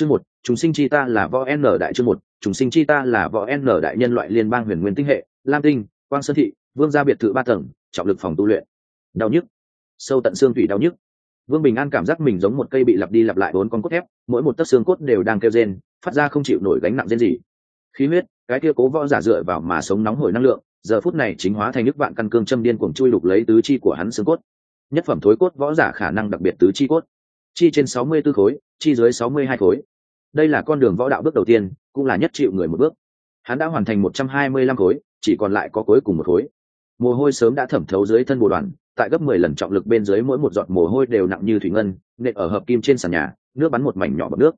chương một chúng sinh chi ta là võ n đại chương một chúng sinh chi ta là võ n đại nhân loại liên bang huyền nguyên tinh hệ, lam tinh, quang sơn thị, vương gia biệt thự ba tầng, trọng lực phòng tu luyện. Đau nhức. Sâu tận xương thủy đau nhức. Vương bình an cảm giác mình giống một cây bị lặp đi lặp lại bốn con cốt thép, mỗi một tấc xương cốt đều đang kêu rên, phát ra không chịu nổi gánh nặng rên gì khí huyết, cái kia cố võ giả dựa vào mà sống nóng hổi năng lượng, giờ phút này chính hóa thành nước vạn căn cương châm điên cuồng chui lục lấy tứ chi của hắn xương cốt. Nhất phẩm thối cốt võ giả khả năng đặc biệt tứ chi cốt. Chi trên sáu mươi 64 khối chi dưới sáu mươi hai khối. Đây là con đường võ đạo bước đầu tiên, cũng là nhất chịu người một bước. Hắn đã hoàn thành một trăm hai mươi lăm khối, chỉ còn lại có cuối cùng một khối. Mồ hôi sớm đã thẩm thấu dưới thân bồ đoàn, tại gấp mười lần trọng lực bên dưới mỗi một giọt mồ hôi đều nặng như thủy ngân, nện ở hợp kim trên sàn nhà, nước bắn một mảnh nhỏ bọc nước.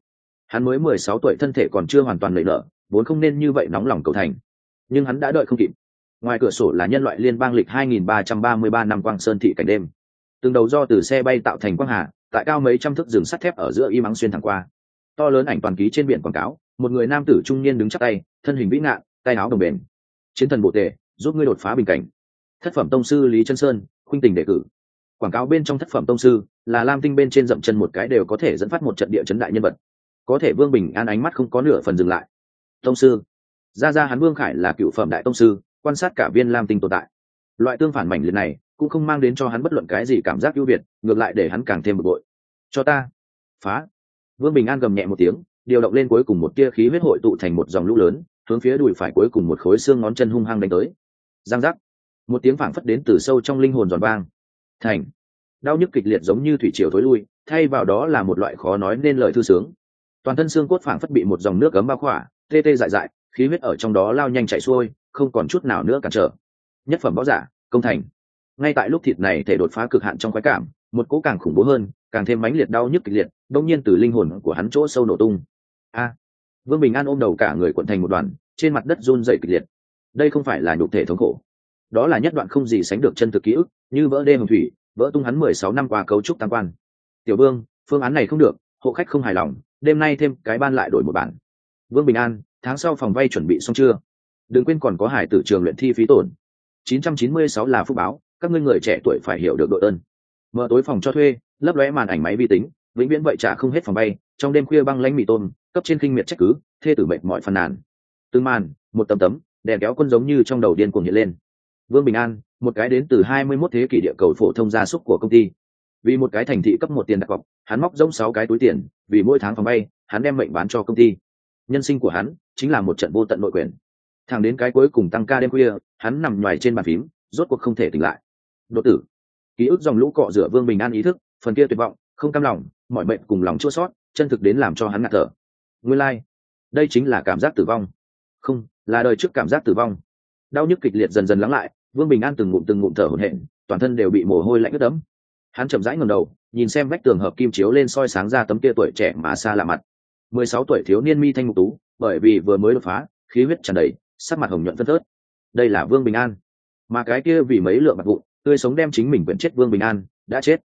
Hắn mới mười sáu tuổi thân thể còn chưa hoàn toàn lệ nở, vốn không nên như vậy nóng lòng cầu thành. Nhưng hắn đã đợi không kịp. Ngoài cửa sổ là nhân loại liên bang lịch 2333 năm quang sơn thị cảnh đêm. Từng đầu do từ xe bay tạo thành quang hà tại cao mấy trăm thước rừng sắt thép ở giữa y mắng xuyên thẳng qua. To lớn ảnh toàn ký trên biển quảng cáo, một người nam tử trung niên đứng chắc tay, thân hình vĩ ngạn, tay áo đồng bền. Chiến thần bộ tề, giúp ngươi đột phá bình cảnh. Thất phẩm tông sư lý chân sơn, khuynh tình đề cử. Quảng cáo bên trong thất phẩm tông sư là lam tinh bên trên dậm chân một cái đều có thể dẫn phát một trận địa chấn đại nhân vật. Có thể vương bình an ánh mắt không có nửa phần dừng lại. Tông sư ra ra hắn vương khải là cựu phẩm đại tông sư, quan sát cả viên lam tinh tồn tại. Loại tương phản mảnh liệt này cũng không mang đến cho hắn bất luận cái gì cảm giác ưu việt, ngược lại để hắn càng thêm bực bội. Cho ta. Phá. Vương bình an gầm nhẹ một tiếng, điều động lên cuối cùng một tia khí huyết hội tụ thành một dòng lũ lớn, hướng phía đùi phải cuối cùng một khối xương ngón chân hung hăng đánh tới. Giang giác. Một tiếng phảng phất đến từ sâu trong linh hồn giòn vang. Thành. Đau nhức kịch liệt giống như thủy triều thối lui, thay vào đó là một loại khó nói nên lời thư sướng. Toàn thân xương cốt phảng phất bị một dòng nước cấm bao khỏa, tê tê dại dại, khí huyết ở trong đó lao nhanh chạy xuôi, không còn chút nào nữa cản trở. Nhất phẩm võ giả, công thành ngay tại lúc thịt này thể đột phá cực hạn trong khoái cảm, một cỗ càng khủng bố hơn, càng thêm mãnh liệt đau nhức kịch liệt đông nhiên từ linh hồn của hắn chỗ sâu nổ tung. A! Vương bình an ôm đầu cả người quận thành một đoàn, trên mặt đất run dậy kịch liệt. Đây không phải là nhục thể thống khổ. Đó là nhất đoạn không gì sánh được chân thực ký ức, như vỡ đê hồng thủy, vỡ tung hắn mười sáu năm qua cấu trúc tam quan. Tiểu vương, phương án này không được, hộ khách không hài lòng, đêm nay thêm cái ban lại đổi một bản. Vương bình an, tháng sau phòng vay chuẩn bị xong chưa? Đừng quên còn có hải tử trường luyện thi phí tổn. 996 là phúc báo các ngươi người trẻ tuổi phải hiểu được đội ơn. Mở tối phòng cho thuê, lấp lóe màn ảnh máy vi tính, vĩnh viễn vậy trả không hết phòng bay, trong đêm khuya băng lãnh mì tôm, cấp trên kinh miệt trách cứ, thê tử mệt mỏi phàn nàn. Từng màn, một tấm tấm, đèn kéo quân giống như trong đầu điên cuồng hiện lên. Vương bình an, một cái đến từ 21 thế kỷ địa cầu phổ thông gia súc của công ty. Vì một cái thành thị cấp một tiền đặt cọc, hắn móc rỗng sáu cái túi tiền, vì mỗi tháng phòng bay, hắn đem mệnh bán cho công ty. Nhân sinh của hắn chính là một trận vô tận nội quyền. Thẳng đến cái cuối cùng tăng ca đêm khuya, hắn nằm ngoài trên bàn phím, rốt cuộc không thể tỉnh lại đột tử. Ký ức dòng lũ cọ rửa vương bình an ý thức, phần kia tuyệt vọng, không cam lòng, mọi mệnh cùng lòng chua sót, chân thực đến làm cho hắn ngạt thở. Nguyên lai、like. đây chính là cảm giác tử vong. Không, là đời trước cảm giác tử vong. Đau nhức kịch liệt dần dần lắng lại, vương bình an từng ngụm từng ngụm thở hổn hển, toàn thân đều bị mồ hôi lạnh ướt đẫm. Hắn chậm rãi ngầm đầu, nhìn xem vách tường hợp kim chiếu lên soi sáng ra tấm kia tuổi trẻ mà xa lạ mặt. Mười sáu tuổi thiếu niên mi thanh ngục tú, bởi vì vừa mới đột phá, khí huyết tràn đầy, sắc mặt hồng nhuận phân thớt đây là vương bình an. Mà cái kia vì mấy lượng mặt vụn tươi sống đem chính mình vẫn chết vương bình an, đã chết.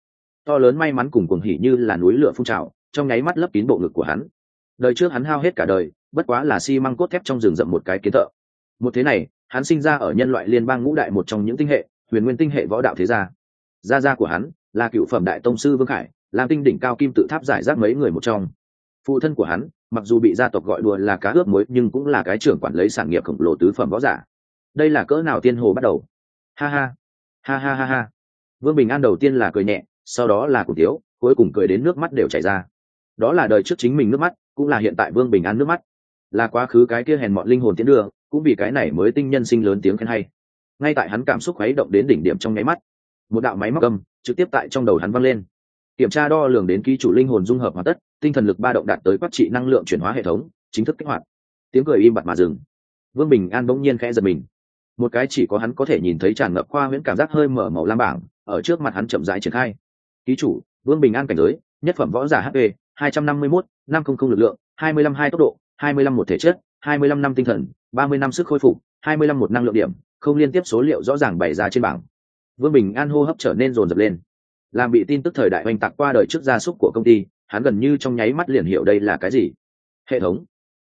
To lớn may mắn cùng cuồng hỉ như là núi lửa phun trào, trong nháy mắt lấp kín bộ ngực của hắn. Đời trước hắn hao hết cả đời, bất quá là xi măng cốt thép trong rừng rậm một cái kiến thợ. Một thế này, hắn sinh ra ở nhân loại liên bang ngũ đại một trong những tinh hệ, huyền nguyên tinh hệ võ đạo thế gia. Gia gia của hắn là cựu phẩm đại tông sư vương khải, làm tinh đỉnh cao kim tự tháp giải rác mấy người một trong. Phụ thân của hắn, mặc dù bị gia tộc gọi đùa là cá ướp muối, nhưng cũng là cái trưởng quản lấy sản nghiệp khổng lồ tứ phẩm võ giả. Đây là cỡ nào tiên hồ bắt đầu? Ha ha ha ha ha ha. Vương bình an đầu tiên là cười nhẹ sau đó là cùng tiếu cuối cùng cười đến nước mắt đều chảy ra. Đó là đời trước chính mình nước mắt cũng là hiện tại vương bình an nước mắt. Là quá khứ cái kia hèn mọn linh hồn tiến đường, cũng vì cái này mới tinh nhân sinh lớn tiếng khen hay. Ngay tại hắn cảm xúc khuấy động đến đỉnh điểm trong nháy mắt một đạo máy móc âm trực tiếp tại trong đầu hắn văng lên. Kiểm tra đo lường đến ký chủ linh hồn dung hợp hoàn tất tinh thần lực ba động đạt tới quát trị năng lượng chuyển hóa hệ thống chính thức kích hoạt. Tiếng cười im bặt mà dừng. Vương bình an bỗng nhiên khẽ giật mình một cái chỉ có hắn có thể nhìn thấy tràn ngập khoa huyễn cảm giác hơi mở màu lam bảng, ở trước mặt hắn chậm rãi triển khai. Ký chủ, vương bình an cảnh giới, nhất phẩm võ giả hp hai trăm năm mươi mốt, năm không không lực lượng, hai mươi lăm hai tốc độ, hai mươi lăm một thể chất, hai mươi lăm năm tinh thần, ba mươi năm sức khôi phục, hai mươi lăm một năng lượng điểm, không liên tiếp số liệu rõ ràng bày ra trên bảng. Vương bình an hô hấp trở nên rồn rập lên. Làm bị tin tức thời đại oanh tạc qua đời trước gia súc của công ty, hắn gần như trong nháy mắt liền hiểu đây là cái gì. Hệ thống.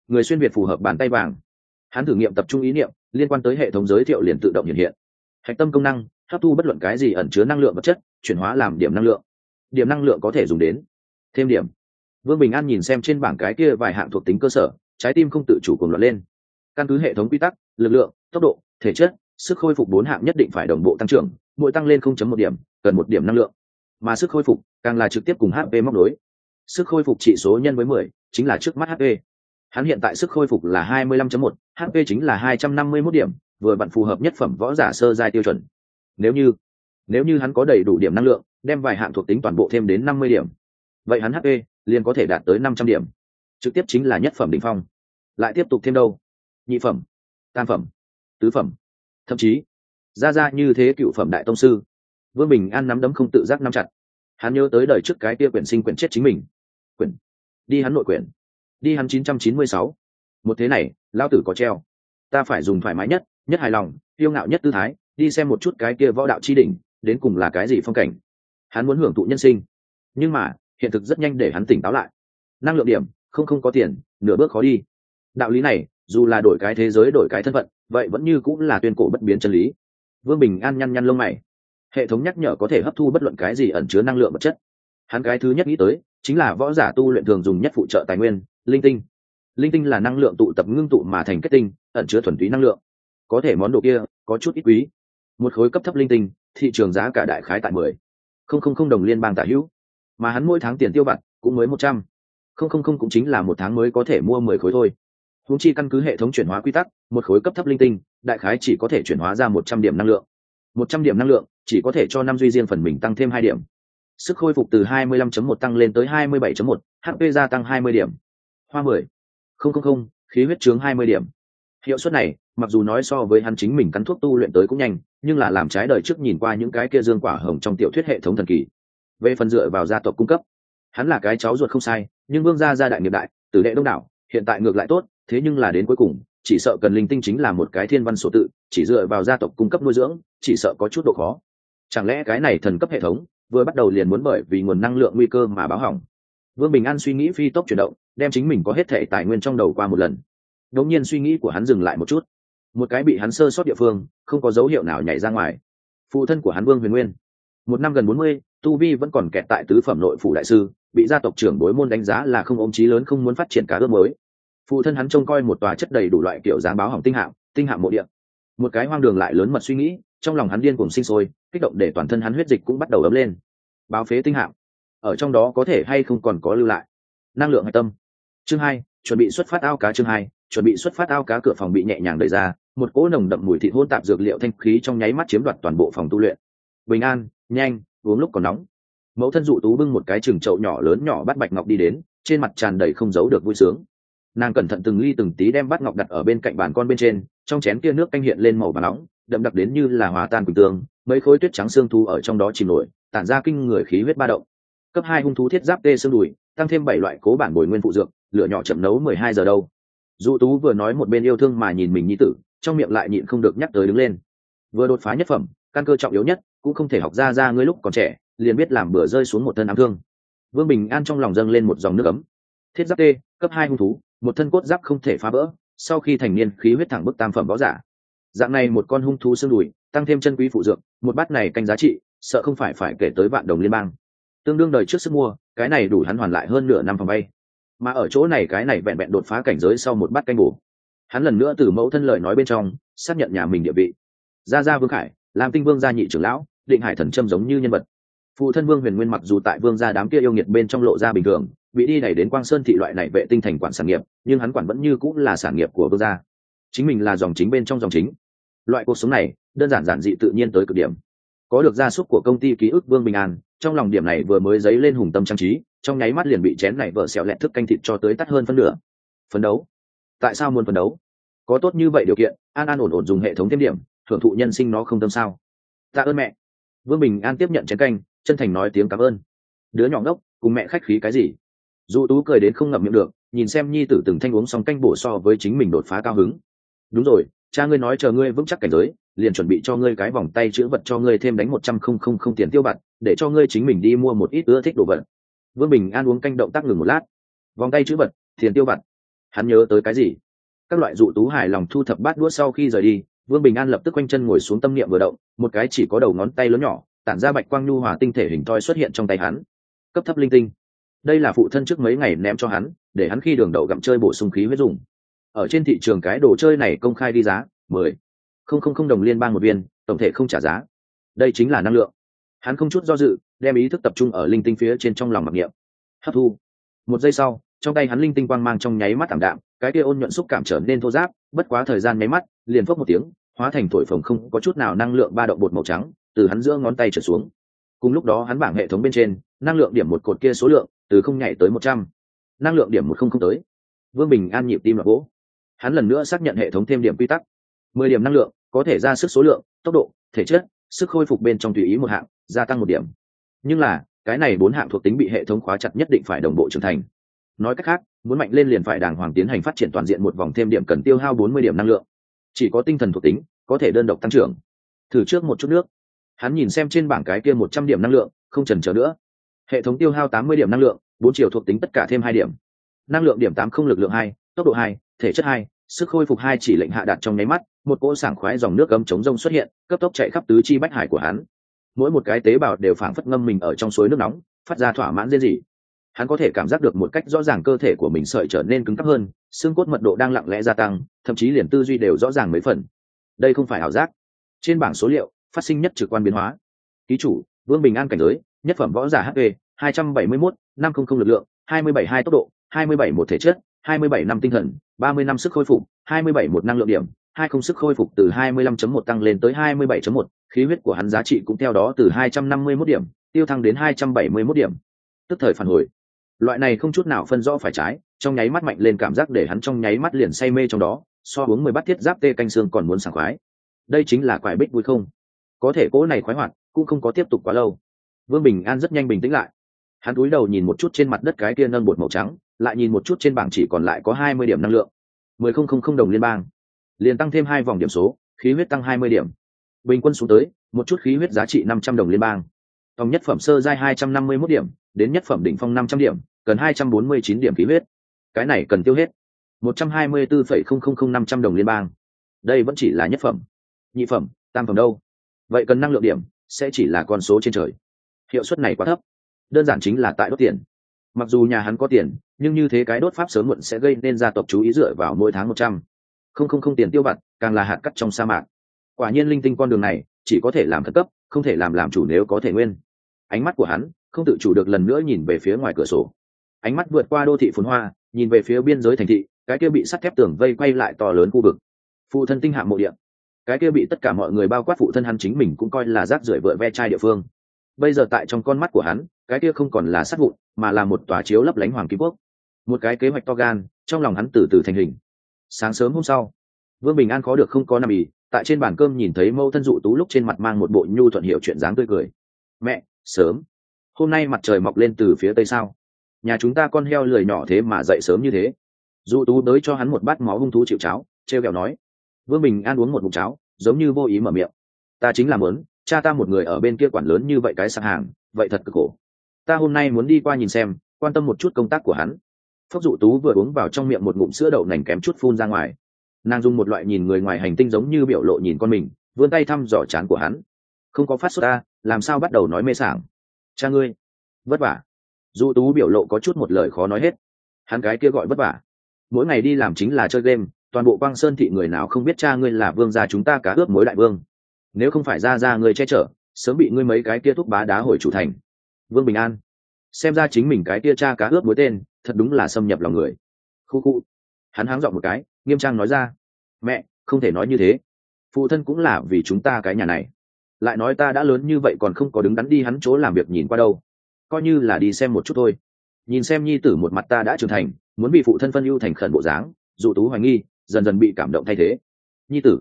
Người xuyên việt phù hợp bàn tay vàng. Hắn thử nghiệm tập trung ý niệm liên quan tới hệ thống giới thiệu liền tự động hiện hiện. Hạch tâm công năng hấp thu bất luận cái gì ẩn chứa năng lượng vật chất chuyển hóa làm điểm năng lượng. Điểm năng lượng có thể dùng đến thêm điểm. Vương bình an nhìn xem trên bảng cái kia vài hạng thuộc tính cơ sở trái tim không tự chủ cùng luận lên. Căn cứ hệ thống quy tắc lực lượng tốc độ thể chất sức khôi phục bốn hạng nhất định phải đồng bộ tăng trưởng mỗi tăng lên 0.1 điểm cần một điểm năng lượng. Mà sức khôi phục càng là trực tiếp cùng hp móc nối. sức khôi phục trị số nhân với 10, chính là trước mắt hp hắn hiện tại sức khôi phục là 25.1, hp chính là 251 điểm vừa bạn phù hợp nhất phẩm võ giả sơ giai tiêu chuẩn. Nếu như nếu như hắn có đầy đủ điểm năng lượng đem vài hạng thuộc tính toàn bộ thêm đến 50 điểm vậy hắn hp liền có thể đạt tới 500 điểm. Trực tiếp chính là nhất phẩm đỉnh phong. Lại tiếp tục thêm đâu? Nhị phẩm tam phẩm tứ phẩm. Thậm chí ra ra như thế cựu phẩm đại tông sư vương bình an nắm đấm không tự giác nắm chặt. Hắn nhớ tới đời trước cái kia quyển sinh quyển chết chính mình. Quyển đi hắn nội quyển đi hắn chín trăm chín mươi sáu. Một thế này lao tử có treo. Ta phải dùng thoải mái nhất nhất hài lòng yêu ngạo nhất tư thái, đi xem một chút cái kia võ đạo chi đỉnh, đến cùng là cái gì phong cảnh. Hắn muốn hưởng thụ nhân sinh. Nhưng mà, hiện thực rất nhanh để hắn tỉnh táo lại. Năng lượng điểm, không không có tiền, nửa bước khó đi. Đạo lý này, dù là đổi cái thế giới, đổi cái thân phận, vậy vẫn như cũng là tuyên cổ bất biến chân lý. Vương bình an nhăn nhăn lông mày. Hệ thống nhắc nhở có thể hấp thu bất luận cái gì ẩn chứa năng lượng vật chất. Hắn cái thứ nhất nghĩ tới, chính là võ giả tu luyện thường dùng nhất phụ trợ tài nguyên linh tinh. Linh tinh là năng lượng tụ tập ngưng tụ mà thành kết tinh, ẩn chứa thuần túy năng lượng. Có thể món đồ kia, có chút ít quý. Một khối cấp thấp linh tinh, thị trường giá cả đại khái tại mười. Không không không đồng liên bang tả hữu. Mà hắn mỗi tháng tiền tiêu vặt cũng mới một trăm. Không không không cũng chính là một tháng mới có thể mua mười khối thôi. Húng chi căn cứ hệ thống chuyển hóa quy tắc, một khối cấp thấp linh tinh, đại khái chỉ có thể chuyển hóa ra một trăm điểm năng lượng. Một trăm điểm năng lượng, chỉ có thể cho năm duy riêng phần mình tăng thêm hai điểm. Sức khôi phục từ hai mươi lăm chấm một tăng lên tới hai mươi bảy chấm một hp gia tăng hai mươi điểm hoa mười. Không không không, khí huyết chướng hai mươi điểm. Hiệu suất này, mặc dù nói so với hắn chính mình cắn thuốc tu luyện tới cũng nhanh, nhưng là làm trái đời trước nhìn qua những cái kia dương quả hồng trong tiểu thuyết hệ thống thần kỳ. Về phần dựa vào gia tộc cung cấp, hắn là cái cháu ruột không sai, nhưng vương gia gia đại nghiệp đại, tử đệ đông đảo, hiện tại ngược lại tốt, thế nhưng là đến cuối cùng, chỉ sợ cần linh tinh chính là một cái thiên văn sổ tự, chỉ dựa vào gia tộc cung cấp nuôi dưỡng, chỉ sợ có chút độ khó. Chẳng lẽ cái này thần cấp hệ thống, vừa bắt đầu liền muốn bởi vì nguồn năng lượng nguy cơ mà báo hỏng? Vương bình an suy nghĩ phi tốc chuyển động, đem chính mình có hết thể tài nguyên trong đầu qua một lần. Đột nhiên suy nghĩ của hắn dừng lại một chút. Một cái bị hắn sơ sót địa phương, không có dấu hiệu nào nhảy ra ngoài. Phụ thân của hắn vương huyền nguyên. Một năm gần bốn mươi, tu vi vẫn còn kẹt tại tứ phẩm nội phủ đại sư, bị gia tộc trưởng bối môn đánh giá là không ôm trí lớn, không muốn phát triển cả ước mới. Phụ thân hắn trông coi một tòa chất đầy đủ loại kiểu dáng báo hỏng tinh hạng tinh hạng mộ điện một cái hoang đường lại lớn mật suy nghĩ, trong lòng hắn điên cùng sinh sôi, kích động để toàn thân hắn huyết dịch cũng bắt đầu ấm lên. Báo phế tinh hạng ở trong đó có thể hay không còn có lưu lại. Năng lượng hạch tâm. Chương hai, chuẩn bị xuất phát ao cá chương hai, chuẩn bị xuất phát ao cá cửa phòng bị nhẹ nhàng đẩy ra, một cỗ nồng đậm mùi thịt hôn tạp dược liệu thanh khí trong nháy mắt chiếm đoạt toàn bộ phòng tu luyện. Bình an, nhanh, uống lúc còn nóng. Mẫu thân dụ tú bưng một cái chừng chậu nhỏ lớn nhỏ bắt bạch ngọc đi đến, trên mặt tràn đầy không giấu được vui sướng. Nàng cẩn thận từng ly từng tí đem bát ngọc đặt ở bên cạnh bàn con bên trên, trong chén kia nước canh hiện lên màu và nóng, đậm đặc đến như là hòa tan quỳnh tương, mấy khối tuyết trắng xương thu ở trong đó chìm nổi, tản ra kinh người khí huyết ba động cấp hai hung thú thiết giáp tê xương đùi, tăng thêm bảy loại cố bản bồi nguyên phụ dược, lửa nhỏ chậm nấu mười hai giờ đâu. Dụ tú vừa nói một bên yêu thương mà nhìn mình nhi tử, trong miệng lại nhịn không được nhắc tới đứng lên. Vừa đột phá nhất phẩm, căn cơ trọng yếu nhất, cũng không thể học ra ra ngươi lúc còn trẻ, liền biết làm bừa rơi xuống một thân ám thương. Vương bình an trong lòng dâng lên một dòng nước ấm. Thiết giáp tê, cấp hai hung thú, một thân cốt giáp không thể phá vỡ, sau khi thành niên khí huyết thẳng bức tam phẩm võ giả. Dạng này một con hung thú xương đùi, tăng thêm chân quý phụ dược, một bát này canh giá trị, sợ không phải phải kể tới vạn đồng liên bang tương đương đời trước sức mua, cái này đủ hắn hoàn lại hơn nửa năm phòng bay mà ở chỗ này cái này vẹn vẹn đột phá cảnh giới sau một bát canh bổ. Hắn lần nữa từ mẫu thân lời nói bên trong, xác nhận nhà mình địa vị. Gia gia vương khải làm tinh vương gia nhị trưởng lão, định hải thần trâm giống như nhân vật. Phụ thân vương huyền nguyên mặc dù tại vương gia đám kia yêu nghiệt bên trong lộ ra bình thường, bị đi đẩy đến quang sơn thị loại này vệ tinh thành quản sản nghiệp, nhưng hắn quản vẫn như cũng là sản nghiệp của vương gia. Chính mình là dòng chính bên trong dòng chính. Loại cuộc sống này, đơn giản giản dị tự nhiên tới cực điểm có được gia súc của công ty ký ức vương bình an, trong lòng điểm này vừa mới dấy lên hùng tâm trang trí, trong nháy mắt liền bị chén này vợ xẹo lẹt thức canh thịt cho tới tắt hơn phân nửa. Phấn đấu. Tại sao muốn phấn đấu? Có tốt như vậy điều kiện, an an ổn ổn dùng hệ thống thêm điểm, thưởng thụ nhân sinh nó không tâm sao? Tạ ơn mẹ. Vương bình an tiếp nhận chén canh, chân thành nói tiếng cảm ơn. Đứa nhỏ ngốc, cùng mẹ khách khí cái gì? Dù tú cười đến không ngậm miệng được, nhìn xem nhi tử từng thanh uống xong canh bổ so với chính mình đột phá cao hứng. Đúng rồi, cha ngươi nói chờ ngươi vững chắc cảnh giới liền chuẩn bị cho ngươi cái vòng tay chữ vật cho ngươi thêm đánh một trăm không không không tiền tiêu bạc để cho ngươi chính mình đi mua một ít ưa thích đồ vật. Vương bình an uống canh động tác ngừng một lát. Vòng tay chữ vật, tiền tiêu vặt. Hắn nhớ tới cái gì? Các loại dụ tú hài lòng thu thập bát đũa sau khi rời đi, vương bình an lập tức quanh chân ngồi xuống tâm niệm vừa động, một cái chỉ có đầu ngón tay lớn nhỏ, tản ra bạch quang nhu hòa tinh thể hình thoi xuất hiện trong tay hắn. Cấp thấp linh tinh. Đây là phụ thân trước mấy ngày ném cho hắn, để hắn khi đường đậu gặm chơi bổ sung khí huyết dùng. Ở trên thị trường cái đồ chơi này công khai đi giá, mười không không không đồng liên bang một viên, tổng thể không trả giá. Đây chính là năng lượng. Hắn không chút do dự, đem ý thức tập trung ở linh tinh phía trên trong lòng mặc niệm. Hấp thu. Một giây sau, trong tay hắn linh tinh quang mang trong nháy mắt ảm đạm, cái kia ôn nhuận xúc cảm trở nên thô giáp bất quá thời gian nháy mắt, liền phốc một tiếng, hóa thành thổi phồng không có chút nào năng lượng ba động bột màu trắng, từ hắn giữa ngón tay trở xuống. Cùng lúc đó hắn bảng hệ thống bên trên, năng lượng điểm một cột kia số lượng, từ không nhảy tới một trăm. Năng lượng điểm một không không tới. Vương bình an nhịp tim là gỗ hắn lần nữa xác nhận hệ thống thêm điểm quy tắc mười điểm năng lượng, có thể ra sức số lượng, tốc độ, thể chất, sức khôi phục bên trong tùy ý một hạng, gia tăng một điểm. Nhưng là, cái này bốn hạng thuộc tính bị hệ thống khóa chặt nhất định phải đồng bộ trưởng thành. Nói cách khác, muốn mạnh lên liền phải đàng hoàng tiến hành phát triển toàn diện một vòng thêm điểm cần tiêu hao bốn mươi điểm năng lượng. Chỉ có tinh thần thuộc tính, có thể đơn độc tăng trưởng. Thử trước một chút nước. Hắn nhìn xem trên bảng cái kia một trăm điểm năng lượng, không trần trở nữa. Hệ thống tiêu hao tám mươi điểm năng lượng, bốn chiều thuộc tính tất cả thêm hai điểm. Năng lượng điểm tám không lực lượng hai, tốc độ hai, thể chất hai sức khôi phục hai chỉ lệnh hạ đạt trong nháy mắt, một cỗ sảng khoái dòng nước cấm chống rông xuất hiện, cấp tốc chạy khắp tứ chi bách hải của hắn. Mỗi một cái tế bào đều phảng phất ngâm mình ở trong suối nước nóng, phát ra thỏa mãn riêng gì hắn có thể cảm giác được một cách rõ ràng cơ thể của mình sợi trở nên cứng cắp hơn, xương cốt mật độ đang lặng lẽ gia tăng, thậm chí liền tư duy đều rõ ràng mấy phần. Đây không phải ảo giác. Trên bảng số liệu, phát sinh nhất trực quan biến hóa. Ký chủ, vương bình an cảnh giới, nhất phẩm võ giả hp hai trăm bảy mươi mốt, năm không không lực lượng, hai mươi bảy hai tốc độ, hai mươi bảy một thể chất hai mươi bảy năm tinh thần, ba mươi năm sức khôi phục, hai mươi bảy một năng lượng điểm, hai không sức khôi phục từ hai mươi lăm chấm một tăng lên tới hai mươi bảy chấm một, khí huyết của hắn giá trị cũng theo đó từ hai trăm năm mươi mốt điểm, tiêu thăng đến hai trăm bảy mươi mốt điểm. Tức thời phản hồi. Loại này không chút nào phân rõ phải trái, trong nháy mắt mạnh lên cảm giác để hắn trong nháy mắt liền say mê trong đó, so uống mười bát thiết giáp tê canh xương còn muốn sảng khoái. Đây chính là quải bích vui không? Có thể cỗ này khoái hoạt, cũng không có tiếp tục quá lâu. Vương bình an rất nhanh bình tĩnh lại. Hắn cúi đầu nhìn một chút trên mặt đất cái kia nâng bột màu trắng lại nhìn một chút trên bảng chỉ còn lại có hai mươi điểm năng lượng. mười không không không đồng liên bang. Liền tăng thêm hai vòng điểm số, khí huyết tăng hai mươi điểm. Bình quân xuống tới, một chút khí huyết giá trị năm trăm đồng liên bang. Tổng nhất phẩm sơ giai hai trăm năm mươi mốt điểm, đến nhất phẩm đỉnh phong năm trăm điểm, cần hai trăm bốn mươi chín điểm khí huyết. Cái này cần tiêu hết. Một trăm hai mươi bốn phẩy không không không năm trăm đồng liên bang. Đây vẫn chỉ là nhất phẩm. Nhị phẩm, tam phẩm đâu? Vậy cần năng lượng điểm sẽ chỉ là con số trên trời. Hiệu suất này quá thấp. Đơn giản chính là tại đốt tiền mặc dù nhà hắn có tiền, nhưng như thế cái đốt pháp sớm muộn sẽ gây nên gia tộc chú ý dựa vào mỗi tháng một trăm. Không không không tiền tiêu vặt, càng là hạt cắt trong sa mạc. Quả nhiên linh tinh con đường này, chỉ có thể làm thất cấp, không thể làm làm chủ nếu có thể nguyên. Ánh mắt của hắn, không tự chủ được lần nữa nhìn về phía ngoài cửa sổ. Ánh mắt vượt qua đô thị phồn hoa, nhìn về phía biên giới thành thị, cái kia bị sắt thép tường vây quay lại to lớn khu vực. Phụ thân tinh hạng mộ điện cái kia bị tất cả mọi người bao quát phụ thân hắn chính mình cũng coi là rác rưởi vợ ve chai địa phương bây giờ tại trong con mắt của hắn, cái kia không còn là sát vụn, mà là một tòa chiếu lấp lánh hoàng kim quốc. Một cái kế hoạch to gan, trong lòng hắn từ từ thành hình. Sáng sớm hôm sau, vương bình an khó được không có nằm ì, tại trên bàn cơm nhìn thấy mâu thân dụ tú lúc trên mặt mang một bộ nhu thuận hiệu chuyện dáng tươi cười. Mẹ, sớm. Hôm nay mặt trời mọc lên từ phía tây sao? Nhà chúng ta con heo lười nhỏ thế mà dậy sớm như thế. Dụ tú tới cho hắn một bát máu hung thú chịu cháo t r e o kẹo nói. Vương bình an uống một mục cháo, giống như vô ý mở miệng. Ta chính là muốn cha ta một người ở bên kia quản lớn như vậy cái sạp hàng, vậy thật cực khổ. Ta hôm nay muốn đi qua nhìn xem, quan tâm một chút công tác của hắn. Phúc dụ tú vừa uống vào trong miệng một ngụm sữa đậu nành kém chút phun ra ngoài. Nàng dùng một loại nhìn người ngoài hành tinh giống như biểu lộ nhìn con mình, vươn tay thăm dò chán của hắn. Không có phát xuất ta, làm sao bắt đầu nói mê sảng? Cha ngươi, vất vả. Dụ tú biểu lộ có chút một lời khó nói hết. Hắn cái kia gọi vất vả. Mỗi ngày đi làm chính là chơi game, toàn bộ quang sơn thị người nào không biết cha ngươi là vương gia chúng ta cá ướp mối đại vương nếu không phải ra ra ngươi che chở, sớm bị ngươi mấy cái kia thúc bá đá hồi chủ thành. Vương bình an, xem ra chính mình cái kia cha cá ướp mối tên, thật đúng là xâm nhập lòng người. Khu khu. Hắn háng dọn một cái, nghiêm trang nói ra, mẹ, không thể nói như thế. Phụ thân cũng là vì chúng ta cái nhà này. Lại nói ta đã lớn như vậy còn không có đứng đắn đi hắn chỗ làm việc nhìn qua đâu. Coi như là đi xem một chút thôi. Nhìn xem nhi tử một mặt ta đã trưởng thành, muốn bị phụ thân phân ưu thành khẩn bộ dáng, dụ tú hoài nghi, dần dần bị cảm động thay thế. Nhi tử,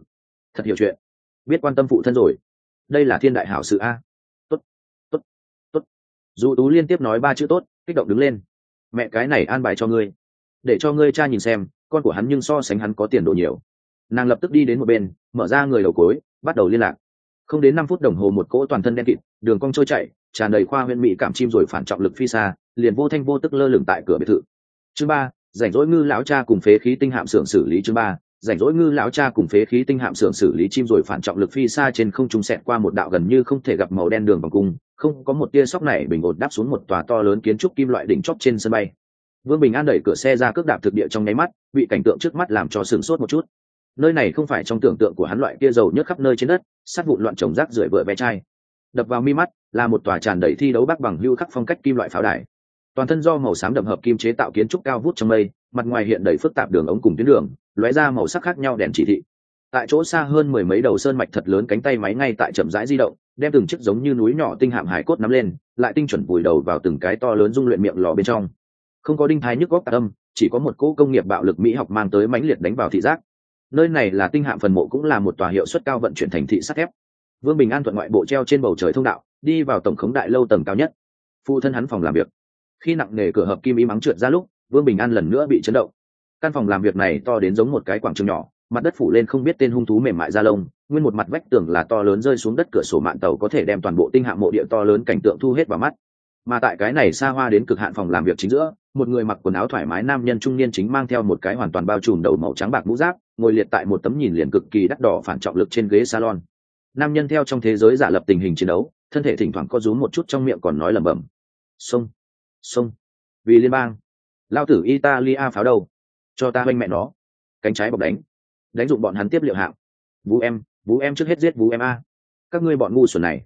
thật hiểu chuyện biết quan tâm phụ thân rồi. Đây là thiên đại hảo sự a. Tốt tốt tốt. Dù tú liên tiếp nói ba chữ tốt, kích động đứng lên. Mẹ, cái này an bài cho ngươi. Để cho ngươi cha nhìn xem, con của hắn nhưng so sánh hắn có tiền đồ nhiều. Nàng lập tức đi đến một bên, mở ra người đầu cối, bắt đầu liên lạc. Không đến năm phút đồng hồ một cỗ toàn thân đen kịt, đường cong trôi chạy tràn đầy khoa huyện mỹ cảm chim rồi phản trọng lực phi xa, liền vô thanh vô tức lơ lửng tại cửa biệt thự. Chương ba, rảnh rỗi ngư lão cha cùng phế khí tinh hạm xưởng xử lý chương ba rảnh rỗi ngư lão cha cùng phế khí tinh hạm xưởng xử lý chim rồi phản trọng lực phi xa trên không trung xẹt qua một đạo gần như không thể gặp màu đen đường vòng cung, không có một tia sóc này bình ổn đáp xuống một tòa to lớn kiến trúc kim loại đỉnh chóp trên sân bay. Vương bình an đẩy cửa xe ra cước đạp thực địa trong nháy mắt, bị cảnh tượng trước mắt làm cho sửng sốt một chút. Nơi này không phải trong tưởng tượng của hắn loại kia dầu nhớt khắp nơi trên đất sát vụn loạn trồng rác rưởi vựa ve chai. Đập vào mi mắt, là một tòa tràn đầy thi đấu bắc bằng hưu khắc phong cách kim loại pháo đài. Toàn thân do màu xám đậm hợp kim chế tạo kiến trúc cao vút trong mây mặt ngoài hiện đầy phức tạp đường ống cùng tuyến đường, lóe ra màu sắc khác nhau đèn chỉ thị. Tại chỗ xa hơn mười mấy đầu sơn mạch thật lớn cánh tay máy ngay tại chậm rãi di động, đem từng chiếc giống như núi nhỏ tinh hạm hải cốt nắm lên, lại tinh chuẩn vùi đầu vào từng cái to lớn dung luyện miệng lò bên trong. Không có đinh thái nhức góc tạc âm chỉ có một cỗ công nghiệp bạo lực mỹ học mang tới mãnh liệt đánh vào thị giác. Nơi này là tinh hạm phần mộ cũng là một tòa hiệu suất cao vận chuyển thành thị sắt thép. Vương bình an thuận ngoại bộ treo trên bầu trời thông đạo, đi vào tổng khống đại lâu tầng cao nhất. Phụ thân hắn phòng làm việc. Khi nặng nề cửa hợp kim y mắng trượt ra lúc vương bình an lần nữa bị chấn động. Căn phòng làm việc này to đến giống một cái quảng trường nhỏ, mặt đất phủ lên không biết tên hung thú mềm mại da lông, nguyên một mặt vách tường là to lớn rơi xuống đất cửa sổ mạng tàu có thể đem toàn bộ tinh hạng mộ địa to lớn cảnh tượng thu hết vào mắt. Mà tại cái này xa hoa đến cực hạn phòng làm việc chính giữa, một người mặc quần áo thoải mái nam nhân trung niên chính mang theo một cái hoàn toàn bao trùm đầu màu trắng bạc mũ giáp, ngồi liệt tại một tấm nhìn liền cực kỳ đắt đỏ phản trọng lực trên ghế salon. Nam nhân theo trong thế giới giả lập tình hình chiến đấu, thân thể thỉnh thoảng có rúm một chút trong miệng còn nói lẩm bẩm. Sông sông. Vì liên bang lao tử italia pháo đầu cho ta oanh mẹ nó. Cánh trái bọc đánh. Đánh dụng bọn hắn tiếp liệu hạng. Vũ em vũ em trước hết giết vũ em a. Các ngươi bọn ngu xuẩn này.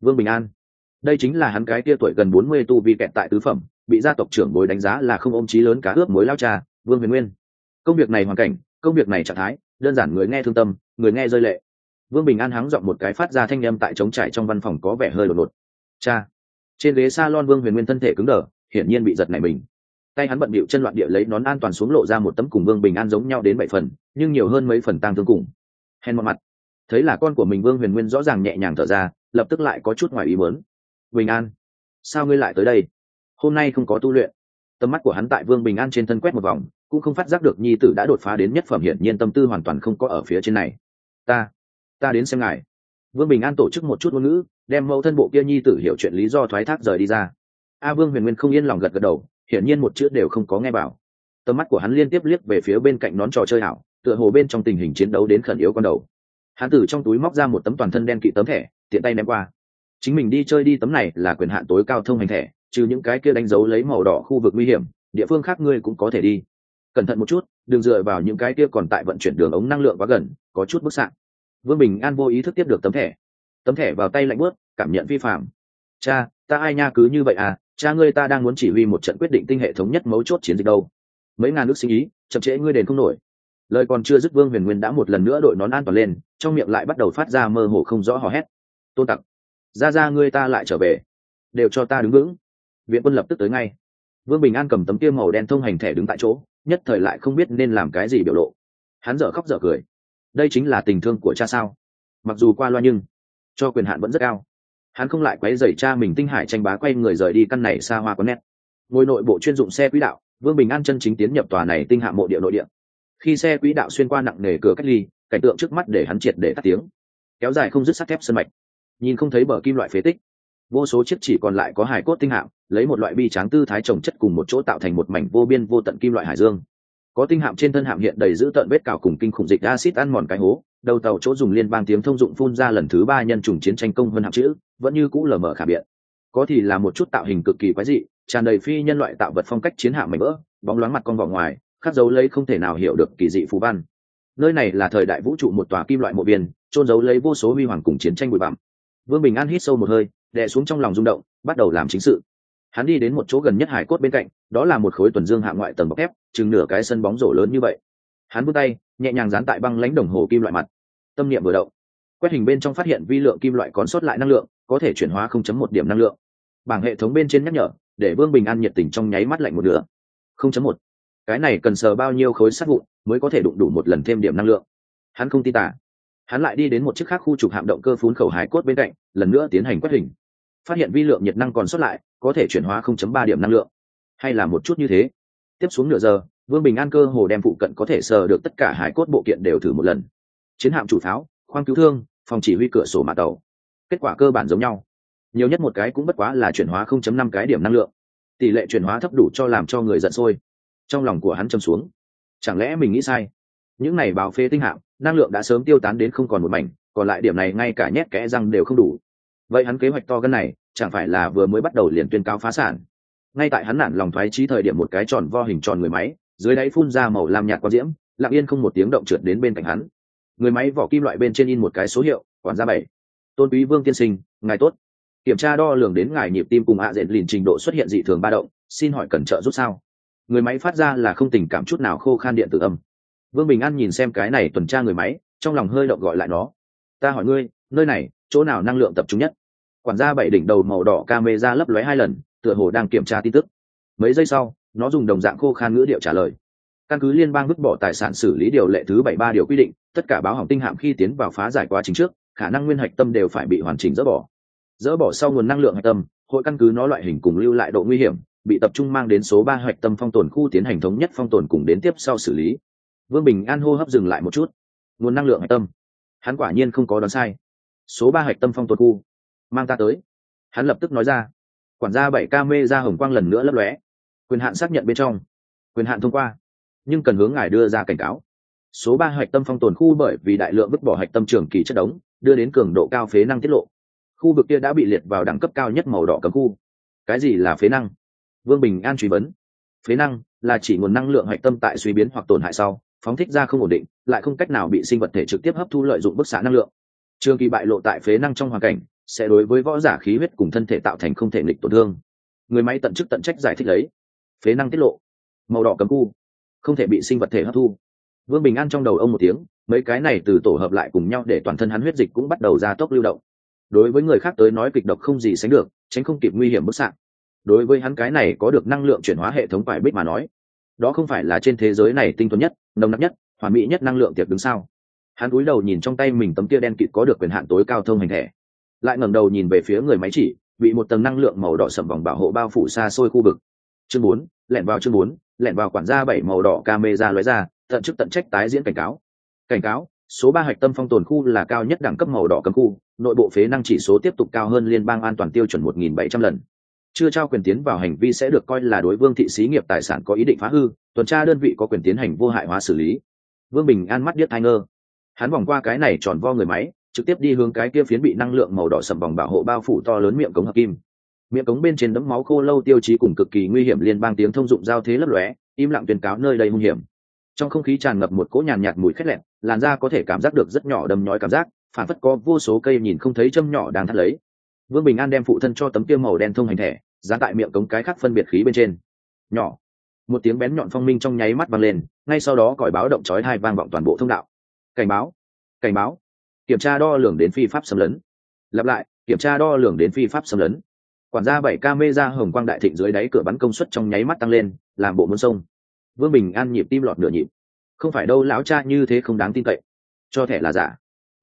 Vương bình an. Đây chính là hắn cái tia tuổi gần bốn mươi tu vi kẹt tại tứ phẩm, bị gia tộc trưởng bối đánh giá là không ôm trí lớn cá ướp mối lao cha, vương huyền nguyên. Công việc này hoàn cảnh, công việc này trạng thái, đơn giản người nghe thương tâm, người nghe rơi lệ. Vương bình an hắng dọn một cái phát ra thanh â m tại trống trải trong văn phòng có vẻ hơi đột ngột. Cha. Trên ghế s a lon vương huyền nguyên thân thể cứng đờ, hiển nhiên bị giật này mình tay hắn bận bịu chân loạn địa lấy nón an toàn xuống lộ ra một tấm cùng vương bình an giống nhau đến bảy phần, nhưng nhiều hơn mấy phần tang thương cùng. Hèn mọi mặt. Thấy là con của mình vương huyền nguyên rõ ràng nhẹ nhàng thở ra, lập tức lại có chút ngoài ý mớn bình an, sao ngươi lại tới đây? Hôm nay không có tu luyện. Tầm mắt của hắn tại vương bình an trên thân quét một vòng, cũng không phát giác được nhi tử đã đột phá đến nhất phẩm, hiển nhiên tâm tư hoàn toàn không có ở phía trên này. Ta ta đến xem ngài. Vương bình an tổ chức một chút ngôn ngữ, đem mẫu thân bộ kia nhi tử hiểu chuyện lý do thoái thác rời đi ra. A vương huyền nguyên không yên lòng gật gật đầu hiển nhiên một chữ đều không có nghe bảo tầm mắt của hắn liên tiếp liếc về phía bên cạnh nón trò chơi hảo tựa hồ bên trong tình hình chiến đấu đến khẩn yếu con đầu. Hắn từ trong túi móc ra một tấm toàn thân đen kỵ tấm thẻ, tiện tay ném qua. Chính mình đi chơi đi, tấm này là quyền hạn tối cao thông hành thẻ, trừ những cái kia đánh dấu lấy màu đỏ khu vực nguy hiểm, địa phương khác ngươi cũng có thể đi. Cẩn thận một chút, đừng dựa vào những cái kia còn tại vận chuyển đường ống năng lượng quá gần, có chút bức xạ. Vương bình an vô ý thức tiếp được tấm thẻ. Tấm thẻ vào tay lạnh bớt cảm nhận vi phạm. Cha, ta ai nha cứ như vậy à? Cha ngươi ta đang muốn chỉ huy một trận quyết định tinh hệ thống nhất mấu chốt chiến dịch đâu. Mấy ngàn nước sinh ý, chậm trễ ngươi đền không nổi. Lời còn chưa dứt vương huyền nguyên đã một lần nữa đội nón an toàn lên, trong miệng lại bắt đầu phát ra mơ hồ không rõ hò hét. Tôn tặc, ra ra ngươi ta lại trở về. Đều cho ta đứng vững. Viện quân lập tức tới ngay. Vương bình an cầm tấm kia màu đen thông hành thẻ đứng tại chỗ, nhất thời lại không biết nên làm cái gì biểu lộ. Hắn dở khóc dở cười. Đây chính là tình thương của cha sao? Mặc dù qua loa nhưng, cho quyền hạn vẫn rất cao hắn không lại quấy rầy cha mình tinh hải tranh bá quay người rời đi căn này xa hoa có nét. Ngôi nội bộ chuyên dụng xe quỹ đạo, vương bình an chân chính tiến nhập tòa này tinh hạ mộ địa nội địa. Khi xe quỹ đạo xuyên qua nặng nề cửa cách ly, cảnh tượng trước mắt để hắn triệt để tắt tiếng. Kéo dài không dứt sắt thép sân mạch. Nhìn không thấy bờ kim loại phế tích. Vô số chiếc chỉ còn lại có hải cốt tinh hạm lấy một loại bi tráng tư thái trồng chất cùng một chỗ tạo thành một mảnh vô biên vô tận kim loại hải dương. Có tinh hạm trên thân hạm hiện đầy giữ tận vết cào cùng kinh khủng dịch acid ăn mòn cái hố, đầu tàu chỗ dùng liên bang tiếng thông dụng phun ra lần thứ ba nhân trùng chiến tranh công hơn hạm chữ vẫn như cũ lờ mờ khả biện. Có thì là một chút tạo hình cực kỳ quái dị, tràn đầy phi nhân loại tạo vật phong cách chiến hạm mảnh vỡ, bóng loáng mặt con vỏ ngoài, khắc dấu lấy không thể nào hiểu được kỳ dị phú văn. Nơi này là thời đại vũ trụ một tòa kim loại mộ biên trôn giấu lấy vô số huy hoàng cùng chiến tranh bụi bặm. Vương bình an hít sâu một hơi, đè xuống trong lòng rung động, bắt đầu làm chính sự. Hắn đi đến một chỗ gần nhất hải cốt bên cạnh, đó là một khối tuần dương hạ ngoại tầng bọc thép, chừng nửa cái sân bóng rổ lớn như vậy. Hắn vươn tay, nhẹ nhàng dán tại băng lãnh đồng hồ kim loại mặt. Tâm niệm vừa động. Quét hình bên trong phát hiện vi lượng kim loại còn sót lại năng lượng có thể chuyển hóa 0.1 điểm năng lượng. Bảng hệ thống bên trên nhắc nhở, để vương bình an nhiệt tình trong nháy mắt lạnh một nửa. 0.1. cái này cần sờ bao nhiêu khối sắt vụn mới có thể đụng đủ một lần thêm điểm năng lượng? Hắn không tin tả hắn lại đi đến một chiếc khác khu trục hạm động cơ phun khẩu hải cốt bên cạnh, lần nữa tiến hành quét hình. Phát hiện vi lượng nhiệt năng còn sót lại, có thể chuyển hóa 0.3 điểm năng lượng. Hay là một chút như thế. Tiếp xuống nửa giờ, vương bình an cơ hồ đem phụ cận có thể sờ được tất cả hải cốt bộ kiện đều thử một lần. Chiến hạm chủ pháo, khoang cứu thương, phòng chỉ huy cửa sổ mạ tàu kết quả cơ bản giống nhau. Nhiều nhất một cái cũng bất quá là chuyển hóa 0.5 cái điểm năng lượng. Tỷ lệ chuyển hóa thấp đủ cho làm cho người giận sôi. Trong lòng của hắn châm xuống. Chẳng lẽ mình nghĩ sai? Những này báo phê tinh hạm, năng lượng đã sớm tiêu tán đến không còn một mảnh, còn lại điểm này ngay cả nhét kẽ răng đều không đủ. Vậy hắn kế hoạch to gân này, chẳng phải là vừa mới bắt đầu liền tuyên cáo phá sản? Ngay tại hắn nản lòng thoái trí thời điểm một cái tròn vo hình tròn người máy, dưới đáy phun ra màu lam nhạt qua diễm, lặng yên không một tiếng động trượt đến bên cạnh hắn. Người máy vỏ kim loại bên trên in một cái số hiệu, quản gia bảy tôn quý vương tiên sinh, ngài tốt. Kiểm tra đo lường đến ngài nhịp tim cùng hạ diện lìn trình độ xuất hiện dị thường ba động, xin hỏi cần trợ giúp sao? Người máy phát ra là không tình cảm chút nào khô khan điện tử âm. Vương bình an nhìn xem cái này tuần tra người máy, trong lòng hơi động gọi lại nó. Ta hỏi ngươi, nơi này, chỗ nào năng lượng tập trung nhất? Quản gia bảy đỉnh đầu màu đỏ ca mê ra lấp lóe hai lần, tựa hồ đang kiểm tra tin tức. Mấy giây sau, nó dùng đồng dạng khô khan ngữ điệu trả lời. Căn cứ liên bang vứt bỏ tài sản xử lý điều lệ thứ bảy ba điều quy định, tất cả báo hỏng tinh hạm khi tiến vào phá giải quá trình trước khả năng nguyên hạch tâm đều phải bị hoàn chỉnh dỡ bỏ. Dỡ bỏ sau nguồn năng lượng hạch tâm, hội căn cứ nó loại hình cùng lưu lại độ nguy hiểm, bị tập trung mang đến số ba hạch tâm phong tồn khu tiến hành thống nhất phong tồn cùng đến tiếp sau xử lý. Vương bình an hô hấp dừng lại một chút. Nguồn năng lượng hạch tâm. Hắn quả nhiên không có đoán sai. Số ba hạch tâm phong tồn khu. Mang ta tới. Hắn lập tức nói ra. Quản gia bảy ca mê ra hồng quang lần nữa lấp lóe. Quyền hạn xác nhận bên trong. Quyền hạn thông qua. Nhưng cần hướng ngài đưa ra cảnh cáo. Số ba hạch tâm phong tồn khu bởi vì đại lượng vứt bỏ hạch tâm trường kỳ chất đống đưa đến cường độ cao phế năng tiết lộ. Khu vực kia đã bị liệt vào đẳng cấp cao nhất màu đỏ cấm khu. Cái gì là phế năng? Vương bình an truy vấn. Phế năng là chỉ nguồn năng lượng hạch tâm tại suy biến hoặc tổn hại sau, phóng thích ra không ổn định, lại không cách nào bị sinh vật thể trực tiếp hấp thu lợi dụng bức xạ năng lượng. Trường kỳ bại lộ tại phế năng trong hoàn cảnh sẽ đối với võ giả khí huyết cùng thân thể tạo thành không thể nghịch tổn thương. Người máy tận chức tận trách giải thích lấy. Phế năng tiết lộ. Màu đỏ cấm khu. Không thể bị sinh vật thể hấp thu. Vương bình an trong đầu ông một tiếng mấy cái này từ tổ hợp lại cùng nhau để toàn thân hắn huyết dịch cũng bắt đầu ra tốc lưu động. Đối với người khác tới nói kịch độc không gì sánh được, tránh không kịp nguy hiểm bức xạ. Đối với hắn cái này có được năng lượng chuyển hóa hệ thống phải bích mà nói, đó không phải là trên thế giới này tinh thuần nhất, nồng nặc nhất, hoàn mỹ nhất năng lượng tiệc đứng sau hắn cúi đầu nhìn trong tay mình tấm kia đen kịt có được quyền hạn tối cao thông hành thẻ. Lại ngẩng đầu nhìn về phía người máy chỉ, bị một tầng năng lượng màu đỏ sậm vòng bảo hộ bao phủ xa xôi khu vực. Chương bốn, lẻn vào chương bốn, lẻn vào quản gia bảy màu đỏ camera lóe ra, tận chức tận trách tái diễn cảnh cáo cảnh cáo, số ba hạch tâm phong tồn khu là cao nhất đẳng cấp màu đỏ cấm khu, nội bộ phế năng chỉ số tiếp tục cao hơn liên bang an toàn tiêu chuẩn một nghìn bảy trăm lần. Chưa trao quyền tiến vào hành vi sẽ được coi là đối vương thị xí nghiệp tài sản có ý định phá hư, tuần tra đơn vị có quyền tiến hành vô hại hóa xử lý. Vương bình an mắt biết thai ngơ. Hắn vòng qua cái này tròn vo người máy, trực tiếp đi hướng cái kia phiến bị năng lượng màu đỏ sầm vòng bảo hộ bao phủ to lớn miệng cống hợp kim. Miệng cống bên trên đấm máu khô lâu tiêu chí cùng cực kỳ nguy hiểm liên bang tiếng thông dụng giao thế lấp lóe, im lặng tuyên cáo nơi đây hung hiểm trong không khí tràn ngập một cỗ nhàn nhạt mùi khét lẹn, làn da có thể cảm giác được rất nhỏ đâm nhói cảm giác, phản phất có vô số cây nhìn không thấy châm nhỏ đang thắt lấy. Vương bình an đem phụ thân cho tấm tiêu màu đen thông hành thẻ, dán tại miệng cống cái khác phân biệt khí bên trên. Nhỏ. Một tiếng bén nhọn phong minh trong nháy mắt vang lên, ngay sau đó còi báo động chói hai vang vọng toàn bộ thông đạo. Cảnh báo. Cảnh báo. Kiểm tra đo lường đến phi pháp xâm lấn. Lặp lại, kiểm tra đo lường đến phi pháp xâm lấn. Quản gia bảy ca mê ra hồng quang đại thịnh dưới đáy cửa bắn công suất trong nháy mắt tăng lên, làm bộ muốn sông vương bình an nhịp tim lọt nửa nhịp. Không phải đâu, lão cha như thế không đáng tin cậy. Cho thẻ là giả.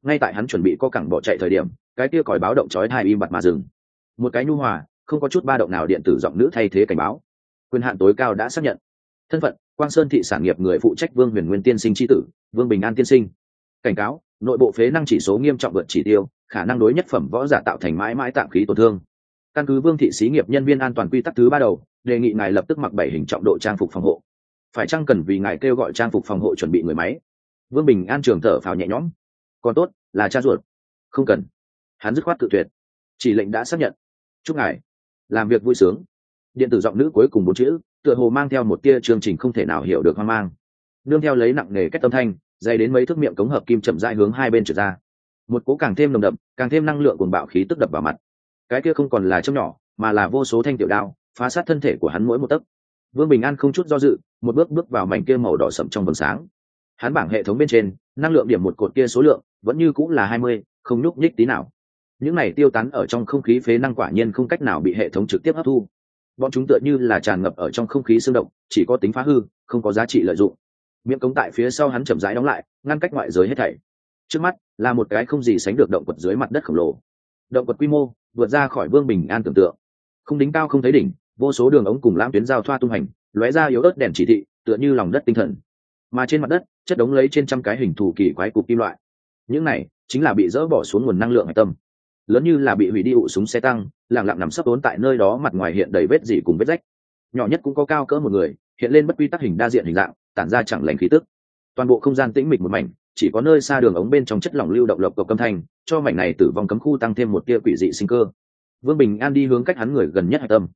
Ngay tại hắn chuẩn bị co cẳng bỏ chạy thời điểm, cái kia còi báo động chói thai im bặt mà dừng. Một cái nhu hòa, không có chút ba động nào điện tử giọng nữ thay thế cảnh báo. Quyền hạn tối cao đã xác nhận. Thân phận, quang sơn thị sản nghiệp người phụ trách vương huyền nguyên tiên sinh tri tử, vương bình an tiên sinh. Cảnh cáo, nội bộ phế năng chỉ số nghiêm trọng vượt chỉ tiêu, khả năng đối nhất phẩm võ giả tạo thành mãi mãi tạm khí tổn thương. Căn cứ vương thị xí nghiệp nhân viên an toàn quy tắc thứ ba đầu, đề nghị ngài lập tức mặc bảy hình trọng độ trang phục phòng hộ phải chăng cần vì ngài kêu gọi trang phục phòng hộ chuẩn bị người máy? Vương bình an trường thở phào nhẹ nhõm. Còn tốt, là cha ruột. Không cần. Hắn dứt khoát tự tuyệt. Chỉ lệnh đã xác nhận. Chúc ngài làm việc vui sướng. Điện tử giọng nữ cuối cùng bốn chữ, tựa hồ mang theo một tia chương trình không thể nào hiểu được hoang mang. Nương theo lấy nặng nề cách tâm thanh, dày đến mấy thước miệng cống hợp kim chậm rãi hướng hai bên trượt ra. Một cố càng thêm nồng đậm, càng thêm năng lượng cuồng bạo khí tức đập vào mặt. Cái kia không còn là châm nhỏ, mà là vô số thanh tiểu đao, phá sát thân thể của hắn mỗi một tấc vương bình an không chút do dự, một bước bước vào mảnh kia màu đỏ sậm trong vầng sáng. Hắn bảng hệ thống bên trên, năng lượng điểm một cột kia số lượng, vẫn như cũng là hai mươi, không nhúc nhích tí nào. Những này tiêu tán ở trong không khí phế năng quả nhiên không cách nào bị hệ thống trực tiếp hấp thu. Bọn chúng tựa như là tràn ngập ở trong không khí xương động, chỉ có tính phá hư, không có giá trị lợi dụng. Miệng cống tại phía sau hắn chậm rãi đóng lại, ngăn cách ngoại giới hết thảy. Trước mắt, là một cái không gì sánh được động quật dưới mặt đất khổng lồ. Động quật quy mô, vượt ra khỏi vương bình an tưởng tượng. Không đính cao không thấy đỉnh vô số đường ống cùng lãm tuyến giao thoa tung hành, lóe ra yếu ớt đèn chỉ thị, tựa như lòng đất tinh thần. Mà trên mặt đất, chất đống lấy trên trăm cái hình thù kỳ quái cục kim loại. Những này chính là bị dỡ bỏ xuống nguồn năng lượng hạch tâm. Lớn như là bị hủy đi ụ súng xe tăng lẳng lặng nằm sấp tốn tại nơi đó mặt ngoài hiện đầy vết dỉ cùng vết rách. Nhỏ nhất cũng có cao cỡ một người, hiện lên bất quy tắc hình đa diện hình dạng, tản ra chẳng lành khí tức. Toàn bộ không gian tĩnh mịch một mảnh, chỉ có nơi xa đường ống bên trong chất lỏng lưu động lộc cộc âm thanh, cho mảnh này tử vong cấm khu tăng thêm một tia quỷ dị sinh cơ. Vương bình an đi hướng cách hắn người gần nhất hạch tâm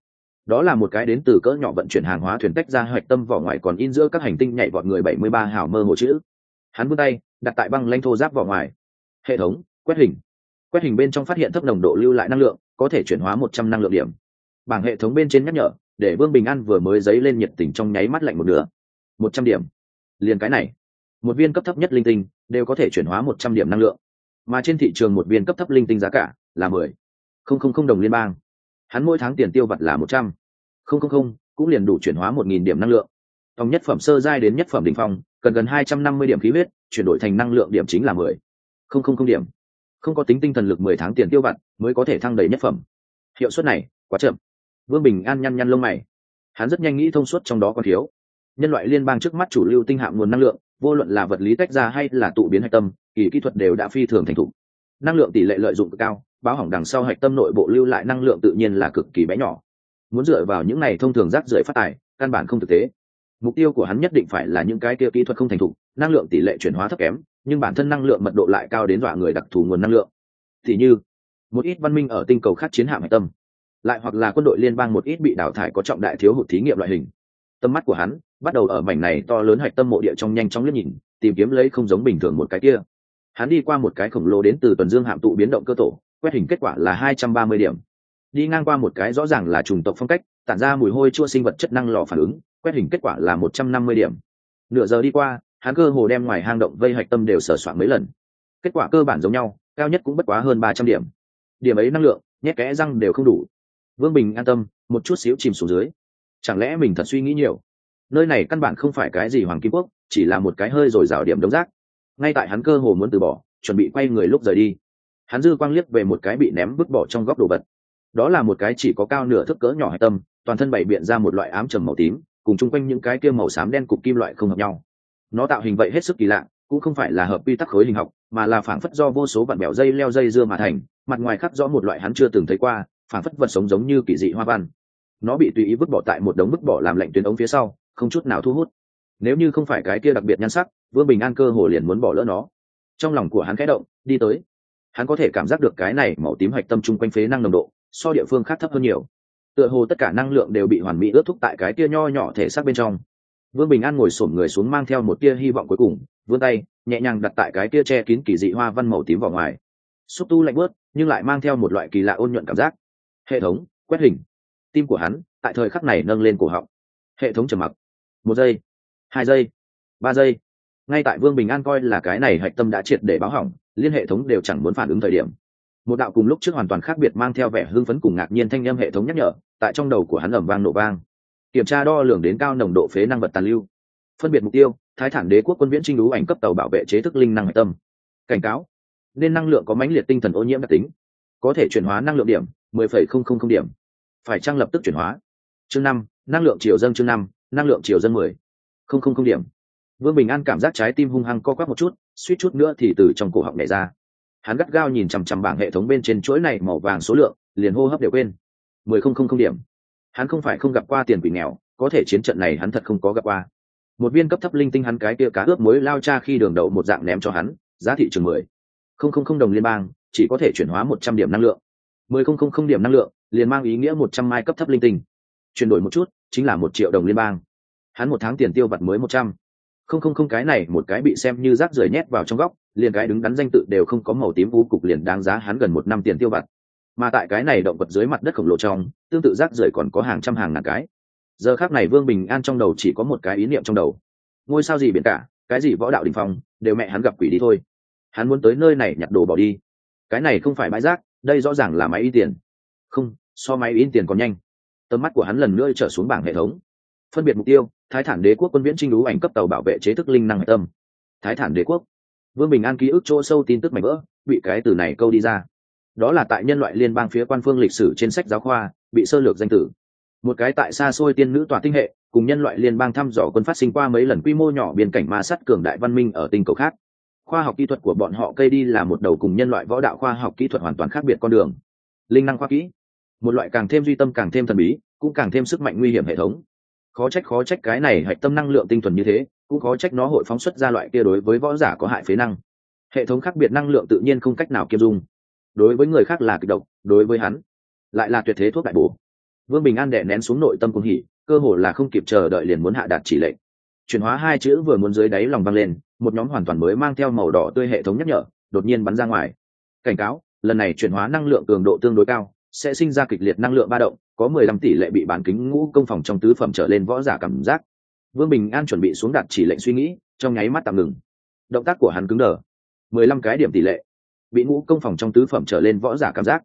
đó là một cái đến từ cỡ nhỏ vận chuyển hàng hóa thuyền tách ra hoạch tâm vỏ ngoài còn in giữa các hành tinh nhảy vọt người bảy mươi ba hào mơ hồ chữ. Hắn vươn tay, đặt tại băng lanh thô giáp vỏ ngoài. Hệ thống, quét hình. Quét hình bên trong phát hiện thấp nồng độ lưu lại năng lượng, có thể chuyển hóa một trăm năng lượng điểm. Bảng hệ thống bên trên nhắc nhở, để vương bình an vừa mới dấy lên nhiệt tình trong nháy mắt lạnh một nửa. Một trăm điểm. Liền cái này. Một viên cấp thấp nhất linh tinh, đều có thể chuyển hóa một trăm điểm năng lượng. Mà trên thị trường một viên cấp thấp linh tinh giá cả là mười. Không không không đồng liên bang hắn mỗi tháng tiền tiêu vặt là một trăm. Không không không, cũng liền đủ chuyển hóa một nghìn điểm năng lượng. Tòng nhất phẩm sơ giai đến nhất phẩm đ ỉ n h phong, cần gần hai trăm năm mươi điểm khí huyết, chuyển đổi thành năng lượng điểm chính là mười. Không không không điểm. Không có tính tinh thần lực mười tháng tiền tiêu vặt mới có thể thăng đầy nhất phẩm. Hiệu suất này quá chậm. Vương bình an nhăn nhăn lông mày. Hắn rất nhanh nghĩ thông suốt trong đó còn thiếu. Nhân loại liên bang trước mắt chủ lưu tinh hạng nguồn năng lượng, vô luận là vật lý tách ra hay là tụ biến hạch tâm, kỳ kỹ thuật đều đã phi thường thành thục. Năng lượng tỷ lệ lợi dụng cực cao báo hỏng đằng sau hạch tâm nội bộ lưu lại năng lượng tự nhiên là cực kỳ bé nhỏ. Muốn dựa vào những này thông thường rác rưởi phát tài, căn bản không thực tế. Mục tiêu của hắn nhất định phải là những cái kia kỹ thuật không thành thục, năng lượng tỷ lệ chuyển hóa thấp kém, nhưng bản thân năng lượng mật độ lại cao đến dọa người đặc thù nguồn năng lượng. Thì như, một ít văn minh ở tinh cầu khác chiến hạm hạch tâm, lại hoặc là quân đội liên bang một ít bị đào thải có trọng đại thiếu hụt thí nghiệm loại hình. Tâm mắt của hắn bắt đầu ở mảnh này to lớn hạch tâm mộ địa trong nhanh chóng liếc nhìn, tìm kiếm lấy không giống bình thường một cái kia. Hắn đi qua một cái khổng lồ đến từ tuần dương hạm tụ biến động cơ tổ quét hình kết quả là hai trăm ba mươi điểm. Đi ngang qua một cái rõ ràng là trùng tộc phong cách, tản ra mùi hôi chua sinh vật chất năng lò phản ứng, quét hình kết quả là một trăm năm mươi điểm. Nửa giờ đi qua, hắn cơ hồ đem ngoài hang động vây hạch tâm đều sửa soạn mấy lần. Kết quả cơ bản giống nhau, cao nhất cũng bất quá hơn ba trăm điểm. Điểm ấy năng lượng, nhét kẽ răng đều không đủ. Vương bình an tâm, một chút xíu chìm xuống dưới. Chẳng lẽ mình thật suy nghĩ nhiều? Nơi này căn bản không phải cái gì hoàng kim quốc, chỉ là một cái hơi r ồ i r à o điểm đống rác. Ngay tại hắn cơ hồ muốn từ bỏ, chuẩn bị quay người lúc rời đi hắn dư quang liếc về một cái bị ném vứt bỏ trong góc đồ vật. Đó là một cái chỉ có cao nửa thước cỡ nhỏ hạch tâm, toàn thân bày biện ra một loại ám trầm màu tím, cùng chung quanh những cái kia màu xám đen cục kim loại không hợp nhau. Nó tạo hình vậy hết sức kỳ lạ, cũng không phải là hợp quy tắc khối hình học, mà là phảng phất do vô số vạn bèo dây leo dây dưa mà thành, mặt ngoài khắc rõ một loại hắn chưa từng thấy qua, phảng phất vật sống giống như kỳ dị hoa văn. Nó bị tùy ý vứt bỏ tại một đống vứt bỏ làm lạnh tuyến ống phía sau, không chút nào thu hút. Nếu như không phải cái kia đặc biệt nhan sắc, vương bình an cơ hồ liền muốn bỏ lỡ nó. Trong lòng của hắn khẽ động, đi tới hắn có thể cảm giác được cái này màu tím hạch tâm chung quanh phế năng nồng độ, so địa phương khác thấp hơn nhiều. Tựa hồ tất cả năng lượng đều bị hoàn mỹ ướt thúc tại cái tia nho nhỏ thể xác bên trong. Vương bình an ngồi xổm người xuống mang theo một tia hy vọng cuối cùng, vươn tay, nhẹ nhàng đặt tại cái tia che kín kỳ dị hoa văn màu tím vào ngoài. Xúc tu lạnh bớt, nhưng lại mang theo một loại kỳ lạ ôn nhuận cảm giác. Hệ thống, quét hình. Tim của hắn, tại thời khắc này nâng lên cổ họng. Hệ thống trầm mặc. Một giây, hai giây, ba giây ngay tại vương bình an coi là cái này hạch tâm đã triệt để báo hỏng, liên hệ thống đều chẳng muốn phản ứng thời điểm. Một đạo cùng lúc trước hoàn toàn khác biệt mang theo vẻ hưng phấn cùng ngạc nhiên thanh â m hệ thống nhắc nhở, tại trong đầu của hắn ẩm vang nổ vang. Kiểm tra đo lường đến cao nồng độ phế năng vật tàn lưu. Phân biệt mục tiêu, thái thản đế quốc quân viễn trinh đú ảnh cấp tàu bảo vệ chế thức linh năng hạch tâm. Cảnh cáo, nên năng lượng có mãnh liệt tinh thần ô nhiễm đặc tính. Có thể chuyển hóa năng lượng điểm, mười phẩy không không không điểm. Phải trang lập tức chuyển hóa? Chương năm, năng lượng chiều dâng chương năm, năng lượng chiều dâng mười. Không không không điểm vương bình an cảm giác trái tim hung hăng co quắp một chút, suýt chút nữa thì từ trong cổ họng này ra. Hắn gắt gao nhìn chằm chằm bảng hệ thống bên trên chuỗi này màu vàng số lượng, liền hô hấp đều quên. Mười không không không điểm. Hắn không phải không gặp qua tiền quỷ nghèo, có thể chiến trận này hắn thật không có gặp qua. Một viên cấp thấp linh tinh hắn cái kia cá ướp muối lao cha khi đường đậu một dạng ném cho hắn, giá thị trường mười. Không không không đồng liên bang, chỉ có thể chuyển hóa một trăm điểm năng lượng. Mười không không không điểm năng lượng, liền mang ý nghĩa một trăm mai cấp thấp linh tinh. Chuyển đổi một chút, chính là một triệu đồng liên bang. Hắn một tháng tiền tiêu vặt mới một trăm không không không, cái này một cái bị xem như rác rưởi nhét vào trong góc, liền cái đứng đắn danh tự đều không có màu tím vũ cục liền đáng giá hắn gần một năm tiền tiêu vặt. Mà tại cái này động vật dưới mặt đất khổng lồ trong, tương tự rác rưởi còn có hàng trăm hàng ngàn cái. Giờ khác này vương bình an trong đầu chỉ có một cái ý niệm trong đầu. Ngôi sao gì biển cả, cái gì võ đạo đình phong, đều mẹ hắn gặp quỷ đi thôi. Hắn muốn tới nơi này nhặt đồ bỏ đi. Cái này không phải bãi rác, đây rõ ràng là máy in tiền. Không, so máy in tiền còn nhanh. Tầm mắt của hắn lần nữa trở xuống bảng hệ thống. Phân biệt mục tiêu thái thản đế quốc quân viễn trinh đú ảnh cấp tàu bảo vệ chế thức linh năng tâm. Thái thản đế quốc. Vương bình an ký ức chỗ sâu tin tức mảnh vỡ, bị cái từ này câu đi ra. Đó là tại nhân loại liên bang phía quan phương lịch sử trên sách giáo khoa, bị sơ lược danh tử. Một cái tại xa xôi tiên nữ tòa tinh hệ, cùng nhân loại liên bang thăm dò quân phát sinh qua mấy lần quy mô nhỏ biên cảnh ma sắt cường đại văn minh ở tinh cầu khác. Khoa học kỹ thuật của bọn họ cây đi là một đầu cùng nhân loại võ đạo khoa học kỹ thuật hoàn toàn khác biệt con đường. Linh năng khoa kỹ. Một loại càng thêm duy tâm, càng thêm thần bí, cũng càng thêm sức mạnh nguy hiểm hệ thống khó trách khó trách cái này hạch tâm năng lượng tinh thuần như thế, cũng khó trách nó hội phóng xuất ra loại kia đối với võ giả có hại phế năng. Hệ thống khác biệt năng lượng tự nhiên không cách nào kiêm dung. Đối với người khác là kịch độc, đối với hắn lại là tuyệt thế thuốc đại bổ. Vương bình an đệ nén xuống nội tâm cung hỉ, cơ hồ là không kịp chờ đợi liền muốn hạ đạt chỉ lệnh. Chuyển hóa hai chữ vừa muốn dưới đáy lòng văng lên, một nhóm hoàn toàn mới mang theo màu đỏ tươi hệ thống nhắc nhở, đột nhiên bắn ra ngoài. Cảnh cáo, lần này chuyển hóa năng lượng cường độ tương đối cao sẽ sinh ra kịch liệt năng lượng ba động, có mười lăm tỷ lệ bị bán kính ngũ công phòng trong tứ phẩm trở lên võ giả cảm giác. Vương bình an chuẩn bị xuống đặt chỉ lệnh suy nghĩ, trong nháy mắt tạm ngừng. Động tác của hắn cứng đờ. Mười lăm cái điểm tỷ lệ. Bị ngũ công phòng trong tứ phẩm trở lên võ giả cảm giác.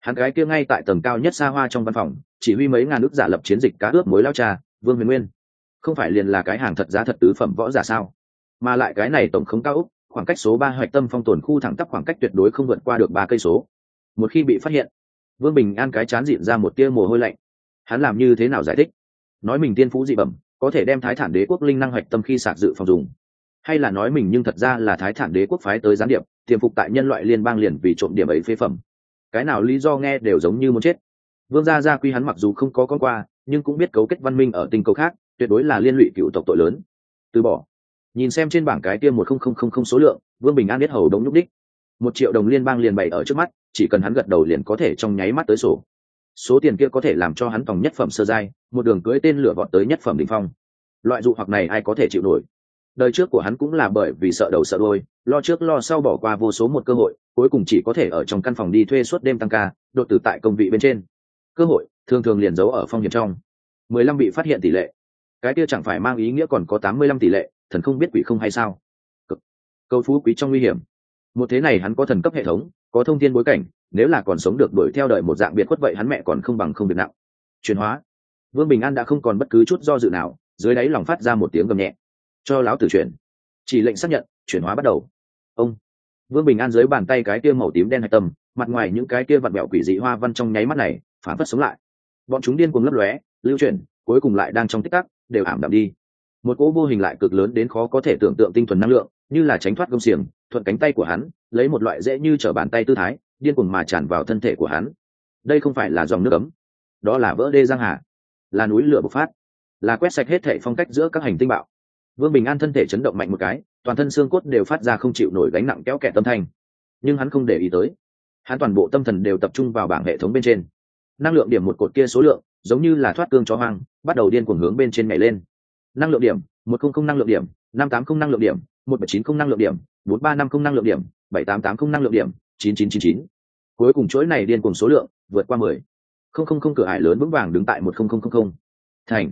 Hắn gái kia ngay tại tầng cao nhất xa hoa trong văn phòng, chỉ huy mấy ngàn nước giả lập chiến dịch cá ướp mối lao cha, vương huyền nguyên. Không phải liền là cái hàng thật giá thật tứ phẩm võ giả sao? Mà lại cái này tổng khống cao úc khoảng cách số ba hoạch tâm phong tồn khu thẳng tắp khoảng cách tuyệt đối không vượt qua được ba cây số. Một khi bị phát hiện vương bình an cái chán dịn ra một tia mồ hôi lạnh. Hắn làm như thế nào giải thích? Nói mình tiên phú dị bẩm, có thể đem thái thản đế quốc linh năng hoạch tâm khi sạc dự phòng dùng. Hay là nói mình nhưng thật ra là thái thản đế quốc phái tới gián điệp, tiềm phục tại nhân loại liên bang liền vì trộm điểm ấy phế phẩm. Cái nào lý do nghe đều giống như muốn chết. Vương gia gia quy hắn mặc dù không có con qua, nhưng cũng biết cấu kết văn minh ở tình cầu khác, tuyệt đối là liên lụy cựu tộc tội lớn. Từ bỏ. Nhìn xem trên bảng cái tiêm một không không không không số lượng, vương bình an biết hầu đống nhúc đích một triệu đồng liên bang liền bày ở trước mắt chỉ cần hắn gật đầu liền có thể trong nháy mắt tới sổ. Số tiền kia có thể làm cho hắn tòng nhất phẩm sơ giai, một đường cưới tên lửa vọt tới nhất phẩm đ ỉ n h phong. Loại dụ hoặc này ai có thể chịu nổi? Đời trước của hắn cũng là bởi vì sợ đầu sợ đôi lo trước lo sau bỏ qua vô số một cơ hội, cuối cùng chỉ có thể ở trong căn phòng đi thuê suốt đêm tăng ca, đột tử tại công vị bên trên. Cơ hội, thường thường liền giấu ở phong hiểm trong. Mười lăm bị phát hiện tỷ lệ. Cái kia chẳng phải mang ý nghĩa còn có tám mươi lăm tỷ lệ, thần không biết quỷ không hay sao? Cực. câu phú quý trong nguy hiểm. Một thế này hắn có thần cấp hệ thống có thông tin bối cảnh, nếu là còn sống được đuổi theo đợi một dạng biệt khuất vậy hắn mẹ còn không bằng không việc nặng. Chuyển hóa. Vương bình an đã không còn bất cứ chút do dự nào, dưới đáy lòng phát ra một tiếng gầm nhẹ. Cho lão tử chuyển. Chỉ lệnh xác nhận, chuyển hóa bắt đầu. Ông. Vương bình an dưới bàn tay cái kia màu tím đen hạch tâm, mặt ngoài những cái kia vặn mẹo quỷ dị hoa văn trong nháy mắt này, phản phất sống lại. Bọn chúng điên cuồng lấp lóe, lưu chuyển, cuối cùng lại đang trong tích tắc, đều ảm đạm đi. Một cỗ vô hình lại cực lớn đến khó có thể tưởng tượng tinh thuần năng lượng, như là tránh thoát công xiềng thuận cánh tay của hắn, lấy một loại dễ như t r ở bàn tay tư thái, điên cuồng mà tràn vào thân thể của hắn. Đây không phải là dòng nước ấm. Đó là vỡ đê giang hà. Là núi lửa bộc phát. Là quét sạch hết thể phong cách giữa các hành tinh bạo. Vương bình an thân thể chấn động mạnh một cái, toàn thân xương cốt đều phát ra không chịu nổi gánh nặng kéo kẹt tâm thanh. Nhưng hắn không để ý tới. Hắn toàn bộ tâm thần đều tập trung vào bảng hệ thống bên trên. Năng lượng điểm một cột kia số lượng, giống như là thoát cương cho hoang, bắt đầu điên cuồng hướng bên trên nhảy lên. Năng lượng điểm, một không không năng lượng điểm, năm tám không năng lượng điểm, một bảy chín không năng lượng điểm bốn ba năm không năng lượng điểm, bảy tám tám không năng lượng điểm, chín chín chín chín. Cuối cùng chuỗi này điên cùng số lượng vượt qua mười. Không không không cửa hải lớn vững vàng đứng tại một không không không không. Thành.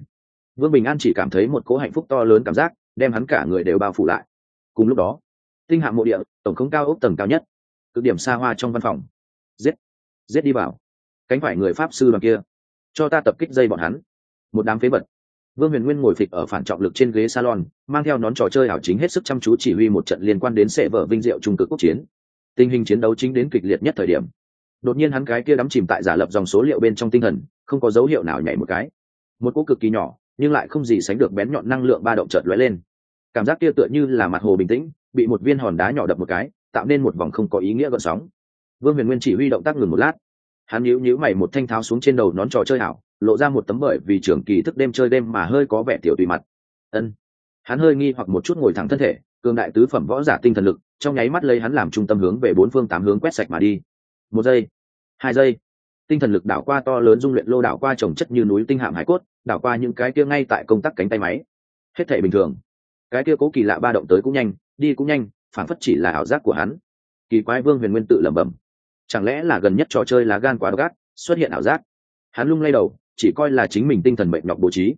Vương bình an chỉ cảm thấy một cỗ hạnh phúc to lớn cảm giác, đem hắn cả người đều bao phủ lại. Cùng lúc đó, tinh hạng mộ địa, tổng không cao ốc tầng cao nhất, cực điểm xa hoa trong văn phòng. Giết. Giết đi vào. Cánh phải người pháp sư đoàn kia. Cho ta tập kích dây bọn hắn. Một đám phế vật vương huyền nguyên ngồi phịch ở phản trọng lực trên ghế salon, mang theo nón trò chơi ảo chính hết sức chăm chú chỉ huy một trận liên quan đến sệ vở vinh diệu trung cực quốc chiến. Tình hình chiến đấu chính đến kịch liệt nhất thời điểm. Đột nhiên hắn cái kia đắm chìm tại giả lập dòng số liệu bên trong tinh thần, không có dấu hiệu nào nhảy một cái. Một cỗ cực kỳ nhỏ, nhưng lại không gì sánh được bén nhọn năng lượng ba động chợt lóe lên. Cảm giác kia tựa như là mặt hồ bình tĩnh, bị một viên hòn đá nhỏ đập một cái, tạo nên một vòng không có ý nghĩa gợn sóng. Vương huyền nguyên chỉ huy động tác ngừng một lát. Hắn nhíu nhíu mày một thanh tháo xuống trên đầu nón trò chơi ảo lộ ra một tấm bởi vì trường kỳ thức đêm chơi đêm mà hơi có vẻ tiểu tùy mặt. Ân. Hắn hơi nghi hoặc một chút ngồi thẳng thân thể, cường đại tứ phẩm võ giả tinh thần lực, trong nháy mắt lấy hắn làm trung tâm hướng về bốn phương tám hướng quét sạch mà đi. Một giây, hai giây, tinh thần lực đảo qua to lớn dung luyện lô đảo qua trồng chất như núi tinh hạm hải cốt, đảo qua những cái kia ngay tại công tác cánh tay máy. Hết thể bình thường. Cái kia cố kỳ lạ ba động tới cũng nhanh, đi cũng nhanh phản phất chỉ là ảo giác của hắn. Kỳ quái vương huyền nguyên tự lẩm bẩm. Chẳng lẽ là gần nhất trò chơi lá gan quá gắt xuất hiện ảo giác? Hắn lung lay đầu chỉ coi là chính mình tinh thần mệt nhọc bố trí.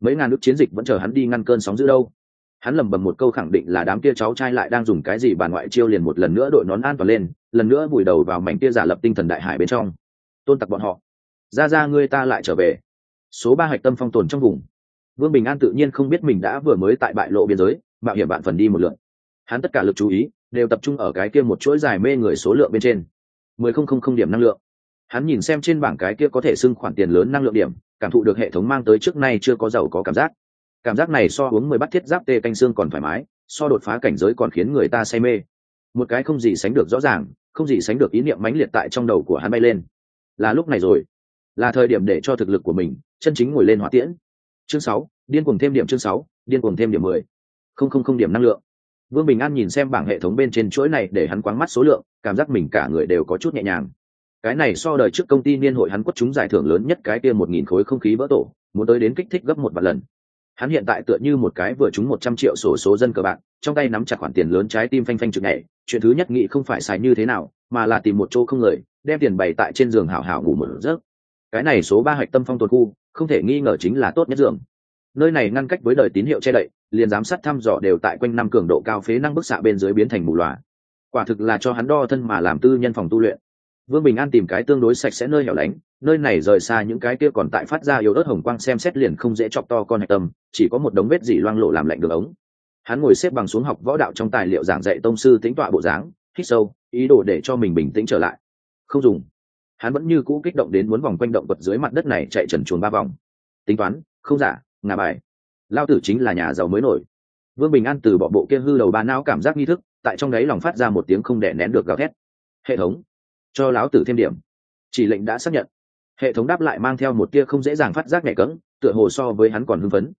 Mấy ngàn nước chiến dịch vẫn chờ hắn đi ngăn cơn sóng dữ đâu. Hắn lầm bầm một câu khẳng định là đám kia cháu trai lại đang dùng cái gì bàn ngoại chiêu liền một lần nữa đội nón an toàn lên, lần nữa vùi đầu vào mảnh kia giả lập tinh thần đại hải bên trong. Tôn tặc bọn họ. Ra ra ngươi ta lại trở về. Số ba hạch tâm phong tồn trong vùng. Vương bình an tự nhiên không biết mình đã vừa mới tại bại lộ biên giới, mạo hiểm bạn phần đi một lượt. Hắn tất cả lực chú ý đều tập trung ở cái kia một chuỗi dài mê người số lượng bên trên. Mười không không không điểm năng lượng hắn nhìn xem trên bảng cái kia có thể xưng khoản tiền lớn năng lượng điểm, cảm thụ được hệ thống mang tới trước nay chưa có giàu có cảm giác. Cảm giác này so uống mười bát thiết giáp tê canh xương còn thoải mái, so đột phá cảnh giới còn khiến người ta say mê. Một cái không gì sánh được rõ ràng, không gì sánh được ý niệm mãnh liệt tại trong đầu của hắn bay lên. Là lúc này rồi. Là thời điểm để cho thực lực của mình, chân chính ngồi lên hỏa tiễn. Chương sáu, điên cuồng thêm điểm chương sáu, điên cuồng thêm điểm mười. Không không không điểm năng lượng. Vương bình an nhìn xem bảng hệ thống bên trên chuỗi này để hắn quáng mắt số lượng, cảm giác mình cả người đều có chút nhẹ nhàng cái này so đời trước công ty niên hội hắn quất chúng giải thưởng lớn nhất cái kia một nghìn khối không khí vỡ tổ, muốn tới đến kích thích gấp một vạn lần. Hắn hiện tại tựa như một cái vừa trúng một trăm triệu sổ số dân cờ bạc, trong tay nắm chặt khoản tiền lớn trái tim phanh phanh chực nhảy. Chuyện thứ nhất nghĩ không phải xài như thế nào, mà là tìm một chỗ không người, đem tiền bày tại trên giường hảo hảo ngủ một giấc. Cái này số ba hạch tâm phong tồn khu, không thể nghi ngờ chính là tốt nhất giường. Nơi này ngăn cách với đời tín hiệu che đậy, liền giám sát thăm dò đều tại quanh năm cường độ cao phế năng bức xạ bên dưới biến thành mù loà. Quả thực là cho hắn đo thân mà làm tư nhân phòng tu luyện vương bình an tìm cái tương đối sạch sẽ nơi hẻo lánh, nơi này rời xa những cái kia còn tại phát ra yếu ớt hồng quang xem xét liền không dễ chọc to con hạch tâm, chỉ có một đống vết dỉ loang lộ làm lạnh đường ống. Hắn ngồi xếp bằng xuống học võ đạo trong tài liệu giảng dạy tông sư tính tọa bộ dáng, hít sâu, ý đồ để cho mình bình tĩnh trở lại. Không dùng. Hắn vẫn như cũ kích động đến muốn vòng quanh động vật dưới mặt đất này chạy trần chuồn ba vòng. Tính toán, không giả ngà bài. Lao tử chính là nhà giàu mới nổi. Vương bình an từ bỏ bộ kia hư đầu ba não cảm giác nghi thức, tại trong đấy lòng phát ra một tiếng không đẻ nén được gào thét. Hệ thống cho láo tử thêm điểm. Chỉ lệnh đã xác nhận. Hệ thống đáp lại mang theo một tia không dễ dàng phát giác nhẹ cỡng tựa hồ so với hắn còn hưng phấn.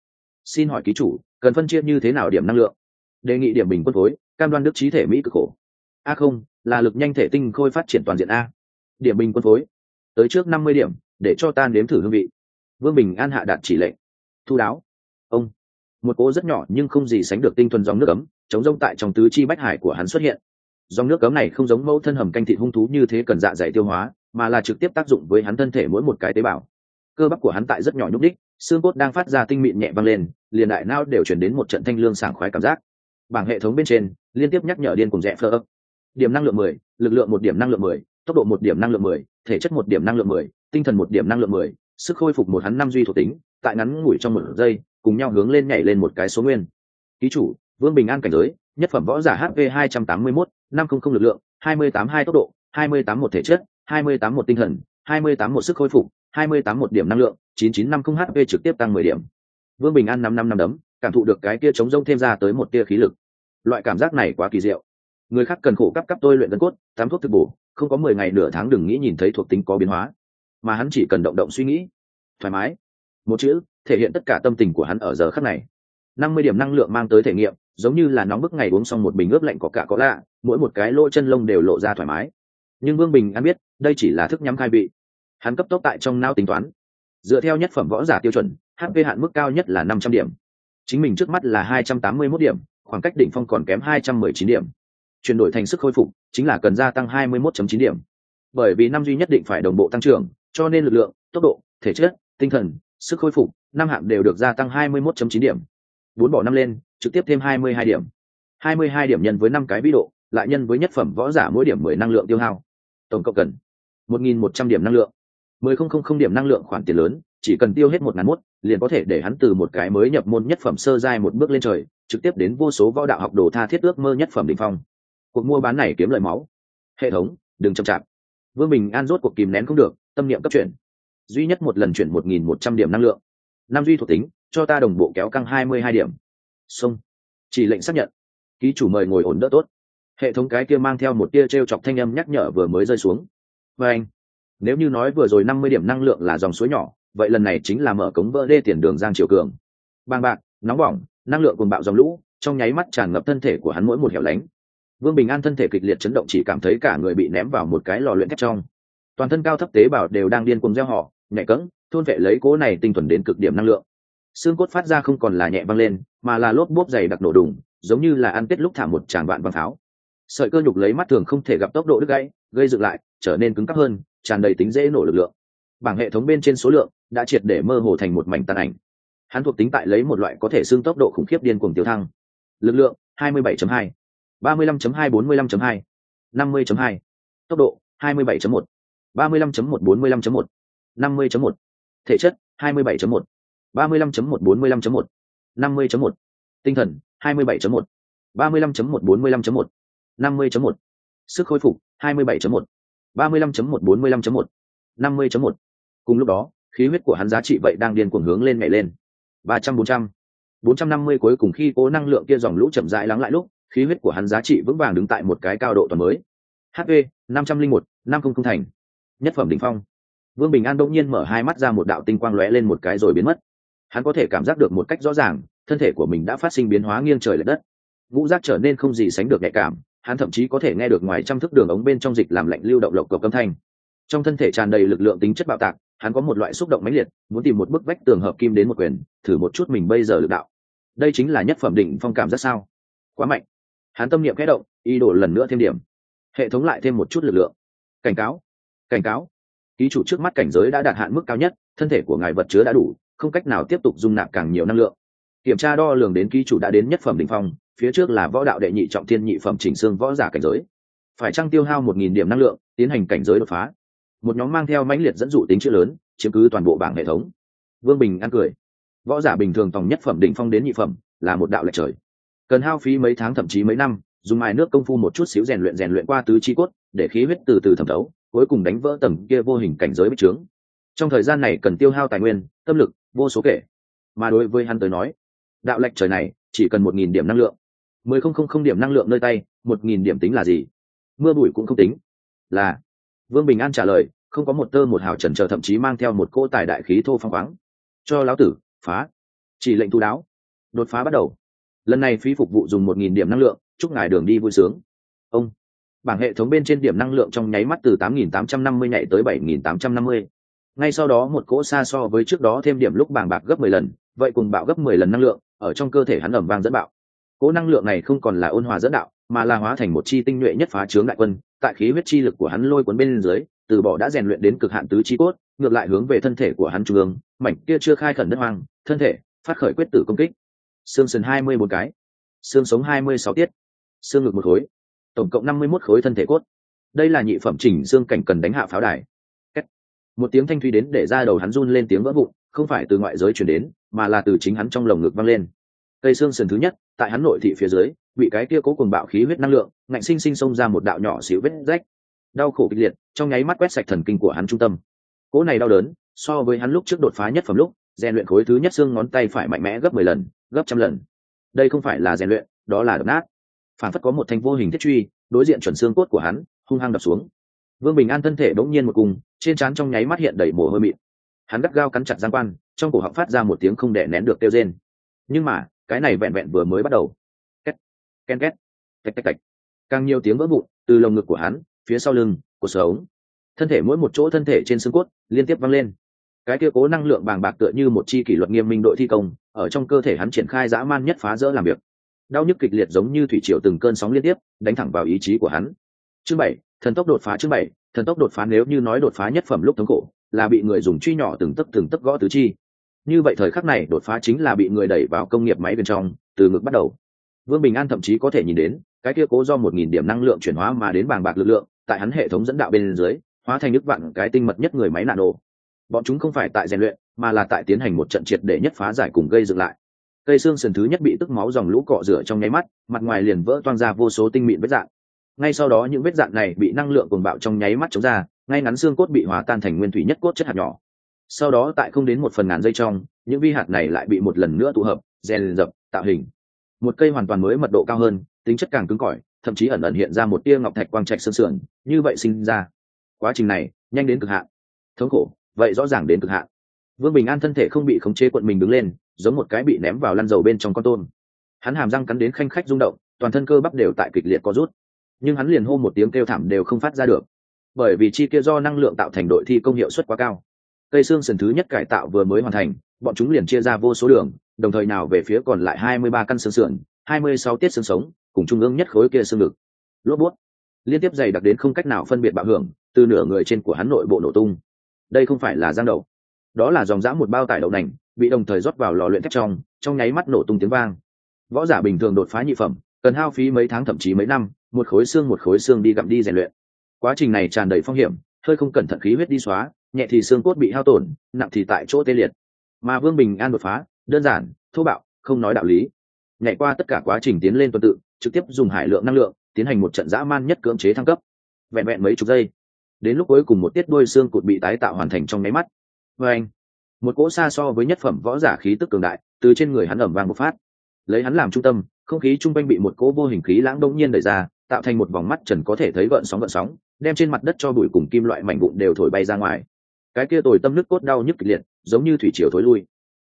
Xin hỏi ký chủ, cần phân chia như thế nào điểm năng lượng? Đề nghị điểm bình quân phối cam đoan đức trí thể mỹ cực khổ. A không, là lực nhanh thể tinh khôi phát triển toàn diện a. Điểm bình quân phối tới trước năm mươi điểm, để cho ta nếm thử hương vị. Vương bình an hạ đạt chỉ lệnh. Thu đáo. Ông. Một cố rất nhỏ nhưng không gì sánh được tinh thuần dòng nước ấm, chống rông tại trong tứ chi bách hải của hắn xuất hiện dòng nước cấm này không giống mẫu thân hầm canh thịt hung thú như thế cần dạ dày tiêu hóa, mà là trực tiếp tác dụng với hắn thân thể mỗi một cái tế bào. Cơ bắp của hắn tại rất nhỏ nhúc đích xương cốt đang phát ra tinh mịn nhẹ vang lên, liền đại nao đều chuyển đến một trận thanh lương sảng khoái cảm giác. Bảng hệ thống bên trên, liên tiếp nhắc nhở điên cùng rẽ phơ ấp điểm năng lượng mười, lực lượng một điểm năng lượng mười, tốc độ một điểm năng lượng mười, thể chất một điểm năng lượng mười, tinh thần một điểm năng lượng mười, sức khôi phục một hắn năm duy thuộc tính, tại ngắn ngủi trong một giây, cùng nhau hướng lên nhảy lên một cái số nguyên. Ký chủ, vương bình an cảnh giới nhất phẩm võ giả hp hai trăm tám mươi mốt, năm không không lực lượng, hai mươi tám hai tốc độ, hai mươi tám một thể chất, hai mươi tám một tinh thần, hai mươi tám một sức khôi phục, hai mươi tám một điểm năng lượng, chín chín năm không hp trực tiếp tăng mười điểm. Vương bình an năm năm năm đấm, cảm thụ được cái kia chống rông thêm ra tới một tia khí lực. Loại cảm giác này quá kỳ diệu. Người khác cần khổ cấp cấp tôi luyện gân cốt, tám thuốc thực bổ, không có mười ngày nửa tháng đừng nghĩ nhìn thấy thuộc tính có biến hóa. Mà hắn chỉ cần động động suy nghĩ, thoải mái. Một chữ, thể hiện tất cả tâm tình của hắn ở giờ khắc này. năm mươi điểm năng lượng mang tới thể nghiệm giống như là nóng bức ngày uống xong một bình ướp lạnh có cả có lạ, mỗi một cái lỗ chân lông đều lộ ra thoải mái. Nhưng vương bình an biết, đây chỉ là thức nhắm khai vị. Hắn cấp tốc tại trong nao tính toán. Dựa theo nhất phẩm võ giả tiêu chuẩn hp hạn mức cao nhất là năm trăm điểm. Chính mình trước mắt là hai trăm tám mươi mốt điểm, khoảng cách đỉnh phong còn kém hai trăm mười chín điểm. Chuyển đổi thành sức khôi phục, chính là cần gia tăng hai mươi mốt chín điểm. Bởi vì năm duy nhất định phải đồng bộ tăng trưởng, cho nên lực lượng, tốc độ, thể chất, tinh thần, sức khôi phục, năm hạng đều được gia tăng hai mươi mốt chín điểm. Bốn bỏ năm lên trực tiếp thêm hai mươi hai điểm. hai mươi hai điểm nhân với năm cái vĩ độ, lại nhân với nhất phẩm võ giả mỗi điểm mười năng lượng tiêu hao. Tổng cộng cần một nghìn một trăm điểm năng lượng. mười không không không điểm năng lượng khoản tiền lớn, chỉ cần tiêu hết một ngàn mốt, liền có thể để hắn từ một cái mới nhập môn nhất phẩm sơ giai một bước lên trời, trực tiếp đến vô số võ đạo học đồ tha thiết ước mơ nhất phẩm đ ỉ n h phong. Cuộc mua bán này kiếm lời máu. Hệ thống, đừng chậm chạp. Vương bình an rốt cuộc kìm nén không được, tâm niệm cấp chuyển. Duy nhất một lần chuyển một nghìn một trăm điểm năng lượng. Năm duy thuộc tính, cho ta đồng bộ kéo căng hai mươi hai điểm xông chỉ lệnh xác nhận. Ký chủ mời ngồi ổn đỡ tốt. Hệ thống cái kia mang theo một tia t r e o chọc thanh âm nhắc nhở vừa mới rơi xuống. Và anh, nếu như nói vừa rồi năm mươi điểm năng lượng là dòng suối nhỏ, vậy lần này chính là mở cống vỡ đê tiền đường giang triều cường. Bàng bạc, nóng bỏng, năng lượng cùng bạo dòng lũ, trong nháy mắt tràn ngập thân thể của hắn mỗi một hẻo lánh. Vương bình an thân thể kịch liệt chấn động chỉ cảm thấy cả người bị ném vào một cái lò luyện thép trong. Toàn thân cao thấp tế bào đều đang điên cùng gieo họ, nhẹ cẫng, thôn vệ lấy cố này tinh thuần đến cực điểm năng lượng xương cốt phát ra không còn là nhẹ văng lên mà là lốp bốp dày đặc nổ đùng giống như là ăn tết lúc thả một tràng vạn băng pháo. Sợi cơ nhục lấy mắt thường không thể gặp tốc độ đứt gãy gây dựng lại trở nên cứng cắp hơn tràn đầy tính dễ nổ lực lượng. Bảng hệ thống bên trên số lượng đã triệt để mơ hồ thành một mảnh tàn ảnh. Hắn thuộc tính tại lấy một loại có thể xương tốc độ khủng khiếp điên cuồng tiêu thăng. Lực lượng 27.2, 35.2 45.2, 50.2, tốc độ 27.1, 35.1 45.1, 50.1, thể chất 27.1, 35.1 45.1, 50.1, tinh thần 27.1, 35.1 45.1, 50.1, sức khôi phục 27.1, 35.1 45.1, 50.1. Cùng lúc đó, khí huyết của hắn giá trị vậy đang điên cuồng hướng lên mẹ lên. 300 400, 450 cuối cùng khi cố năng lượng kia dòng lũ chậm rãi lắng lại lúc, khí huyết của hắn giá trị vững vàng đứng tại một cái cao độ toàn mới. HP 501, 500 thành. Nhất phẩm đỉnh phong. Vương Bình An đột nhiên mở hai mắt ra một đạo tinh quang lóe lên một cái rồi biến mất hắn có thể cảm giác được một cách rõ ràng, thân thể của mình đã phát sinh biến hóa nghiêng trời l ệ đất. Ngũ giác trở nên không gì sánh được nhạy cảm, hắn thậm chí có thể nghe được ngoài trăm thước đường ống bên trong dịch làm lạnh lưu động lộc cầu âm thanh. Trong thân thể tràn đầy lực lượng tính chất bạo tạc, hắn có một loại xúc động mãnh liệt, muốn tìm một bức vách tường hợp kim đến một quyền, thử một chút mình bây giờ lực đạo. Đây chính là nhất phẩm đỉnh phong cảm rất sao? Quá mạnh. Hắn tâm niệm kẽ động, ý đồ lần nữa thêm điểm. Hệ thống lại thêm một chút lực lượng. Cảnh cáo. Cảnh cáo. Ký chủ trước mắt cảnh giới đã đạt hạn mức cao nhất, thân thể của ngài vật chứa đã đủ không cách nào tiếp tục dung nạp càng nhiều năng lượng. Kiểm tra đo lường đến ký chủ đã đến nhất phẩm đ ỉ n h phong, phía trước là võ đạo đệ nhị trọng thiên nhị phẩm chỉnh xương võ giả cảnh giới. Phải trăng tiêu hao một nghìn điểm năng lượng, tiến hành cảnh giới đột phá? Một nhóm mang theo mãnh liệt dẫn dụ tính chữ lớn, chiếm cứ toàn bộ bảng hệ thống. Vương bình ăn cười. Võ giả bình thường tòng nhất phẩm đỉnh phong đến nhị phẩm, là một đạo lệch trời. Cần hao phí mấy tháng thậm chí mấy năm, dùng mài nước công phu một chút xíu rèn luyện rèn luyện qua tứ chi cốt, để khí huyết từ từ thẩm thấu, cuối cùng đánh vỡ tầng kia vô hình cảnh giới bích trướng. Trong thời gian này cần tiêu hao tài nguyên, tâm lực vô số kể. Mà đối với hắn tới nói, đạo lệch trời này chỉ cần một nghìn điểm năng lượng, mười không không không điểm năng lượng nơi tay, một nghìn điểm tính là gì? Mưa bụi cũng không tính. Là, vương bình an trả lời, không có một tơ một hào trần trờ thậm chí mang theo một cỗ tài đại khí thô phong khoáng. Cho lão tử, phá. Chỉ lệnh thu đáo. Đột phá bắt đầu. Lần này phí phục vụ dùng một nghìn điểm năng lượng, chúc ngài đường đi vui sướng. Ông, bảng hệ thống bên trên điểm năng lượng trong nháy mắt từ 8.850 nhảy tới 7.850 ngay sau đó một cỗ xa so với trước đó thêm điểm lúc bàng bạc gấp 10 lần, vậy cùng bạo gấp 10 lần năng lượng, ở trong cơ thể hắn ẩm vang dẫn bạo. Cỗ năng lượng này không còn là ôn hòa dẫn đạo, mà là hóa thành một chi tinh nhuệ nhất phá chướng đại quân, tại khí huyết chi lực của hắn lôi cuốn bên dưới, từ bỏ đã rèn luyện đến cực hạn tứ chi cốt, ngược lại hướng về thân thể của hắn trung ương, mảnh kia chưa khai khẩn đất hoang, thân thể, phát khởi quyết tử công kích. Xương sườn hai mươi một cái xương sống hai mươi sáu tiết xương ngực một khối, tổng cộng năm mươi mốt khối thân thể cốt. Đây là nhị phẩm chỉnh xương cảnh cần đánh hạ pháo đài một tiếng thanh thuy đến để ra đầu hắn run lên tiếng vỡ vụn, không phải từ ngoại giới chuyển đến, mà là từ chính hắn trong lồng ngực vang lên. Cây xương sườn thứ nhất, tại hắn nội thị phía dưới, bị cái kia cố cùng bạo khí huyết năng lượng, ngạnh sinh sinh xông ra một đạo nhỏ xíu vết rách. Đau khổ kịch liệt, trong nháy mắt quét sạch thần kinh của hắn trung tâm. Cố này đau đớn, so với hắn lúc trước đột phá nhất phẩm lúc, rèn luyện khối thứ nhất xương ngón tay phải mạnh mẽ gấp mười lần, gấp trăm lần. Đây không phải là rèn luyện, đó là đập nát. Phản phất có một thanh vô hình thiết truy, đối diện chuẩn xương cốt của hắn, hung hăng đập xuống vương bình an thân thể bỗng nhiên một cùng, trên trán trong nháy mắt hiện đầy mồ hôi mịn. Hắn gắt gao cắn chặt giang quan, trong cổ họng phát ra một tiếng không đẻ nén được kêu rên. Nhưng mà, cái này vẹn vẹn vừa mới bắt đầu. Két ken két, tạch tạch tạch. Càng nhiều tiếng vỡ vụn từ lồng ngực của hắn, phía sau lưng cuộc sống thân thể mỗi một chỗ thân thể trên xương cốt liên tiếp văng lên. Cái kia cố năng lượng bàng bạc tựa như một chi kỷ luật nghiêm minh đội thi công, ở trong cơ thể hắn triển khai dã man nhất phá rỡ làm việc. Đau nhức kịch liệt giống như thủy triều từng cơn sóng liên tiếp, đánh thẳng vào ý chí của hắn. Chương bảy thần tốc đột phá chương bảy, thần tốc đột phá nếu như nói đột phá nhất phẩm lúc thống cổ là bị người dùng truy nhỏ từng tấc từng tấc gõ tứ chi. Như vậy thời khắc này đột phá chính là bị người đẩy vào công nghiệp máy bên trong, từ ngực bắt đầu. Vương bình an thậm chí có thể nhìn đến, cái kia cố do một nghìn điểm năng lượng chuyển hóa mà đến bàng bạc lực lượng, tại hắn hệ thống dẫn đạo bên dưới, hóa thành nước vạn cái tinh mật nhất người máy nạn nổ. Bọn chúng không phải tại rèn luyện, mà là tại tiến hành một trận triệt để nhất phá giải cùng gây dựng lại. Cây xương sườn thứ nhất bị tức máu dòng lũ cọ rửa trong nháy mắt, mặt ngoài liền vỡ toang ra vô số tinh mịn vết dạng ngay sau đó những vết dạn này bị năng lượng cuồng bạo trong nháy mắt chống ra, ngay ngắn xương cốt bị hòa tan thành nguyên thủy nhất cốt chất hạt nhỏ. Sau đó tại không đến một phần ngàn giây trong, những vi hạt này lại bị một lần nữa tụ hợp, rèn dập tạo hình. Một cây hoàn toàn mới mật độ cao hơn, tính chất càng cứng cỏi, thậm chí ẩn ẩn hiện ra một tia ngọc thạch quang trạch sơn sườn, như vậy sinh ra. Quá trình này, nhanh đến cực hạn. Thống khổ, vậy rõ ràng đến cực hạn. Vương bình an thân thể không bị khống chế quận mình đứng lên, giống một cái bị ném vào lăn dầu bên trong con tôm. Hắn hàm răng cắn đến khanh khách rung động, toàn thân cơ bắp đều tại kịch liệt co rút nhưng hắn liền hô một tiếng kêu thảm đều không phát ra được. Bởi vì chi kia do năng lượng tạo thành đội thi công hiệu suất quá cao. Cây xương sườn thứ nhất cải tạo vừa mới hoàn thành, bọn chúng liền chia ra vô số đường, đồng thời nào về phía còn lại hai mươi ba căn xương sườn, hai mươi sáu tiết xương sống, cùng trung ương nhất khối kia xương ngực. Lốp bút. Liên tiếp dày đặc đến không cách nào phân biệt bạo hưởng, từ nửa người trên của hắn nội bộ nổ tung. Đây không phải là giang đầu đó là dòng dã một bao tải đậu nành, bị đồng thời rót vào lò luyện thép trong trong nháy mắt nổ tung tiếng vang. Võ giả bình thường đột phá nhị phẩm, cần hao phí mấy tháng thậm chí mấy năm một khối xương một khối xương đi gặm đi rèn luyện. Quá trình này tràn đầy phong hiểm, hơi không cẩn thận khí huyết đi xóa, nhẹ thì xương cốt bị hao tổn, nặng thì tại chỗ tê liệt. Mà vương bình an đột phá, đơn giản, thô bạo, không nói đạo lý. Nhảy qua tất cả quá trình tiến lên tuần tự, trực tiếp dùng hải lượng năng lượng, tiến hành một trận dã man nhất cưỡng chế thăng cấp. Vẹn vẹn mấy chục giây, đến lúc cuối cùng một tiết đôi xương cụt bị tái tạo hoàn thành trong nháy mắt. Vê anh, một cỗ xa so với nhất phẩm võ giả khí tức cường đại, từ trên người hắn ẩm vang một phát. Lấy hắn làm trung tâm, không khí chung quanh bị một cỗ vô hình khí lãng đông nhiên đẩy ra tạo thành một vòng mắt trần có thể thấy gợn sóng gợn sóng, đem trên mặt đất cho bụi cùng kim loại mảnh vụn đều thổi bay ra ngoài. Cái kia tồi tâm nước cốt đau nhức kịch liệt, giống như thủy triều thối lui.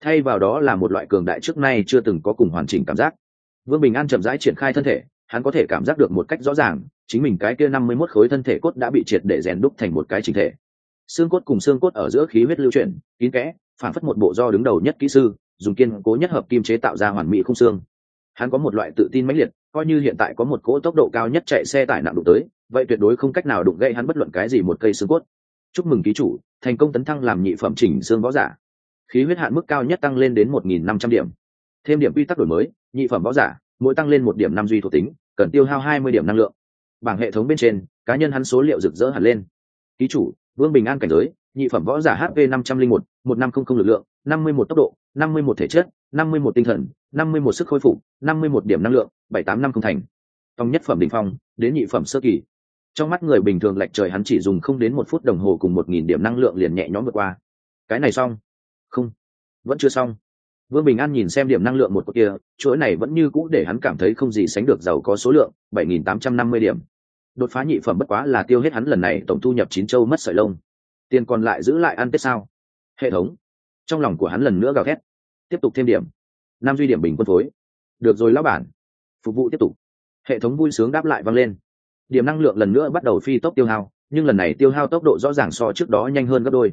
Thay vào đó là một loại cường đại trước nay chưa từng có cùng hoàn chỉnh cảm giác. Vương bình an chậm rãi triển khai thân thể, hắn có thể cảm giác được một cách rõ ràng, chính mình cái kia năm mươi mốt khối thân thể cốt đã bị triệt để rèn đúc thành một cái chính thể. Xương cốt cùng xương cốt ở giữa khí huyết lưu chuyển, kín kẽ, phản phất một bộ do đứng đầu nhất kỹ sư, dùng kiên cố nhất hợp kim chế tạo ra hoàn mỹ không xương hắn có một loại tự tin mãnh liệt, coi như hiện tại có một cỗ tốc độ cao nhất chạy xe tải nặng đụng tới, vậy tuyệt đối không cách nào đụng gây hắn bất luận cái gì một cây xương cốt. Chúc mừng ký chủ, thành công tấn thăng làm nhị phẩm chỉnh xương võ giả. Khí huyết hạn mức cao nhất tăng lên đến một nghìn năm trăm điểm. Thêm điểm quy tắc đổi mới, nhị phẩm võ giả, mỗi tăng lên một điểm năm duy thuộc tính, cần tiêu hao hai mươi điểm năng lượng. Bảng hệ thống bên trên, cá nhân hắn số liệu rực rỡ hẳn lên. Ký chủ, vương bình an cảnh giới nhị phẩm võ giả hp năm trăm linh một một năm không không lực lượng, năm mươi một tốc độ, năm mươi một thể chất, năm mươi một tinh thần, năm mươi một sức khôi phục, năm mươi một điểm năng lượng, bảy tám năm không thành. Trong nhất phẩm đ ỉ n h phong, đến nhị phẩm sơ kỳ. Trong mắt người bình thường lệch trời hắn chỉ dùng không đến một phút đồng hồ cùng một nghìn điểm năng lượng liền nhẹ nhõm vượt qua. Cái này xong? Không. Vẫn chưa xong. Vương bình an nhìn xem điểm năng lượng một cột kia, chuỗi này vẫn như cũ để hắn cảm thấy không gì sánh được giàu có số lượng, bảy nghìn tám trăm năm mươi điểm. Đột phá nhị phẩm bất quá là tiêu hết hắn lần này tổng thu nhập chín châu mất sợi lông tiền còn lại giữ lại ăn tết sao? Hệ thống. Trong lòng của hắn lần nữa gào thét. Tiếp tục thêm điểm. Năm duy điểm bình quân phối. Được rồi lão bản. Phục vụ tiếp tục. Hệ thống vui sướng đáp lại vang lên. Điểm năng lượng lần nữa bắt đầu phi tốc tiêu hao, nhưng lần này tiêu hao tốc độ rõ ràng so trước đó nhanh hơn gấp đôi.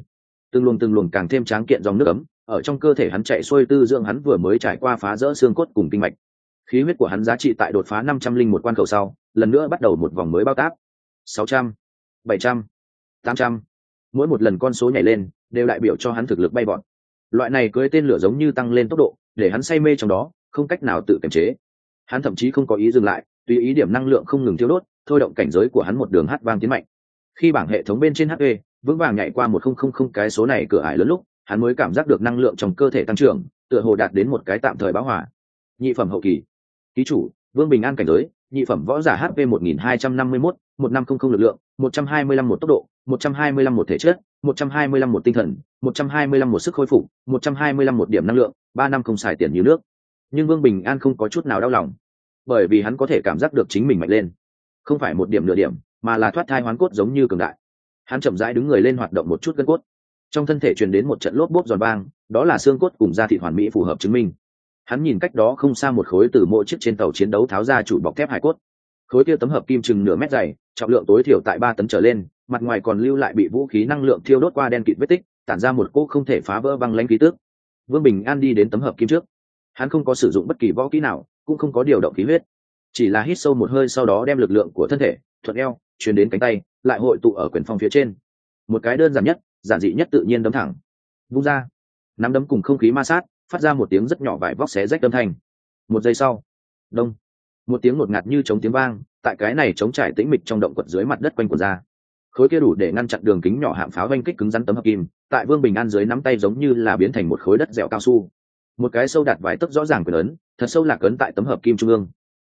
Từng luồng từng luồng càng thêm tráng kiện dòng nước ấm, ở trong cơ thể hắn chạy xuôi tư dưỡng hắn vừa mới trải qua phá rỡ xương cốt cùng kinh mạch. Khí huyết của hắn giá trị tại đột phá năm trăm linh một quan cầu sau, lần nữa bắt đầu một vòng mới bao tác. sáu trăm, bảy trăm, tám trăm mỗi một lần con số nhảy lên, đều đại biểu cho hắn thực lực bay vọt. Loại này cưới tên lửa giống như tăng lên tốc độ, để hắn say mê trong đó, không cách nào tự kiềm chế. Hắn thậm chí không có ý dừng lại, tùy ý điểm năng lượng không ngừng tiêu đốt, thôi động cảnh giới của hắn một đường hát vang tiến mạnh. Khi bảng hệ thống bên trên hp vững vàng nhảy qua một không không không cái số này cửa ải lớn lúc, hắn mới cảm giác được năng lượng trong cơ thể tăng trưởng, tựa hồ đạt đến một cái tạm thời báo hỏa nhị phẩm hậu kỳ. Ký chủ, vương bình an cảnh giới, nhị phẩm võ giả hp một nghìn hai trăm năm mươi mốt một năm không không lực lượng, một trăm hai mươi lăm một tốc độ, một trăm hai mươi lăm một thể chất, một trăm hai mươi lăm một tinh thần, một trăm hai mươi lăm một sức khôi phục, một trăm hai mươi lăm một điểm năng lượng, ba năm không xài tiền như nước. Nhưng vương bình an không có chút nào đau lòng, bởi vì hắn có thể cảm giác được chính mình mạnh lên. Không phải một điểm nửa điểm, mà là thoát thai hoán cốt giống như cường đại. Hắn chậm rãi đứng người lên hoạt động một chút gân cốt. Trong thân thể truyền đến một trận lốp bốp giòn vang, đó là xương cốt cùng da thịt hoàn mỹ phù hợp chứng minh. Hắn nhìn cách đó không xa một khối từ mỗi chiếc trên tàu chiến đấu tháo ra chủ bọc thép hải cốt. Khối kia tấm hợp kim chừng nửa mét dày trọng lượng tối thiểu tại ba tấn trở lên, mặt ngoài còn lưu lại bị vũ khí năng lượng thiêu đốt qua đen kịt vết tích, tản ra một cỗ không thể phá vỡ băng lãnh khí tước vương bình an đi đến tấm hợp kim trước. Hắn không có sử dụng bất kỳ võ kỹ nào, cũng không có điều động khí huyết. Chỉ là hít sâu một hơi sau đó đem lực lượng của thân thể, thuận eo, chuyển đến cánh tay, lại hội tụ ở quyền phong phía trên. Một cái đơn giản nhất, giản dị nhất tự nhiên đấm thẳng. Vung ra. Nắm đấm cùng không khí ma sát, phát ra một tiếng rất nhỏ vải vóc xé rách âm thanh. Một giây sau. Đông. Một tiếng ngột ngạt như chống tiếng vang tại cái này chống trải tĩnh mịch trong động quật dưới mặt đất quanh quần ra. Khối kia đủ để ngăn chặn đường kính nhỏ hạm pháo vanh kích cứng rắn tấm hợp kim, tại vương bình an dưới nắm tay giống như là biến thành một khối đất dẻo cao su. Một cái sâu đạt vài tấc rõ ràng quyền ấn, thật sâu lạc ấn tại tấm hợp kim trung ương.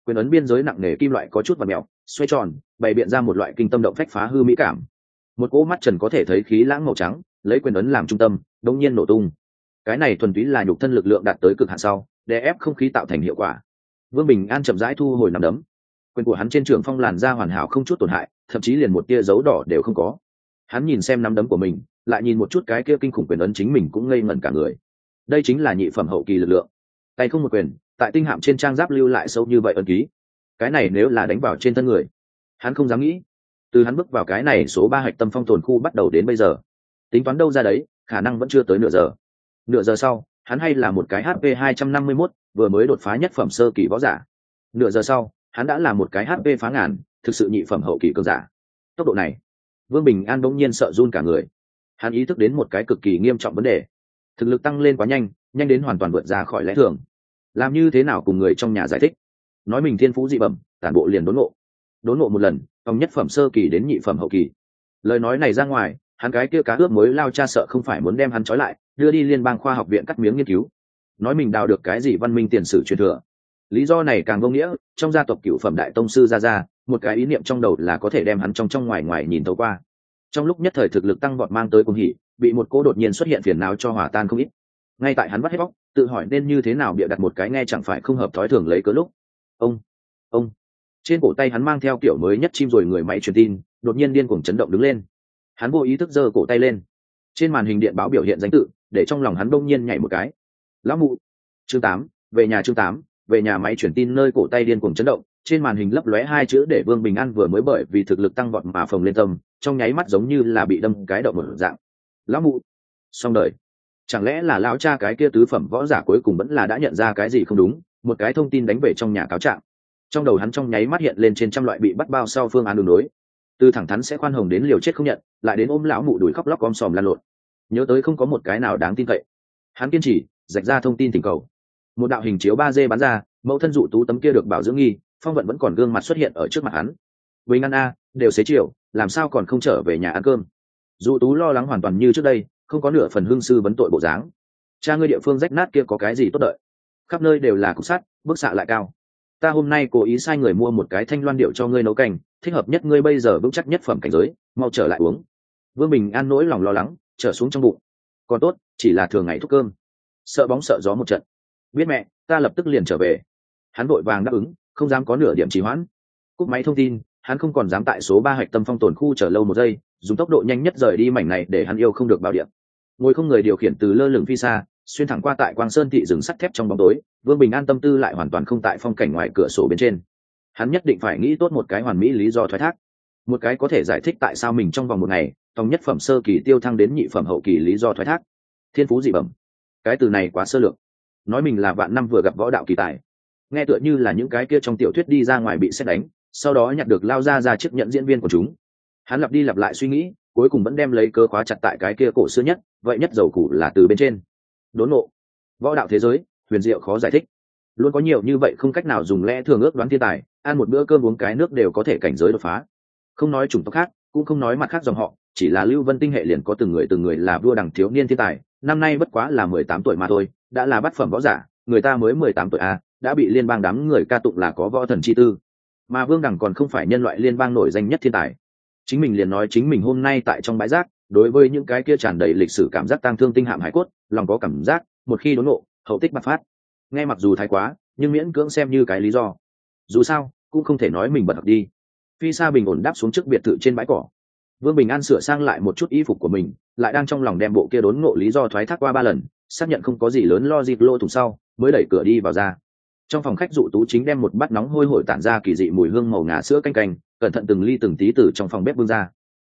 Quyền ấn biên giới nặng nề kim loại có chút và mèo, xoay tròn, bày biện ra một loại kinh tâm động phách phá hư mỹ cảm. Một cỗ mắt trần có thể thấy khí lãng màu trắng, lấy quyền ấn làm trung tâm, đông nhiên nổ tung. Cái này thuần túy là nhục thân lực lượng đạt tới cực hạn sau, để ép không khí tạo thành hiệu quả. Vương bình an chậm rãi thu hồi nằm đấm quyền của hắn trên trường phong làn ra hoàn hảo không chút tổn hại thậm chí liền một tia dấu đỏ đều không có. Hắn nhìn xem nắm đấm của mình lại nhìn một chút cái kia kinh khủng quyền ấn chính mình cũng ngây ngẩn cả người. Đây chính là nhị phẩm hậu kỳ lực lượng. Tay không một quyền tại tinh hạm trên trang giáp lưu lại sâu như vậy ấn ký. Cái này nếu là đánh vào trên thân người hắn không dám nghĩ. Từ hắn bước vào cái này số ba hạch tâm phong tồn khu bắt đầu đến bây giờ. Tính toán đâu ra đấy khả năng vẫn chưa tới nửa giờ. Nửa giờ sau hắn hay là một cái hp hai trăm năm mươi 251, vừa mới đột phá nhất phẩm sơ kỳ võ giả. Nửa giờ sau hắn đã là một cái hp phá ngàn, thực sự nhị phẩm hậu kỳ cường giả. Tốc độ này, vương bình an bỗng nhiên sợ run cả người. Hắn ý thức đến một cái cực kỳ nghiêm trọng vấn đề. Thực lực tăng lên quá nhanh nhanh đến hoàn toàn vượt ra khỏi lẽ thường. Làm như thế nào cùng người trong nhà giải thích? Nói mình thiên phú dị bẩm, tản bộ liền đốn ngộ. Đốn ngộ một lần, ông nhất phẩm sơ kỳ đến nhị phẩm hậu kỳ. Lời nói này ra ngoài, hắn cái kia cá ướp mới lao cha sợ không phải muốn đem hắn trói lại, đưa đi liên bang khoa học viện cắt miếng nghiên cứu. Nói mình đào được cái gì văn minh tiền sử truyền thừa lý do này càng vô nghĩa, trong gia tộc cựu phẩm đại tông sư ra ra một cái ý niệm trong đầu là có thể đem hắn trong trong ngoài ngoài nhìn thấu qua. Trong lúc nhất thời thực lực tăng vọt mang tới cùng hỉ, bị một cô đột nhiên xuất hiện phiền não cho hòa tan không ít. Ngay tại hắn bắt hết bóc, tự hỏi nên như thế nào bịa đặt một cái nghe chẳng phải không hợp thói thường lấy cớ lúc. Ông ông. Trên cổ tay hắn mang theo kiểu mới nhất chim rồi người máy truyền tin, đột nhiên điên cuồng chấn động đứng lên. Hắn vô ý thức giơ cổ tay lên. Trên màn hình điện báo biểu hiện danh tự, để trong lòng hắn đông nhiên nhảy một cái. Lão mụ. Chương tám, về nhà chương tám về nhà máy truyền tin nơi cổ tay điên cuồng chấn động, trên màn hình lấp lóe hai chữ để vương bình an vừa mới bởi vì thực lực tăng vọt mà phồng lên tâm, trong nháy mắt giống như là bị đâm cái động một dạng. Lão mụ! Xong đời. Chẳng lẽ là lão cha cái kia tứ phẩm võ giả cuối cùng vẫn là đã nhận ra cái gì không đúng? Một cái thông tin đánh về trong nhà cáo trạng. Trong đầu hắn trong nháy mắt hiện lên trên trăm loại bị bắt bao sau phương án đường đối từ thẳng thắn sẽ khoan hồng đến liều chết không nhận, lại đến ôm lão mụ đuổi khóc lóc om sòm lan lộn. Nhớ tới không có một cái nào đáng tin cậy. Hắn kiên trì, rạch ra thông tin tình cầu một đạo hình chiếu ba d bắn ra, mẫu thân dụ tú tấm kia được bảo dưỡng nghi, phong vận vẫn còn gương mặt xuất hiện ở trước mặt hắn. Với ngăn a, đều xế chiều, làm sao còn không trở về nhà ăn cơm? Dụ tú lo lắng hoàn toàn như trước đây, không có nửa phần hương sư vấn tội bộ dáng. Cha ngươi địa phương rách nát kia có cái gì tốt đợi? Khắp nơi đều là cục sắt, bức xạ lại cao. Ta hôm nay cố ý sai người mua một cái thanh loan điệu cho ngươi nấu canh, thích hợp nhất ngươi bây giờ vững chắc nhất phẩm cảnh giới, mau trở lại uống. Vương bình an nỗi lòng lo lắng, trở xuống trong bụng. Còn tốt, chỉ là thường ngày thúc cơm. Sợ bóng sợ gió một trận biết mẹ, ta lập tức liền trở về. Hắn vội vàng đáp ứng, không dám có nửa điểm trì hoãn. Cúp máy thông tin, hắn không còn dám tại số ba hạch tâm phong tồn khu chờ lâu một giây, dùng tốc độ nhanh nhất rời đi mảnh này để hắn yêu không được bảo điện ngồi không người điều khiển từ lơ lửng phi xa, xuyên thẳng qua tại quang sơn thị rừng sắt thép trong bóng tối, vương bình an tâm tư lại hoàn toàn không tại phong cảnh ngoài cửa sổ bên trên. Hắn nhất định phải nghĩ tốt một cái hoàn mỹ lý do thoái thác. Một cái có thể giải thích tại sao mình trong vòng một ngày, tòng nhất phẩm sơ kỳ tiêu thăng đến nhị phẩm hậu kỳ lý do thoái thác. Thiên phú dị bẩm. Cái từ này quá sơ lược nói mình là vạn năm vừa gặp võ đạo kỳ tài. Nghe tựa như là những cái kia trong tiểu thuyết đi ra ngoài bị xét đánh, sau đó nhặt được lao ra ra chiếc nhận diễn viên của chúng. Hắn lặp đi lặp lại suy nghĩ, cuối cùng vẫn đem lấy cơ khóa chặt tại cái kia cổ xưa nhất, vậy nhất dầu củ là từ bên trên. Đốn nộ võ đạo thế giới, huyền diệu khó giải thích. Luôn có nhiều như vậy không cách nào dùng lẽ thường ước đoán thiên tài, ăn một bữa cơm uống cái nước đều có thể cảnh giới đột phá. Không nói chủng tộc khác, cũng không nói mặt khác dòng họ, chỉ là lưu vân tinh hệ liền có từng người từng người là vua đằng thiếu niên thiên tài năm nay bất quá là mười tám tuổi mà thôi, đã là bát phẩm võ giả, người ta mới mười tám tuổi a đã bị liên bang đám người ca tụng là có võ thần chi tư. Mà vương đằng còn không phải nhân loại liên bang nổi danh nhất thiên tài. Chính mình liền nói chính mình hôm nay tại trong bãi rác, đối với những cái kia tràn đầy lịch sử cảm giác tang thương tinh hạm hải cốt, lòng có cảm giác, một khi đốn nộ hậu tích bạc phát. Nghe mặc dù thái quá, nhưng miễn cưỡng xem như cái lý do. Dù sao, cũng không thể nói mình bật học đi. Phi sa bình ổn đáp xuống trước biệt thự trên bãi cỏ vương bình an sửa sang lại một chút y phục của mình, lại đang trong lòng đem bộ kia đốn ngộ lý do thoái thác qua ba lần, xác nhận không có gì lớn lo dịp lô thủng sau, mới đẩy cửa đi vào ra. Trong phòng khách dụ tú chính đem một bát nóng hôi hổi tản ra kỳ dị mùi hương màu ngà sữa canh canh, cẩn thận từng ly từng tí từ trong phòng bếp vương ra.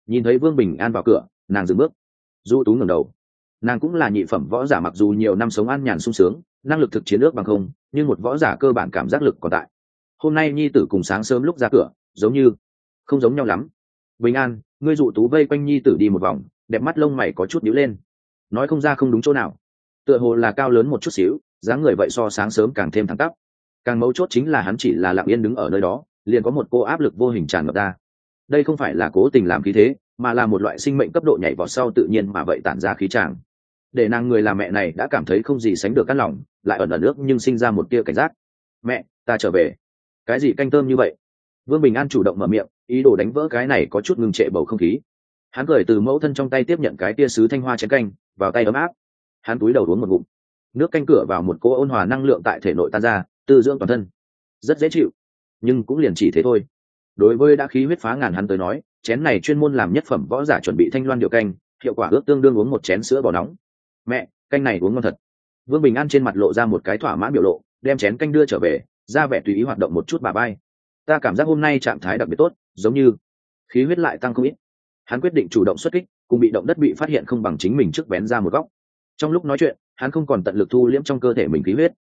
Nhìn thấy vương bình an vào cửa, nàng dừng bước. Dụ tú ngẩng đầu. Nàng cũng là nhị phẩm võ giả mặc dù nhiều năm sống an nhàn sung sướng, năng lực thực chiến ước bằng không, nhưng một võ giả cơ bản cảm giác lực còn tại. Hôm nay nhi tử cùng sáng sớm lúc ra cửa, giống như không giống nhau lắm. Bình an ngươi dụ tú vây quanh nhi tử đi một vòng, đẹp mắt lông mày có chút nhíu lên. Nói không ra không đúng chỗ nào. Tựa hồ là cao lớn một chút xíu, dáng người vậy so sáng sớm càng thêm thẳng tắp. Càng mấu chốt chính là hắn chỉ là lặng yên đứng ở nơi đó, liền có một cô áp lực vô hình tràn ngập ra. Đây không phải là cố tình làm khí thế, mà là một loại sinh mệnh cấp độ nhảy vọt sau tự nhiên mà vậy tản ra khí tràng. Để nàng người làm mẹ này đã cảm thấy không gì sánh được cắt lòng, lại ẩn ẩn nước nhưng sinh ra một tia cảnh giác. Mẹ, ta trở về. Cái gì canh tôm như vậy? Vương bình an chủ động mở miệng ý đồ đánh vỡ cái này có chút ngừng trệ bầu không khí. Hắn cười từ mẫu thân trong tay tiếp nhận cái tia sứ thanh hoa chén canh, vào tay ấm áp. Hắn túi đầu uống một ngụm. Nước canh cửa vào một cỗ ôn hòa năng lượng tại thể nội tan ra, tư dưỡng toàn thân. Rất dễ chịu, nhưng cũng liền chỉ thế thôi. Đối với đã khí huyết phá ngàn hắn tới nói, chén này chuyên môn làm nhất phẩm võ giả chuẩn bị thanh loan điệu canh, hiệu quả ước tương đương uống một chén sữa bò nóng. Mẹ, canh này uống ngon thật. Vương bình an trên mặt lộ ra một cái thỏa mãn biểu lộ, đem chén canh đưa trở về, ra vẻ tùy ý hoạt động một chút bà bay ta cảm giác hôm nay trạng thái đặc biệt tốt, giống như khí huyết lại tăng không ít. Hắn quyết định chủ động xuất kích, cùng bị động đất bị phát hiện không bằng chính mình trước bén ra một góc. Trong lúc nói chuyện, hắn không còn tận lực thu liễm trong cơ thể mình khí huyết.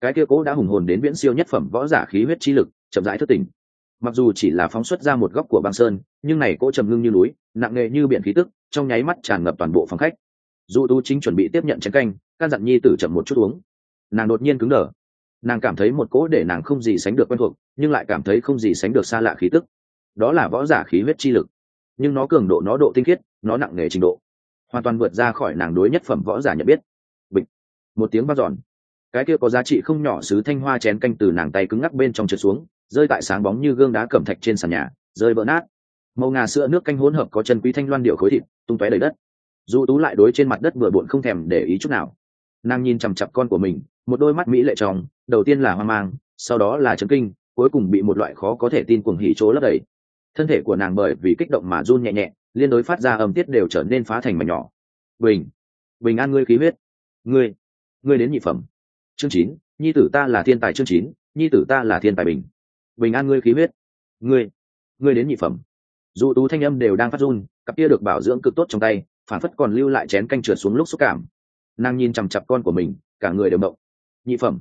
Cái kia cố đã hùng hồn đến viễn siêu nhất phẩm võ giả khí huyết chi lực, chậm rãi thất tỉnh. Mặc dù chỉ là phóng xuất ra một góc của băng sơn, nhưng này cỗ trầm ngưng như núi, nặng nề như biển khí tức, trong nháy mắt tràn ngập toàn bộ phòng khách. Dù tú chính chuẩn bị tiếp nhận chén canh, căn dặn nhi tử chậm một chút uống. Nàng đột nhiên cứng đờ nàng cảm thấy một cỗ để nàng không gì sánh được quen thuộc, nhưng lại cảm thấy không gì sánh được xa lạ khí tức. Đó là võ giả khí huyết chi lực. Nhưng nó cường độ, nó độ tinh khiết, nó nặng nề trình độ. Hoàn toàn vượt ra khỏi nàng đối nhất phẩm võ giả nhận biết. Bịch. Một tiếng vang dọn. Cái kia có giá trị không nhỏ sứ thanh hoa chén canh từ nàng tay cứng ngắc bên trong trượt xuống, rơi tại sáng bóng như gương đá cẩm thạch trên sàn nhà, rơi vỡ nát. Màu ngà sữa nước canh hỗn hợp có chân quý thanh loan điệu khối thịt, tung tóe đầy đất. Du tú lại đối trên mặt đất vừa bụn không thèm để ý chút nào. Nàng nhìn chằm chặp con của mình, một đôi mắt mỹ lệ tròng đầu tiên là hoang mang, sau đó là chấn kinh, cuối cùng bị một loại khó có thể tin cuồng hỉ chỗ lấp đầy. Thân thể của nàng bởi vì kích động mà run nhẹ nhẹ, liên đối phát ra âm tiết đều trở nên phá thành mảnh nhỏ. Bình bình an ngươi khí huyết. Ngươi ngươi đến nhị phẩm. Chương chín, nhi tử ta là thiên tài chương chín, nhi tử ta là thiên tài bình. Bình an ngươi khí huyết. Ngươi ngươi đến nhị phẩm. Dù tú thanh âm đều đang phát run, cặp kia được bảo dưỡng cực tốt trong tay, phản phất còn lưu lại chén canh trượt xuống lúc xúc cảm. Nàng nhìn chằm chặp con của mình, cả người đều mộng. Nhị phẩm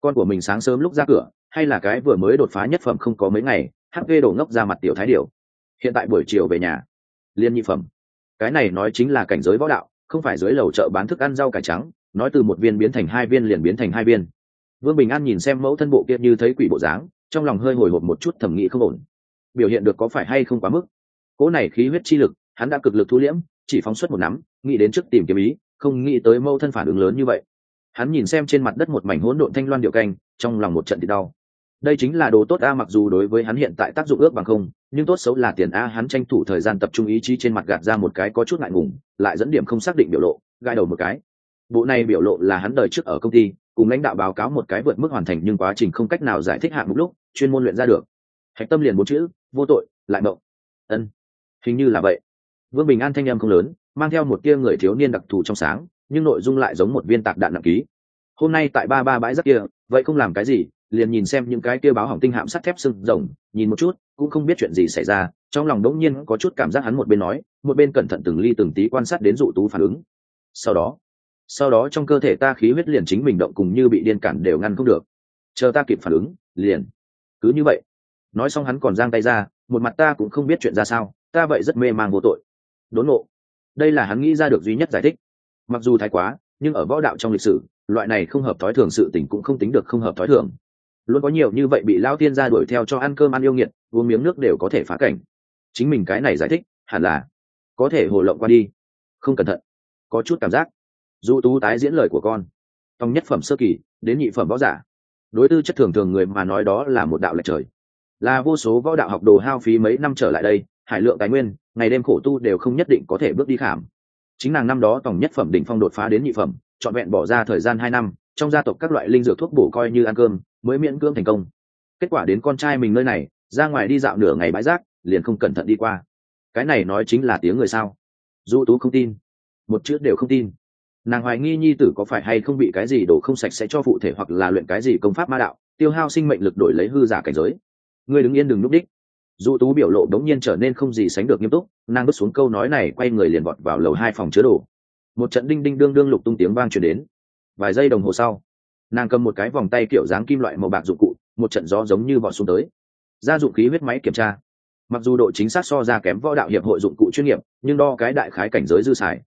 con của mình sáng sớm lúc ra cửa, hay là cái vừa mới đột phá nhất phẩm không có mấy ngày hp đổ ngốc ra mặt tiểu thái điệu hiện tại buổi chiều về nhà, liên nhị phẩm. Cái này nói chính là cảnh giới võ đạo, không phải dưới lầu chợ bán thức ăn rau cải trắng, nói từ một viên biến thành hai viên liền biến thành hai viên. Vương bình an nhìn xem mẫu thân bộ kia như thấy quỷ bộ dáng, trong lòng hơi hồi hộp một chút thẩm nghĩ không ổn. Biểu hiện được có phải hay không quá mức? Cỗ này khí huyết chi lực, hắn đã cực lực thu liễm, chỉ phóng xuất một nắm, nghĩ đến trước tìm kiếm ý, không nghĩ tới mẫu thân phản ứng lớn như vậy hắn nhìn xem trên mặt đất một mảnh hỗn độn thanh loan điệu canh, trong lòng một trận thì đau. Đây chính là đồ tốt a, mặc dù đối với hắn hiện tại tác dụng ước bằng không, nhưng tốt xấu là tiền a, hắn tranh thủ thời gian tập trung ý chí trên mặt gạt ra một cái có chút ngại ngùng, lại dẫn điểm không xác định biểu lộ gai đầu một cái. Bộ này biểu lộ là hắn đời trước ở công ty, cùng lãnh đạo báo cáo một cái vượt mức hoàn thành nhưng quá trình không cách nào giải thích hạng mục lúc, chuyên môn luyện ra được. Hạch tâm liền bốn chữ, vô tội, lại mộng. Ân, hình như là vậy. Vương bình an thanh em không lớn, mang theo một tia người thiếu niên đặc thù trong sáng nhưng nội dung lại giống một viên tạc đạn nặng ký. Hôm nay tại ba ba bãi rác kia, vậy không làm cái gì, liền nhìn xem những cái kia báo hỏng tinh hạm sắt thép sưng rồng, nhìn một chút, cũng không biết chuyện gì xảy ra, trong lòng đống nhiên có chút cảm giác hắn một bên nói, một bên cẩn thận từng ly từng tí quan sát đến dụ tú phản ứng. Sau đó sau đó trong cơ thể ta khí huyết liền chính mình động cùng như bị điên cản đều ngăn không được. Chờ ta kịp phản ứng, liền. Cứ như vậy. Nói xong hắn còn giang tay ra, một mặt ta cũng không biết chuyện ra sao, ta vậy rất mê mang vô tội. Đốn nộ đây là hắn nghĩ ra được duy nhất giải thích mặc dù thái quá, nhưng ở võ đạo trong lịch sử, loại này không hợp thói thường sự tình cũng không tính được không hợp thói thường. Luôn có nhiều như vậy bị lao tiên ra đuổi theo cho ăn cơm ăn yêu nghiệt, uống miếng nước đều có thể phá cảnh. Chính mình cái này giải thích, hẳn là có thể hồ lộng qua đi. Không cẩn thận. Có chút cảm giác. Du tú tái diễn lời của con. Tòng nhất phẩm sơ kỳ, đến nhị phẩm võ giả. Đối tư chất thường thường người mà nói đó là một đạo lệch trời. Là vô số võ đạo học đồ hao phí mấy năm trở lại đây, hải lượng tài nguyên, ngày đêm khổ tu đều không nhất định có thể bước đi khảm chính nàng năm đó tổng nhất phẩm đỉnh phong đột phá đến nhị phẩm, trọn vẹn bỏ ra thời gian hai năm, trong gia tộc các loại linh dược thuốc bổ coi như ăn cơm, mới miễn cưỡng thành công. Kết quả đến con trai mình nơi này, ra ngoài đi dạo nửa ngày bãi rác, liền không cẩn thận đi qua. Cái này nói chính là tiếng người sao? Du tú không tin. Một chữ đều không tin. Nàng hoài nghi nhi tử có phải hay không bị cái gì đổ không sạch sẽ cho phụ thể hoặc là luyện cái gì công pháp ma đạo, tiêu hao sinh mệnh lực đổi lấy hư giả cảnh giới. Ngươi đứng yên đừng núp đích. Dụ tú biểu lộ đống nhiên trở nên không gì sánh được nghiêm túc, nàng bước xuống câu nói này quay người liền vọt vào lầu hai phòng chứa đồ. Một trận đinh đinh đương đương lục tung tiếng vang chuyển đến. Vài giây đồng hồ sau, nàng cầm một cái vòng tay kiểu dáng kim loại màu bạc dụng cụ, một trận gió giống như vọt xuống tới. Gia dụng khí huyết máy kiểm tra. Mặc dù độ chính xác so ra kém võ đạo hiệp hội dụng cụ chuyên nghiệp, nhưng đo cái đại khái cảnh giới dư xài.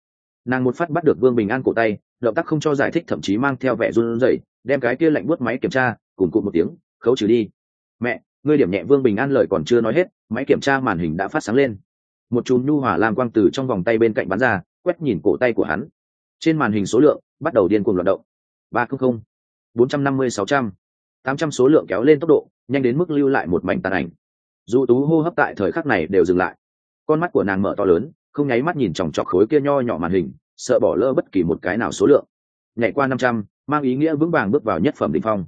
Nàng một phát bắt được vương bình an cổ tay, động tác không cho giải thích, thậm chí mang theo vẻ run rẩy, đem cái kia lạnh buốt máy kiểm tra, cùng cụt một tiếng, khấu trừ đi. Mẹ ngươi điểm nhẹ vương bình an lời còn chưa nói hết, máy kiểm tra màn hình đã phát sáng lên. Một chùm nhu hỏa lam quang từ trong vòng tay bên cạnh bắn ra, quét nhìn cổ tay của hắn. Trên màn hình số lượng bắt đầu điên cuồng loạt động. Ba trăm linh bốn trăm năm mươi sáu trăm, tám trăm số lượng kéo lên tốc độ, nhanh đến mức lưu lại một mảnh tàn ảnh. Dù tú hô hấp tại thời khắc này đều dừng lại. Con mắt của nàng mở to lớn, không nháy mắt nhìn chòng chọc khối kia nho nhỏ màn hình, sợ bỏ lỡ bất kỳ một cái nào số lượng. Nhảy qua năm trăm, mang ý nghĩa vững vàng bước vào nhất phẩm đ ỉ n h phong.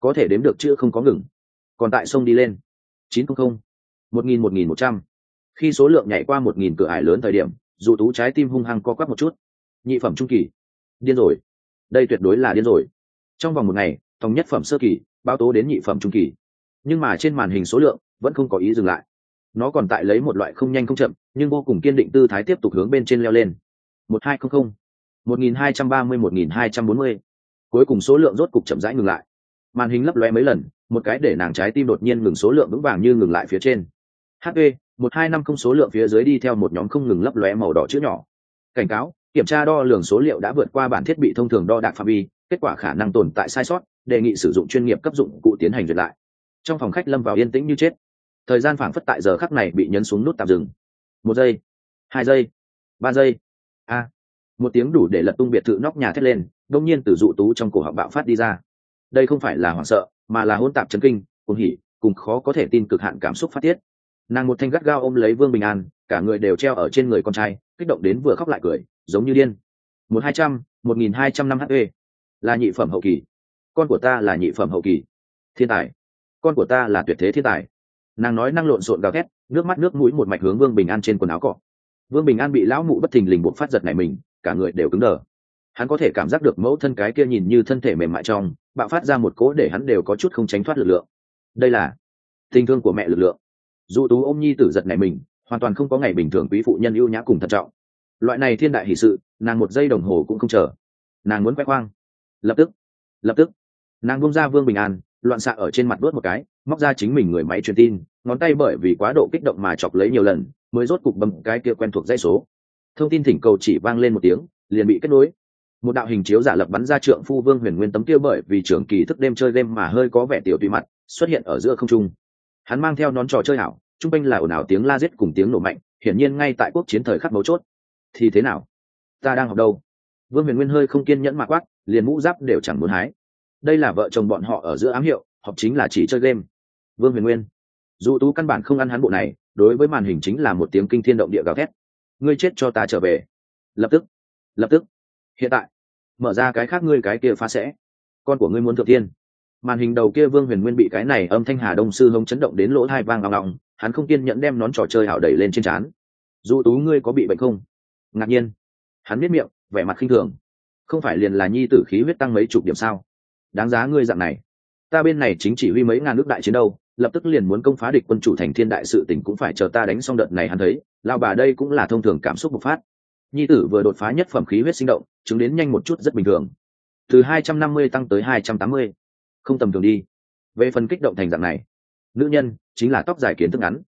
Có thể đếm được chưa không có ngừng còn tại sông đi lên. chín trăm linh một nghìn một nghìn một trăm. Khi số lượng nhảy qua một nghìn cửa ải lớn thời điểm, dù tú trái tim hung hăng co quắp một chút. Nhị phẩm trung kỳ. Điên rồi. Đây tuyệt đối là điên rồi. Trong vòng một ngày tòng nhất phẩm sơ kỳ, báo tố đến nhị phẩm trung kỳ. Nhưng mà trên màn hình số lượng vẫn không có ý dừng lại. Nó còn tại lấy một loại không nhanh không chậm, nhưng vô cùng kiên định tư thái tiếp tục hướng bên trên leo lên. Một hai không không, một nghìn hai trăm ba mươi, một nghìn hai trăm bốn mươi. Cuối cùng số lượng rốt cục chậm rãi ngừng lại. Màn hình lấp lóe mấy lần một cái để nàng trái tim đột nhiên ngừng số lượng vững vàng như ngừng lại phía trên. Hp một hai năm không số lượng phía dưới đi theo một nhóm không ngừng lấp lóe màu đỏ chữ nhỏ. Cảnh cáo, kiểm tra đo lường số liệu đã vượt qua bản thiết bị thông thường đo đạc phạm vi, kết quả khả năng tồn tại sai sót, đề nghị sử dụng chuyên nghiệp cấp dụng cụ tiến hành duyệt lại. Trong phòng khách lâm vào yên tĩnh như chết. Thời gian phảng phất tại giờ khắc này bị nhấn xuống nút tạm dừng. Một giây, hai giây, ba giây. A. Một tiếng đủ để lật tung biệt thự nóc nhà thét lên, đông nhiên từ dụ tú trong cổ họng bạo phát đi ra đây không phải là hoảng sợ, mà là hôn tạp chấn kinh cùng hỉ, cùng khó có thể tin cực hạn cảm xúc phát tiết. Nàng một thanh gắt gao ôm lấy vương bình an, cả người đều treo ở trên người con trai, kích động đến vừa khóc lại cười, giống như điên. Một hai trăm, một nghìn hai trăm năm hp là nhị phẩm hậu kỳ. Con của ta là nhị phẩm hậu kỳ. Thiên tài. Con của ta là tuyệt thế thiên tài. Nàng nói năng lộn xộn gào thét, nước mắt nước mũi một mạch hướng vương bình an trên quần áo cọ. Vương bình an bị lão mụ bất thình lình buộc phát giật này mình, cả người đều cứng đờ hắn có thể cảm giác được mẫu thân cái kia nhìn như thân thể mềm mại trong, bạo phát ra một cố để hắn đều có chút không tránh thoát lực lượng. Đây là tình thương của mẹ lực lượng. Dù tú ôm nhi tử giật này mình, hoàn toàn không có ngày bình thường quý phụ nhân ưu nhã cùng thận trọng. Loại này thiên đại hỷ sự, nàng một giây đồng hồ cũng không chờ. Nàng muốn quét khoang. Lập tức lập tức, nàng bông ra vương bình an, loạn xạ ở trên mặt đốt một cái, móc ra chính mình người máy truyền tin, ngón tay bởi vì quá độ kích động mà chọc lấy nhiều lần, mới rốt cục bấm cái kia quen thuộc dây số. Thông tin thỉnh cầu chỉ vang lên một tiếng, liền bị kết nối một đạo hình chiếu giả lập bắn ra trượng phu vương huyền nguyên tấm kia bởi vì trưởng kỳ thức đêm chơi đêm mà hơi có vẻ tiểu tùy mặt, xuất hiện ở giữa không trung. Hắn mang theo nón trò chơi hảo chung quanh là ồn ào tiếng la giết cùng tiếng nổ mạnh, hiển nhiên ngay tại quốc chiến thời khắc mấu chốt. Thì thế nào? Ta đang học đâu? Vương huyền nguyên hơi không kiên nhẫn mà quát, liền mũ giáp đều chẳng muốn hái. Đây là vợ chồng bọn họ ở giữa ám hiệu, học chính là chỉ chơi game. Vương huyền nguyên, dù tú căn bản không ăn hắn bộ này, đối với màn hình chính là một tiếng kinh thiên động địa gào thét. Ngươi chết cho ta trở về. Lập tức lập tức. Hiện tại mở ra cái khác ngươi cái kia phá sẽ. Con của ngươi muốn thượng tiên. Màn hình đầu kia vương huyền nguyên bị cái này âm thanh hà đông sư hống chấn động đến lỗ thai vang ngọng ngọng hắn không kiên nhẫn đem nón trò chơi hảo đẩy lên trên trán. Dù tú ngươi có bị bệnh không? Ngạc nhiên. Hắn biết miệng, vẻ mặt khinh thường. Không phải liền là nhi tử khí huyết tăng mấy chục điểm sao? Đáng giá ngươi dạng này. Ta bên này chính chỉ huy mấy ngàn nước đại chiến đâu, lập tức liền muốn công phá địch quân chủ thành thiên đại sự tỉnh cũng phải chờ ta đánh xong đợt này hắn thấy lao bà đây cũng là thông thường cảm xúc bộc phát nhi tử vừa đột phá nhất phẩm khí huyết sinh động, chứng đến nhanh một chút rất bình thường. Từ hai trăm năm mươi tăng tới hai trăm tám mươi. Không tầm thường đi. Về phần kích động thành dạng này, nữ nhân chính là tóc dài kiến thức ngắn.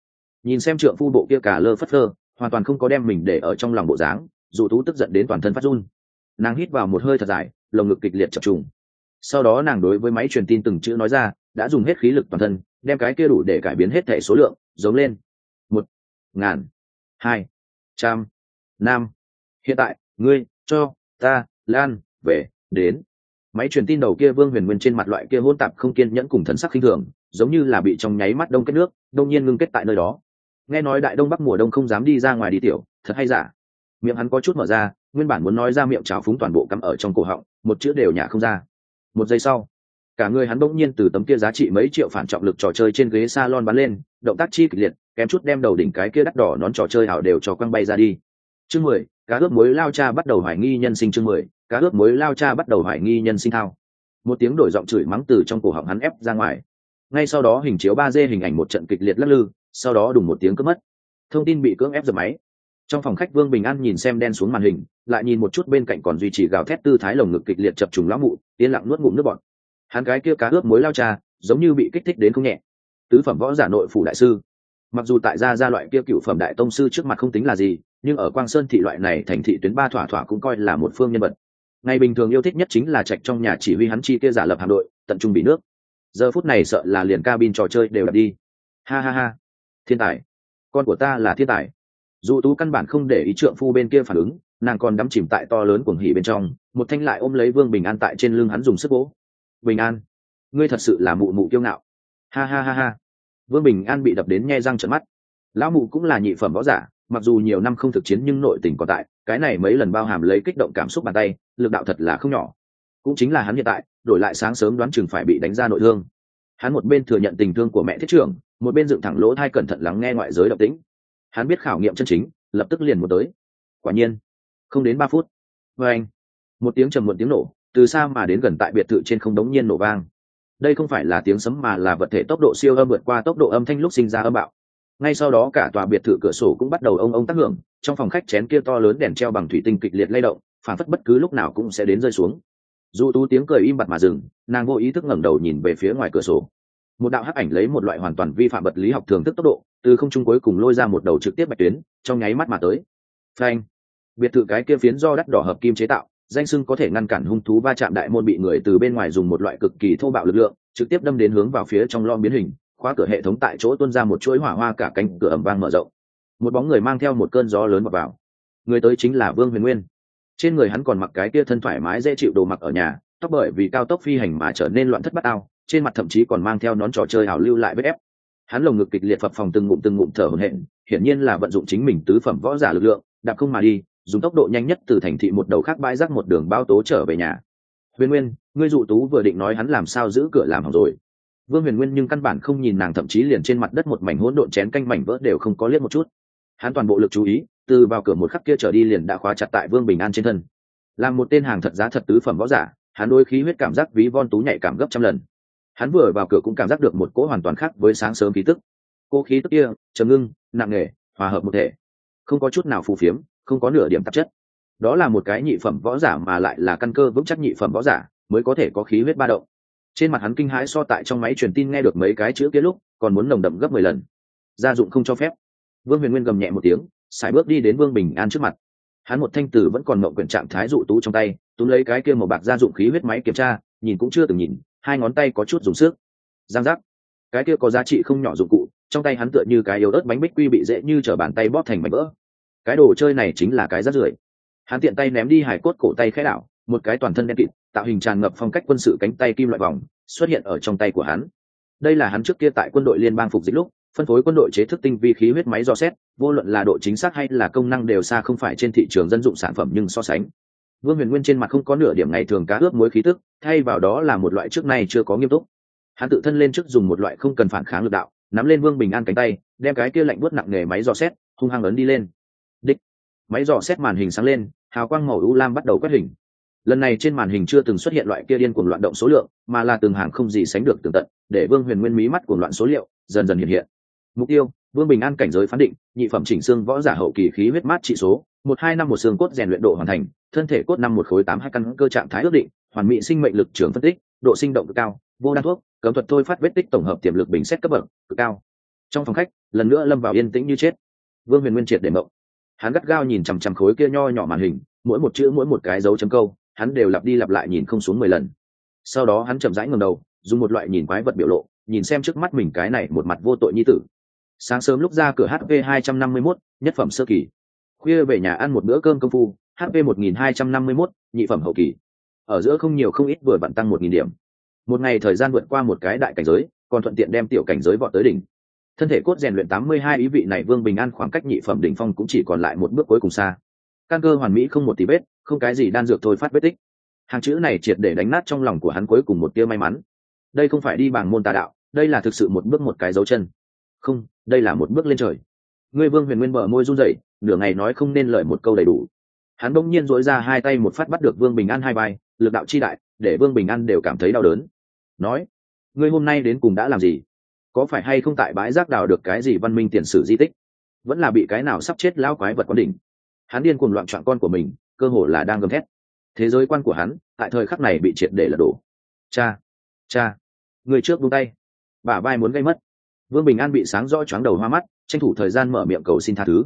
Nhìn xem trượng phu bộ kia cả lơ phất lơ hoàn toàn không có đem mình để ở trong lòng bộ dáng, dù tú tức giận đến toàn thân phát run. Nàng hít vào một hơi thật dài, lồng ngực kịch liệt chập trùng. Sau đó nàng đối với máy truyền tin từng chữ nói ra, đã dùng hết khí lực toàn thân, đem cái kia đủ để cải biến hết thẻ số lượng, giống lên. Một, ngàn, hai, trăm, năm hiện tại, ngươi, cho, ta, lan, về, đến. Máy truyền tin đầu kia vương huyền nguyên trên mặt loại kia hôn tạp không kiên nhẫn cùng thần sắc khinh thường, giống như là bị trong nháy mắt đông kết nước, đông nhiên ngưng kết tại nơi đó. Nghe nói đại đông bắc mùa đông không dám đi ra ngoài đi tiểu, thật hay giả. Miệng hắn có chút mở ra, nguyên bản muốn nói ra miệng trào phúng toàn bộ cắm ở trong cổ họng, một chữ đều nhả không ra. Một giây sau, cả người hắn bỗng nhiên từ tấm kia giá trị mấy triệu phản trọng lực trò chơi trên ghế salon bắn lên, động tác chi kịch liệt, kém chút đem đầu đỉnh cái kia đắt đỏ nón trò chơi ảo đều cho quăng bay ra đi. Chương mười cá ướp muối lao cha bắt đầu hoài nghi nhân sinh chương mười, cá ướp muối lao cha bắt đầu hoài nghi nhân sinh thao. Một tiếng đổi giọng chửi mắng từ trong cổ họng hắn ép ra ngoài. Ngay sau đó hình chiếu ba d hình ảnh một trận kịch liệt lắc lư, sau đó đùng một tiếng cướp mất. Thông tin bị cưỡng ép dập máy. Trong phòng khách vương bình an nhìn xem đen xuống màn hình, lại nhìn một chút bên cạnh còn duy trì gào thét tư thái lồng ngực kịch liệt chập trùng lão mụ, yên lặng nuốt ngụm nước bọt. Hắn cái kia cá ướp muối lao cha, giống như bị kích thích đến không nhẹ. Tứ phẩm võ giả nội phủ đại sư mặc dù tại gia gia loại kia cựu phẩm đại tông sư trước mặt không tính là gì, nhưng ở quang sơn thị loại này thành thị tuyến ba thỏa thỏa cũng coi là một phương nhân vật. Ngày bình thường yêu thích nhất chính là trạch trong nhà chỉ huy hắn chi kia giả lập hạm đội, tận trung bị nước. Giờ phút này sợ là liền cabin trò chơi đều đặt đi. Ha ha ha. Thiên tài. Con của ta là thiên tài. Dù tú căn bản không để ý trượng phu bên kia phản ứng, nàng còn đắm chìm tại to lớn cuồng hỉ bên trong, một thanh lại ôm lấy vương bình an tại trên lưng hắn dùng sức vỗ. Bình an, ngươi thật sự là mụ mụ kiêu ngạo. Ha ha ha ha vương bình an bị đập đến nhe răng trận mắt. Lão mụ cũng là nhị phẩm võ giả, mặc dù nhiều năm không thực chiến nhưng nội tình còn tại, cái này mấy lần bao hàm lấy kích động cảm xúc bàn tay, lực đạo thật là không nhỏ. Cũng chính là hắn hiện tại, đổi lại sáng sớm đoán chừng phải bị đánh ra nội thương. Hắn một bên thừa nhận tình thương của mẹ thiết trưởng, một bên dựng thẳng lỗ thai cẩn thận lắng nghe ngoại giới độc tĩnh. Hắn biết khảo nghiệm chân chính, lập tức liền một tới. Quả nhiên, không đến ba phút. Vê anh. Một tiếng trầm một tiếng nổ, từ xa mà đến gần tại biệt thự trên không đống nhiên nổ vang đây không phải là tiếng sấm mà là vật thể tốc độ siêu âm vượt qua tốc độ âm thanh lúc sinh ra âm bạo. Ngay sau đó cả tòa biệt thự cửa sổ cũng bắt đầu ông ông tác hưởng, trong phòng khách chén kia to lớn đèn treo bằng thủy tinh kịch liệt lay động, phản phất bất cứ lúc nào cũng sẽ đến rơi xuống. Dù tú tiếng cười im bặt mà dừng, nàng vô ý thức ngẩng đầu nhìn về phía ngoài cửa sổ. Một đạo hắc ảnh lấy một loại hoàn toàn vi phạm vật lý học thường thức tốc độ, từ không trung cuối cùng lôi ra một đầu trực tiếp bạch tuyến, trong nháy mắt mà tới. Phanh! Biệt thự cái kia phiến do đắt đỏ hợp kim chế tạo danh sưng có thể ngăn cản hung thú va chạm đại môn bị người từ bên ngoài dùng một loại cực kỳ thô bạo lực lượng, trực tiếp đâm đến hướng vào phía trong lon biến hình, khóa cửa hệ thống tại chỗ tuôn ra một chuỗi hỏa hoa cả cánh cửa ẩm vang mở rộng. Một bóng người mang theo một cơn gió lớn vào vào. Người tới chính là vương huyền nguyên. Trên người hắn còn mặc cái kia thân thoải mái dễ chịu đồ mặc ở nhà, tóc bởi vì cao tốc phi hành mà trở nên loạn thất bát ao, trên mặt thậm chí còn mang theo nón trò chơi hào lưu lại vết ép. Hắn lồng ngực kịch liệt phập phòng từng ngụm từng ngụm thở hổn hển, hiển nhiên là vận dụng chính mình tứ phẩm võ giả lực lượng, đạp không mà đi dùng tốc độ nhanh nhất từ thành thị một đầu khác bãi rác một đường bao tố trở về nhà. Huyền nguyên, ngươi dụ tú vừa định nói hắn làm sao giữ cửa làm hỏng rồi. Vương huyền nguyên nhưng căn bản không nhìn nàng, thậm chí liền trên mặt đất một mảnh hỗn độn chén canh mảnh vỡ đều không có liếc một chút. Hắn toàn bộ lực chú ý, từ vào cửa một khắc kia trở đi liền đã khóa chặt tại vương bình an trên thân. Làm một tên hàng thật giá thật tứ phẩm võ giả, hắn đôi khí huyết cảm giác ví von tú nhạy cảm gấp trăm lần. Hắn vừa vào cửa cũng cảm giác được một cỗ hoàn toàn khác với sáng sớm khí tức. Cỗ khí tức kia, trầm ngưng, nặng nề, hòa hợp một thể. Không có chút nào phù phiếm không có nửa điểm tạp chất. Đó là một cái nhị phẩm võ giả mà lại là căn cơ vững chắc nhị phẩm võ giả, mới có thể có khí huyết ba động. Trên mặt hắn kinh hãi so tại trong máy truyền tin nghe được mấy cái chữ kia lúc, còn muốn nồng đậm gấp mười lần. Gia dụng không cho phép. Vương huyền nguyên gầm nhẹ một tiếng, sải bước đi đến vương bình an trước mặt. Hắn một thanh tử vẫn còn mậu quyển trạng thái dụ tú trong tay tú lấy cái kia một bạc gia dụng khí huyết máy kiểm tra, nhìn cũng chưa từng nhìn, hai ngón tay có chút dùng sức. Giang giác. Cái kia có giá trị không nhỏ dụng cụ, trong tay hắn tựa như cái yếu ớt bánh bích quy bị dễ như t bàn tay bóp thành mảnh vỡ cái đồ chơi này chính là cái rất rưởi. Hắn tiện tay ném đi hải cốt cổ tay khẽ đảo, một cái toàn thân đen kịt, tạo hình tràn ngập phong cách quân sự cánh tay kim loại vòng, xuất hiện ở trong tay của hắn. Đây là hắn trước kia tại quân đội liên bang phục dịch lúc, phân phối quân đội chế thức tinh vi khí huyết máy do xét, vô luận là độ chính xác hay là công năng đều xa không phải trên thị trường dân dụng sản phẩm nhưng so sánh. Vương huyền nguyên trên mặt không có nửa điểm ngày thường cá ướp mối khí tức, thay vào đó là một loại trước nay chưa có nghiêm túc. Hắn tự thân lên trước dùng một loại không cần phản kháng lực đạo, nắm lên vương bình an cánh tay, đem cái kia lạnh bớt nặng nghề máy do xét, hung hăng ấn đi lên máy dò xét màn hình sáng lên, hào quang màu u lam bắt đầu quét hình. Lần này trên màn hình chưa từng xuất hiện loại kia điên cuồng loạn động số lượng, mà là từng hàng không gì sánh được tường tận, để vương huyền nguyên mí mắt cuồng loạn số liệu dần dần hiện hiện. Mục tiêu, vương bình an cảnh giới phán định, nhị phẩm chỉnh xương võ giả hậu kỳ khí huyết mát trị số, một hai năm một xương cốt rèn luyện độ hoàn thành, thân thể cốt năm một khối tám hai căn cơ trạng thái ước định, hoàn mỹ sinh mệnh lực trưởng phân tích, độ sinh động cực cao, vô đan thuốc, cấm thuật thôi phát vết tích tổng hợp tiềm lực bình xét cấp bậc cực cao. Trong phòng khách, lần nữa lâm vào yên tĩnh như chết. Vương huyền nguyên triệt để mộng hắn gắt gao nhìn chằm chằm khối kia nho nhỏ màn hình mỗi một chữ mỗi một cái dấu chấm câu hắn đều lặp đi lặp lại nhìn không xuống mười lần. Sau đó hắn chậm rãi ngầm đầu dùng một loại nhìn quái vật biểu lộ nhìn xem trước mắt mình cái này một mặt vô tội nhi tử. Sáng sớm lúc ra cửa hp 251, nhất phẩm sơ kỳ. Khuya về nhà ăn một bữa cơm công phu hp 1251, nhị phẩm hậu kỳ. Ở giữa không nhiều không ít vừa vặn tăng một nghìn điểm. Một ngày thời gian vượt qua một cái đại cảnh giới còn thuận tiện đem tiểu cảnh giới vọt tới đỉnh thân thể cốt rèn luyện 82 ý vị này vương bình an khoảng cách nhị phẩm đỉnh phong cũng chỉ còn lại một bước cuối cùng xa. Căn cơ hoàn mỹ không một tí vết, không cái gì đan dược thôi phát vết tích. Hàng chữ này triệt để đánh nát trong lòng của hắn cuối cùng một tia may mắn. Đây không phải đi bằng môn tà đạo, đây là thực sự một bước một cái dấu chân. Không, đây là một bước lên trời. Ngươi vương huyền nguyên mở môi run rẩy, nửa ngày nói không nên lời một câu đầy đủ. Hắn bỗng nhiên dỗi ra hai tay một phát bắt được vương bình an hai vai, lực đạo chi đại, để vương bình an đều cảm thấy đau đớn. Nói, ngươi hôm nay đến cùng đã làm gì? Có phải hay không tại bãi rác đào được cái gì văn minh tiền sử di tích? Vẫn là bị cái nào sắp chết lão quái vật quán đỉnh? Hắn điên cuồng loạn trọn con của mình, cơ hồ là đang gầm thét. Thế giới quan của hắn, tại thời khắc này bị triệt để lật đổ. Cha cha, người trước buông tay. Bà vai muốn gây mất. Vương bình an bị sáng rõ choáng đầu hoa mắt, tranh thủ thời gian mở miệng cầu xin tha thứ.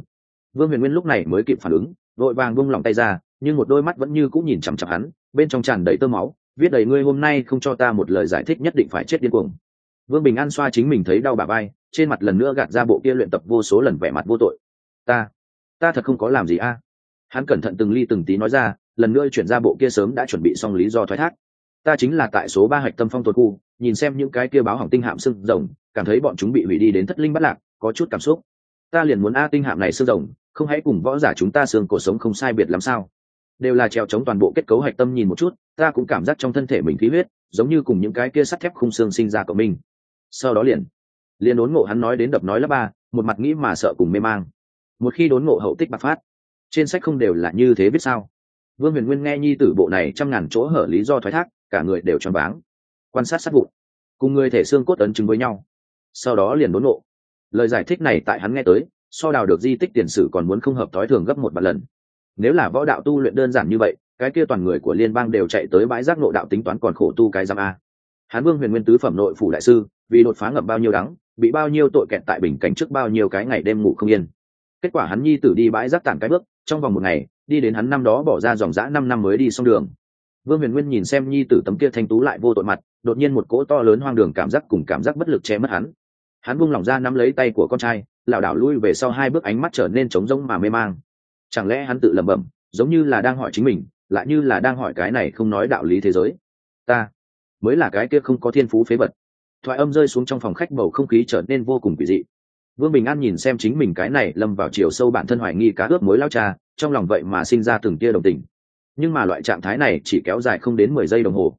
Vương huyền nguyên lúc này mới kịp phản ứng, vội vàng vung lòng tay ra, nhưng một đôi mắt vẫn như cũng nhìn chằm chặp hắn, bên trong tràn đầy tơ máu, viết đầy ngươi hôm nay không cho ta một lời giải thích nhất định phải chết điên cuồng vương bình an xoa chính mình thấy đau bà vai, trên mặt lần nữa gạt ra bộ kia luyện tập vô số lần vẻ mặt vô tội. Ta ta thật không có làm gì a. Hắn cẩn thận từng ly từng tí nói ra, lần nữa chuyển ra bộ kia sớm đã chuẩn bị xong lý do thoái thác. Ta chính là tại số ba hạch tâm phong tuột khu, nhìn xem những cái kia báo hỏng tinh hạm sưng rồng, cảm thấy bọn chúng bị hủy đi đến thất linh bắt lạc, có chút cảm xúc. Ta liền muốn a tinh hạm này sưng rồng, không hãy cùng võ giả chúng ta xương cổ sống không sai biệt làm sao. Đều là treo chống toàn bộ kết cấu hạch tâm nhìn một chút, ta cũng cảm giác trong thân thể mình khí huyết, giống như cùng những cái kia sắt thép khung xương sinh ra của mình sau đó liền. Liền đốn ngộ hắn nói đến đập nói lớp ba, một mặt nghĩ mà sợ cùng mê mang. Một khi đốn ngộ hậu tích bạc phát, trên sách không đều là như thế biết sao? Vương huyền nguyên nghe nhi tử bộ này trăm ngàn chỗ hở lý do thoái thác, cả người đều choáng váng. Quan sát sát vụ, cùng người thể xương cốt ấn chứng với nhau. Sau đó liền đốn ngộ. Lời giải thích này tại hắn nghe tới, so đào được di tích tiền sử còn muốn không hợp thói thường gấp một vạn lần. Nếu là võ đạo tu luyện đơn giản như vậy, cái kia toàn người của liên bang đều chạy tới bãi giác nộ đạo tính toán còn khổ tu cái giam a. Hán vương huyền nguyên tứ phẩm nội phủ đại sư vì đột phá ngập bao nhiêu đắng, bị bao nhiêu tội kẹt tại bình cảnh trước bao nhiêu cái ngày đêm ngủ không yên. Kết quả hắn nhi tử đi bãi rác tản cái bước, trong vòng một ngày, đi đến hắn năm đó bỏ ra dòng dã năm năm mới đi xong đường. Vương huyền nguyên nhìn xem nhi tử tấm kia thanh tú lại vô tội mặt, đột nhiên một cỗ to lớn hoang đường cảm giác cùng cảm giác bất lực che mất hắn. Hắn buông lỏng ra nắm lấy tay của con trai, lảo đảo lui về sau hai bước ánh mắt trở nên trống rỗng mà mê mang. Chẳng lẽ hắn tự lẩm bẩm, giống như là đang hỏi chính mình, lại như là đang hỏi cái này không nói đạo lý thế giới. Ta, mới là cái kia không có thiên phú phế vật thoại âm rơi xuống trong phòng khách bầu không khí trở nên vô cùng kỳ dị. Vương bình an nhìn xem chính mình cái này lâm vào chiều sâu bản thân hoài nghi cá ướp mối lao cha, trong lòng vậy mà sinh ra từng tia đồng tình. Nhưng mà loại trạng thái này chỉ kéo dài không đến mười giây đồng hồ.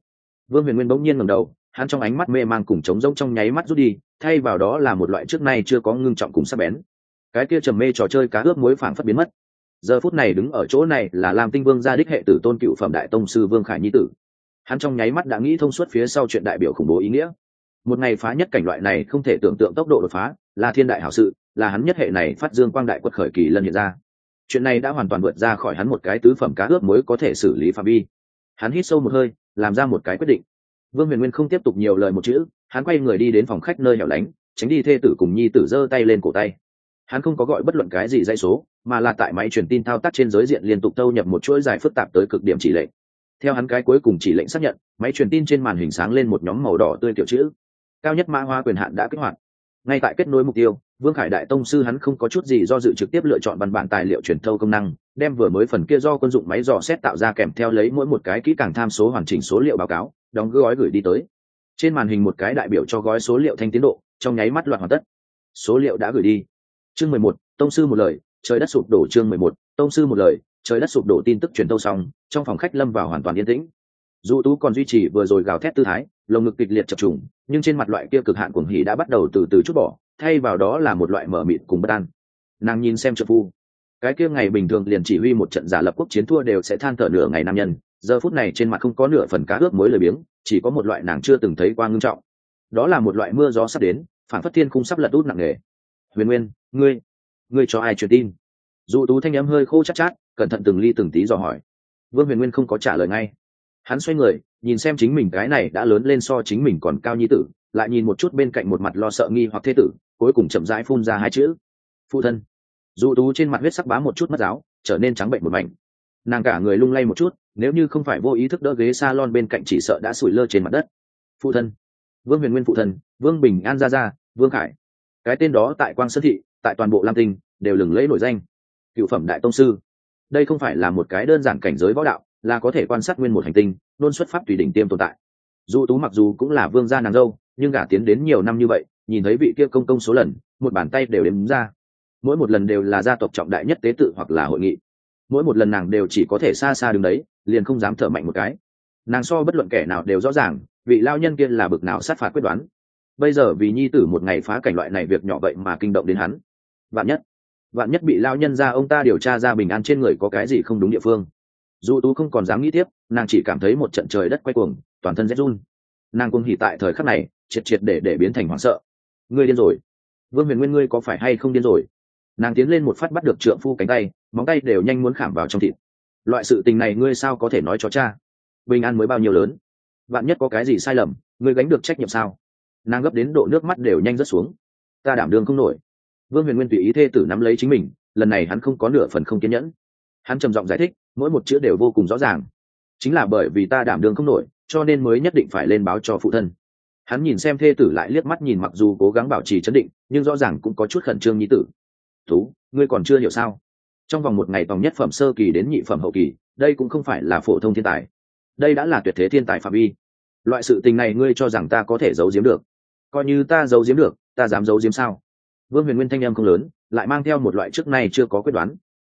Vương huyền nguyên bỗng nhiên ngầm đầu, hắn trong ánh mắt mê mang cùng trống rỗng trong nháy mắt rút đi, thay vào đó là một loại trước nay chưa có ngưng trọng cùng sắc bén. Cái kia trầm mê trò chơi cá ướp mối phảng phất biến mất. Giờ phút này đứng ở chỗ này là làm tinh vương gia đích hệ tử tôn cựu phẩm đại tông sư vương khải nhi tử. Hắn trong nháy mắt đã nghĩ thông suốt phía sau chuyện đại biểu khủng bố ý nghĩa một ngày phá nhất cảnh loại này không thể tưởng tượng tốc độ đột phá, là thiên đại hảo sự, là hắn nhất hệ này phát dương quang đại quật khởi kỳ lân hiện ra. Chuyện này đã hoàn toàn vượt ra khỏi hắn một cái tứ phẩm cá ướp mới có thể xử lý phạm vi. Hắn hít sâu một hơi, làm ra một cái quyết định. Vương huyền nguyên không tiếp tục nhiều lời một chữ, hắn quay người đi đến phòng khách nơi hẻo lánh, tránh đi thê tử cùng nhi tử giơ tay lên cổ tay. Hắn không có gọi bất luận cái gì dây số, mà là tại máy truyền tin thao tác trên giới diện liên tục thâu nhập một chuỗi dài phức tạp tới cực điểm chỉ lệnh. Theo hắn cái cuối cùng chỉ lệnh xác nhận, máy truyền tin trên màn hình sáng lên một nhóm màu đỏ tươi kiểu chữ cao nhất mã hóa quyền hạn đã kích hoạt. Ngay tại kết nối mục tiêu, vương khải đại tông sư hắn không có chút gì do dự trực tiếp lựa chọn văn bản tài liệu truyền thâu công năng, đem vừa mới phần kia do quân dụng máy dò xét tạo ra kèm theo lấy mỗi một cái kỹ càng tham số hoàn chỉnh số liệu báo cáo, đóng gói gửi đi tới. Trên màn hình một cái đại biểu cho gói số liệu thanh tiến độ, trong nháy mắt loạt hoàn tất. Số liệu đã gửi đi. Chương mười một, tông sư một lời, trời đất sụp đổ chương mười một, tông sư một lời, trời đất sụp đổ tin tức truyền thâu xong, trong phòng khách lâm vào hoàn toàn yên tĩnh. Dù tú còn duy trì vừa rồi gào thét tư thái lồng ngực kịch liệt chập trùng nhưng trên mặt loại kia cực hạn cuồng hỉ đã bắt đầu từ từ chút bỏ thay vào đó là một loại mở mịt cùng bất an. Nàng nhìn xem trợ phu. Cái kia ngày bình thường liền chỉ huy một trận giả lập quốc chiến thua đều sẽ than thở nửa ngày nam nhân giờ phút này trên mặt không có nửa phần cá ướp mới lười biếng chỉ có một loại nàng chưa từng thấy qua ngưng trọng. Đó là một loại mưa gió sắp đến phản phất thiên khung sắp lật út nặng nề. Huyền nguyên ngươi ngươi cho ai truyền tin? Dụ tú thanh em hơi khô chắc chát, chát cẩn thận từng ly từng tí dò hỏi. Vương huyền nguyên không có trả lời ngay hắn xoay người, nhìn xem chính mình cái này đã lớn lên so chính mình còn cao nhi tử, lại nhìn một chút bên cạnh một mặt lo sợ nghi hoặc thế tử, cuối cùng chậm rãi phun ra hai chữ. Phụ thân. Dù tú trên mặt huyết sắc bá một chút mất giáo, trở nên trắng bệnh một mảnh. Nàng cả người lung lay một chút, nếu như không phải vô ý thức đỡ ghế s a lon bên cạnh chỉ sợ đã sủi lơ trên mặt đất. Phụ thân. Vương huyền nguyên phụ thân, vương bình an gia gia, vương khải. Cái tên đó tại quang sơn thị, tại toàn bộ lam tinh, đều lừng lẫy nổi danh. Cựu phẩm đại tông sư. Đây không phải là một cái đơn giản cảnh giới võ đạo là có thể quan sát nguyên một hành tinh luôn xuất pháp tùy đỉnh tiêm tồn tại. Dù tú mặc dù cũng là vương gia nàng dâu, nhưng gả tiến đến nhiều năm như vậy, nhìn thấy vị kia công công số lần, một bàn tay đều đếm ra. Mỗi một lần đều là gia tộc trọng đại nhất tế tự hoặc là hội nghị. Mỗi một lần nàng đều chỉ có thể xa xa đứng đấy, liền không dám thở mạnh một cái. Nàng so bất luận kẻ nào đều rõ ràng, vị lao nhân kia là bực nào sát phạt quyết đoán. Bây giờ vì nhi tử một ngày phá cảnh loại này việc nhỏ vậy mà kinh động đến hắn. Vạn nhất vạn nhất bị lao nhân ra ông ta điều tra ra bình an trên người có cái gì không đúng địa phương dù tú không còn dám nghĩ tiếp, nàng chỉ cảm thấy một trận trời đất quay cuồng, toàn thân rét run. Nàng cuồng hỉ tại thời khắc này, triệt triệt để để biến thành hoảng sợ. Ngươi điên rồi. Vương huyền nguyên ngươi có phải hay không điên rồi? Nàng tiến lên một phát bắt được trượng phu cánh tay, móng tay đều nhanh muốn khảm vào trong thịt. Loại sự tình này ngươi sao có thể nói cho cha? Bình an mới bao nhiêu lớn? Bạn nhất có cái gì sai lầm, ngươi gánh được trách nhiệm sao? Nàng gấp đến độ nước mắt đều nhanh rớt xuống. Ta đảm đương không nổi. Vương huyền nguyên tùy ý thê tử nắm lấy chính mình, lần này hắn không có nửa phần không kiên nhẫn. Hắn trầm giọng giải thích mỗi một chữ đều vô cùng rõ ràng. Chính là bởi vì ta đảm đương không nổi, cho nên mới nhất định phải lên báo cho phụ thân. Hắn nhìn xem thê tử lại liếc mắt nhìn mặc dù cố gắng bảo trì chấn định, nhưng rõ ràng cũng có chút khẩn trương nhi tử. Tú, ngươi còn chưa hiểu sao? Trong vòng một ngày vòng nhất phẩm sơ kỳ đến nhị phẩm hậu kỳ, đây cũng không phải là phổ thông thiên tài. Đây đã là tuyệt thế thiên tài phạm vi. Loại sự tình này ngươi cho rằng ta có thể giấu giếm được? Coi như ta giấu giếm được, ta dám giấu giếm sao? Vương huyền nguyên thanh em không lớn, lại mang theo một loại trước nay chưa có quyết đoán.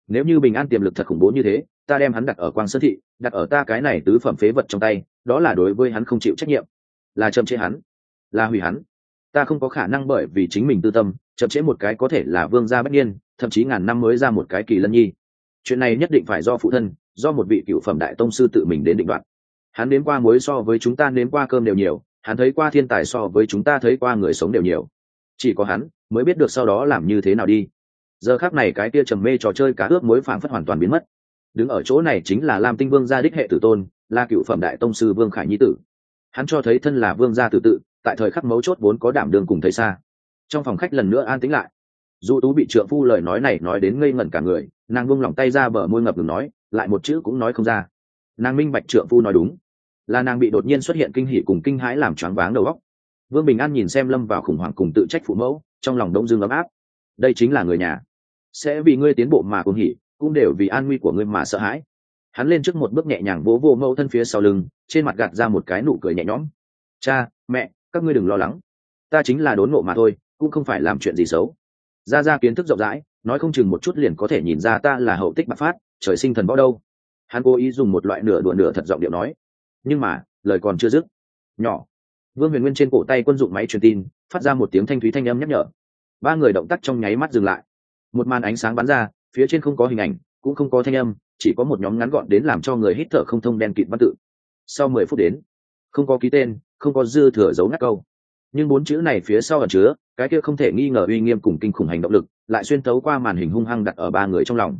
Nếu như bình an tiềm lực thật khủng bố như thế ta đem hắn đặt ở quang sơn thị, đặt ở ta cái này tứ phẩm phế vật trong tay, đó là đối với hắn không chịu trách nhiệm. Là chậm chế hắn, là hủy hắn. Ta không có khả năng bởi vì chính mình tư tâm, chậm chế một cái có thể là vương gia bất nhiên thậm chí ngàn năm mới ra một cái kỳ lân nhi. Chuyện này nhất định phải do phụ thân, do một vị cựu phẩm đại tông sư tự mình đến định đoạt. Hắn đến qua muối so với chúng ta nếm qua cơm đều nhiều, hắn thấy qua thiên tài so với chúng ta thấy qua người sống đều nhiều. Chỉ có hắn mới biết được sau đó làm như thế nào đi. Giờ khác này cái kia trầm mê trò chơi cá ướp muối phảng phất hoàn toàn biến mất đứng ở chỗ này chính là lam tinh vương gia đích hệ tử tôn, là cựu phẩm đại tông sư vương khải nhi tử. Hắn cho thấy thân là vương gia tử tự, tại thời khắc mấu chốt vốn có đảm đường cùng thấy xa. Trong phòng khách lần nữa an tĩnh lại. Dù tú bị trượng phu lời nói này nói đến ngây ngẩn cả người, nàng buông lỏng tay ra bờ môi ngập ngừng nói, lại một chữ cũng nói không ra. Nàng minh bạch trượng phu nói đúng. Là nàng bị đột nhiên xuất hiện kinh hỉ cùng kinh hãi làm choáng váng đầu óc. Vương bình an nhìn xem lâm vào khủng hoảng cùng tự trách phụ mẫu, trong lòng đông dương ấm áp. Đây chính là người nhà. Sẽ vì ngươi tiến bộ mà cùng hỉ cũng đều vì an nguy của ngươi mà sợ hãi. Hắn lên trước một bước nhẹ nhàng vỗ vô mẫu thân phía sau lưng, trên mặt gạt ra một cái nụ cười nhẹ nhõm. Cha, mẹ, các ngươi đừng lo lắng. Ta chính là đốn nộ mà thôi, cũng không phải làm chuyện gì xấu. Ra ra kiến thức rộng rãi, nói không chừng một chút liền có thể nhìn ra ta là hậu tích bạc phát, trời sinh thần võ đâu. Hắn cố ý dùng một loại nửa đùa nửa thật giọng điệu nói. Nhưng mà, lời còn chưa dứt. Nhỏ. Vương huyền nguyên trên cổ tay quân dụng máy truyền tin, phát ra một tiếng thanh thúy thanh âm nhắc nhở. Ba người động tác trong nháy mắt dừng lại. Một màn ánh sáng bắn ra phía trên không có hình ảnh cũng không có thanh âm chỉ có một nhóm ngắn gọn đến làm cho người hít thở không thông đen kịt văn tự. Sau mười phút đến không có ký tên không có dư thừa dấu ngắt câu. Nhưng bốn chữ này phía sau ẩn chứa cái kia không thể nghi ngờ uy nghiêm cùng kinh khủng hành động lực lại xuyên tấu qua màn hình hung hăng đặt ở ba người trong lòng.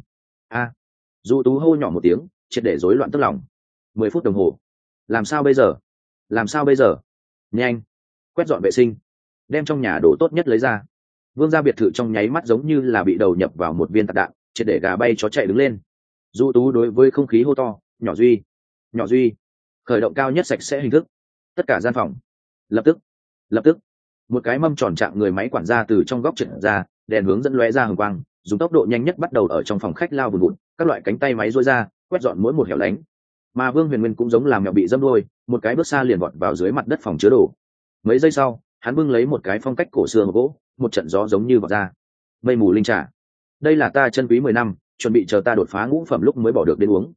A! À, dù tú hô nhỏ một tiếng triệt để rối loạn tức lòng. Mười phút đồng hồ. Làm sao bây giờ? Làm sao bây giờ? Nhanh! Quét dọn vệ sinh. Đem trong nhà đồ tốt nhất lấy ra. Vương gia biệt thự trong nháy mắt giống như là bị đầu nhập vào một viên tạc đạn triệt để gà bay chó chạy đứng lên. Du tú đối với không khí hô to, nhỏ duy nhỏ duy. Khởi động cao nhất sạch sẽ hình thức. Tất cả gian phòng. Lập tức lập tức, một cái mâm tròn trạng người máy quản gia từ trong góc trận ra, đèn hướng dẫn lóe ra hồng quang, dùng tốc độ nhanh nhất bắt đầu ở trong phòng khách lao vùn vụn các loại cánh tay máy rối ra, quét dọn mỗi một hẻo lánh. Mà vương huyền nguyên cũng giống làm mẹo bị dâm đôi một cái bước xa liền vọt vào dưới mặt đất phòng chứa đồ. Mấy giây sau, hắn bưng lấy một cái phong cách cổ xưa gỗ, một trận gió giống như vọt ra. Mây mù linh trà đây là ta chân quý mười năm, chuẩn bị chờ ta đột phá ngũ phẩm lúc mới bỏ được đến uống.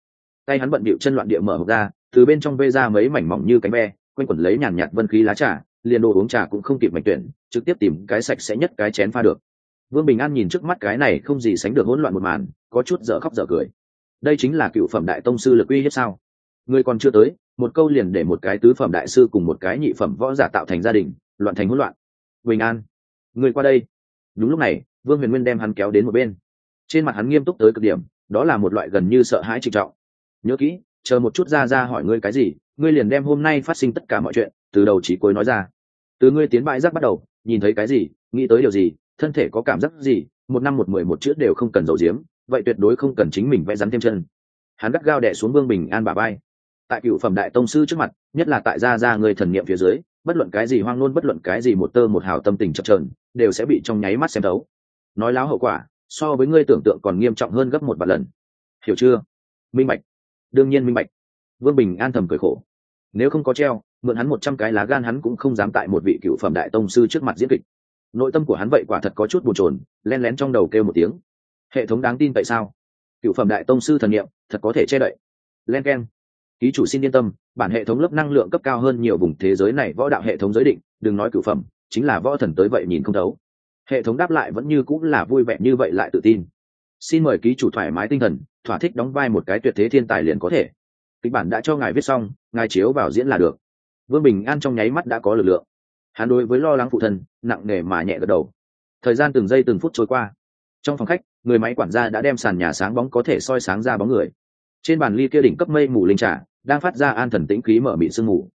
Tay hắn bận bịu chân loạn địa mở hộp ra, từ bên trong vê ra mấy mảnh mỏng như cánh ve, quanh quẩn lấy nhàn nhạt vân khí lá trà, liền đồ uống trà cũng không kịp mạch tuyển, trực tiếp tìm cái sạch sẽ nhất cái chén pha được. Vương bình an nhìn trước mắt cái này không gì sánh được hỗn loạn một màn, có chút dở khóc dở cười. Đây chính là cựu phẩm đại tông sư lực uy hiếp sao? Người còn chưa tới, một câu liền để một cái tứ phẩm đại sư cùng một cái nhị phẩm võ giả tạo thành gia đình, loạn thành hỗn loạn. Bình an, người qua đây. Đúng lúc này vương huyền nguyên đem hắn kéo đến một bên. Trên mặt hắn nghiêm túc tới cực điểm, đó là một loại gần như sợ hãi trịnh trọng. Nhớ kỹ, chờ một chút ra ra hỏi ngươi cái gì, ngươi liền đem hôm nay phát sinh tất cả mọi chuyện, từ đầu chỉ cuối nói ra. Từ ngươi tiến bãi giác bắt đầu, nhìn thấy cái gì, nghĩ tới điều gì, thân thể có cảm giác gì, một năm một mười một chữ đều không cần dầu diếm vậy tuyệt đối không cần chính mình vẽ rắn thêm chân. Hắn gắt gao đẻ xuống vương bình an bà bay tại cựu phẩm đại tông sư trước mặt, nhất là tại gia gia người thần niệm phía dưới, bất luận cái gì hoang nôn bất luận cái gì một tơ một hào tâm tình chập trờn đều sẽ bị trong nháy mắt xem thấu nói láo hậu quả, so với ngươi tưởng tượng còn nghiêm trọng hơn gấp một vài lần. Hiểu chưa? Minh bạch. Đương nhiên minh bạch. Vương bình an thầm cười khổ. Nếu không có treo, mượn hắn một trăm cái lá gan hắn cũng không dám tại một vị cựu phẩm đại tông sư trước mặt diễn kịch. Nội tâm của hắn vậy quả thật có chút bồn chồn len lén trong đầu kêu một tiếng. Hệ thống đáng tin tại sao? Cựu phẩm đại tông sư thần nghiệm thật có thể che đậy. Len k e n ký chủ xin yên tâm, bản hệ thống lớp năng lượng cấp cao hơn nhiều vùng thế giới này võ đạo hệ thống giới định, đừng nói cựu phẩm, chính là võ thần tới vậy nhìn không thấu hệ thống đáp lại vẫn như cũng là vui vẻ như vậy lại tự tin. Xin mời ký chủ thoải mái tinh thần, thỏa thích đóng vai một cái tuyệt thế thiên tài liền có thể. Kịch bản đã cho ngài viết xong, ngài chiếu vào diễn là được. Vương bình an trong nháy mắt đã có lực lượng. Hắn đối với lo lắng phụ thân, nặng nề mà nhẹ gật đầu. Thời gian từng giây từng phút trôi qua. Trong phòng khách, người máy quản gia đã đem sàn nhà sáng bóng có thể soi sáng ra bóng người. Trên bàn ly kia đỉnh cấp mây mù linh trà, đang phát ra an thần tĩnh khí mở mịn sương mù.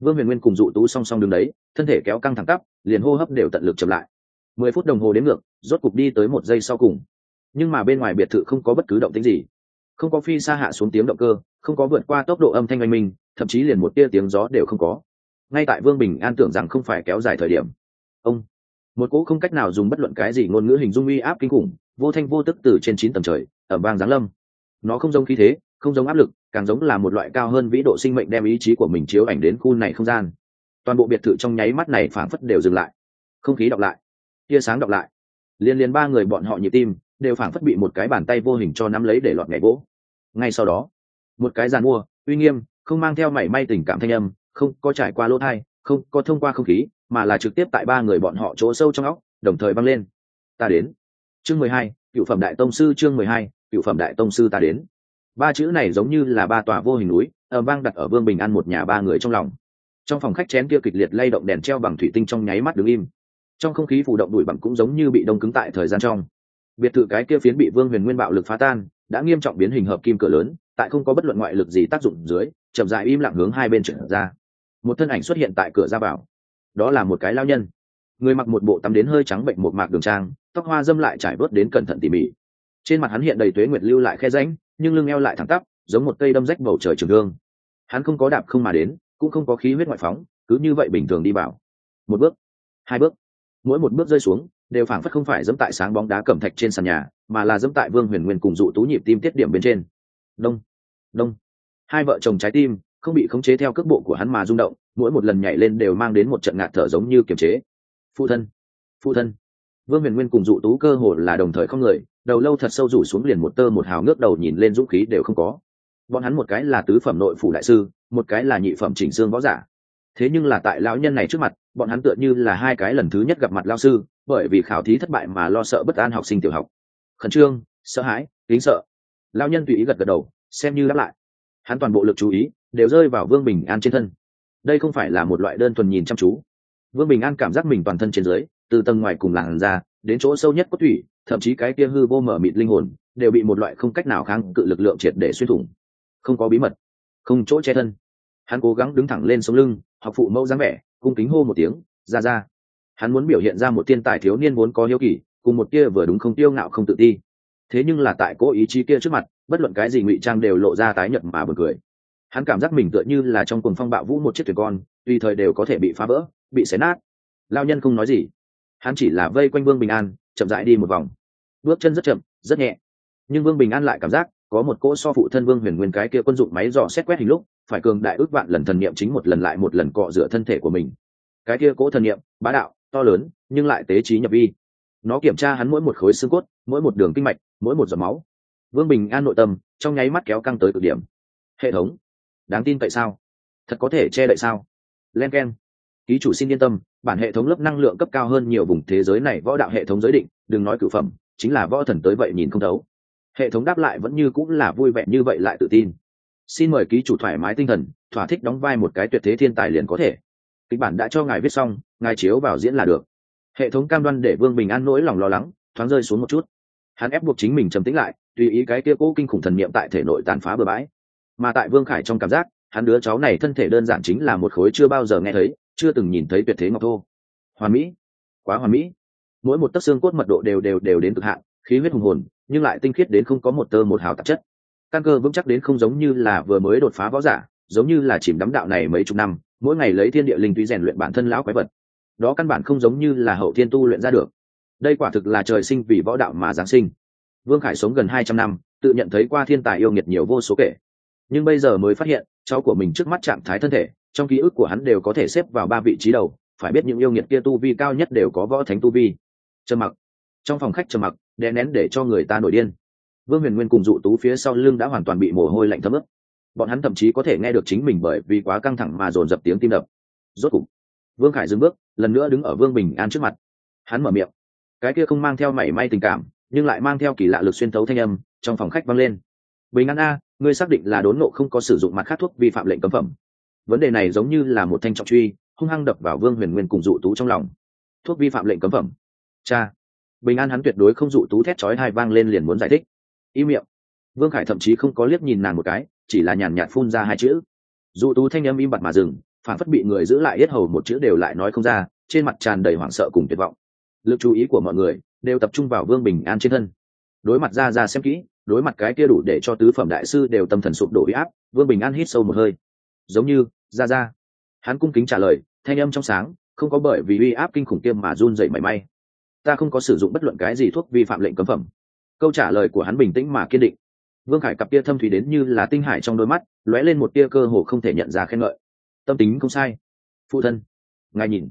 Vương huyền nguyên cùng dụ tú song song đứng đấy, thân thể kéo căng thẳng tắp, liền hô hấp đều tận lực chậm lại mười phút đồng hồ đến ngược, rốt cục đi tới một giây sau cùng. Nhưng mà bên ngoài biệt thự không có bất cứ động tính gì. Không có phi xa hạ xuống tiếng động cơ, không có vượt qua tốc độ âm thanh oanh minh, thậm chí liền một tia tiếng gió đều không có. Ngay tại vương bình an tưởng rằng không phải kéo dài thời điểm, ông, một cỗ không cách nào dùng bất luận cái gì ngôn ngữ hình dung uy áp kinh khủng, vô thanh vô tức từ trên chín tầng trời ở bang giáng lâm. Nó không giống khí thế, không giống áp lực, càng giống là một loại cao hơn vĩ độ sinh mệnh đem ý chí của mình chiếu ảnh đến khu này không gian. Toàn bộ biệt thự trong nháy mắt này phảng phất đều dừng lại. Không khí đọc lại tia sáng đọc lại. Liên liên ba người bọn họ nhịp tim, đều phảng phất bị một cái bàn tay vô hình cho nắm lấy để lọt nhảy gỗ ngay sau đó, một cái giàn mua, uy nghiêm, không mang theo mảy may tình cảm thanh âm, không có trải qua lỗ thai, không có thông qua không khí, mà là trực tiếp tại ba người bọn họ chỗ sâu trong óc, đồng thời băng lên. Ta đến. Chương mười hai, cựu phẩm đại tông sư chương mười hai, cựu phẩm đại tông sư ta đến. Ba chữ này giống như là ba tòa vô hình núi ở vang đặt ở vương bình an một nhà ba người trong lòng. Trong phòng khách chén kia kịch liệt lay động đèn treo bằng thủy tinh trong nháy mắt đứng im trong không khí phủ động đùi bằng cũng giống như bị đông cứng tại thời gian trong. Biệt thự cái kia phiến bị vương huyền nguyên bạo lực phá tan, đã nghiêm trọng biến hình hợp kim cửa lớn, tại không có bất luận ngoại lực gì tác dụng dưới, chậm dại im lặng hướng hai bên trở ra. Một thân ảnh xuất hiện tại cửa ra vào. Đó là một cái lao nhân. Người mặc một bộ tắm đến hơi trắng bệnh một mạc đường trang, tóc hoa dâm lại trải bớt đến cẩn thận tỉ mỉ. Trên mặt hắn hiện đầy tuế nguyệt lưu lại khe ránh nhưng lưng eo lại thẳng tắp, giống một cây đâm rách bầu trời trường thương. Hắn không có đạp không mà đến, cũng không có khí huyết ngoại phóng, cứ như vậy bình thường đi vào. Một bước, hai bước mỗi một bước rơi xuống, đều phảng phất không phải dẫm tại sáng bóng đá cẩm thạch trên sàn nhà, mà là dẫm tại vương huyền nguyên cùng dụ tú nhịp tim tiết điểm bên trên. Đông đông. Hai vợ chồng trái tim không bị khống chế theo cước bộ của hắn mà rung động, mỗi một lần nhảy lên đều mang đến một trận ngạt thở giống như kiềm chế. Phụ thân phụ thân. Vương huyền nguyên cùng dụ tú cơ hồ là đồng thời không người, đầu lâu thật sâu rủ xuống liền một tơ một hào ngước đầu nhìn lên dũng khí đều không có. Bọn hắn một cái là tứ phẩm nội phủ đại sư, một cái là nhị phẩm chỉnh xương võ giả. Thế nhưng là tại lão nhân này trước mặt bọn hắn tựa như là hai cái lần thứ nhất gặp mặt lao sư, bởi vì khảo thí thất bại mà lo sợ bất an học sinh tiểu học. Khẩn trương, sợ hãi, kính sợ. Lao nhân tùy ý gật gật đầu, xem như đáp lại. Hắn toàn bộ lực chú ý đều rơi vào vương bình an trên thân. Đây không phải là một loại đơn thuần nhìn chăm chú. Vương bình an cảm giác mình toàn thân trên dưới, từ tầng ngoài cùng làn ra đến chỗ sâu nhất cốt thủy, thậm chí cái kia hư vô mở mịt linh hồn, đều bị một loại không cách nào kháng cự lực lượng triệt để xuyên thủng. Không có bí mật, không chỗ che thân. Hắn cố gắng đứng thẳng lên sống lưng, học phụ mẫu dáng vẻ cung kính hô một tiếng, ra ra. Hắn muốn biểu hiện ra một thiên tài thiếu niên muốn có hiếu kỳ, cùng một kia vừa đúng không tiêu ngạo không tự ti. Thế nhưng là tại cố ý chí kia trước mặt, bất luận cái gì ngụy trang đều lộ ra tái nhợt mà bật cười. Hắn cảm giác mình tựa như là trong cuồng phong bạo vũ một chiếc thuyền con, tùy thời đều có thể bị phá vỡ, bị xé nát. Lao nhân không nói gì. Hắn chỉ là vây quanh vương bình an, chậm rãi đi một vòng. Bước chân rất chậm, rất nhẹ. Nhưng vương bình an lại cảm giác có một cỗ so phụ thân vương huyền nguyên cái kia quân dụng máy dò xét quét hình lúc, phải cường đại ước vạn lần thần niệm chính một lần lại một lần cọ rửa thân thể của mình. Cái kia cỗ thần niệm, bá đạo, to lớn, nhưng lại tế trí nhập vi. Nó kiểm tra hắn mỗi một khối xương cốt, mỗi một đường kinh mạch, mỗi một giọt máu. Vương bình an nội tâm, trong nháy mắt kéo căng tới cực điểm. Hệ thống, đáng tin tại sao? Thật có thể che đậy sao? Len k e n ký chủ xin yên tâm, bản hệ thống lớp năng lượng cấp cao hơn nhiều vùng thế giới này võ đạo hệ thống giới định, đừng nói cử phẩm, chính là võ thần tới vậy nhìn không thấu hệ thống đáp lại vẫn như cũng là vui vẻ như vậy lại tự tin. Xin mời ký chủ thoải mái tinh thần, thỏa thích đóng vai một cái tuyệt thế thiên tài liền có thể. Kịch bản đã cho ngài viết xong, ngài chiếu vào diễn là được. Hệ thống cam đoan để vương bình an nỗi lòng lo lắng, thoáng rơi xuống một chút. Hắn ép buộc chính mình trầm tĩnh lại, tùy ý cái kia cố kinh khủng thần niệm tại thể nội tàn phá bừa bãi. Mà tại vương khải trong cảm giác, hắn đứa cháu này thân thể đơn giản chính là một khối chưa bao giờ nghe thấy, chưa từng nhìn thấy tuyệt thế ngọc thô. Hoàn mỹ. Quá hoàn mỹ. Mỗi một tấc xương cốt mật độ đều đều đều đến cực hạn khí huyết hùng hồn, nhưng lại tinh khiết đến không có một tơ một hào tạp chất. Căn cơ vững chắc đến không giống như là vừa mới đột phá võ giả, giống như là chìm đắm đạo này mấy chục năm, mỗi ngày lấy thiên địa linh túy rèn luyện bản thân lão quái vật. Đó căn bản không giống như là hậu thiên tu luyện ra được. Đây quả thực là trời sinh vì võ đạo mà giáng sinh. Vương khải sống gần hai trăm năm, tự nhận thấy qua thiên tài yêu nghiệt nhiều vô số kể. Nhưng bây giờ mới phát hiện, cháu của mình trước mắt trạng thái thân thể, trong ký ức của hắn đều có thể xếp vào ba vị trí đầu, phải biết những yêu nghiệt kia tu vi cao nhất đều có võ thánh tu vi. Trầm mặc. Trong phòng khách trầm mặc đè nén để cho người ta nổi điên. Vương huyền nguyên cùng dụ tú phía sau lưng đã hoàn toàn bị mồ hôi lạnh thấm ướt. Bọn hắn thậm chí có thể nghe được chính mình bởi vì quá căng thẳng mà dồn dập tiếng tim đập. Rốt cục, vương khải dừng bước, lần nữa đứng ở vương bình an trước mặt. Hắn mở miệng. Cái kia không mang theo mảy may tình cảm, nhưng lại mang theo kỳ lạ lực xuyên thấu thanh âm, trong phòng khách vang lên. Bình an a, ngươi xác định là đốn nộ không có sử dụng mặt khác thuốc vi phạm lệnh cấm phẩm. Vấn đề này giống như là một thanh trọng truy, hung hăng đập vào vương huyền nguyên cùng dụ tú trong lòng. Thuốc vi phạm lệnh cấm phẩm. Cha bình an hắn tuyệt đối không dụ tú thét chói hai vang lên liền muốn giải thích. Y miệng. Vương khải thậm chí không có liếc nhìn nàng một cái, chỉ là nhàn nhạt phun ra hai chữ. Dụ tú thanh âm im bặt mà dừng, phản phất bị người giữ lại hết hầu một chữ đều lại nói không ra, trên mặt tràn đầy hoảng sợ cùng tuyệt vọng. Lực chú ý của mọi người đều tập trung vào vương bình an trên thân. Đối mặt ra ra xem kỹ, đối mặt cái kia đủ để cho tứ phẩm đại sư đều tâm thần sụp đổ huy áp, vương bình an hít sâu một hơi. Giống như, ra ra. Hắn cung kính trả lời, thanh âm trong sáng, không có bởi vì uy áp kinh khủng kia mà run dậy mảy may ta không có sử dụng bất luận cái gì thuốc vi phạm lệnh cấm phẩm. Câu trả lời của hắn bình tĩnh mà kiên định. Vương khải cặp tia thâm thủy đến như là tinh hải trong đôi mắt, lóe lên một tia cơ hồ không thể nhận ra khen ngợi. Tâm tính không sai. Phụ thân, ngài nhìn.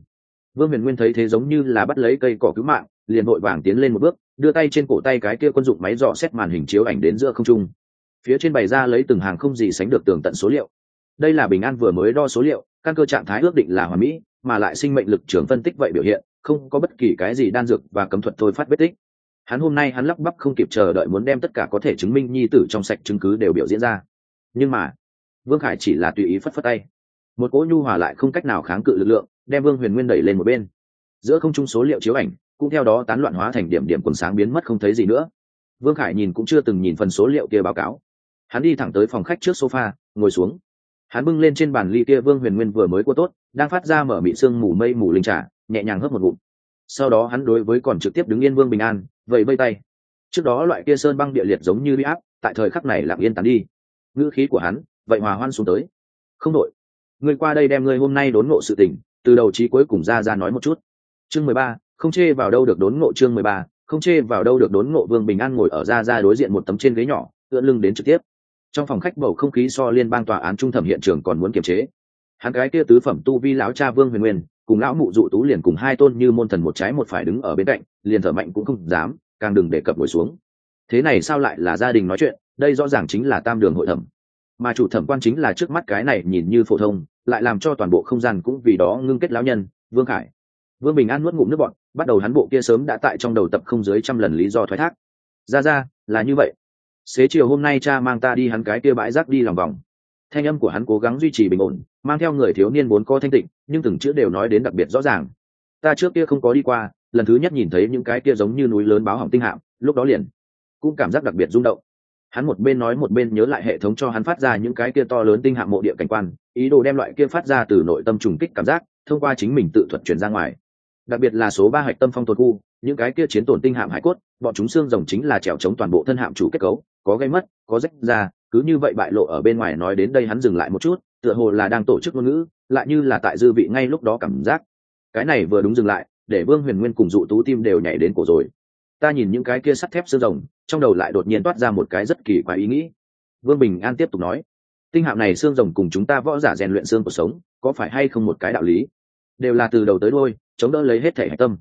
Vương huyền nguyên thấy thế giống như là bắt lấy cây cỏ cứu mạng, liền vội vàng tiến lên một bước, đưa tay trên cổ tay cái kia quân dụng máy dò xét màn hình chiếu ảnh đến giữa không trung. Phía trên bày ra lấy từng hàng không gì sánh được tường tận số liệu. Đây là bình an vừa mới đo số liệu, căn cơ trạng thái ước định là hòa mỹ mà lại sinh mệnh lực trưởng phân tích vậy biểu hiện, không có bất kỳ cái gì đan dược và cấm thuật thôi phát vết tích. Hắn hôm nay hắn lắp bắp không kịp chờ đợi muốn đem tất cả có thể chứng minh nhi tử trong sạch chứng cứ đều biểu diễn ra. Nhưng mà, vương khải chỉ là tùy ý phất phất tay. Một cỗ nhu hòa lại không cách nào kháng cự lực lượng, đem vương huyền nguyên đẩy lên một bên. Giữa không trung số liệu chiếu ảnh, cũng theo đó tán loạn hóa thành điểm điểm quần sáng biến mất không thấy gì nữa. Vương khải nhìn cũng chưa từng nhìn phần số liệu kia báo cáo. Hắn đi thẳng tới phòng khách trước sofa, ngồi xuống hắn bưng lên trên bàn ly kia vương huyền nguyên vừa mới cua tốt, đang phát ra mở mị sương mù mây mù linh trà, nhẹ nhàng hớp một bụng. sau đó hắn đối với còn trực tiếp đứng yên vương bình an vậy vây tay. Trước đó loại kia sơn băng địa liệt giống như bị áp, tại thời khắc này lặng yên tán đi. Ngữ khí của hắn, vậy hòa hoan xuống tới. Không đội ngươi qua đây đem ngươi hôm nay đốn ngộ sự tình, từ đầu chí cuối cùng ra ra nói một chút. Chương mười ba, không chê vào đâu được đốn ngộ chương mười ba, không chê vào đâu được đốn ngộ vương bình an ngồi ở ra ra đối diện một tấm trên ghế nhỏ, tựa lưng đến trực tiếp trong phòng khách bầu không khí so liên bang tòa án trung thẩm hiện trường còn muốn kiềm chế. Hắn gái kia tứ phẩm tu vi lão cha vương huyền nguyên, cùng lão mụ dụ tú liền cùng hai tôn như môn thần một trái một phải đứng ở bên cạnh, liền thở mạnh cũng không dám, càng đừng để cập ngồi xuống. Thế này sao lại là gia đình nói chuyện, đây rõ ràng chính là tam đường hội thẩm. Mà chủ thẩm quan chính là trước mắt cái này nhìn như phổ thông, lại làm cho toàn bộ không gian cũng vì đó ngưng kết lão nhân, vương khải. Vương bình an nuốt ngụm nước bọn bắt đầu hắn bộ kia sớm đã tại trong đầu tập không dưới trăm lần lý do thoái thác. Ra ra, là như vậy xế chiều hôm nay cha mang ta đi hắn cái kia bãi rác đi lòng vòng. Thanh âm của hắn cố gắng duy trì bình ổn, mang theo người thiếu niên vốn có thanh tịnh, nhưng từng chữ đều nói đến đặc biệt rõ ràng. Ta trước kia không có đi qua, lần thứ nhất nhìn thấy những cái kia giống như núi lớn báo hỏng tinh hạm, lúc đó liền cũng cảm giác đặc biệt rung động. Hắn một bên nói một bên nhớ lại hệ thống cho hắn phát ra những cái kia to lớn tinh hạm mộ địa cảnh quan, ý đồ đem loại kia phát ra từ nội tâm trùng kích cảm giác, thông qua chính mình tự thuật chuyển ra ngoài. Đặc biệt là số ba hạch tâm phong tột khu những cái kia chiến tổn tinh hạm hải cốt, bọn chúng xương rồng chính là trèo chống toàn bộ thân hạm chủ kết cấu, có gây mất, có rách ra, cứ như vậy bại lộ ở bên ngoài nói đến đây hắn dừng lại một chút, tựa hồ là đang tổ chức ngôn ngữ, lại như là tại dư vị ngay lúc đó cảm giác. Cái này vừa đúng dừng lại, để vương huyền nguyên cùng dụ tú tim đều nhảy đến cổ rồi. Ta nhìn những cái kia sắt thép xương rồng, trong đầu lại đột nhiên toát ra một cái rất kỳ quái ý nghĩ. Vương bình an tiếp tục nói, tinh hạm này xương rồng cùng chúng ta võ giả rèn luyện xương cuộc sống, có phải hay không một cái đạo lý? Đều là từ đầu tới đôi chống đỡ lấy hết thể hạch tâm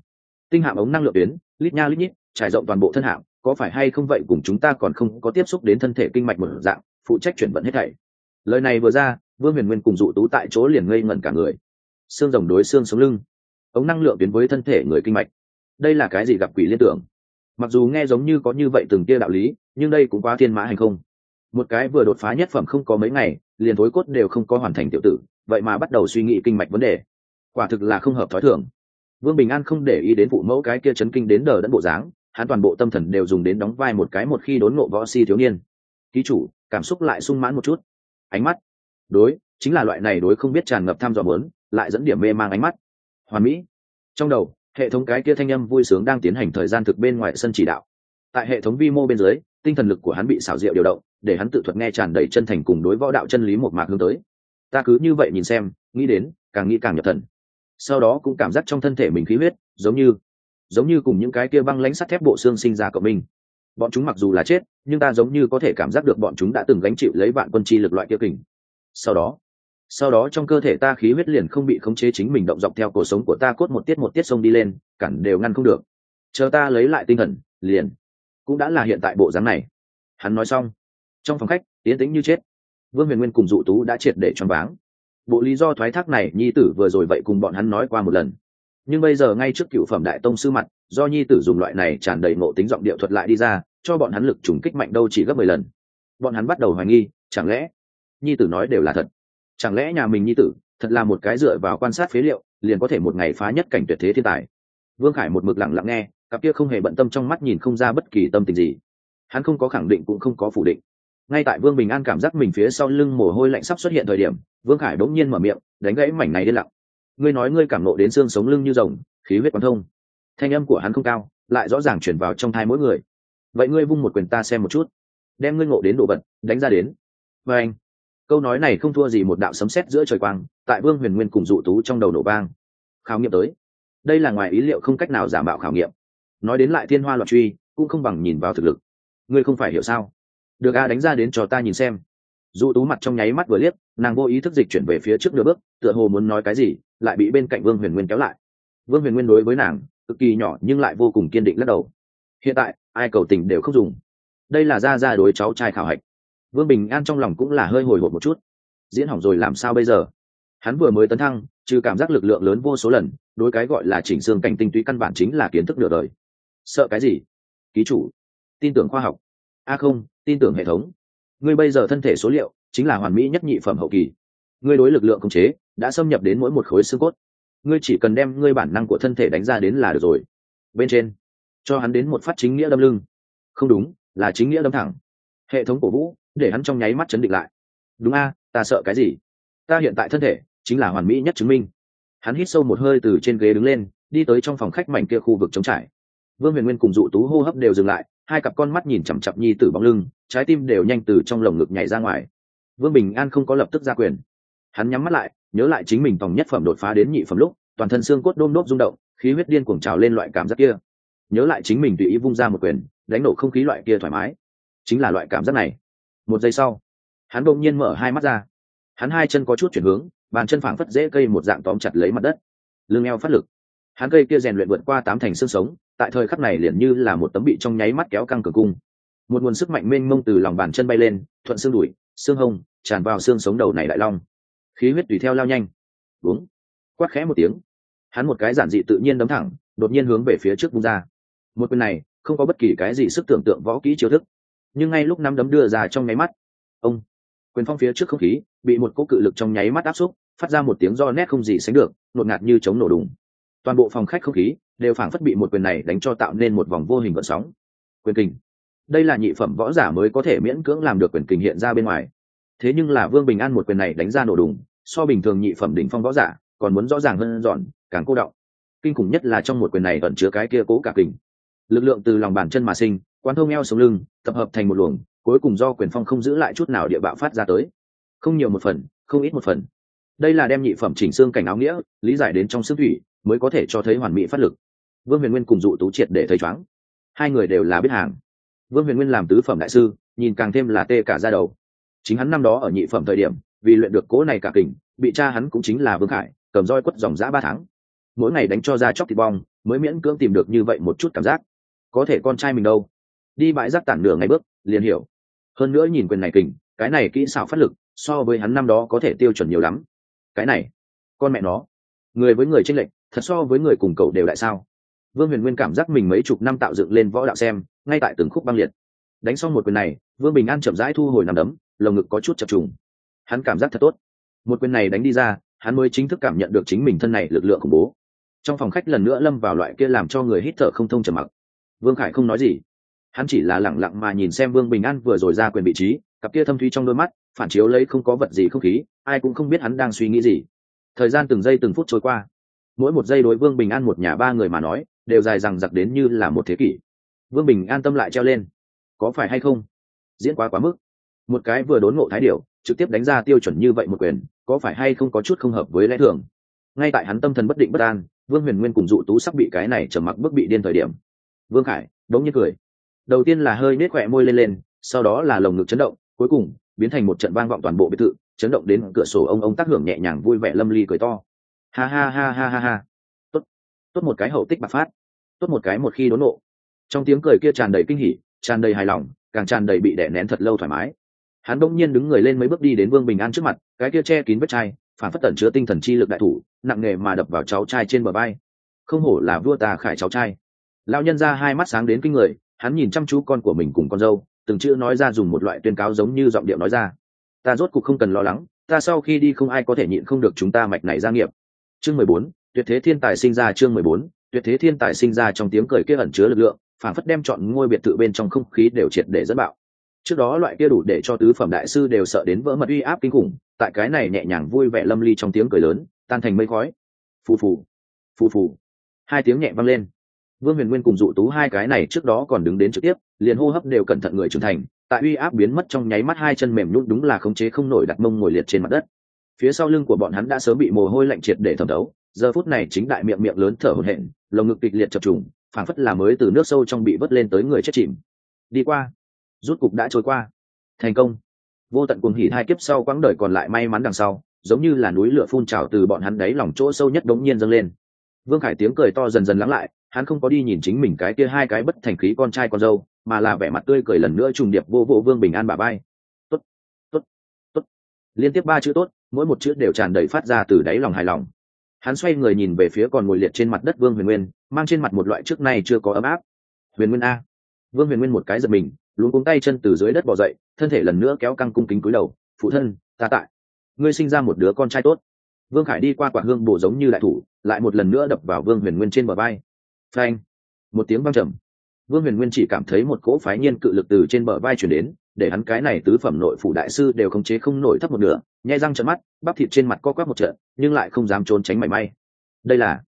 tinh hạm ống năng lượng tuyến, lít nha lít nhít, trải rộng toàn bộ thân hạm, có phải hay không vậy cùng chúng ta còn không có tiếp xúc đến thân thể kinh mạch một dạng, phụ trách chuyển vận hết thảy. Lời này vừa ra, vương huyền nguyên cùng dụ tú tại chỗ liền ngây ngẩn cả người. Xương rồng đối xương sống lưng. Ống năng lượng tuyến với thân thể người kinh mạch. Đây là cái gì gặp quỷ liên tưởng? Mặc dù nghe giống như có như vậy từng kia đạo lý, nhưng đây cũng quá thiên mã hành không. Một cái vừa đột phá nhất phẩm không có mấy ngày, liền thối cốt đều không có hoàn thành tiểu tử, vậy mà bắt đầu suy nghĩ kinh mạch vấn đề. Quả thực là không hợp thói thường vương bình an không để ý đến phụ mẫu cái kia chấn kinh đến đờ đẫn bộ dáng, hắn toàn bộ tâm thần đều dùng đến đóng vai một cái một khi đốn ngộ võ si thiếu niên. Ký chủ, cảm xúc lại sung mãn một chút. Ánh mắt đối, chính là loại này đối không biết tràn ngập tham dò mớn lại dẫn điểm mê mang ánh mắt. Hoàn mỹ. Trong đầu, hệ thống cái kia thanh âm vui sướng đang tiến hành thời gian thực bên ngoài sân chỉ đạo. Tại hệ thống vi mô bên dưới, tinh thần lực của hắn bị xảo diệu điều động, để hắn tự thuật nghe tràn đầy chân thành cùng đối võ đạo chân lý một mạc hướng tới. Ta cứ như vậy nhìn xem, nghĩ đến, càng nghĩ càng nhập thần sau đó cũng cảm giác trong thân thể mình khí huyết, giống như giống như cùng những cái kia băng lãnh sắt thép bộ xương sinh ra cộng minh. Bọn chúng mặc dù là chết, nhưng ta giống như có thể cảm giác được bọn chúng đã từng gánh chịu lấy vạn quân chi lực loại kia kình. Sau đó sau đó trong cơ thể ta khí huyết liền không bị khống chế chính mình động dọc theo cuộc sống của ta cốt một tiết một tiết sông đi lên, cản đều ngăn không được. Chờ ta lấy lại tinh thần, liền, cũng đã là hiện tại bộ dáng này. Hắn nói xong, trong phòng khách, tiến tĩnh như chết. Vương huyền nguyên cùng dụ tú đã triệt để choáng váng bộ lý do thoái thác này nhi tử vừa rồi vậy cùng bọn hắn nói qua một lần. Nhưng bây giờ ngay trước cựu phẩm đại tông sư mặt, do nhi tử dùng loại này tràn đầy ngộ tính giọng điệu thuật lại đi ra, cho bọn hắn lực trùng kích mạnh đâu chỉ gấp mười lần. Bọn hắn bắt đầu hoài nghi, chẳng lẽ nhi tử nói đều là thật? Chẳng lẽ nhà mình nhi tử thật là một cái dựa vào quan sát phế liệu, liền có thể một ngày phá nhất cảnh tuyệt thế thiên tài? Vương khải một mực lặng lặng nghe, cặp kia không hề bận tâm trong mắt nhìn không ra bất kỳ tâm tình gì. Hắn không có khẳng định cũng không có phủ định ngay tại vương bình an cảm giác mình phía sau lưng mồ hôi lạnh sắp xuất hiện thời điểm, vương khải bỗng nhiên mở miệng, đánh gãy mảnh này đi lặng. Ngươi nói ngươi cảm nộ đến xương sống lưng như rồng, khí huyết quán thông. Thanh âm của hắn không cao, lại rõ ràng chuyển vào trong thai mỗi người. Vậy ngươi vung một quyền ta xem một chút. Đem ngươi ngộ đến đồ vật, đánh ra đến. Và anh. Câu nói này không thua gì một đạo sấm sét giữa trời quang, tại vương huyền nguyên cùng dụ tú trong đầu nổ vang. Khảo nghiệm tới. Đây là ngoài ý liệu không cách nào giả mạo khảo nghiệm. Nói đến lại thiên hoa loạn truy, cũng không bằng nhìn vào thực lực. Ngươi không phải hiểu sao? Được a đánh ra đến cho ta nhìn xem. Dụ tú mặt trong nháy mắt vừa liếc, nàng vô ý thức dịch chuyển về phía trước nửa bước, tựa hồ muốn nói cái gì, lại bị bên cạnh vương huyền nguyên kéo lại. Vương huyền nguyên đối với nàng, cực kỳ nhỏ nhưng lại vô cùng kiên định lắc đầu. Hiện tại, ai cầu tình đều không dùng. Đây là ra ra đối cháu trai khảo hạch. Vương bình an trong lòng cũng là hơi hồi hộp một chút. Diễn hỏng rồi làm sao bây giờ? Hắn vừa mới tấn thăng, trừ cảm giác lực lượng lớn vô số lần, đối cái gọi là chỉnh xương cảnh tinh túy căn bản chính là kiến thức nửa đời. Sợ cái gì? Ký chủ, tin tưởng khoa học. A không tin tưởng hệ thống. Ngươi bây giờ thân thể số liệu chính là hoàn mỹ nhất nhị phẩm hậu kỳ. Ngươi đối lực lượng khống chế đã xâm nhập đến mỗi một khối xương cốt. Ngươi chỉ cần đem ngươi bản năng của thân thể đánh ra đến là được rồi. Bên trên, cho hắn đến một phát chính nghĩa đâm lưng. Không đúng, là chính nghĩa đâm thẳng. Hệ thống cổ vũ để hắn trong nháy mắt chấn định lại. Đúng a, ta sợ cái gì? Ta hiện tại thân thể chính là hoàn mỹ nhất chứng minh. Hắn hít sâu một hơi từ trên ghế đứng lên, đi tới trong phòng khách mảnh kia khu vực trống trải. Vương huyền nguyên cùng dụ tú hô hấp đều dừng lại hai cặp con mắt nhìn chằm chặp nhi tử bóng lưng, trái tim đều nhanh từ trong lồng ngực nhảy ra ngoài. Vương bình an không có lập tức ra quyền. Hắn nhắm mắt lại, nhớ lại chính mình tòng nhất phẩm đột phá đến nhị phẩm lúc, toàn thân xương cốt đôm đốp rung động, khí huyết điên cuồng trào lên loại cảm giác kia. Nhớ lại chính mình tùy ý vung ra một quyền, đánh nổ không khí loại kia thoải mái. Chính là loại cảm giác này. Một giây sau, hắn đột nhiên mở hai mắt ra. Hắn hai chân có chút chuyển hướng, bàn chân phảng phất dễ cây một dạng tóm chặt lấy mặt đất. Lưng eo phát lực hắn cây kia rèn luyện vượt qua tám thành xương sống, tại thời khắc này liền như là một tấm bị trong nháy mắt kéo căng cửa cung. Một nguồn sức mạnh mênh mông từ lòng bàn chân bay lên, thuận xương đùi, xương hông, tràn vào xương sống đầu này đại long. Khí huyết tùy theo lao nhanh. Uống quát khẽ một tiếng. Hắn một cái giản dị tự nhiên đấm thẳng, đột nhiên hướng về phía trước bung ra. Một quyền này, không có bất kỳ cái gì sức tưởng tượng võ kỹ chiêu thức. Nhưng ngay lúc nắm đấm đưa ra trong nháy mắt, ông, quyền phong phía trước không khí, bị một cỗ cự lực trong nháy mắt áp xúc, phát ra một tiếng do nét không gì sánh được, nột ngạt như chống nổ đùng toàn bộ phòng khách không khí đều phảng phất bị một quyền này đánh cho tạo nên một vòng vô hình vận sóng. Quyền kình. Đây là nhị phẩm võ giả mới có thể miễn cưỡng làm được quyền kình hiện ra bên ngoài. Thế nhưng là vương bình an một quyền này đánh ra nổ đùng, so bình thường nhị phẩm đỉnh phong võ giả còn muốn rõ ràng hơn dọn, càng cô động kinh khủng nhất là trong một quyền này ẩn chứa cái kia cố cả kình. Lực lượng từ lòng bàn chân mà sinh, quán thông eo sống lưng, tập hợp thành một luồng, cuối cùng do quyền phong không giữ lại chút nào địa bạo phát ra tới. Không nhiều một phần, không ít một phần. Đây là đem nhị phẩm chỉnh xương cảnh áo nghĩa, lý giải đến trong sức thủy mới có thể cho thấy hoàn mỹ phát lực. Vương huyền nguyên cùng dụ tú triệt để thấy chóng hai người đều là biết hàng. Vương huyền nguyên làm tứ phẩm đại sư, nhìn càng thêm là tê cả ra đầu. Chính hắn năm đó ở nhị phẩm thời điểm, vì luyện được cố này cả kình, bị cha hắn cũng chính là vương khải, cầm roi quất dòng giã ba tháng. Mỗi ngày đánh cho ra chóc thịt bong, mới miễn cưỡng tìm được như vậy một chút cảm giác. Có thể con trai mình đâu? Đi bãi rác tản nửa ngày bước, liền hiểu. Hơn nữa nhìn quyền này kình, cái này kỹ xảo phát lực, so với hắn năm đó có thể tiêu chuẩn nhiều lắm. Cái này, con mẹ nó. Người với người tranh lệch thật so với người cùng cậu đều đại sao? Vương huyền nguyên cảm giác mình mấy chục năm tạo dựng lên võ đạo xem, ngay tại từng khúc băng liệt. Đánh xong một quyền này, vương bình an chậm rãi thu hồi nằm đấm, lồng ngực có chút chập trùng. Hắn cảm giác thật tốt. Một quyền này đánh đi ra, hắn mới chính thức cảm nhận được chính mình thân này lực lượng khủng bố. Trong phòng khách lần nữa lâm vào loại kia làm cho người hít thở không thông trầm mặc. Vương khải không nói gì. Hắn chỉ là lẳng lặng mà nhìn xem vương bình an vừa rồi ra quyền vị trí, cặp kia thâm thuy trong đôi mắt, phản chiếu lấy không có vật gì không khí, ai cũng không biết hắn đang suy nghĩ gì. Thời gian từng giây từng phút trôi qua mỗi một giây đối vương bình an một nhà ba người mà nói, đều dài rằng giặc đến như là một thế kỷ. Vương bình an tâm lại treo lên. Có phải hay không? Diễn quá quá mức. Một cái vừa đốn ngộ thái điệu trực tiếp đánh ra tiêu chuẩn như vậy một quyền, có phải hay không có chút không hợp với lẽ thường? Ngay tại hắn tâm thần bất định bất an, vương huyền nguyên cùng dụ tú sắp bị cái này trở mặc bước bị điên thời điểm. Vương khải, đống như cười. Đầu tiên là hơi nết khỏe môi lên lên, sau đó là lồng ngực chấn động, cuối cùng biến thành một trận vang vọng toàn bộ biệt thự, chấn động đến cửa sổ ông ông tác hưởng nhẹ nhàng vui vẻ lâm ly cười to ha ha ha ha ha ha. Tốt. Tốt một cái hậu tích bạc phát. Tốt một cái một khi đốn nộ. Trong tiếng cười kia tràn đầy kinh hỉ, tràn đầy hài lòng, càng tràn đầy bị đẻ nén thật lâu thoải mái. Hắn bỗng nhiên đứng người lên mấy bước đi đến vương bình an trước mặt, cái kia che kín vết chai, phản phất tẩn chứa tinh thần chi lực đại thủ, nặng nề mà đập vào cháu trai trên bờ bay không hổ là vua ta khải cháu trai. Lão nhân ra hai mắt sáng đến kinh người, hắn nhìn chăm chú con của mình cùng con dâu, từng chữ nói ra dùng một loại tuyên cáo giống như giọng điệu nói ra. Ta rốt cuộc không cần lo lắng, ta sau khi đi không ai có thể nhịn không được chúng ta mạch này gia nghiệp chương mười bốn, tuyệt thế thiên tài sinh ra chương mười bốn, tuyệt thế thiên tài sinh ra trong tiếng cười kia ẩn chứa lực lượng phản phất đem chọn ngôi biệt thự bên trong không khí đều triệt để dẫn bạo. Trước đó loại kia đủ để cho tứ phẩm đại sư đều sợ đến vỡ mật uy áp kinh khủng, tại cái này nhẹ nhàng vui vẻ lâm ly trong tiếng cười lớn, tan thành mây khói. Phù phù phù phù. Hai tiếng nhẹ vang lên. Vương huyền nguyên cùng dụ tú hai cái này trước đó còn đứng đến trực tiếp, liền hô hấp đều cẩn thận người trưởng thành, tại uy áp biến mất trong nháy mắt hai chân mềm nhún đúng là khống chế không nổi đặt mông ngồi liệt trên mặt đất phía sau lưng của bọn hắn đã sớm bị mồ hôi lạnh triệt để thẩm thấu. Giờ phút này chính đại miệng miệng lớn thở hổn hển, lồng ngực kịch liệt chập trùng, phảng phất là mới từ nước sâu trong bị vớt lên tới người chết chìm. Đi qua. Rút cục đã trôi qua. Thành công. Vô tận cuồng hỉ hai kiếp sau quãng đời còn lại may mắn đằng sau, giống như là núi lửa phun trào từ bọn hắn đáy lòng chỗ sâu nhất đống nhiên dâng lên. Vương khải tiếng cười to dần dần lắng lại, hắn không có đi nhìn chính mình cái kia hai cái bất thành khí con trai con dâu, mà là vẻ mặt tươi cười lần nữa trùng điệp vô vô vương bình an bà bay tốt tốt tốt. Liên tiếp ba chữ tốt mỗi một chữ đều tràn đầy phát ra từ đáy lòng hài lòng. Hắn xoay người nhìn về phía còn ngồi liệt trên mặt đất vương huyền nguyên, mang trên mặt một loại trước nay chưa có ấm áp. Huyền nguyên a. Vương huyền nguyên một cái giật mình luôn cuống tay chân từ dưới đất bỏ dậy, thân thể lần nữa kéo căng cung kính cúi đầu, phụ thân, ta tại. Ngươi sinh ra một đứa con trai tốt. Vương khải đi qua quả hương bổ giống như đại thủ, lại một lần nữa đập vào vương huyền nguyên trên bờ vai. phanh! Một tiếng văng trầm. Vương huyền nguyên chỉ cảm thấy một cỗ phái nhiên cự lực từ trên bờ vai chuyển đến để hắn cái này tứ phẩm nội phủ đại sư đều khống chế không nổi thấp một nửa, nhai răng trận mắt, bắp thịt trên mặt co quắp một trận, nhưng lại không dám trốn tránh mảy may. Đây là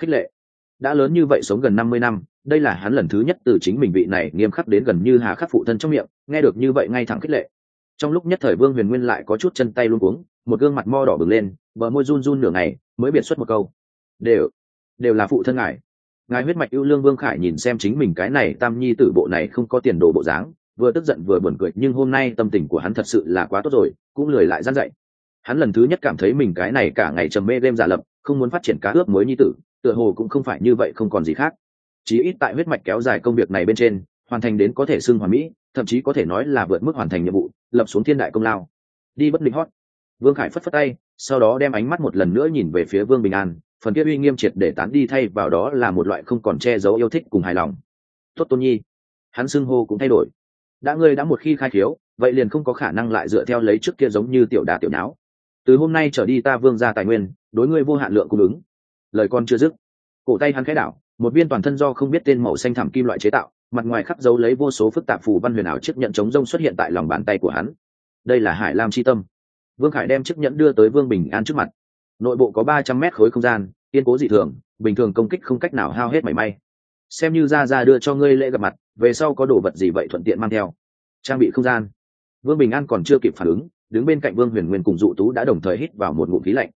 khích lệ. Đã lớn như vậy sống gần năm mươi năm, đây là hắn lần thứ nhất từ chính mình vị này nghiêm khắc đến gần như hà khắc phụ thân trong miệng, nghe được như vậy ngay thẳng khích lệ. Trong lúc nhất thời vương huyền nguyên lại có chút chân tay luôn cuống, một gương mặt mo đỏ bừng lên, bờ môi run run nửa ngày, mới biệt xuất một câu. Đều đều là phụ thân ngài. Ngài huyết mạch ưu lương vương khải nhìn xem chính mình cái này tam nhi tử bộ này không có tiền đồ bộ dáng vừa tức giận vừa buồn cười, nhưng hôm nay tâm tình của hắn thật sự là quá tốt rồi, cũng lười lại gian dậy hắn lần thứ nhất cảm thấy mình cái này cả ngày trầm mê đêm giả lập, không muốn phát triển cá ướp mới nhi tử, tựa hồ cũng không phải như vậy, không còn gì khác. Chí ít tại huyết mạch kéo dài công việc này bên trên, hoàn thành đến có thể xưng hoàn mỹ, thậm chí có thể nói là vượt mức hoàn thành nhiệm vụ, lập xuống thiên đại công lao. Đi bất định hót. Vương khải phất phất tay, sau đó đem ánh mắt một lần nữa nhìn về phía vương bình an, phần kia uy nghiêm triệt để tán đi thay vào đó là một loại không còn che giấu yêu thích cùng hài lòng. Tốt tôn nhi. Hắn xưng hô cũng thay đổi đã ngươi đã một khi khai khiếu, vậy liền không có khả năng lại dựa theo lấy trước kia giống như tiểu đà tiểu não từ hôm nay trở đi ta vương ra tài nguyên, đối ngươi vô hạn lượng cung ứng. Lời con chưa dứt, cổ tay hắn khẽ đảo, một viên toàn thân do không biết tên màu xanh thẳm kim loại chế tạo, mặt ngoài khắc dấu lấy vô số phức tạp phù văn huyền ảo chiếc nhận chống rông xuất hiện tại lòng bàn tay của hắn. Đây là hải lam c h i tâm. Vương khải đem chiếc nhẫn đưa tới vương bình an trước mặt. Nội bộ có ba trăm mét khối không gian, kiên cố dị thường, bình thường công kích không cách nào hao hết mảy may. Xem như ra ra đưa cho ngươi lễ gặp mặt về sau có đồ vật gì vậy thuận tiện mang theo? Trang bị không gian. Vương bình an còn chưa kịp phản ứng, đứng bên cạnh vương huyền nguyên cùng dụ tú đã đồng thời hít vào một ngụm khí lạnh.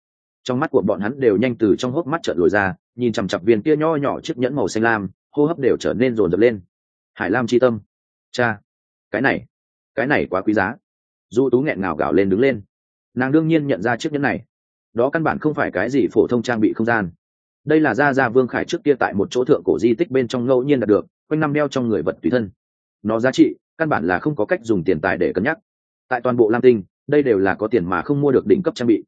Trong mắt của bọn hắn đều nhanh từ trong hốc mắt trợn lồi ra, nhìn chằm chặp viên kia nho nhỏ chiếc nhẫn màu xanh lam, hô hấp đều trở nên rồn rập lên. Hải lam c tâm. Cha, cái này cái này quá quý giá. Dụ tú nghẹn ngào gào lên đứng lên. Nàng đương nhiên nhận ra chiếc nhẫn này. Đó căn bản không phải cái gì phổ thông trang bị không gian. Đây là gia gia vương khải trước kia tại một chỗ thượng cổ di tích bên trong ngẫu nhiên đạt được quanh năm đeo trong người vật tùy thân. Nó giá trị, căn bản là không có cách dùng tiền tài để cân nhắc. Tại toàn bộ lam tinh, đây đều là có tiền mà không mua được đỉnh cấp trang bị.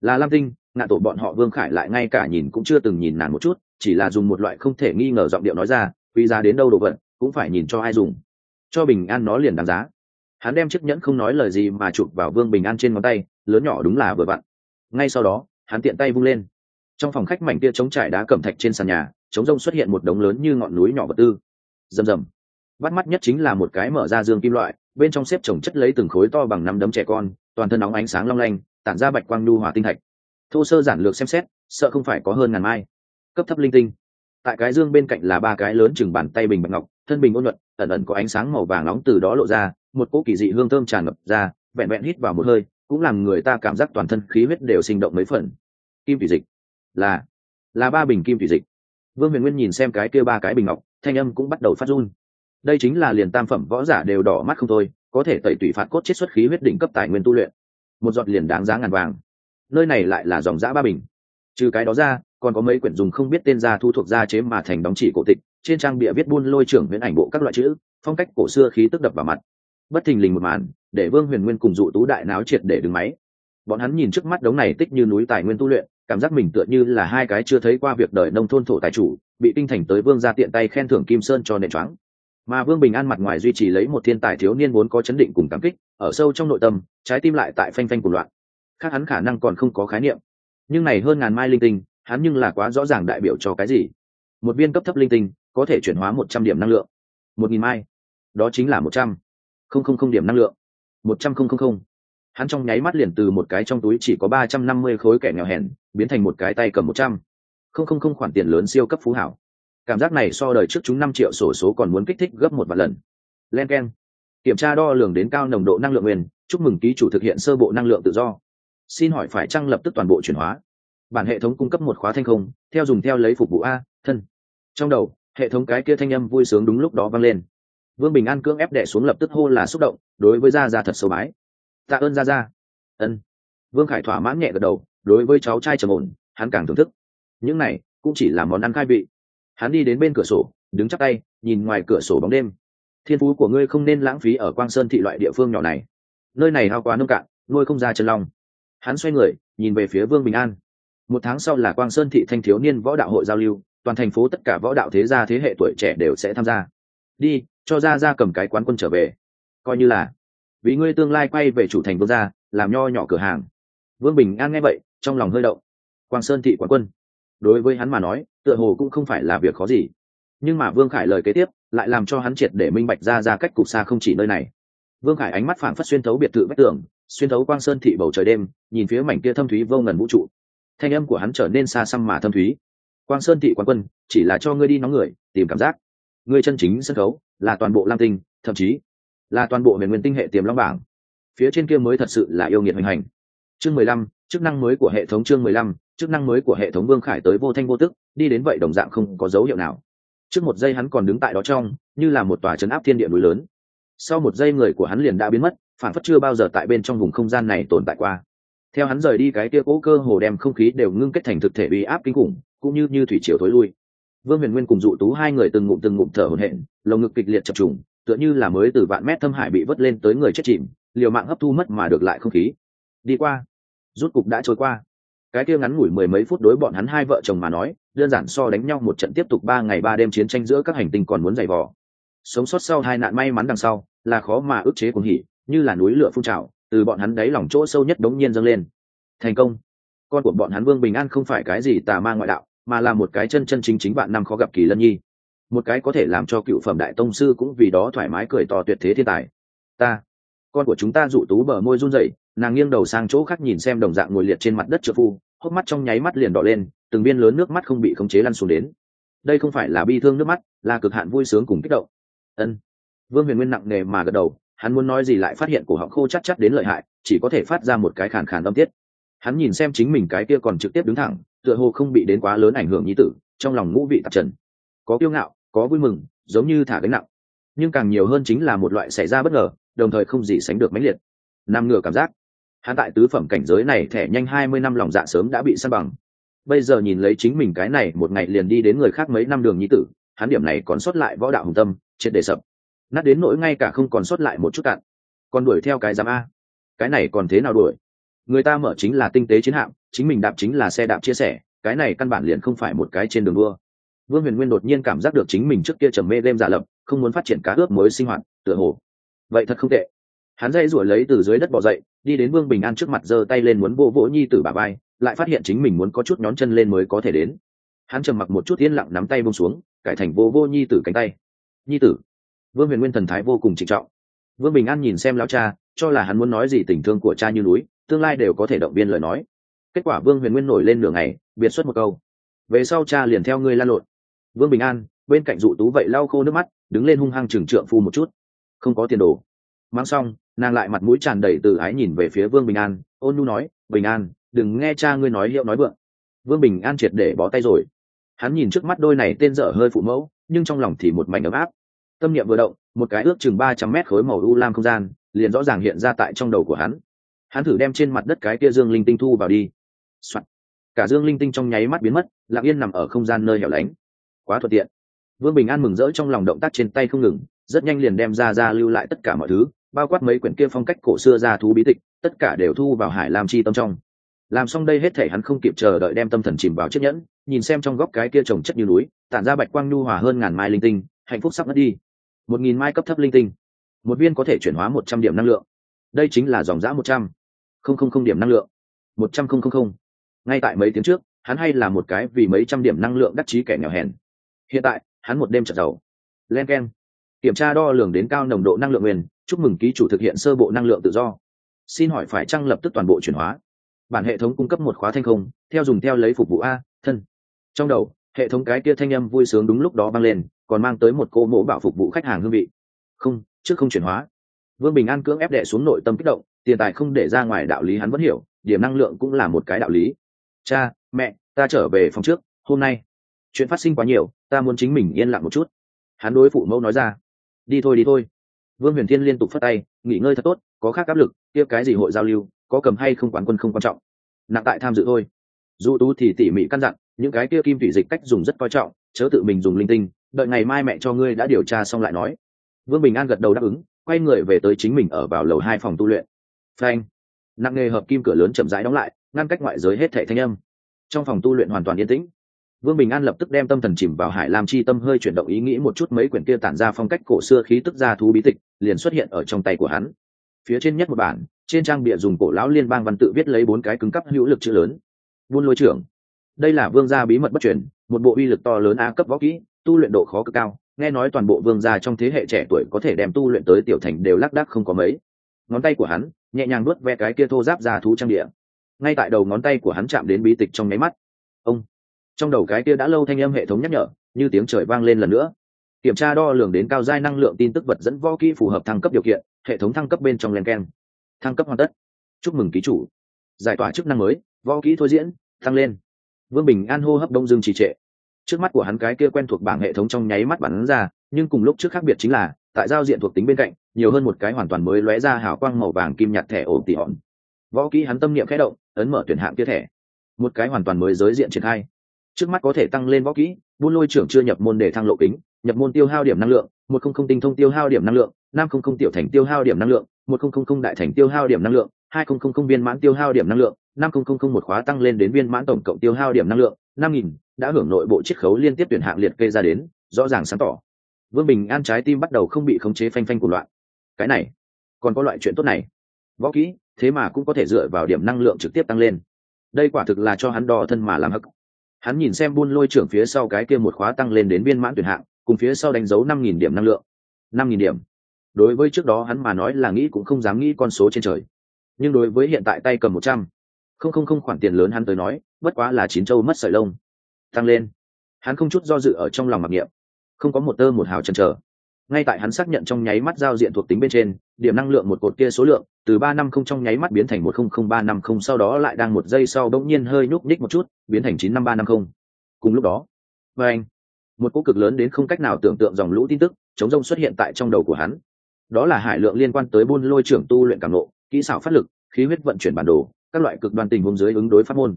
Là lam tinh, ngạ tổ bọn họ vương khải lại ngay cả nhìn cũng chưa từng nhìn nàng một chút, chỉ là dùng một loại không thể nghi ngờ giọng điệu nói ra, quý giá đến đâu đồ vật, cũng phải nhìn cho ai dùng. Cho bình an nó liền đáng giá. Hắn đem chiếc nhẫn không nói lời gì mà chụp vào vương bình an trên ngón tay, lớn nhỏ đúng là vừa vặn. Ngay sau đó, hắn tiện tay vung lên. Trong phòng khách mảnh kia chống trải đá cẩm thạch trên sàn nhà chống rông xuất hiện một đống lớn như ngọn núi nhỏ vật tư rầm rầm. Bắt mắt nhất chính là một cái mở ra dương kim loại, bên trong xếp trồng chất lấy từng khối to bằng năm đấm trẻ con, toàn thân nóng ánh sáng long lanh, tản ra bạch quang nhu hỏa tinh thạch. Thô sơ giản lược xem xét, sợ không phải có hơn ngàn mai. Cấp thấp linh tinh. Tại cái dương bên cạnh là ba cái lớn chừng bàn tay bình bạch ngọc, thân bình ôn nhuận, ẩn ẩn có ánh sáng màu vàng nóng từ đó lộ ra, một cỗ kỳ dị hương thơm tràn ngập ra, vẹn vẹn hít vào một hơi, cũng làm người ta cảm giác toàn thân khí huyết đều sinh động mấy phần. Kim thủy dịch. Là là ba bình kim thủy dịch. Vương huyền nguyên nhìn xem cái kia ba cái bình ngọc thanh âm cũng bắt đầu phát run. Đây chính là liền tam phẩm võ giả đều đỏ mắt không thôi, có thể tẩy tủy phạt cốt chết xuất khí huyết đỉnh cấp tài nguyên tu luyện. Một giọt liền đáng giá ngàn vàng. Nơi này lại là dòng giã ba bình. Trừ cái đó ra, còn có mấy quyển dùng không biết tên gia thu thuộc gia chế mà thành đóng chỉ cổ tịch, trên trang bịa viết buôn lôi trưởng huyễn ảnh bộ các loại chữ, phong cách cổ xưa khí tức đập vào mặt. Bất thình lình một màn, để vương huyền nguyên cùng dụ tú đại náo triệt để đứng máy. Bọn hắn nhìn trước mắt đống này tích như núi tài nguyên tu luyện cảm giác mình tựa như là hai cái chưa thấy qua việc đời nông thôn thổ tài chủ, bị tinh thành tới vương ra tiện tay khen thưởng kim sơn cho nền choáng. Mà vương bình an mặt ngoài duy trì lấy một thiên tài thiếu niên vốn có chấn định cùng cảm kích, ở sâu trong nội tâm, trái tim lại tại phanh phanh của loạn. Khác hắn khả năng còn không có khái niệm. Nhưng này hơn ngàn mai linh tinh, hắn nhưng là quá rõ ràng đại biểu cho cái gì? Một viên cấp thấp linh tinh, có thể chuyển hóa một trăm điểm năng lượng. Một nghìn mai, đó chính là một trăm. Không không không điểm năng lượng. Một trăm không không không hắn trong nháy mắt liền từ một cái trong túi chỉ có ba trăm năm mươi khối kẻ nghèo hèn, biến thành một cái tay cầm một trăm. Không không không khoản tiền lớn siêu cấp phú hảo. Cảm giác này so đời trước chúng năm triệu sổ số còn muốn kích thích gấp một vài lần. Len k e n kiểm tra đo lường đến cao nồng độ năng lượng nguyên, chúc mừng ký chủ thực hiện sơ bộ năng lượng tự do. Xin hỏi phải chăng lập tức toàn bộ chuyển hóa? Bản hệ thống cung cấp một khóa thanh không, theo dùng theo lấy phục vụ a, thân. Trong đầu, hệ thống cái kia thanh âm vui sướng đúng lúc đó vang lên. Vương bình an cưỡng ép đệ xuống lập tức hô là xúc động, đối với gia gia thật sâu bái tạ ơn gia gia. Ân. Vương khải thỏa mãn nhẹ gật đầu, đối với cháu trai trầm ổn, hắn càng thưởng thức. Những này cũng chỉ là món ăn khai vị. Hắn đi đến bên cửa sổ, đứng chắc tay, nhìn ngoài cửa sổ bóng đêm. Thiên phú của ngươi không nên lãng phí ở quang sơn thị loại địa phương nhỏ này. Nơi này hao quá nông cạn, nuôi không ra chân long. Hắn xoay người, nhìn về phía vương bình an. Một tháng sau là quang sơn thị thanh thiếu niên võ đạo hội giao lưu, toàn thành phố tất cả võ đạo thế gia thế hệ tuổi trẻ đều sẽ tham gia. Đi, cho ra ra cầm cái quán quân trở về. Coi như là vì ngươi tương lai quay về chủ thành vương gia, làm nho nhỏ cửa hàng. Vương bình an nghe vậy, trong lòng hơi động. Quang sơn thị quán quân. Đối với hắn mà nói, tựa hồ cũng không phải là việc khó gì. Nhưng mà vương khải lời kế tiếp, lại làm cho hắn triệt để minh bạch ra ra cách cục xa không chỉ nơi này. Vương khải ánh mắt phảng phất xuyên thấu biệt thự vách tường, xuyên thấu quang sơn thị bầu trời đêm, nhìn phía mảnh kia thâm thúy vô ngần vũ trụ. Thanh âm của hắn trở nên xa xăm mà thâm thúy. Quang sơn thị quán quân, chỉ là cho ngươi đi nóng người, tìm cảm giác. Ngươi chân chính sân khấu là toàn bộ lam tinh, thậm chí là toàn bộ miền nguyên tinh hệ tiềm long bảng. Phía trên kia mới thật sự là yêu nghiệt hoành hành. Chương mười lăm, chức năng mới của hệ thống chương mười lăm, chức năng mới của hệ thống vương khải tới vô thanh vô tức, đi đến vậy đồng dạng không có dấu hiệu nào. Trước một giây hắn còn đứng tại đó trong, như là một tòa chấn áp thiên địa núi lớn. Sau một giây người của hắn liền đã biến mất, phản phất chưa bao giờ tại bên trong vùng không gian này tồn tại qua. Theo hắn rời đi cái kia cố cơ hồ đem không khí đều ngưng kết thành thực thể uy áp kinh khủng, cũng như như thủy triều thối lui. Vương huyền nguyên cùng dụ tú hai người từng ngụm từng ngụm thở hổn hển, lồng ngực kịch liệt chập trùng tựa như là mới từ vạn mét thâm hải bị vớt lên tới người chết chìm, liều mạng hấp thu mất mà được lại không khí. Đi qua. Rút cục đã trôi qua. Cái kia ngắn ngủi mười mấy phút đối bọn hắn hai vợ chồng mà nói, đơn giản so đánh nhau một trận tiếp tục ba ngày ba đêm chiến tranh giữa các hành tinh còn muốn dày vò. Sống sót sau hai nạn may mắn đằng sau, là khó mà ức chế cuồng hỉ, như là núi lửa phun trào, từ bọn hắn đáy lòng chỗ sâu nhất đống nhiên dâng lên. Thành công. Con của bọn hắn vương bình an không phải cái gì tà ma ngoại đạo, mà là một cái chân chân chính chính bạn năm khó gặp kỳ lân nhi một cái có thể làm cho cựu phẩm đại tông sư cũng vì đó thoải mái cười to tuyệt thế thiên tài. Ta, con của chúng ta dụ tú bờ môi run rẩy, nàng nghiêng đầu sang chỗ khác nhìn xem đồng dạng ngồi liệt trên mặt đất trợ phu, hốc mắt trong nháy mắt liền đỏ lên, từng viên lớn nước mắt không bị khống chế lăn xuống đến. Đây không phải là bi thương nước mắt, là cực hạn vui sướng cùng kích động. Ân. Vương huyền nguyên nặng nề mà gật đầu, hắn muốn nói gì lại phát hiện cổ họng khô chắc chắc đến lợi hại, chỉ có thể phát ra một cái khàn khàn tâm tiết. Hắn nhìn xem chính mình cái kia còn trực tiếp đứng thẳng, tựa hồ không bị đến quá lớn ảnh hưởng nhi tử, trong lòng ngũ vị tạp trần. Có kiêu ngạo có vui mừng, giống như thả gánh nặng. Nhưng càng nhiều hơn chính là một loại xảy ra bất ngờ, đồng thời không gì sánh được mãnh liệt. Nam ngửa cảm giác. Hắn tại tứ phẩm cảnh giới này thẻ nhanh hai mươi năm lòng dạ sớm đã bị săn bằng. Bây giờ nhìn lấy chính mình cái này một ngày liền đi đến người khác mấy năm đường nhi tử, hắn điểm này còn sót lại võ đạo hùng tâm, triệt đề sập. Nát đến nỗi ngay cả không còn sót lại một chút cạn còn đuổi theo cái giám a. Cái này còn thế nào đuổi? Người ta mở chính là tinh tế chiến hạm, chính mình đạp chính là xe đạp chia sẻ, cái này căn bản liền không phải một cái trên đường đua vương huyền nguyên đột nhiên cảm giác được chính mình trước kia trầm mê đêm giả lập, không muốn phát triển cá ướp mới sinh hoạt, tựa hồ. Vậy thật không tệ. Hắn dây rủi lấy từ dưới đất bỏ dậy, đi đến vương bình an trước mặt giơ tay lên muốn vô vỗ nhi tử bà vai, lại phát hiện chính mình muốn có chút nhón chân lên mới có thể đến. Hắn trầm mặc một chút yên lặng nắm tay bông xuống, cải thành vô vô nhi tử cánh tay. Nhi tử. Vương huyền nguyên thần thái vô cùng trịnh trọng. Vương bình an nhìn xem lão cha, cho là hắn muốn nói gì tình thương của cha như núi, tương lai đều có thể động viên lời nói. Kết quả vương huyền nguyên nổi lên nửa ngày, biệt xuất một câu. Về sau cha liền theo ngươi lan lộn vương bình an, bên cạnh dụ tú vậy lau khô nước mắt, đứng lên hung hăng trừng trượng phu một chút. Không có tiền đồ. Mang xong, nàng lại mặt mũi tràn đầy từ ái nhìn về phía vương bình an, ôn nhu nói, bình an, đừng nghe cha ngươi nói hiệu nói vượng. Vương bình an triệt để bó tay rồi. Hắn nhìn trước mắt đôi này tên dở hơi phụ mẫu, nhưng trong lòng thì một mảnh ấm áp. Tâm niệm vừa động, một cái ước chừng ba trăm mét khối màu u lam không gian, liền rõ ràng hiện ra tại trong đầu của hắn. Hắn thử đem trên mặt đất cái kia dương linh tinh thu vào đi、Soạn. cả dương linh tinh trong nháy mắt biến mất, lặng yên nằm ở không gian nơi hẻo lánh quá thuận tiện. Vương bình an mừng rỡ trong lòng động tác trên tay không ngừng, rất nhanh liền đem ra ra lưu lại tất cả mọi thứ, bao quát mấy quyển kia phong cách cổ xưa ra thú bí tịch, tất cả đều thu vào hải lam chi tâm trong. Làm xong đây hết thể hắn không kịp chờ đợi đem tâm thần chìm vào chiếc nhẫn, nhìn xem trong góc cái kia trồng chất như núi, tản ra bạch quang nhu hòa hơn ngàn mai linh tinh, hạnh phúc sắp mất đi. Một nghìn mai cấp thấp linh tinh. Một viên có thể chuyển hóa một trăm điểm năng lượng. Đây chính là dòng giã một trăm. Không không không điểm năng lượng. Một trăm không không không. Ngay tại mấy tiếng trước, hắn hay là một cái vì mấy trăm điểm năng lượng đắc chí kẻ nghèo hèn hiện tại, hắn một đêm trở giàu. Len k e n kiểm tra đo lường đến cao nồng độ năng lượng nguyên, chúc mừng ký chủ thực hiện sơ bộ năng lượng tự do. Xin hỏi phải trăng lập tức toàn bộ chuyển hóa? Bản hệ thống cung cấp một khóa thanh không, theo dùng theo lấy phục vụ a, thân. Trong đầu, hệ thống cái kia thanh âm vui sướng đúng lúc đó vang lên, còn mang tới một cô mỗ bảo phục vụ khách hàng hương vị. Không, trước không chuyển hóa. Vương bình an cưỡng ép đệ xuống nội tâm kích động, tiền tài không để ra ngoài đạo lý hắn vẫn hiểu, điểm năng lượng cũng là một cái đạo lý. Cha, mẹ, ta trở về phòng trước, hôm nay. Chuyện phát sinh quá nhiều ta muốn chính mình yên lặng một chút. Hắn đối phụ mẫu nói ra. Đi thôi đi thôi. Vương huyền thiên liên tục phất tay, nghỉ ngơi thật tốt, có khác áp lực, kia cái gì hội giao lưu, có cầm hay không quán quân không quan trọng. Nặng tại tham dự thôi. Dù tú thì tỉ mỉ căn dặn, những cái kia kim thủy dịch cách dùng rất coi trọng, chớ tự mình dùng linh tinh, đợi ngày mai mẹ cho ngươi đã điều tra xong lại nói. Vương bình an gật đầu đáp ứng, quay người về tới chính mình ở vào lầu hai phòng tu luyện. Phanh. Nặng nghề hợp kim cửa lớn chậm rãi đóng lại, ngăn cách ngoại giới hết thẻ thanh âm. Trong phòng tu luyện hoàn toàn yên tĩnh vương bình an lập tức đem tâm thần chìm vào hải lam chi tâm, hơi chuyển động ý nghĩ một chút, mấy quyển kia tản ra phong cách cổ xưa khí tức ra thú bí tịch, liền xuất hiện ở trong tay của hắn. Phía trên nhất một bản, trên trang bìa dùng cổ lão liên bang văn tự viết lấy bốn cái cứng cắp hữu lực chữ lớn. Buôn lôi trưởng. Đây là vương gia bí mật bất truyền, một bộ uy lực to lớn a cấp võ kỹ, tu luyện độ khó cực cao. Nghe nói toàn bộ vương gia trong thế hệ trẻ tuổi có thể đem tu luyện tới tiểu thành đều lác đác không có mấy. Ngón tay của hắn, nhẹ nhàng nuốt ve cái kia thô giáp ra thú trang địa ngay tại đầu ngón tay của hắn chạm đến bí tịch trong nháy mắt. Ông trong đầu cái kia đã lâu thanh âm hệ thống nhắc nhở, như tiếng trời vang lên lần nữa. Kiểm tra đo lường đến cao giai năng lượng tin tức vật dẫn võ kỹ phù hợp thăng cấp điều kiện, hệ thống thăng cấp bên trong len keng thăng cấp hoàn tất. Chúc mừng ký chủ. Giải tỏa chức năng mới, võ kỹ thôi diễn thăng lên. Vương bình an hô hấp đông dương trì trệ. Trước mắt của hắn cái kia quen thuộc bảng hệ thống trong nháy mắt bắn ra, nhưng cùng lúc trước khác biệt chính là, tại giao diện thuộc tính bên cạnh, nhiều hơn một cái hoàn toàn mới lóe ra hào quang màu vàng kim nhạt thẻ ổ tỉ hòn. Võ kỹ hắn tâm niệm khẽ động, ấn mở tuyển hạng kia thẻ. Một cái hoàn toàn mới giới diện triển khai trước mắt có thể tăng lên võ kỹ, buôn lôi trưởng chưa nhập môn để thăng lộ kính, nhập môn tiêu hao điểm năng lượng, một không không tinh thông tiêu hao điểm năng lượng, năm không không tiểu thành tiêu hao điểm năng lượng, một không không không đại thành tiêu hao điểm năng lượng, hai không không không viên mãn tiêu hao điểm năng lượng, năm không không không một khóa tăng lên đến viên mãn tổng cộng tiêu hao điểm năng lượng, năm nghìn, đã hưởng nội bộ chiết khấu liên tiếp tuyển hạng liệt kê ra đến, rõ ràng sáng tỏ. Vương bình an trái tim bắt đầu không bị khống chế phanh phanh của loạn. Cái này, còn có loại chuyện tốt này. Võ kỹ, thế mà cũng có thể dựa vào điểm năng lượng trực tiếp tăng lên. Đây quả thực là cho hắn đo thân mà làm hắc hắn nhìn xem buôn lôi trưởng phía sau cái kia một khóa tăng lên đến viên mãn tuyển hạng, cùng phía sau đánh dấu năm nghìn điểm năng lượng. Năm nghìn điểm. Đối với trước đó hắn mà nói là nghĩ cũng không dám nghĩ con số trên trời. Nhưng đối với hiện tại tay cầm một trăm, không không không khoản tiền lớn hắn tới nói, bất quá là chín châu mất sợi lông. Tăng lên. Hắn không chút do dự ở trong lòng mặc niệm. Không có một tơ một hào chần chờ ngay tại hắn xác nhận trong nháy mắt giao diện thuộc tính bên trên, điểm năng lượng một cột kia số lượng, từ ba năm không trong nháy mắt biến thành một không không ba năm không, sau đó lại đang một giây sau bỗng nhiên hơi nhúc nhích một chút, biến thành chín năm ba năm không. Cùng lúc đó, và anh, một cỗ cực lớn đến không cách nào tưởng tượng dòng lũ tin tức, chống rông xuất hiện tại trong đầu của hắn. Đó là hải lượng liên quan tới buôn lôi trưởng tu luyện cảm nộ kỹ xảo phát lực, khí huyết vận chuyển bản đồ, các loại cực đoan tình huống dưới ứng đối pháp môn.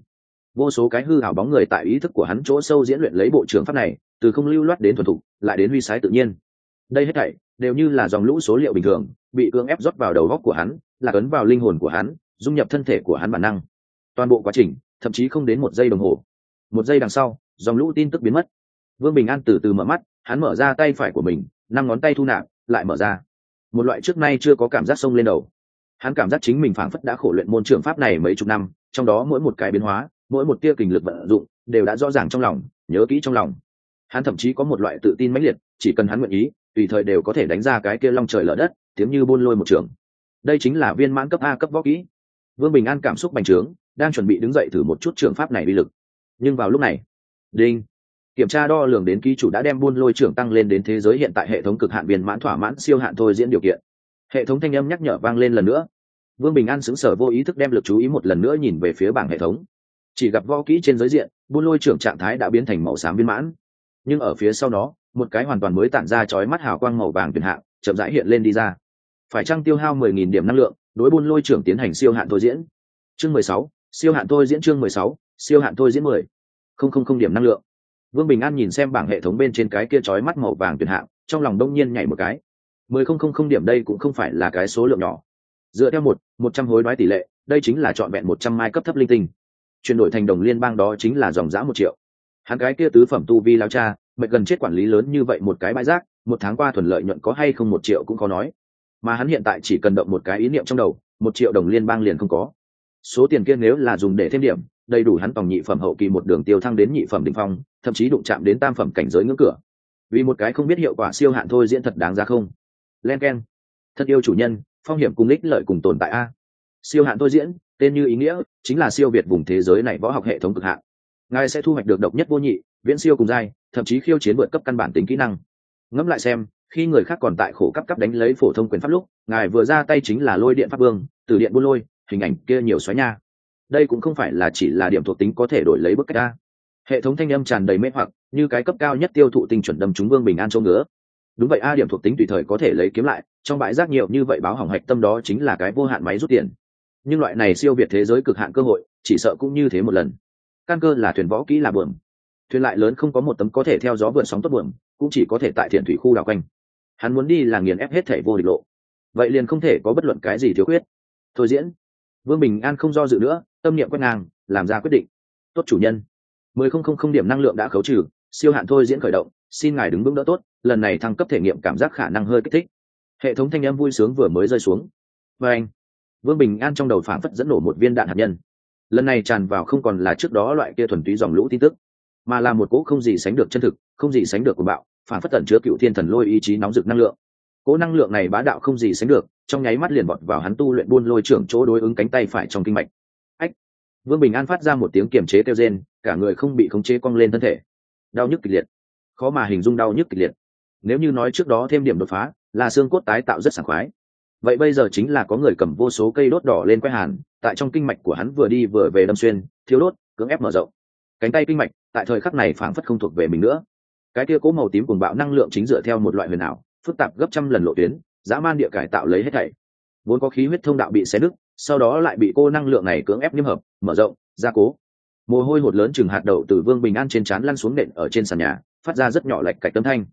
Vô số cái hư hảo bóng người tại ý thức của hắn chỗ sâu diễn luyện lấy bộ trưởng pháp này, từ không lưu loát đến thuần thục, lại đến huy sái tự nhiên đây hết thảy đều như là dòng lũ số liệu bình thường, bị cưỡng ép rót vào đầu góc của hắn, là cấn vào linh hồn của hắn, dung nhập thân thể của hắn bản năng. Toàn bộ quá trình, thậm chí không đến một giây đồng hồ. Một giây đằng sau, dòng lũ tin tức biến mất. Vương bình an từ từ mở mắt, hắn mở ra tay phải của mình, năm ngón tay thu nạp, lại mở ra. Một loại trước nay chưa có cảm giác sông lên đầu. Hắn cảm giác chính mình phảng phất đã khổ luyện môn trường pháp này mấy chục năm, trong đó mỗi một cái biến hóa, mỗi một tia kình lực vận dụng, đều đã rõ ràng trong lòng, nhớ kỹ trong lòng. Hắn thậm chí có một loại tự tin mãnh liệt, chỉ cần hắn nguyện ý tùy thời đều có thể đánh ra cái kia long trời lở đất, tiếng như buôn lôi một trường. Đây chính là viên mãn cấp a cấp võ kỹ. Vương bình an cảm xúc bành trướng, đang chuẩn bị đứng dậy thử một chút trường pháp này uy lực. Nhưng vào lúc này, đinh, kiểm tra đo lường đến ký chủ đã đem buôn lôi trưởng tăng lên đến thế giới hiện tại hệ thống cực hạn viên mãn thỏa mãn siêu hạn thôi diễn điều kiện. Hệ thống thanh âm nhắc nhở vang lên lần nữa. Vương bình an xứng sở vô ý thức đem lực chú ý một lần nữa nhìn về phía bảng hệ thống. Chỉ gặp võ kỹ trên giới diện, buôn lôi trưởng trạng thái đã biến thành màu xám viên mãn. Nhưng ở phía sau nó một cái hoàn toàn mới tản ra chói mắt hào quang màu vàng tuyển hạng, chậm rãi hiện lên đi ra. Phải chăng tiêu hao mười nghìn điểm năng lượng, đối buôn lôi trưởng tiến hành siêu hạn thôi diễn? Chương mười sáu, siêu hạn thôi diễn chương mười sáu, siêu hạn thôi diễn mười. Không không không điểm năng lượng. Vương bình an nhìn xem bảng hệ thống bên trên cái kia chói mắt màu vàng tuyển hạng, trong lòng đông nhiên nhảy một cái. Mười không không không điểm đây cũng không phải là cái số lượng nhỏ. Dựa theo một một trăm hối đoái tỷ lệ, đây chính là trọn vẹn một trăm mai cấp thấp linh tinh. Chuyển đổi thành đồng liên bang đó chính là dòng giã một triệu. Hắn cái kia tứ phẩm tu vi lao cha mệt gần chết quản lý lớn như vậy một cái bãi rác, một tháng qua thuần lợi nhuận có hay không một triệu cũng có nói. Mà hắn hiện tại chỉ cần động một cái ý niệm trong đầu, một triệu đồng liên bang liền không có. Số tiền kia nếu là dùng để thêm điểm, đầy đủ hắn tòng nhị phẩm hậu kỳ một đường tiêu thăng đến nhị phẩm đ ỉ n h phong, thậm chí đụng chạm đến tam phẩm cảnh giới ngưỡng cửa. Vì một cái không biết hiệu quả siêu hạn thôi diễn thật đáng ra không? Len k e n thật yêu chủ nhân, phong hiểm cùng ích lợi cùng tồn tại a. Siêu hạn thôi diễn, tên như ý nghĩa, chính là siêu việt vùng thế giới này võ học hệ thống cực hạn. Ngài sẽ thu hoạch được độc nhất vô nhị, viễn siêu cùng giai thậm chí khiêu chiến vượt cấp căn bản tính kỹ năng. Ngẫm lại xem, khi người khác còn tại khổ cấp cấp đánh lấy phổ thông quyền pháp lúc, ngài vừa ra tay chính là lôi điện pháp vương, từ điện buôn lôi, hình ảnh kia nhiều xoáy nha. Đây cũng không phải là chỉ là điểm thuộc tính có thể đổi lấy bức cách a. Hệ thống thanh âm tràn đầy mê hoặc, như cái cấp cao nhất tiêu thụ tinh chuẩn đâm chúng vương bình an châu ngứa. Đúng vậy a, điểm thuộc tính tùy thời có thể lấy kiếm lại, trong bãi rác nhiều như vậy báo hỏng hạch tâm đó chính là cái vô hạn máy rút tiền. Nhưng loại này siêu việt thế giới cực hạn cơ hội, chỉ sợ cũng như thế một lần. Căn cơ là thuyền võ kỹ là bờm thuyền lại lớn không có một tấm có thể theo gió vượt sóng tốt buồm, cũng chỉ có thể tại thiện thủy khu đảo quanh. Hắn muốn đi là nghiền ép hết thể vô địch lộ. Vậy liền không thể có bất luận cái gì thiếu khuyết. Thôi diễn. Vương bình an không do dự nữa, tâm niệm quét ngang, làm ra quyết định. Tốt chủ nhân. Mười không không không điểm năng lượng đã khấu trừ, siêu hạn thôi diễn khởi động, xin ngài đứng vững đỡ tốt, lần này thăng cấp thể nghiệm cảm giác khả năng hơi kích thích. Hệ thống thanh âm vui sướng vừa mới rơi xuống. Và anh, vương bình an trong đầu phảng phất dẫn nổ một viên đạn hạt nhân. Lần này tràn vào không còn là trước đó loại kia thuần túy dòng lũ tin tức mà là một cỗ không gì sánh được chân thực, không gì sánh được của bạo, phản phất tẩn chứa cựu thiên thần lôi ý chí nóng rực năng lượng. Cỗ năng lượng này bá đạo không gì sánh được, trong nháy mắt liền bọt vào hắn tu luyện buôn lôi trưởng chỗ đối ứng cánh tay phải trong kinh mạch. Ách! Vương bình an phát ra một tiếng kiềm chế kêu rên, cả người không bị khống chế cong lên thân thể. Đau nhức kịch liệt. Khó mà hình dung đau nhức kịch liệt. Nếu như nói trước đó thêm điểm đột phá, là xương cốt tái tạo rất sảng khoái. Vậy bây giờ chính là có người cầm vô số cây đốt đỏ lên quay hàn, tại trong kinh mạch của hắn vừa đi vừa về đâm xuyên, thiếu đốt, cưỡng ép mở rộng cánh tay kinh mạch, tại thời khắc này phảng phất không thuộc về mình nữa. Cái kia cố màu tím cùng bạo năng lượng chính dựa theo một loại huyền ảo, phức tạp gấp trăm lần lộ tuyến, dã man địa cải tạo lấy hết thảy. Vốn có khí huyết thông đạo bị xé nứt, sau đó lại bị cô năng lượng này cưỡng ép nhiễm hợp, mở rộng, gia cố. Mồ hôi hột lớn chừng hạt đậu từ vương bình an trên trán lăn xuống nện ở trên sàn nhà, phát ra rất nhỏ lạch cạch tấm thanh.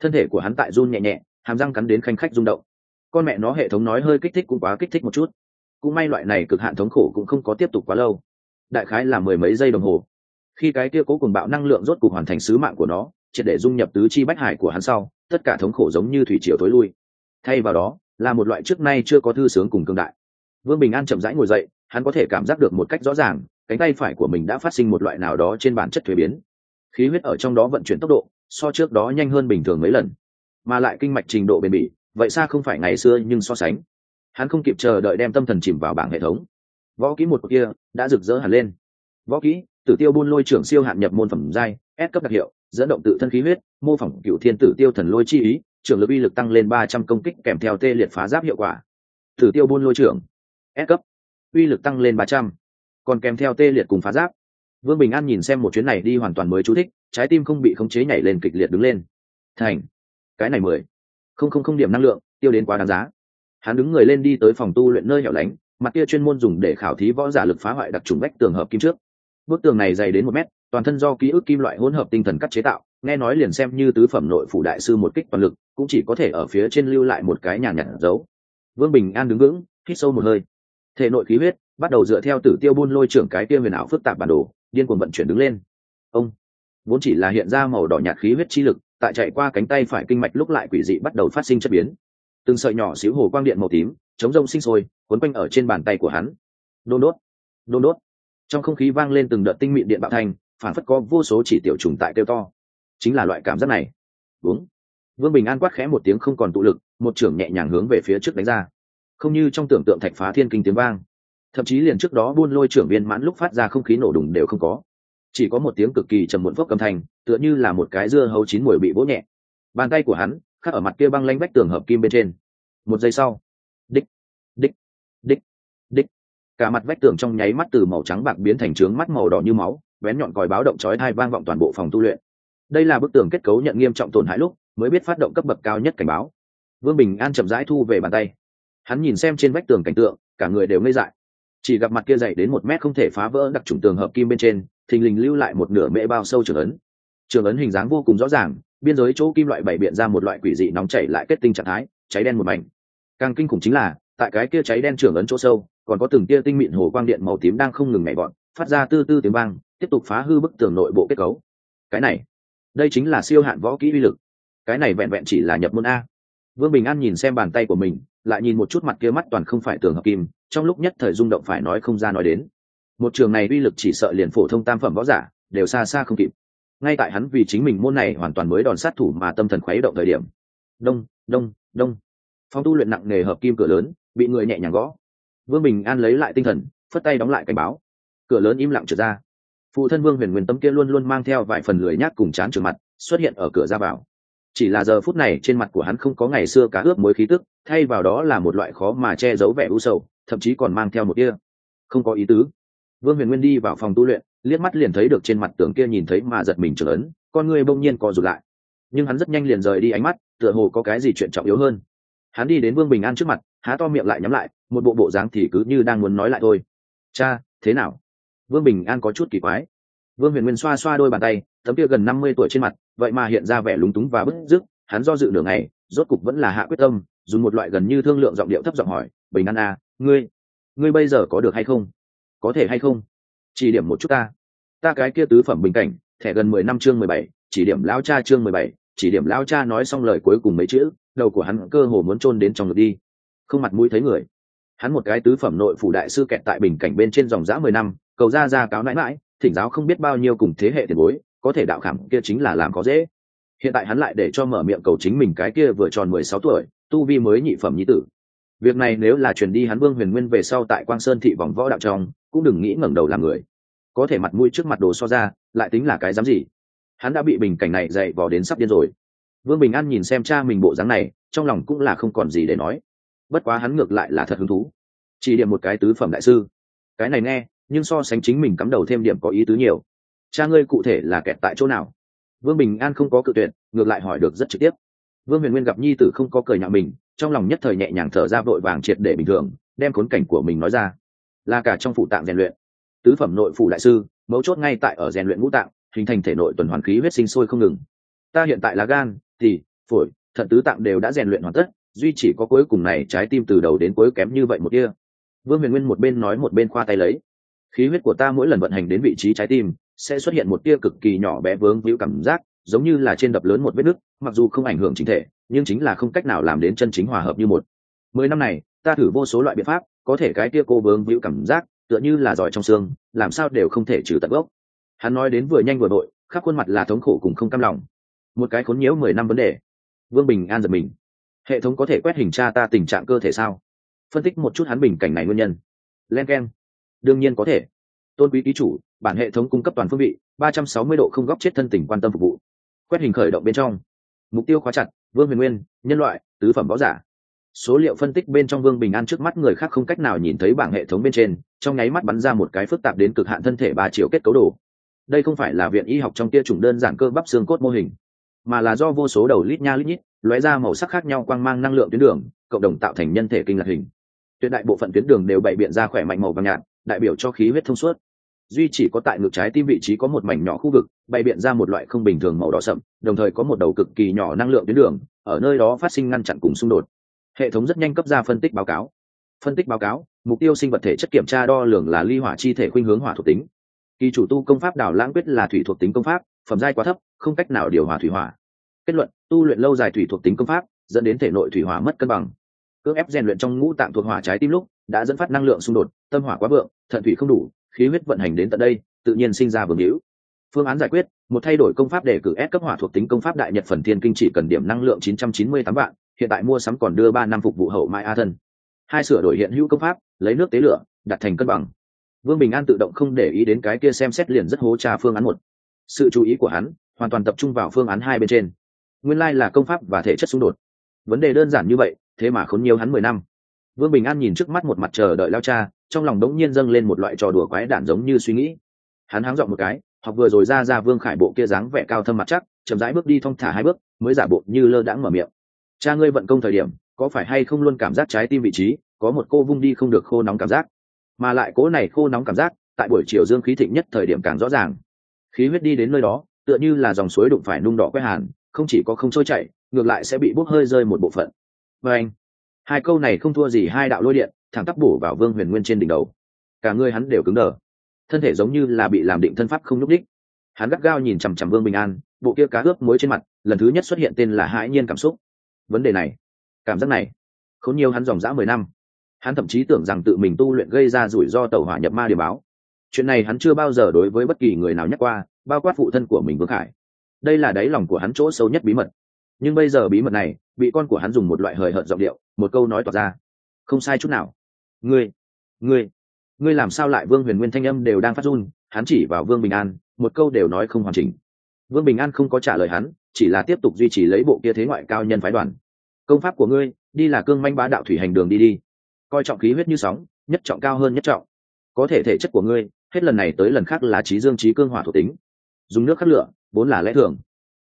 Thân thể của hắn tại run nhẹ nhẹ, hàm răng cắn đến khanh khách rung động. Con mẹ nó hệ thống nói hơi kích thích cũng quá kích thích một chút. Cũng may loại này cực hạn thống khổ cũng không có tiếp tục quá lâu. Đại khái là mười mấy giây đồng hồ khi cái kia cố cùng bạo năng lượng rốt cục hoàn thành sứ mạng của nó, triệt để dung nhập tứ chi bách hải của hắn sau, tất cả thống khổ giống như thủy triều tối lui. Thay vào đó, là một loại trước nay chưa có thư sướng cùng cương đại. Vương bình an chậm rãi ngồi dậy, hắn có thể cảm giác được một cách rõ ràng, cánh tay phải của mình đã phát sinh một loại nào đó trên bản chất thuế biến. Khí huyết ở trong đó vận chuyển tốc độ, so trước đó nhanh hơn bình thường mấy lần, mà lại kinh mạch trình độ bền bỉ, vậy xa không phải ngày xưa nhưng so sánh. Hắn không kịp chờ đợi đem tâm thần chìm vào bảng hệ thống. Võ kỹ một kia đã rực rỡ hẳn lên. Võ kỹ tử tiêu buôn lôi trưởng siêu hạn nhập môn phẩm giai, S cấp đặc hiệu, dẫn động tự thân khí huyết, mô phỏng cựu thiên tử tiêu thần lôi chi ý, trưởng lực uy lực tăng lên ba trăm công kích kèm theo tê liệt phá giáp hiệu quả. Tử tiêu buôn lôi trưởng, S cấp, uy lực tăng lên ba trăm, còn kèm theo tê liệt cùng phá giáp. Vương bình an nhìn xem một chuyến này đi hoàn toàn mới chú thích, trái tim không bị khống chế nhảy lên kịch liệt đứng lên. Thành, cái này mười, không không không điểm năng lượng, tiêu đến quá đáng giá. Hắn đứng người lên đi tới phòng tu luyện nơi hẻo lánh, mặt kia chuyên môn dùng để khảo thí võ giả lực phá hoại đặc trùng vách tường hợp kim trước bức tường này dày đến một mét, toàn thân do ký ức kim loại hỗn hợp tinh thần cắt chế tạo, nghe nói liền xem như tứ phẩm nội phủ đại sư một kích toàn lực, cũng chỉ có thể ở phía trên lưu lại một cái nhàn nhạt dấu. Vương bình an đứng vững, hít sâu một hơi. Thể nội khí huyết bắt đầu dựa theo tử tiêu buôn lôi trưởng cái tiêu huyền ảo phức tạp bản đồ, điên cuồng vận chuyển đứng lên. Ông, vốn chỉ là hiện ra màu đỏ nhạt khí huyết chi lực, tại chạy qua cánh tay phải kinh mạch lúc lại quỷ dị bắt đầu phát sinh chất biến. Từng sợi nhỏ xíu hồ quang điện màu tím, chống rông sinh sôi quấn quanh ở trên bàn tay của hắn. Đôn đốt đôn đốt trong không khí vang lên từng đợt tinh mịn điện bạo thanh, phản phất có vô số chỉ tiểu trùng tại kêu to. Chính là loại cảm giác này. Đúng. Vương bình an quát khẽ một tiếng không còn tụ lực, một trưởng nhẹ nhàng hướng về phía trước đánh ra. Không như trong tưởng tượng thạch phá thiên kinh tiếng vang. Thậm chí liền trước đó buôn lôi trưởng viên mãn lúc phát ra không khí nổ đùng đều không có. Chỉ có một tiếng cực kỳ trầm muộn phốc âm thanh, tựa như là một cái dưa hấu chín mùi bị vỗ nhẹ. Bàn tay của hắn, khắc ở mặt kia băng lanh vách tường hợp kim bên trên. Một giây sau cả mặt vách tường trong nháy mắt từ màu trắng bạc biến thành trướng mắt màu đỏ như máu vén nhọn còi báo động chói hai vang vọng toàn bộ phòng tu luyện. Đây là bức tường kết cấu nhận nghiêm trọng tổn hại lúc mới biết phát động cấp bậc cao nhất cảnh báo. Vương bình an chậm rãi thu về bàn tay. Hắn nhìn xem trên vách tường cảnh tượng, cả người đều ngây dại. Chỉ gặp mặt kia dày đến một mét không thể phá vỡ đặc trùng tường hợp kim bên trên, thình lình lưu lại một nửa mễ bao sâu trường ấn. Trường ấn hình dáng vô cùng rõ ràng, biên giới chỗ kim loại bảy biện ra một loại quỷ dị nóng chảy lại kết tinh trạng thái, cháy đen một mảnh. Càng kinh khủng chính là, tại cái kia cháy đen trường ấn chỗ sâu còn có từng tia tinh mịn hồ quang điện màu tím đang không ngừng nhảy bọn phát ra tư tư tiếng vang, tiếp tục phá hư bức tường nội bộ kết cấu. Cái này, đây chính là siêu hạn võ kỹ uy lực. Cái này vẹn vẹn chỉ là nhập môn a. Vương bình an nhìn xem bàn tay của mình, lại nhìn một chút mặt kia mắt toàn không phải tường hợp kim, trong lúc nhất thời rung động phải nói không ra nói đến. Một trường này uy lực chỉ sợ liền phổ thông tam phẩm võ giả, đều xa xa không kịp. Ngay tại hắn vì chính mình môn này hoàn toàn mới đòn sát thủ mà tâm thần khuấy động thời điểm. Đông đông đông. Phong tu luyện nặng nề hợp kim cửa lớn, bị người nhẹ nhàng gõ vương bình an lấy lại tinh thần, phất tay đóng lại cảnh báo. Cửa lớn im lặng trượt ra. Phụ thân vương huyền nguyên tâm kia luôn luôn mang theo vài phần lười nhác cùng chán trường mặt, xuất hiện ở cửa ra vào. Chỉ là giờ phút này trên mặt của hắn không có ngày xưa cá ướp mối khí tức, thay vào đó là một loại khó mà che giấu vẻ u sầu, thậm chí còn mang theo một kia không có ý tứ. Vương huyền nguyên đi vào phòng tu luyện, liếc mắt liền thấy được trên mặt tường kia nhìn thấy mà giật mình trở lớn. con người bỗng nhiên co rụt lại. Nhưng hắn rất nhanh liền rời đi ánh mắt, tựa hồ có cái gì chuyện trọng yếu hơn hắn đi đến vương bình an trước mặt, há to miệng lại nhắm lại, một bộ bộ dáng thì cứ như đang muốn nói lại thôi. Cha, thế nào? Vương bình an có chút kỳ quái. Vương huyền nguyên xoa xoa đôi bàn tay, tấm kia gần năm mươi tuổi trên mặt, vậy mà hiện ra vẻ lúng túng và bức dứt. Hắn do dự nửa ngày, rốt cục vẫn là hạ quyết tâm, dùng một loại gần như thương lượng giọng điệu thấp giọng hỏi, bình an à ngươi ngươi bây giờ có được hay không? Có thể hay không? Chỉ điểm một chút ta. Ta cái kia tứ phẩm bình cảnh, thẻ gần mười năm chương mười bảy, chỉ điểm lao cha chương mười bảy chỉ điểm lao cha nói xong lời cuối cùng mấy chữ, đầu của hắn cơ hồ muốn chôn đến trong ngực đi. Không mặt mũi thấy người. Hắn một cái tứ phẩm nội phủ đại sư kẹt tại bình cảnh bên trên dòng giã mười năm, cầu ra ra cáo nãi mãi thỉnh giáo không biết bao nhiêu cùng thế hệ tiền bối, có thể đạo khảm kia chính là làm có dễ. Hiện tại hắn lại để cho mở miệng cầu chính mình cái kia vừa tròn mười sáu tuổi, tu vi mới nhị phẩm nhí tử. Việc này nếu là truyền đi hắn vương huyền nguyên về sau tại quang sơn thị vòng võ đạo trong, cũng đừng nghĩ ngẩng đầu làm người. Có thể mặt mũi trước mặt đồ so ra, lại tính là cái dám gì? Hắn đã bị bình cảnh này dậy vò đến sắp điên rồi. Vương bình an nhìn xem cha mình bộ dáng này, trong lòng cũng là không còn gì để nói. Bất quá hắn ngược lại là thật hứng thú. Chỉ điểm một cái tứ phẩm đại sư. Cái này nghe, nhưng so sánh chính mình cắm đầu thêm điểm có ý tứ nhiều. Cha ngươi cụ thể là kẹt tại chỗ nào? Vương bình an không có cự tuyệt, ngược lại hỏi được rất trực tiếp. Vương huyền nguyên gặp nhi tử không có cười nhạo mình, trong lòng nhất thời nhẹ nhàng thở ra vội vàng triệt để bình thường, đem khốn cảnh của mình nói ra. Là cả trong phủ tạng rèn luyện. Tứ phẩm nội phủ đại sư, mấu chốt ngay tại ở rèn luyện ngũ tạng hình thành thể nội tuần hoàn khí huyết sinh sôi không ngừng. Ta hiện tại là gan thì phổi, thận tứ tạng đều đã rèn luyện hoàn tất, duy chỉ có cuối cùng này trái tim từ đầu đến cuối kém như vậy một kia. Vương huyền nguyên một bên nói một bên khoa tay lấy. Khí huyết của ta mỗi lần vận hành đến vị trí trái tim, sẽ xuất hiện một tia cực kỳ nhỏ bé vướng víu cảm giác, giống như là trên đập lớn một vết nứt, mặc dù không ảnh hưởng chính thể, nhưng chính là không cách nào làm đến chân chính hòa hợp như một. Mười năm này, ta thử vô số loại biện pháp, có thể cái tia cô vướng víu cảm giác, tựa như là giỏi trong xương, làm sao đều không thể trừ tận gốc hắn nói đến vừa nhanh vừa đội khắp khuôn mặt là thống khổ cùng không cam lòng. Một cái khốn nhiễu mười năm vấn đề. Vương bình an giật mình. Hệ thống có thể quét hình tra ta tình trạng cơ thể sao? Phân tích một chút hắn bình cảnh này nguyên nhân. Len k e n đương nhiên có thể. Tôn quý ký chủ, bản hệ thống cung cấp toàn phương vị, ba trăm sáu mươi độ không góc chết thân tình quan tâm phục vụ. Quét hình khởi động bên trong. Mục tiêu khóa chặt, vương huyền nguyên, nhân loại, tứ phẩm võ giả. Số liệu phân tích bên trong vương bình an trước mắt người khác không cách nào nhìn thấy bảng hệ thống bên trên, trong nháy mắt bắn ra một cái phức tạp đến cực hạn thân thể ba triệu kết cấu đồ đây không phải là viện y học trong tia chủng đơn giản cơ bắp xương cốt mô hình, mà là do vô số đầu lít nha lít nhít, lóe ra màu sắc khác nhau quang mang năng lượng tuyến đường, cộng đồng tạo thành nhân thể kinh lạc hình. Tuyệt đại bộ phận tuyến đường đều bày biện ra khỏe mạnh màu vàng nhạt, đại biểu cho khí huyết thông suốt. Duy chỉ có tại ngực trái tim vị trí có một mảnh nhỏ khu vực, bày biện ra một loại không bình thường màu đỏ sậm, đồng thời có một đầu cực kỳ nhỏ năng lượng tuyến đường, ở nơi đó phát sinh ngăn chặn cùng xung đột. Hệ thống rất nhanh cấp ra phân tích báo cáo. Phân tích báo cáo, mục tiêu sinh vật thể chất kiểm tra đo lường là ly hỏa chi thể khuynh hướng hỏa thuộc tính kỳ chủ tu công pháp đảo lãng quyết là thủy thuộc tính công pháp, phẩm giai quá thấp, không cách nào điều hòa thủy hỏa. Kết luận, tu luyện lâu dài thủy thuộc tính công pháp, dẫn đến thể nội thủy hỏa mất cân bằng. Cưỡng ép rèn luyện trong ngũ tạng thuộc hỏa trái tim lúc, đã dẫn phát năng lượng xung đột, tâm hỏa quá vượng, thận thủy không đủ, khí huyết vận hành đến tận đây, tự nhiên sinh ra vương hữu phương án giải quyết, một thay đổi công pháp để cử S cấp hỏa thuộc tính công pháp đại nhật phần thiên kinh chỉ cần điểm năng lượng 998 vạn, hiện tại mua sắm còn đưa ba năm phục vụ hậu mai a thân. Hai sửa đổi hiện hữu công pháp, lấy nước tế lửa, đặt thành cân bằng vương bình an tự động không để ý đến cái kia xem xét liền rất hố trà phương án một. Sự chú ý của hắn hoàn toàn tập trung vào phương án hai bên trên. Nguyên lai là công pháp và thể chất xung đột. Vấn đề đơn giản như vậy, thế mà khốn nhiều hắn mười năm. Vương bình an nhìn trước mắt một mặt chờ đợi lao cha, trong lòng đống nhiên dâng lên một loại trò đùa quái đản giống như suy nghĩ. Hắn háng dọn một cái, học vừa rồi ra ra vương khải bộ kia dáng vẻ cao thâm mặt chắc, chậm rãi bước đi thong thả hai bước, mới giả bộ như lơ đãng mở miệng. Cha ngươi vận công thời điểm, có phải hay không luôn cảm giác trái tim vị trí, có một cô vung đi không được khô nóng cảm giác? Mà lại cố này khô nóng cảm giác, tại buổi chiều dương khí thịnh nhất thời điểm càng rõ ràng. Khí huyết đi đến nơi đó, tựa như là dòng suối đụng phải nung đỏ quét hàn, không chỉ có không trôi chảy, ngược lại sẽ bị bốc hơi rơi một bộ phận. Và anh, hai câu này không thua gì hai đạo lôi điện, thẳng tắp bổ vào vương huyền nguyên trên đỉnh đầu. Cả người hắn đều cứng đờ. Thân thể giống như là bị làm định thân pháp không nhúc đích hắn gắt gao nhìn chằm chằm vương bình an, bộ kia cá ướp muối trên mặt, lần thứ nhất xuất hiện tên là hãi nhiên cảm xúc. Vấn đề này, cảm giác này không nhiều hắn dòng dã mười năm hắn thậm chí tưởng rằng tự mình tu luyện gây ra rủi ro tàu hỏa nhập ma điểm báo. Chuyện này hắn chưa bao giờ đối với bất kỳ người nào nhắc qua, bao quát phụ thân của mình vương khải. Đây là đáy lòng của hắn chỗ sâu nhất bí mật. Nhưng bây giờ bí mật này, bị con của hắn dùng một loại hời hợt giọng điệu, một câu nói tỏ ra. Không sai chút nào. Ngươi ngươi ngươi làm sao lại vương huyền nguyên thanh âm đều đang phát run, hắn chỉ vào vương bình an, một câu đều nói không hoàn chỉnh. Vương bình an không có trả lời hắn, chỉ là tiếp tục duy trì lấy bộ kia thế ngoại cao nhân phái đoàn. Công pháp của ngươi, đi là cương manh bá đạo thủy hành đường đi đi coi trọng khí huyết như sóng, nhất trọng cao hơn nhất trọng. Có thể thể chất của ngươi, hết lần này tới lần khác là trí dương trí cương hỏa thuộc tính. Dùng nước khắc lửa, vốn là lẽ thường.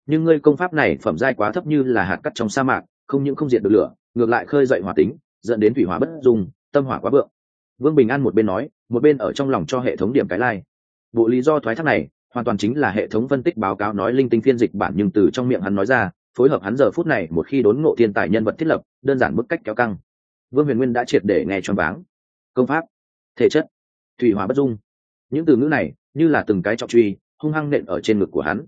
Nhưng ngươi công pháp này phẩm giai quá thấp như là hạt cắt trong sa mạc, không những không diệt được lửa, ngược lại khơi dậy hỏa tính, dẫn đến thủy hỏa bất dùng tâm hỏa quá vượng vương bình an một bên nói, một bên ở trong lòng cho hệ thống điểm cái lai、like. bộ lý do thoái thác này, hoàn toàn chính là hệ thống phân tích báo cáo nói linh tinh phiên dịch bản nhưng từ trong miệng hắn nói ra, phối hợp hắn giờ phút này một khi đốn ngộ thiên tài nhân vật thiết lập, đơn giản bức cách kéo căng vương huyền nguyên đã triệt để nghe choáng váng. Công pháp, thể chất, thủy hỏa bất dung. Những từ ngữ này như là từng cái trọng truy, hung hăng nện ở trên ngực của hắn.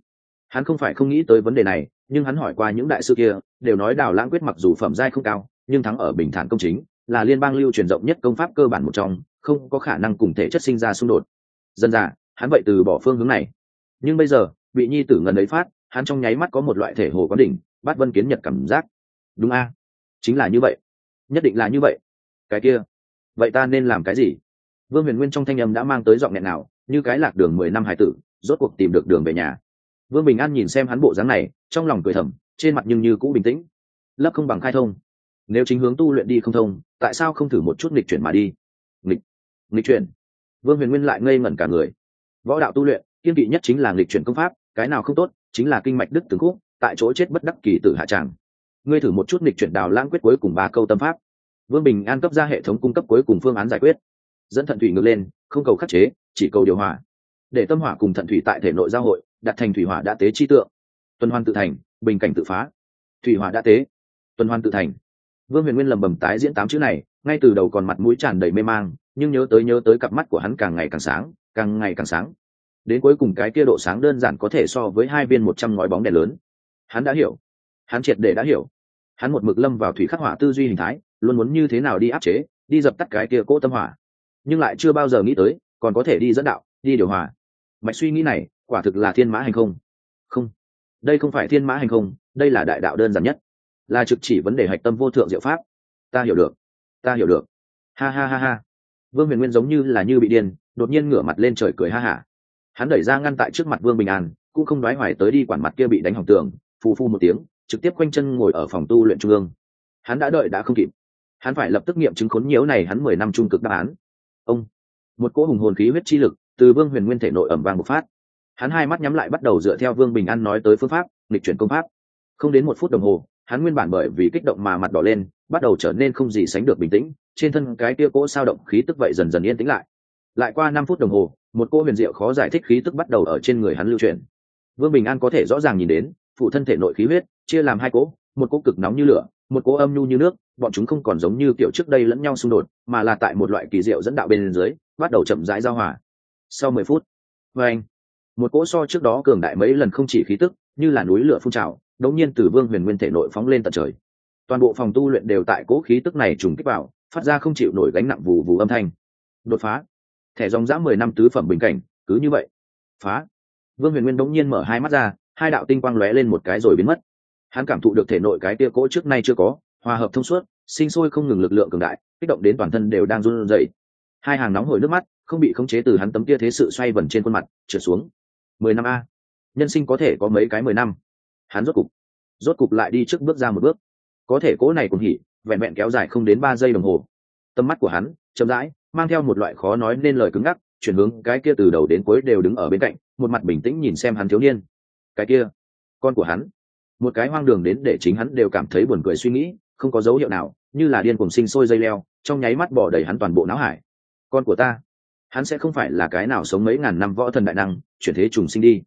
Hắn không phải không nghĩ tới vấn đề này, nhưng hắn hỏi qua những đại sư kia, đều nói đào lãng quyết mặc dù phẩm giai không cao, nhưng thắng ở bình thản công chính, là liên bang lưu truyền rộng nhất công pháp cơ bản một trong, không có khả năng cùng thể chất sinh ra xung đột. Dân dạ hắn vậy từ bỏ phương hướng này. Nhưng bây giờ, bị nhi tử ngần ấy phát, hắn trong nháy mắt có một loại thể hồ có đỉnh, bát vân kiến nhật cảm giác. Đúng a. Chính là như vậy nhất định là như vậy. Cái kia, vậy ta nên làm cái gì? Vương huyền nguyên trong thanh âm đã mang tới giọng nghẹn nào như cái lạc đường mười năm hải tử, rốt cuộc tìm được đường về nhà. Vương bình an nhìn xem hắn bộ dáng này, trong lòng cười thầm, trên mặt nhưng như cũ bình tĩnh. Lấp không bằng khai thông. Nếu chính hướng tu luyện đi không thông, tại sao không thử một chút nghịch chuyển mà đi? Nghịch nghịch chuyển. Vương huyền nguyên lại ngây ngẩn cả người. Võ đạo tu luyện, kiên kỵ nhất chính là nghịch chuyển công pháp, cái nào không tốt, chính là kinh mạch đức tướng khúc, tại chỗ chết bất đắc kỳ tử hạ tràng ngươi thử một chút nghịch chuyển đào lãng quyết cuối cùng ba câu tâm pháp. Vương bình an cấp ra hệ thống cung cấp cuối cùng phương án giải quyết. Dẫn thận thủy ngược lên, không cầu khắc chế, chỉ cầu điều hòa. Để tâm hỏa cùng thận thủy tại thể nội giao hội, đặt thành thủy hỏa đã tế chi tượng. Tuần hoàn tự thành, bình cảnh tự phá. Thủy hỏa đã tế. Tuần hoàn tự thành. Vương huyền nguyên lầm bầm tái diễn tám chữ này, ngay từ đầu còn mặt mũi tràn đầy mê mang, nhưng nhớ tới nhớ tới cặp mắt của hắn càng ngày càng sáng, càng ngày càng sáng. Đến cuối cùng cái kia độ sáng đơn giản có thể so với hai viên một trăm ngói bóng đèn lớn. Hắn đã hiểu. Hắn triệt để đã hiểu hắn một mực lâm vào thủy khắc hỏa tư duy hình thái, luôn muốn như thế nào đi áp chế, đi dập tắt cái kia cỗ tâm hỏa. Nhưng lại chưa bao giờ nghĩ tới, còn có thể đi dẫn đạo, đi điều hòa. Mạch suy nghĩ này, quả thực là thiên mã hành không. Không. Đây không phải thiên mã hành không, đây là đại đạo đơn giản nhất. Là trực chỉ vấn đề hạch tâm vô thượng diệu pháp. Ta hiểu được. Ta hiểu được. Ha ha ha ha. Vương huyền nguyên giống như là như bị điên, đột nhiên ngửa mặt lên trời cười ha hả. Hắn đẩy ra ngăn tại trước mặt vương bình an, cũng không đoái hoài tới đi quản mặt kia bị đánh hỏng tường, phù phu một tiếng trực tiếp quanh chân ngồi ở phòng tu luyện trung ương. Hắn đã đợi đã không kịp. Hắn phải lập tức nghiệm chứng khốn nhiễu này hắn mười năm trung cực đáp án. Ông, một cỗ hùng hồn khí huyết chi lực từ vương huyền nguyên thể nội ẩm vang một phát. Hắn hai mắt nhắm lại bắt đầu dựa theo vương bình an nói tới phương pháp lịch chuyển công pháp. Không đến một phút đồng hồ, hắn nguyên bản bởi vì kích động mà mặt đỏ lên, bắt đầu trở nên không gì sánh được bình tĩnh, trên thân cái kia cỗ sao động khí tức vậy dần dần yên tĩnh lại. Lại qua năm phút đồng hồ, một cô huyền diệu khó giải thích khí tức bắt đầu ở trên người hắn lưu truyền vương bình an có thể rõ ràng nhìn đến, phụ thân thể nội khí huyết chia làm hai cỗ, một cỗ cực nóng như lửa, một cỗ âm nhu như nước, bọn chúng không còn giống như kiểu trước đây lẫn nhau xung đột, mà là tại một loại kỳ diệu dẫn đạo bên dưới, bắt đầu chậm rãi giao hòa. Sau mười phút vê anh, một cỗ so trước đó cường đại mấy lần không chỉ khí tức, như là núi lửa phun trào, đống nhiên từ vương huyền nguyên thể nội phóng lên tận trời. Toàn bộ phòng tu luyện đều tại cỗ khí tức này trùng kích vào, phát ra không chịu nổi gánh nặng vù vù âm thanh. Đột phá. Thẻ dòng dã mười năm tứ phẩm bình cảnh, cứ như vậy. Phá. Vương huyền nguyên đống nhiên mở hai mắt ra, hai đạo tinh quang lóe lên một cái rồi biến mất hắn cảm thụ được thể nội cái tia cỗ trước nay chưa có, hòa hợp thông suốt, sinh sôi không ngừng lực lượng cường đại, kích động đến toàn thân đều đang run rẩy. Hai hàng nóng hổi nước mắt, không bị khống chế từ hắn tấm tia thế sự xoay vần trên khuôn mặt, trượt xuống. Mười năm a. Nhân sinh có thể có mấy cái mười năm. Hắn rốt cục rốt cục lại đi trước bước ra một bước. Có thể cỗ này cũng hỉ, vẹn vẹn kéo dài không đến ba giây đồng hồ. Tầm mắt của hắn chậm rãi, mang theo một loại khó nói nên lời cứng ngắc, chuyển hướng cái kia từ đầu đến cuối đều đứng ở bên cạnh, một mặt bình tĩnh nhìn xem hắn thiếu niên. Cái kia, con của hắn một cái hoang đường đến để chính hắn đều cảm thấy buồn cười suy nghĩ, không có dấu hiệu nào, như là điên cùng sinh sôi dây leo, trong nháy mắt bỏ đầy hắn toàn bộ não hải. Con của ta, hắn sẽ không phải là cái nào sống mấy ngàn năm võ thần đại năng, chuyển thế trùng sinh đi.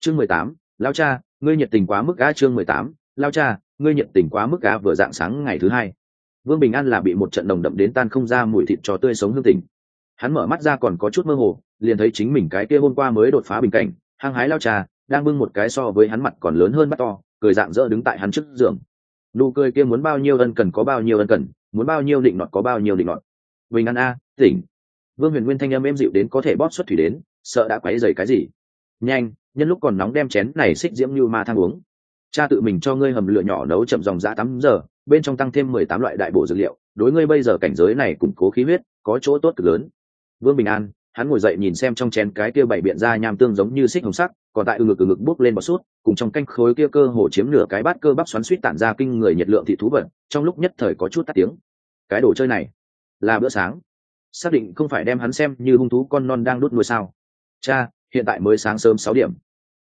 Chương mười tám, lao cha, ngươi nhiệt tình quá mức a chương mười tám, lao cha, ngươi nhiệt tình quá mức a vừa dạng sáng ngày thứ hai. Vương bình an là bị một trận đồng đậm đến tan không ra mùi thịt trò tươi sống hương tình. Hắn mở mắt ra còn có chút mơ hồ, liền thấy chính mình cái kia hôm qua mới đột phá bình cảnh, hăng hái lao cha, đang bưng một cái so với hắn mặt còn lớn hơn bắt to cười dạng dỡ đứng tại hắn trước giường. Nụ cười kia muốn bao nhiêu ân cần có bao nhiêu ân cần, muốn bao nhiêu định nọt có bao nhiêu định nọt. Bình an a, tỉnh. Vương huyền nguyên thanh âm êm dịu đến có thể bóp xuất thủy đến, sợ đã quấy dày cái gì? Nhanh, nhân lúc còn nóng đem chén này xích diễm như ma thang uống. Cha tự mình cho ngươi hầm lửa nhỏ nấu chậm dòng dã tắm giờ, bên trong tăng thêm mười tám loại đại bổ dược liệu, đối ngươi bây giờ cảnh giới này củng cố khí huyết, có chỗ tốt cực lớn. Vương bình an, hắn ngồi dậy nhìn xem trong chén cái kia bảy biện ra nham tương giống như xích hồng sắc còn tại ư ngực ư ngực bốc lên bọt sút, cùng trong canh khối kia cơ hồ chiếm nửa cái bát cơ bắp xoắn suýt tản ra kinh người nhiệt lượng thị thú vật, trong lúc nhất thời có chút tắt tiếng. Cái đồ chơi này là bữa sáng. Xác định không phải đem hắn xem như hung thú con non đang đốt nuôi sao. Cha, hiện tại mới sáng sớm sáu điểm.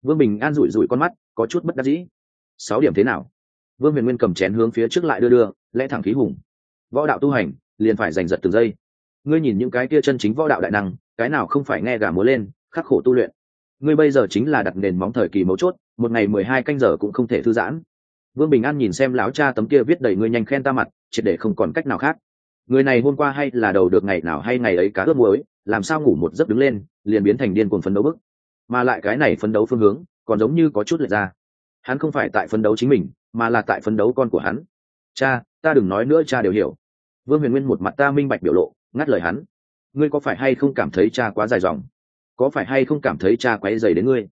Vương bình an rủi rủi con mắt, có chút bất đắc dĩ. Sáu điểm thế nào? Vương huyền nguyên cầm chén hướng phía trước lại đưa đưa, lẽ thẳng khí hùng. Võ đạo tu hành, liền phải giành giật từng giây. Ngươi nhìn những cái kia chân chính võ đạo đại năng, cái nào không phải nghe gà múa lên, khắc khổ tu luyện ngươi bây giờ chính là đặt nền móng thời kỳ mấu chốt, một ngày mười hai canh giờ cũng không thể thư giãn. Vương bình an nhìn xem láo cha tấm kia viết đầy ngươi nhanh khen ta mặt, triệt để không còn cách nào khác. Người này hôm qua hay là đầu được ngày nào hay ngày ấy cá ướp muối, làm sao ngủ một giấc đứng lên, liền biến thành điên cuồng phấn đấu bức. Mà lại cái này phấn đấu phương hướng, còn giống như có chút lệch ra. Hắn không phải tại phấn đấu chính mình, mà là tại phấn đấu con của hắn. Cha, ta đừng nói nữa cha đều hiểu. Vương huyền nguyên một mặt ta minh bạch biểu lộ, ngắt lời hắn. Ngươi có phải hay không cảm thấy cha quá dài dòng? Có phải hay không cảm thấy cha quấy dày đến ngươi?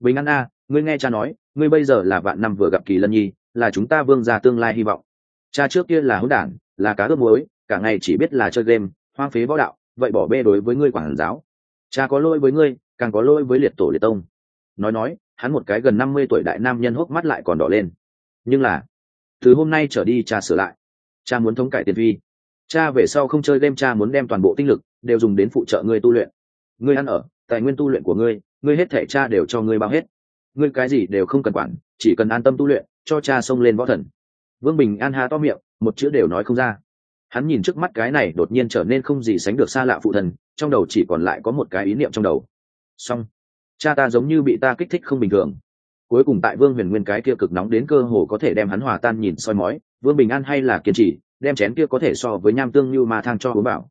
Bình an a, ngươi nghe cha nói, ngươi bây giờ là vạn năm vừa gặp kỳ lân nhi, là chúng ta vương ra tương lai hy vọng. Cha trước kia là hỗn đản, là cá ướp muối, cả ngày chỉ biết là chơi game, hoang phế võ đạo, vậy bỏ bê đối với ngươi quản giáo. Cha có lỗi với ngươi, càng có lỗi với liệt tổ liệt tông. Nói nói, hắn một cái gần năm mươi tuổi đại nam nhân hốc mắt lại còn đỏ lên. Nhưng là, từ hôm nay trở đi cha sửa lại. Cha muốn thống cải tiền vi cha về sau không chơi game, cha muốn đem toàn bộ tinh lực đều dùng đến phụ trợ ngươi tu luyện. Ngươi ăn ở tài nguyên tu luyện của ngươi ngươi hết thể cha đều cho ngươi bao hết. Ngươi cái gì đều không cần quản, chỉ cần an tâm tu luyện, cho cha xông lên võ thần. Vương bình an há to miệng, một chữ đều nói không ra. Hắn nhìn trước mắt cái này đột nhiên trở nên không gì sánh được xa lạ phụ thần, trong đầu chỉ còn lại có một cái ý niệm trong đầu. Xong, cha ta giống như bị ta kích thích không bình thường. Cuối cùng tại vương huyền nguyên cái kia cực nóng đến cơ hồ có thể đem hắn hòa tan nhìn soi mói, vương bình an hay là kiên trì, đem chén kia có thể so với nham tương như mà thang cho uống bảo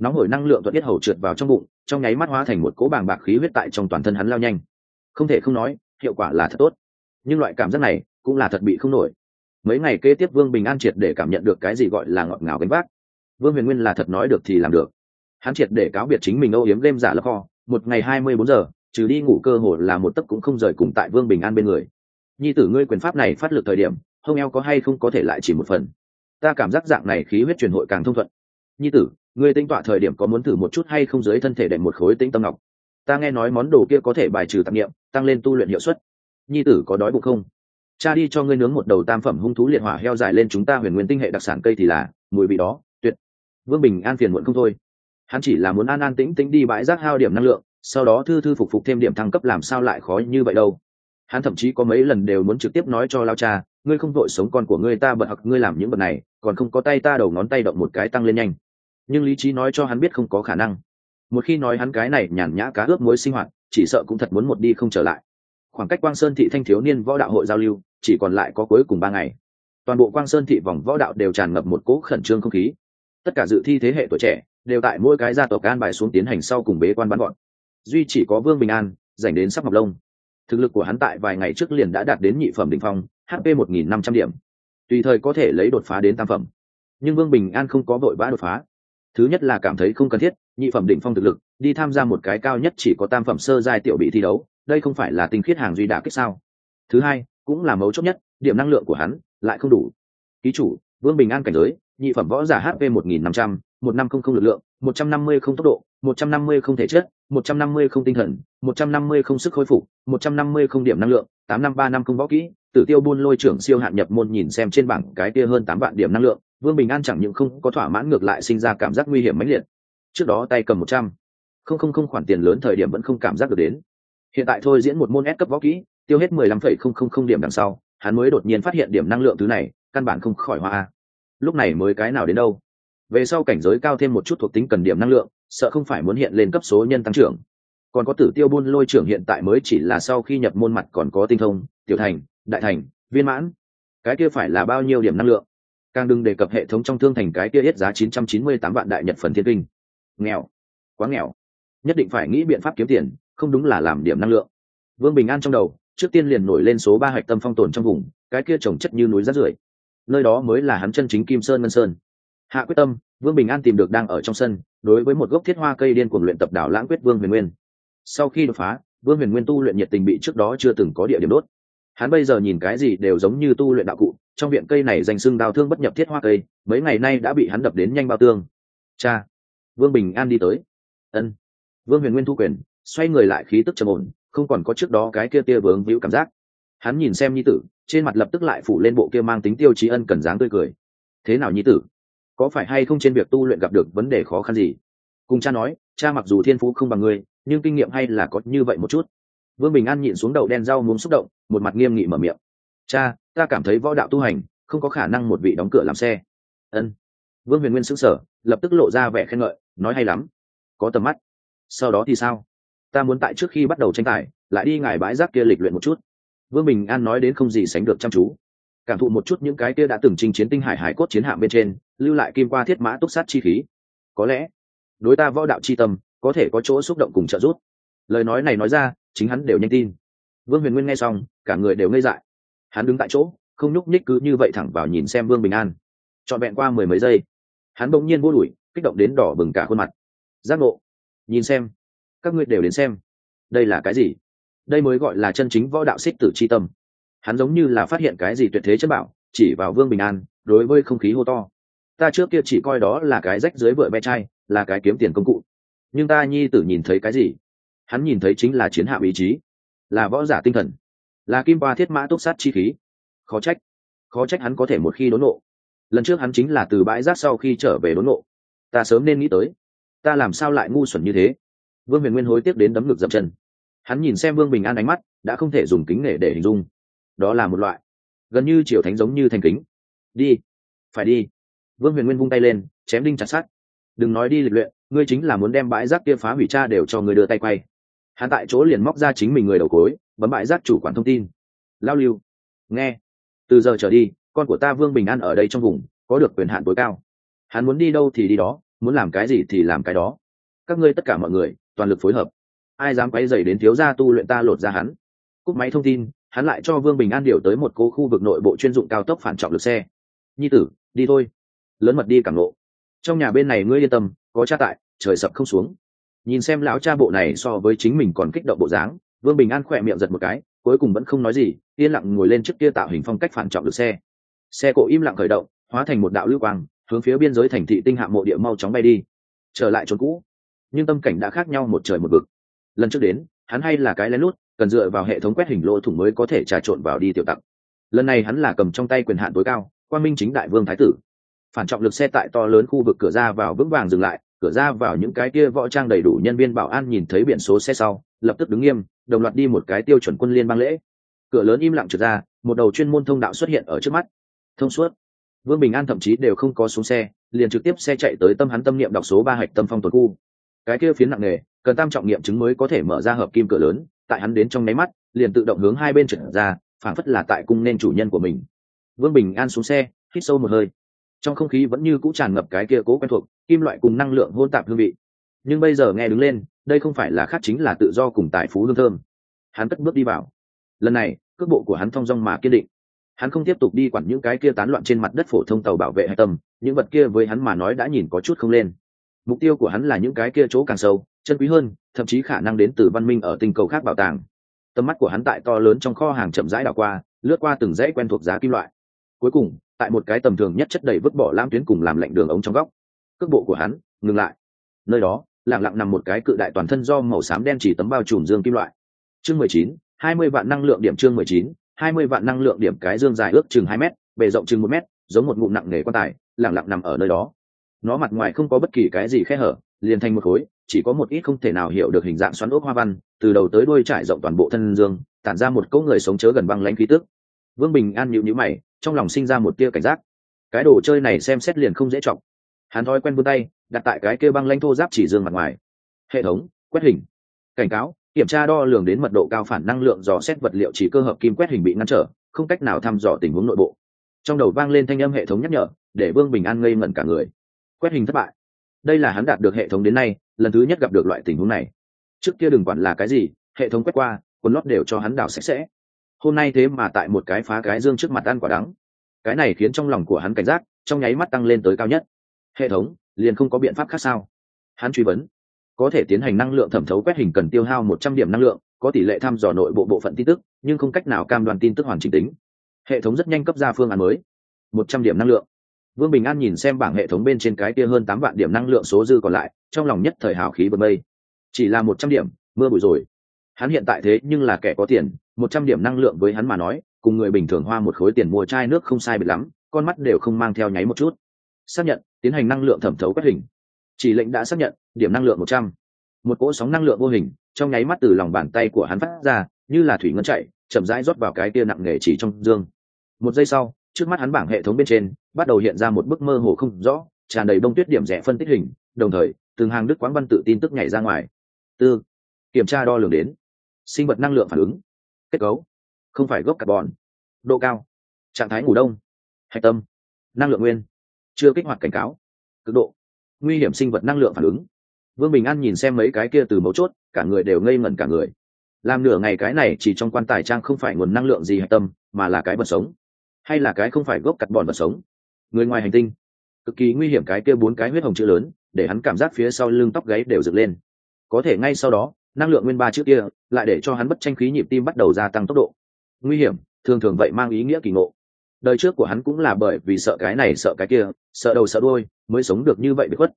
nóng hổi năng lượng thuận tiết hầu trượt vào trong bụng, trong nháy mắt hóa thành một cỗ bàng bạc khí huyết tại trong toàn thân hắn lao nhanh. Không thể không nói, hiệu quả là thật tốt. Nhưng loại cảm giác này cũng là thật bị không nổi. Mấy ngày kế tiếp vương bình an triệt để cảm nhận được cái gì gọi là ngọt ngào gánh vác. Vương huyền nguyên là thật nói được thì làm được. Hắn triệt để cáo biệt chính mình âu yếm đêm giả lập kho, một ngày hai mươi bốn giờ, trừ đi ngủ cơ hồ là một tấc cũng không rời cùng tại vương bình an bên người. Nhi tử ngươi quyền pháp này phát lực thời điểm, hông eo có hay không có thể lại chỉ một phần. Ta cảm giác dạng này khí huyết truyền hội càng thông thuận. Nhi tử ngươi tinh tọa thời điểm có muốn thử một chút hay không dưới thân thể đệm một khối tinh tâm ngọc? Ta nghe nói món đồ kia có thể bài trừ tạp nghiệm tăng lên tu luyện hiệu suất. Nhi tử có đói bụng không? Cha đi cho ngươi nướng một đầu tam phẩm hung thú liệt hỏa heo dài lên chúng ta huyền nguyên tinh hệ đặc sản cây thì là mùi vị đó, tuyệt. Vương bình an phiền muộn không thôi. Hắn chỉ là muốn an an tĩnh tĩnh đi bãi rác hao điểm năng lượng, sau đó thư thư phục phục thêm điểm thăng cấp làm sao lại khó như vậy đâu. Hắn thậm chí có mấy lần đều muốn trực tiếp nói cho lao cha, ngươi không vội sống con của ngươi, ta bật hoặc ngươi làm những vật này, còn không có tay ta đầu ngón tay động một cái tăng lên nhanh nhưng lý trí nói cho hắn biết không có khả năng. Một khi nói hắn cái này nhàn nhã cá ướp muối sinh hoạt, chỉ sợ cũng thật muốn một đi không trở lại. Khoảng cách quang sơn thị thanh thiếu niên võ đạo hội giao lưu, chỉ còn lại có cuối cùng ba ngày. Toàn bộ quang sơn thị vòng võ đạo đều tràn ngập một cỗ khẩn trương không khí. Tất cả dự thi thế hệ tuổi trẻ đều tại mỗi cái gia tộc an bài xuống tiến hành sau cùng bế quan bắn gọn duy chỉ có vương bình an, dành đến sắp ngọc lông thực lực của hắn tại vài ngày trước liền đã đạt đến nhị phẩm đ ỉ n h phong hp một nghìn năm trăm điểm. Tùy thời có thể lấy đột phá đến tam phẩm. Nhưng vương bình an không có vội vã đột phá thứ nhất là cảm thấy không cần thiết, nhị phẩm đỉnh phong thực lực, đi tham gia một cái cao nhất chỉ có tam phẩm sơ giai tiểu bị thi đấu, đây không phải là tinh khiết hàng duy đà kích sao? Thứ hai, cũng là mấu chốt nhất, điểm năng lượng của hắn lại không đủ. Ký chủ, vương bình an cảnh giới, nhị phẩm võ giả hp một nghìn năm trăm, một năm không không lực lượng, một trăm năm mươi không tốc độ, một trăm năm mươi không thể chất một trăm năm mươi không tinh thần, một trăm năm mươi không sức khôi phục, một trăm năm mươi không điểm năng lượng, tám năm ba năm không võ kỹ, tử tiêu buôn lôi trưởng siêu hạn nhập môn nhìn xem trên bảng cái kia hơn tám vạn điểm năng lượng vương bình an chẳng những không có thỏa mãn ngược lại sinh ra cảm giác nguy hiểm mãnh liệt. Trước đó tay cầm một trăm. Không không không khoản tiền lớn thời điểm vẫn không cảm giác được đến. Hiện tại thôi diễn một môn S cấp võ kỹ, tiêu hết mười lăm phẩy không không không điểm đằng sau, hắn mới đột nhiên phát hiện điểm năng lượng thứ này, căn bản không khỏi hoa. Lúc này mới cái nào đến đâu? Về sau cảnh giới cao thêm một chút thuộc tính cần điểm năng lượng, sợ không phải muốn hiện lên cấp số nhân tăng trưởng. Còn có tử tiêu buôn lôi trưởng hiện tại mới chỉ là sau khi nhập môn mặt còn có tinh thông, tiểu thành, đại thành, viên mãn. Cái kia phải là bao nhiêu điểm năng lượng? Càng đừng đề cập hệ thống trong thương thành cái kia hết giá 998 vạn đại nhật phần thiên kinh. Nghèo. Quá nghèo. Nhất định phải nghĩ biện pháp kiếm tiền, không đúng là làm điểm năng lượng. Vương bình an trong đầu, trước tiên liền nổi lên số ba hạch tâm phong tồn trong vùng, cái kia trồng chất như núi rác rưởi. Nơi đó mới là hắn chân chính kim sơn ngân sơn. Hạ quyết tâm, vương bình an tìm được đang ở trong sân, đối với một gốc thiết hoa cây điên cuồng luyện tập đảo lãng quyết vương huyền nguyên. Sau khi đột phá, vương huyền nguyên tu luyện nhiệt tình bị trước đó chưa từng có địa điểm đốt. Hắn bây giờ nhìn cái gì đều giống như tu luyện đạo cụ trong viện cây này danh sưng đào thương bất nhập thiết hoa cây, mấy ngày nay đã bị hắn đập đến nhanh bao tương. Cha, vương bình an đi tới. Ân. Vương huyền nguyên thu quyền, xoay người lại khí tức trầm ổn, không còn có trước đó cái kia tia vướng víu cảm giác. Hắn nhìn xem nhi tử, trên mặt lập tức lại phủ lên bộ kia mang tính tiêu chí ân cần dáng tươi cười. Thế nào nhi tử? Có phải hay không trên việc tu luyện gặp được vấn đề khó khăn gì? Cùng cha nói, cha mặc dù thiên phú không bằng ngươi, nhưng kinh nghiệm hay là có như vậy một chút. Vương bình an nhịn xuống đầu đen rau muốn xúc động, một mặt nghiêm nghị mở miệng. Cha ta cảm thấy võ đạo tu hành không có khả năng một vị đóng cửa làm xe. Ân. Vương huyền nguyên s ữ n g sở lập tức lộ ra vẻ khen ngợi, nói hay lắm. Có tầm mắt. Sau đó thì sao? Ta muốn tại trước khi bắt đầu tranh tài, lại đi ngài bãi rác kia lịch luyện một chút. Vương bình an nói đến không gì sánh được chăm chú. Cảm thụ một chút những cái kia đã từng chinh chiến tinh hải hải cốt chiến hạm bên trên, lưu lại kim qua thiết mã túc sát chi khí. Có lẽ, đối ta võ đạo chi tâm, có thể có chỗ xúc động cùng trợ giúp. Lời nói này nói ra, chính hắn đều nhanh tin. Vương huyền nguyên nghe xong, cả người đều ngây dại hắn đứng tại chỗ, không nhúc nhích cứ như vậy thẳng vào nhìn xem vương bình an. Trọn vẹn qua mười mấy giây, hắn bỗng nhiên vô đuổi, kích động đến đỏ bừng cả khuôn mặt. Giác ngộ. Nhìn xem. Các ngươi đều đến xem. Đây là cái gì? Đây mới gọi là chân chính võ đạo xích tử c h i tâm. Hắn giống như là phát hiện cái gì tuyệt thế chất bảo, chỉ vào vương bình an, đối với không khí hô to. Ta trước kia chỉ coi đó là cái rách dưới vựa ve chai, là cái kiếm tiền công cụ. Nhưng ta nhi tử nhìn thấy cái gì? Hắn nhìn thấy chính là chiến hạm ý chí, là võ giả tinh thần là kim ba thiết mã túc sát chi khí. Khó trách khó trách hắn có thể một khi đốn nộ lần trước hắn chính là từ bãi rác sau khi trở về đốn nộ ta sớm nên nghĩ tới, ta làm sao lại ngu xuẩn như thế? Vương huyền nguyên hối tiếc đến đấm ngực dập chân. Hắn nhìn xem vương bình an ánh mắt, đã không thể dùng kính nể để hình dung. Đó là một loại, gần như triều thánh giống như thành kính. Đi, phải đi. Vương huyền nguyên vung tay lên, chém đinh chặt sát đừng nói đi lịch luyện, ngươi chính là muốn đem bãi rác kia phá hủy cha đều cho người đưa tay quay. Hắn tại chỗ liền móc ra chính mình người đầu cối bấm bại giác chủ quản thông tin. Lao lưu, nghe. Từ giờ trở đi, con của ta vương bình an ở đây trong vùng, có được quyền hạn tối cao. Hắn muốn đi đâu thì đi đó, muốn làm cái gì thì làm cái đó. Các ngươi tất cả mọi người, toàn lực phối hợp. Ai dám quay dày đến thiếu gia tu luyện ta lột ra hắn. Cúp máy thông tin, hắn lại cho vương bình an điều tới một cố khu vực nội bộ chuyên dụng cao tốc phản trọng lực xe. Nhi tử, đi thôi. Lớn mật đi cảm lộ. Trong nhà bên này ngươi yên tâm, có cha tại, trời sập không xuống. Nhìn xem lão cha bộ này so với chính mình còn kích động bộ dáng vương bình an khỏe miệng giật một cái, cuối cùng vẫn không nói gì, yên lặng ngồi lên trước kia tạo hình phong cách phản trọng được xe. Xe cộ im lặng khởi động, hóa thành một đạo lưu quang, hướng phía biên giới thành thị tinh hạ mộ địa mau chóng bay đi. Trở lại chốn cũ. Nhưng tâm cảnh đã khác nhau một trời một vực. Lần trước đến, hắn hay là cái lén lút, cần dựa vào hệ thống quét hình lỗ thủng mới có thể trà trộn vào đi tiểu tặc. Lần này hắn là cầm trong tay quyền hạn tối cao quan minh chính đại vương thái tử. Phản trọng lực xe tại to lớn khu vực cửa ra vào vững vàng dừng lại, cửa ra vào những cái kia võ trang đầy đủ nhân viên bảo an nhìn thấy biển số xe sau lập tức đứng nghiêm, đồng loạt đi một cái tiêu chuẩn quân liên bang lễ. Cửa lớn im lặng trượt ra, một đầu chuyên môn thông đạo xuất hiện ở trước mắt. Thông suốt. Vương bình an thậm chí đều không có xuống xe, liền trực tiếp xe chạy tới tâm hắn tâm niệm đọc số ba hạch tâm phong tuần khu. Cái kia phiến nặng nề, cần tam trọng nghiệm chứng mới có thể mở ra hợp kim cửa lớn, tại hắn đến trong nháy mắt, liền tự động hướng hai bên trượt ra, phảng phất là tại cung nên chủ nhân của mình. Vương bình an xuống xe, hít sâu một hơi. Trong không khí vẫn như cũ tràn ngập cái kia cố quen thuộc, kim loại cùng năng lượng hôn tạp hương vị. Nhưng bây giờ nghe đứng lên đây không phải là khác chính là tự do cùng tài phú lương thơm. Hắn cất bước đi vào. Lần này, cước bộ của hắn thong dong mà kiên định. Hắn không tiếp tục đi quản những cái kia tán loạn trên mặt đất phổ thông tàu bảo vệ hạch tâm, những vật kia với hắn mà nói đã nhìn có chút không lên. Mục tiêu của hắn là những cái kia chỗ càng sâu, chân quý hơn, thậm chí khả năng đến từ văn minh ở tinh cầu khác bảo tàng. Tầm mắt của hắn tại to lớn trong kho hàng chậm rãi đảo qua, lướt qua từng dãy quen thuộc giá kim loại. Cuối cùng, tại một cái tầm thường nhất chất đầy vứt bỏ lam tuyến cùng làm lạnh đường ống trong góc, cước bộ của hắn ngừng lại. Nơi đó lặng lặng nằm một cái cự đại toàn thân do màu xám đen chỉ tấm bao trùm dương kim loại. Chương mười chín, hai mươi vạn năng lượng điểm chương mười chín, hai mươi vạn năng lượng điểm cái dương dài ước chừng hai m bề rộng chừng một m giống một ngụm nặng nề quan tài lặng lặng nằm ở nơi đó. Nó mặt ngoài không có bất kỳ cái gì khe hở, liền thành một khối, chỉ có một ít không thể nào hiểu được hình dạng xoắn ốc hoa văn, từ đầu tới đuôi trải rộng toàn bộ thân dương, tản ra một cỗ người sống chớ gần băng lãnh khí tức. Vương bình an nhịu nhữ mày, trong lòng sinh ra một tia cảnh giác. Cái đồ chơi này xem xét liền không dễ trọng hắn thói quen vươn tay đặt tại cái kia băng lãnh thô giáp chỉ dương mặt ngoài. Hệ thống, quét hình. Cảnh cáo, kiểm tra đo lường đến mật độ cao phản năng lượng dò xét vật liệu chỉ cơ hợp kim quét hình bị ngăn trở, không cách nào thăm dò tình huống nội bộ. Trong đầu vang lên thanh âm hệ thống nhắc nhở, để vương bình an ngây ngẩn cả người. Quét hình thất bại. Đây là hắn đạt được hệ thống đến nay, lần thứ nhất gặp được loại tình huống này. Trước kia đừng quản là cái gì, hệ thống quét qua, quần lót đều cho hắn đào sạch sẽ. Hôm nay thế mà tại một cái phá cái dương trước mặt ăn quả đắng. Cái này khiến trong lòng của hắn cảnh giác, trong nháy mắt tăng lên tới cao nhất. Hệ thống liền không có biện pháp khác sao? Hắn truy vấn. Có thể tiến hành năng lượng thẩm thấu quét hình cần tiêu hao một trăm điểm năng lượng, có tỷ lệ thăm dò nội bộ bộ phận tin tức, nhưng không cách nào cam đoan tin tức hoàn chỉnh tính. Hệ thống rất nhanh cấp ra phương án mới. Một trăm điểm năng lượng. Vương bình an nhìn xem bảng hệ thống bên trên cái kia hơn tám vạn điểm năng lượng số dư còn lại, trong lòng nhất thời hào khí bật mây chỉ là một trăm điểm, mưa bụi rồi. Hắn hiện tại thế nhưng là kẻ có tiền, một trăm điểm năng lượng với hắn mà nói, cùng người bình thường hoa một khối tiền mua chai nước không sai biệt lắm, con mắt đều không mang theo nháy một chút. Xác nhận tiến hành năng lượng thẩm thấu quét hình. Chỉ lệnh đã xác nhận, điểm năng lượng một trăm. Một cỗ sóng năng lượng vô hình, trong nháy mắt từ lòng bàn tay của hắn phát ra, như là thủy ngân chạy, chậm rãi rót vào cái tia nặng nề chỉ trong dương. Một giây sau, trước mắt hắn bảng hệ thống bên trên, bắt đầu hiện ra một bức mơ hồ không rõ, tràn đầy bông tuyết điểm rẻ phân tích hình, đồng thời, từng hàng đức quán văn tự tin tức nhảy ra ngoài. Tư. Kiểm tra đo lường đến. Sinh vật năng lượng phản ứng. Kết cấu. Không phải gốc carbon. Độ cao. Trạng thái ngủ đông. Hạch tâm. Năng lượng nguyên chưa kích hoạt cảnh cáo. Cực độ. Nguy hiểm sinh vật năng lượng phản ứng. Vương bình an nhìn xem mấy cái kia từ mấu chốt, cả người đều ngây ngẩn cả người. Làm nửa ngày cái này chỉ trong quan tài trang không phải nguồn năng lượng gì hạch tâm, mà là cái vật sống. Hay là cái không phải gốc cắt bòn vật sống. Người ngoài hành tinh. Cực kỳ nguy hiểm cái kia bốn cái huyết hồng chữ lớn, để hắn cảm giác phía sau lưng tóc gáy đều dựng lên. Có thể ngay sau đó, năng lượng nguyên ba trước kia, lại để cho hắn bất tranh khí nhịp tim bắt đầu gia tăng tốc độ. Nguy hiểm, thường thường vậy mang ý nghĩa kỳ ngộ đời trước của hắn cũng là bởi vì sợ cái này, sợ cái kia, sợ đầu, sợ đôi mới sống được như vậy bị khuất.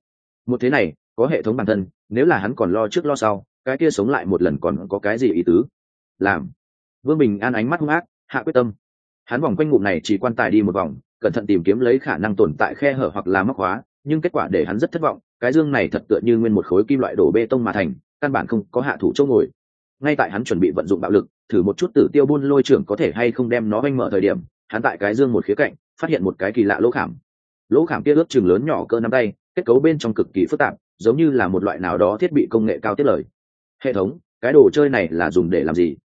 Một thế này, có hệ thống bản thân, nếu là hắn còn lo trước lo sau, cái kia sống lại một lần còn có cái gì ý tứ? Làm. Vương bình an ánh mắt hung ác, hạ quyết tâm. Hắn vòng quanh ngụm này chỉ quan tài đi một vòng, cẩn thận tìm kiếm lấy khả năng tồn tại khe hở hoặc là mắc hóa nhưng kết quả để hắn rất thất vọng, cái dương này thật tựa như nguyên một khối kim loại đổ bê tông mà thành, căn bản không có hạ thủ chỗ ngồi. Ngay tại hắn chuẩn bị vận dụng bạo lực, thử một chút tử tiêu buôn lôi trưởng có thể hay không đem nó oanh mở thời điểm hắn tại cái dương một khía cạnh, phát hiện một cái kỳ lạ lỗ khảm. Lỗ khảm kia ướp chừng lớn nhỏ cỡ nắm tay, kết cấu bên trong cực kỳ phức tạp, giống như là một loại nào đó thiết bị công nghệ cao tiết lời. Hệ thống, cái đồ chơi này là dùng để làm gì?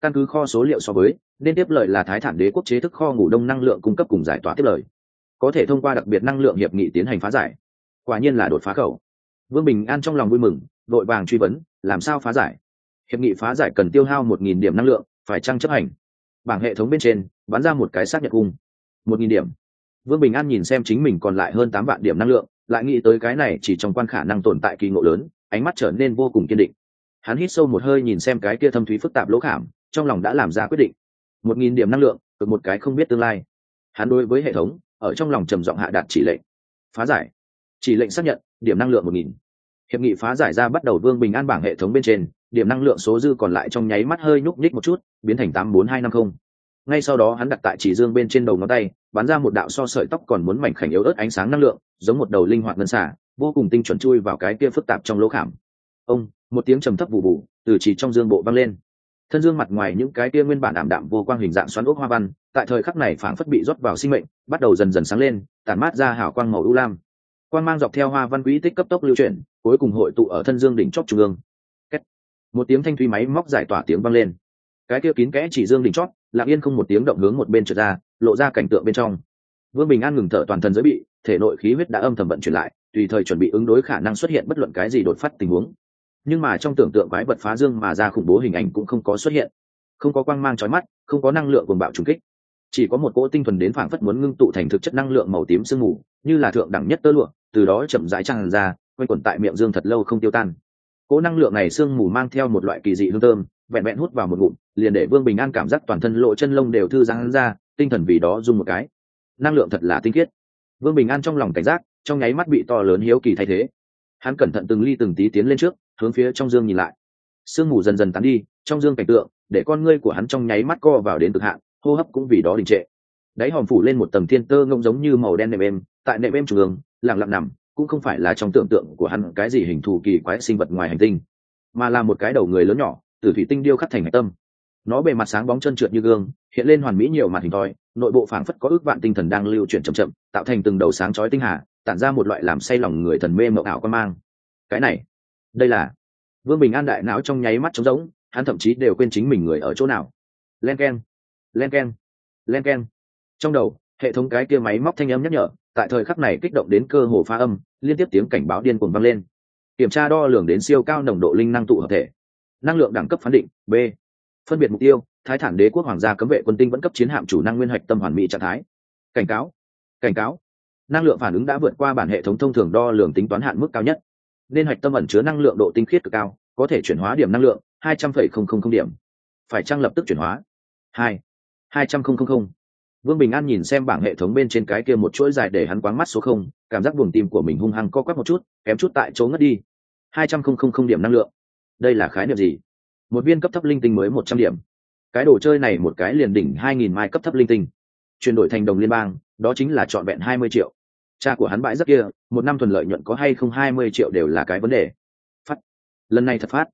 Căn cứ kho số liệu so với, nên tiếp lời là thái thản đế quốc chế thức kho ngủ đông năng lượng cung cấp cùng giải tỏa tiếp lời. Có thể thông qua đặc biệt năng lượng hiệp nghị tiến hành phá giải. Quả nhiên là đột phá khẩu. Vương bình an trong lòng vui mừng, vội vàng truy vấn, làm sao phá giải? Hiệp nghị phá giải cần tiêu hao một nghìn điểm năng lượng, phải chăng chấp hành? Bảng hệ thống bên trên bắn ra một cái xác nhận cung. Một nghìn điểm. Vương bình an nhìn xem chính mình còn lại hơn tám vạn điểm năng lượng, lại nghĩ tới cái này chỉ trong quan khả năng tồn tại kỳ ngộ lớn, ánh mắt trở nên vô cùng kiên định. Hắn hít sâu một hơi nhìn xem cái kia thâm thúy phức tạp lỗ khảm, trong lòng đã làm ra quyết định. Một nghìn điểm năng lượng, cực một cái không biết tương lai. Hắn đối với hệ thống, ở trong lòng trầm giọng hạ đạt chỉ lệnh. Phá giải. Chỉ lệnh xác nhận, điểm năng lượng một nghìn. Hiệp nghị phá giải ra bắt đầu vương bình an bảng hệ thống bên trên, điểm năng lượng số dư còn lại trong nháy mắt hơi nhúc nhích một chút, biến thành tám bốn hai năm không ngay sau đó hắn đặt tại chỉ dương bên trên đầu ngón tay, bắn ra một đạo so sợi tóc còn muốn mảnh khảnh yếu ớt ánh sáng năng lượng, giống một đầu linh hoạt ngân xả, vô cùng tinh chuẩn chui vào cái kia phức tạp trong lỗ khảm. Ông, một tiếng trầm thấp vụ vụ từ chỉ trong dương bộ vang lên. Thân dương mặt ngoài những cái kia nguyên bản ảm đạm vô quang hình dạng xoắn ốc hoa văn, tại thời khắc này phảng phất bị rót vào sinh mệnh, bắt đầu dần dần sáng lên, tản mát ra hào quang màu u lam. Quang mang dọc theo hoa văn quỹ tích cấp tốc lưu chuyển, cuối cùng hội tụ ở thân dương đỉnh chót trung ương. Một tiếng thanh thủy máy móc giải tỏa tiếng vang lên. Cái kia kín kẽ chỉ dương đỉnh chót lặng yên không một tiếng động hướng một bên trượt ra, lộ ra cảnh tượng bên trong. Vương bình an ngừng thở toàn thân giới bị, thể nội khí huyết đã âm thầm vận chuyển lại, tùy thời chuẩn bị ứng đối khả năng xuất hiện bất luận cái gì đột phát tình huống. Nhưng mà trong tưởng tượng quái vật phá dương mà ra khủng bố hình ảnh cũng không có xuất hiện. Không có quang mang trói mắt, không có năng lượng cuồng bạo trùng kích. Chỉ có một cỗ tinh thuần đến phảng phất muốn ngưng tụ thành thực chất năng lượng màu tím sương mù, như là thượng đẳng nhất tơ lụa, từ đó chậm rãi tràn ra, quanh quẩn tại miệng dương thật lâu không tiêu tan. Cỗ năng lượng này sương mù mang theo một loại kỳ dị hương thơm vẹn vẹn hút vào một ngụm, liền để vương bình an cảm giác toàn thân lộ chân lông đều thư giãn ra, tinh thần vì đó dùng một cái. Năng lượng thật là tinh khiết. Vương bình an trong lòng cảnh giác, trong nháy mắt bị to lớn hiếu kỳ thay thế. Hắn cẩn thận từng ly từng tí tiến lên trước, hướng phía trong dương nhìn lại. Sương mù dần dần tán đi, trong dương cảnh tượng, để con ngươi của hắn trong nháy mắt co vào đến cực hạn, hô hấp cũng vì đó đình trệ. Đáy hòm phủ lên một tầng thiên tơ ngông giống như màu đen nệm êm, tại nệm êm trung ương, lặng lặng nằm, cũng không phải là trong tưởng tượng của hắn cái gì hình thù kỳ quái sinh vật ngoài hành tinh, mà là một cái đầu người lớn nhỏ từ thủy tinh điêu khắc thành hạch tâm. Nó bề mặt sáng bóng chân trượt như gương, hiện lên hoàn mỹ nhiều mặt hình thoi, nội bộ phảng phất có ước vạn tinh thần đang lưu chuyển chậm chậm, tạo thành từng đầu sáng chói tinh hà, tản ra một loại làm say lòng người thần mê mậu ảo quan mang. Cái này, đây là vương bình an đại não trong nháy mắt trống rỗng, hắn thậm chí đều quên chính mình người ở chỗ nào. Len k e n len k e n len k e n trong đầu, hệ thống cái kia máy móc thanh âm nhắc nhở, tại thời khắc này kích động đến cơ hồ pha âm, liên tiếp tiếng cảnh báo điên cuồng vang lên. Kiểm tra đo lường đến siêu cao nồng độ linh năng tụ hợp thể năng lượng đẳng cấp phán định, b. Phân biệt mục tiêu, thái thản đế quốc hoàng gia cấm vệ quân tinh vẫn cấp chiến hạm chủ năng nguyên hạch tâm hoàn mỹ trạng thái. Cảnh cáo cảnh cáo, năng lượng phản ứng đã vượt qua bản hệ thống thông thường đo lường tính toán hạn mức cao nhất. Nên hạch tâm ẩn chứa năng lượng độ tinh khiết cực cao, có thể chuyển hóa điểm năng lượng, hai trăm phẩy không không không điểm. Phải trang lập tức chuyển hóa? Hai hai trăm không không không. Vương bình an nhìn xem bảng hệ thống bên trên cái kia một chuỗi dài để hắn quáng mắt số không, cảm giác buồng tim của mình hung hăng co quắp một chút, kém chút tại chỗ ngất đi. Hai trăm không không không điểm năng lượng đây là khái niệm gì? Một viên cấp thấp linh tinh mới một trăm điểm. Cái đồ chơi này một cái liền đỉnh hai nghìn mai cấp thấp linh tinh. Chuyển đổi thành đồng liên bang, đó chính là trọn vẹn hai mươi triệu. Cha của hắn bãi rất kia, một năm thuần lợi nhuận có hay không hai mươi triệu đều là cái vấn đề. Phát. Lần này thật phát.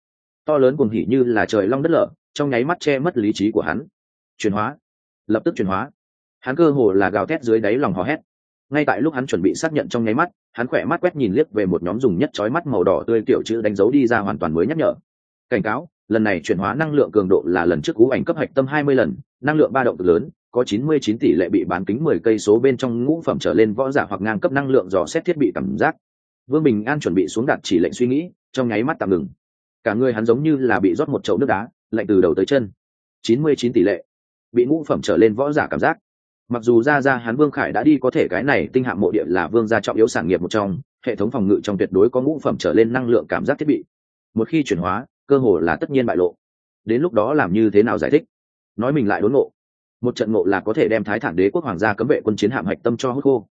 To lớn cuồng hỉ như là trời long đất lở, trong nháy mắt che mất lý trí của hắn. Chuyển hóa. Lập tức chuyển hóa. Hắn cơ hồ là gào thét dưới đáy lòng hò hét ngay tại lúc hắn chuẩn bị xác nhận trong nháy mắt, hắn khỏe mắt quét nhìn liếc về một nhóm dùng nhất trói mắt màu đỏ tươi kiểu chữ đánh dấu đi ra hoàn toàn mới nhắc nhở. Cảnh cáo, lần này chuyển hóa năng lượng cường độ là lần trước cú ảnh cấp hạch tâm hai mươi lần, năng lượng ba động cực lớn, có chín mươi chín tỷ lệ bị bán kính mười cây số bên trong ngũ phẩm trở lên võ giả hoặc ngang cấp năng lượng dò xét thiết bị cảm giác. Vương bình an chuẩn bị xuống đặt chỉ lệnh suy nghĩ, trong nháy mắt tạm ngừng. Cả người hắn giống như là bị rót một chậu nước đá, lạnh từ đầu tới chân. chín mươi chín tỷ lệ bị ngũ phẩm trở lên võ giả cảm giác mặc dù ra ra hắn vương khải đã đi có thể cái này tinh hạng mộ địa là vương gia trọng yếu sản nghiệp một trong, hệ thống phòng ngự trong tuyệt đối có ngũ phẩm trở lên năng lượng cảm giác thiết bị. Một khi chuyển hóa, cơ hồ là tất nhiên bại lộ. Đến lúc đó làm như thế nào giải thích? Nói mình lại đốn ngộ. Một trận ngộ là có thể đem thái thản đế quốc hoàng gia cấm vệ quân chiến hạm hạch tâm cho hút khô.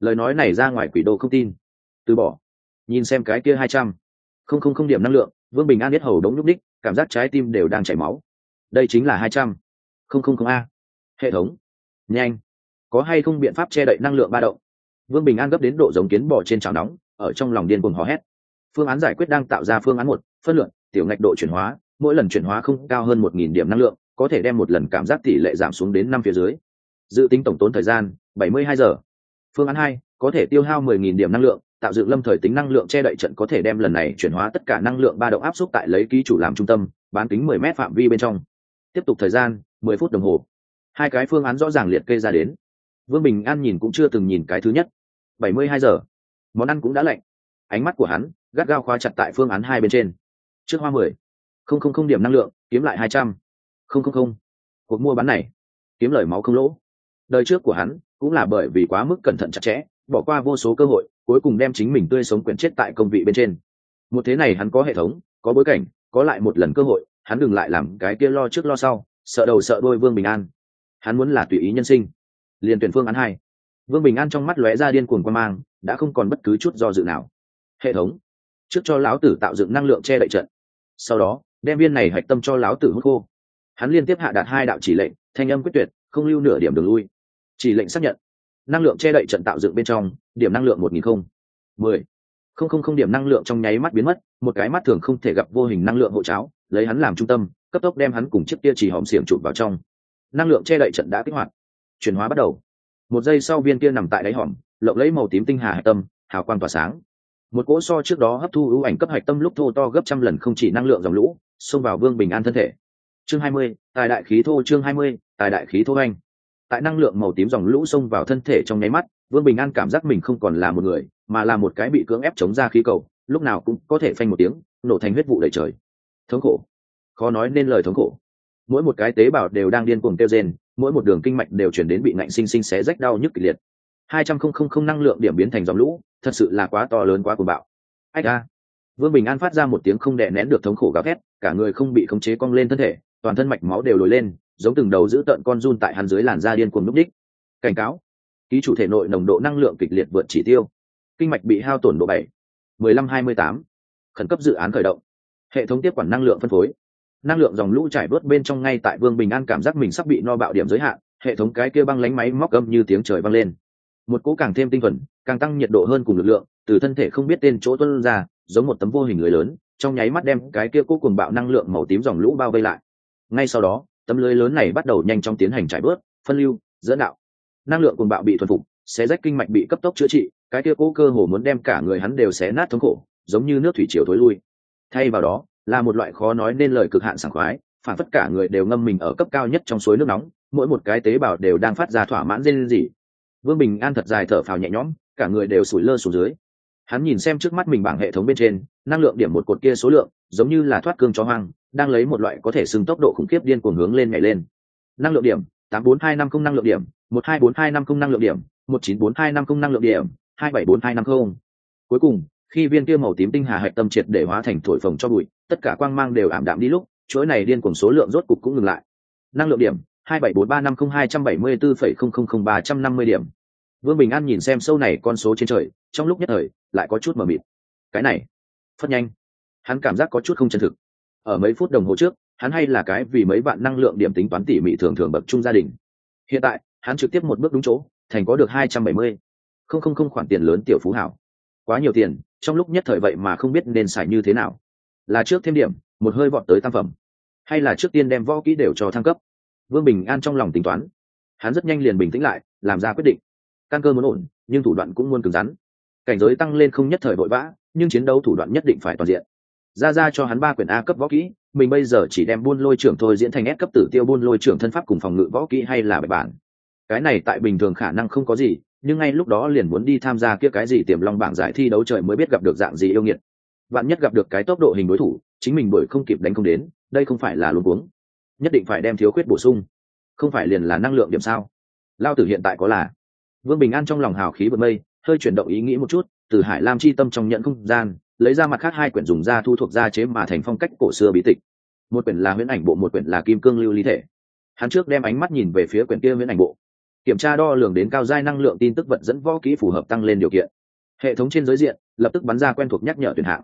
Lời nói này ra ngoài quỷ đô không tin. Từ bỏ. Nhìn xem cái kia hai trăm. Không không không điểm năng lượng, vương bình an biết hầu đống nhúc ních cảm giác trái tim đều đang chảy máu. Đây chính là hai trăm. Không không không a. Hệ thống nhanh. Có hay không biện pháp che đậy năng lượng ba động? Vương bình an gấp đến độ giống kiến bò trên chảo nóng, ở trong lòng điên cuồng hò hét. Phương án giải quyết đang tạo ra phương án một, phân lượng, tiểu ngạch độ chuyển hóa, mỗi lần chuyển hóa không cao hơn một nghìn điểm năng lượng, có thể đem một lần cảm giác tỷ lệ giảm xuống đến năm phía dưới. Dự tính tổng tốn thời gian, bảy mươi hai giờ. Phương án hai, có thể tiêu hao mười nghìn điểm năng lượng, tạo dựng lâm thời tính năng lượng che đậy trận có thể đem lần này chuyển hóa tất cả năng lượng ba động áp suất tại lấy ký chủ làm trung tâm, bán kính mười m phạm vi bên trong. Tiếp tục thời gian, mười phút đồng hồ hai cái phương án rõ ràng liệt kê ra đến. Vương bình an nhìn cũng chưa từng nhìn cái thứ nhất. Bảy mươi hai giờ. Món ăn cũng đã lạnh. Ánh mắt của hắn gắt gao khóa chặt tại phương án hai bên trên. Trước hoa mười. Không không không điểm năng lượng, kiếm lại hai trăm. Không không không. Cuộc mua bán này, kiếm lời máu không lỗ. Đời trước của hắn cũng là bởi vì quá mức cẩn thận chặt chẽ, bỏ qua vô số cơ hội, cuối cùng đem chính mình tươi sống quyển chết tại công vị bên trên. Một thế này hắn có hệ thống, có bối cảnh, có lại một lần cơ hội, hắn đừng lại làm cái kia lo trước lo sau, sợ đầu sợ đôi vương bình an hắn muốn là tùy ý nhân sinh. Liền tuyển phương án hai. Vương bình an trong mắt lóe ra điên cuồng quan mang, đã không còn bất cứ chút do dự nào. Hệ thống. Trước cho lão tử tạo dựng năng lượng che đậy trận. Sau đó, đem viên này hạch tâm cho lão tử hút khô. Hắn liên tiếp hạ đạt hai đạo chỉ lệnh, thanh âm quyết tuyệt, không lưu nửa điểm đường lui. Chỉ lệnh xác nhận. Năng lượng che đậy trận tạo dựng bên trong, điểm năng lượng một nghìn không mười. Không không không điểm năng lượng trong nháy mắt biến mất, một cái mắt thường không thể gặp vô hình năng lượng hộ cháo, lấy hắn làm trung tâm, cấp tốc đem hắn cùng chiếc tia chỉ hòm xiềng chụp vào trong năng lượng che đậy trận đã kích hoạt. Chuyển hóa bắt đầu. Một giây sau viên kia nằm tại đáy hòm, lộng lấy màu tím tinh hà hạch tâm, hào quang tỏa sáng. Một cỗ so trước đó hấp thu ưu ảnh cấp hạch tâm lúc thô to gấp trăm lần không chỉ năng lượng dòng lũ, xông vào vương bình an thân thể. Chương hai mươi, tài đại khí thô chương hai mươi, tài đại khí thô anh. Tại năng lượng màu tím dòng lũ xông vào thân thể trong nháy mắt, vương bình an cảm giác mình không còn là một người, mà là một cái bị cưỡng ép chống ra khí cầu, lúc nào cũng có thể phanh một tiếng, nổ thành huyết vụ đầy trời. Thống khổ. Khó nói nên lời thống khổ mỗi một cái tế bào đều đang điên cuồng tiêu rên, mỗi một đường kinh mạch đều chuyển đến bị ngạnh sinh sinh xé rách đau nhức kịch liệt. Hai trăm không không không năng lượng điểm biến thành dòng lũ, thật sự là quá to lớn, quá cuồng bạo. Ách a. Vương bình an phát ra một tiếng không đè nén được thống khổ gào thét, cả người không bị khống chế cong lên thân thể, toàn thân mạch máu đều lồi lên, giống từng đầu giữ tợn con run tại hắn dưới làn da điên cuồng núp đích. Cảnh cáo. Ký chủ thể nội nồng độ năng lượng kịch liệt vượt chỉ tiêu. Kinh mạch bị hao tổn độ bảy, mười lăm hai mươi tám. Khẩn cấp dự án khởi động. Hệ thống tiếp quản năng lượng phân phối năng lượng dòng lũ chảy bớt bên trong ngay tại vương bình an cảm giác mình sắp bị no bạo điểm giới hạn, hệ thống cái kia băng lánh máy móc âm như tiếng trời vang lên. Một cỗ càng thêm tinh thuần, càng tăng nhiệt độ hơn cùng lực lượng, từ thân thể không biết tên chỗ tuân ra, giống một tấm vô hình lưới lớn, trong nháy mắt đem cái kia cố cùng bạo năng lượng màu tím dòng lũ bao vây lại. Ngay sau đó, tấm lưới lớn này bắt đầu nhanh chóng tiến hành trải bớt, phân lưu, dẫn đạo. Năng lượng cùng bạo bị thuần phục, xé rách kinh mạch bị cấp tốc chữa trị, cái kia cố cơ hồ muốn đem cả người hắn đều xé nát thống khổ, giống như nước thủy triều thối lui. Thay vào đó là một loại khó nói nên lời cực hạn sảng khoái, phản phất cả người đều ngâm mình ở cấp cao nhất trong suối nước nóng, mỗi một cái tế bào đều đang phát ra thỏa mãn rên rỉ. Vương bình an thật dài thở phào nhẹ nhõm, cả người đều sủi lơ xuống dưới. Hắn nhìn xem trước mắt mình bảng hệ thống bên trên, năng lượng điểm một cột kia số lượng, giống như là thoát cương cho hoang, đang lấy một loại có thể xưng tốc độ khủng khiếp điên cuồng hướng lên nhảy lên. Năng lượng điểm, tám bốn hai năm không năng lượng điểm, một hai bốn hai năm không năng lượng điểm, một chín bốn hai năm không năng lượng điểm, hai bảy bốn hai năm không. Cuối cùng khi viên kia màu tím tinh hà hạch tâm triệt để hóa thành thổi phồng cho bụi, tất cả quang mang đều ảm đạm đi lúc, chuỗi này điên cuồng số lượng rốt cục cũng ngừng lại. Năng lượng điểm, hai bảy bốn ba năm không hai trăm bảy mươi bốn phẩy không không không ba trăm năm mươi điểm. Vương bình an nhìn xem sâu này con số trên trời, trong lúc nhất thời, lại có chút mờ mịt. Cái này, phất nhanh. Hắn cảm giác có chút không chân thực. Ở mấy phút đồng hồ trước, hắn hay là cái vì mấy vạn năng lượng điểm tính toán tỉ mỉ thường thường bậc trung gia đình. Hiện tại, hắn trực tiếp một bước đúng chỗ, thành có được hai trăm bảy mươi. Không không không khoản tiền lớn tiểu phú hảo. Quá nhiều tiền trong lúc nhất thời vậy mà không biết nên xài như thế nào. Là trước thêm điểm, một hơi vọt tới tam phẩm. Hay là trước tiên đem võ kỹ đều cho thăng cấp. Vương bình an trong lòng tính toán. Hắn rất nhanh liền bình tĩnh lại, làm ra quyết định. Căn cơ muốn ổn, nhưng thủ đoạn cũng muốn cứng rắn. Cảnh giới tăng lên không nhất thời vội vã, nhưng chiến đấu thủ đoạn nhất định phải toàn diện. Ra ra cho hắn ba quyển a cấp võ kỹ, mình bây giờ chỉ đem buôn lôi trưởng thôi diễn thành S cấp tử tiêu buôn lôi trưởng thân pháp cùng phòng ngự võ kỹ hay là bài bản. Cái này tại bình thường khả năng không có gì nhưng ngay lúc đó liền muốn đi tham gia kia cái gì tiềm long bảng giải thi đấu trời mới biết gặp được dạng gì yêu nghiệt. Bạn nhất gặp được cái tốc độ hình đối thủ, chính mình bởi không kịp đánh không đến, đây không phải là luống cuống. Nhất định phải đem thiếu khuyết bổ sung. Không phải liền là năng lượng điểm sao? Lao tử hiện tại có là. Vương bình an trong lòng hào khí bật mây, hơi chuyển động ý nghĩ một chút, từ hải lam chi tâm trong nhận không gian, lấy ra mặt khác hai quyển dùng da thu thuộc da chế mà thành phong cách cổ xưa bí tịch. Một quyển là huyễn ảnh bộ, một quyển là kim cương lưu lý thể. Hắn trước đem ánh mắt nhìn về phía quyển kia huyễn ảnh bộ kiểm tra đo lường đến cao giai năng lượng tin tức vận dẫn võ kỹ phù hợp tăng lên điều kiện hệ thống trên giới diện lập tức bắn ra quen thuộc nhắc nhở tuyển hạng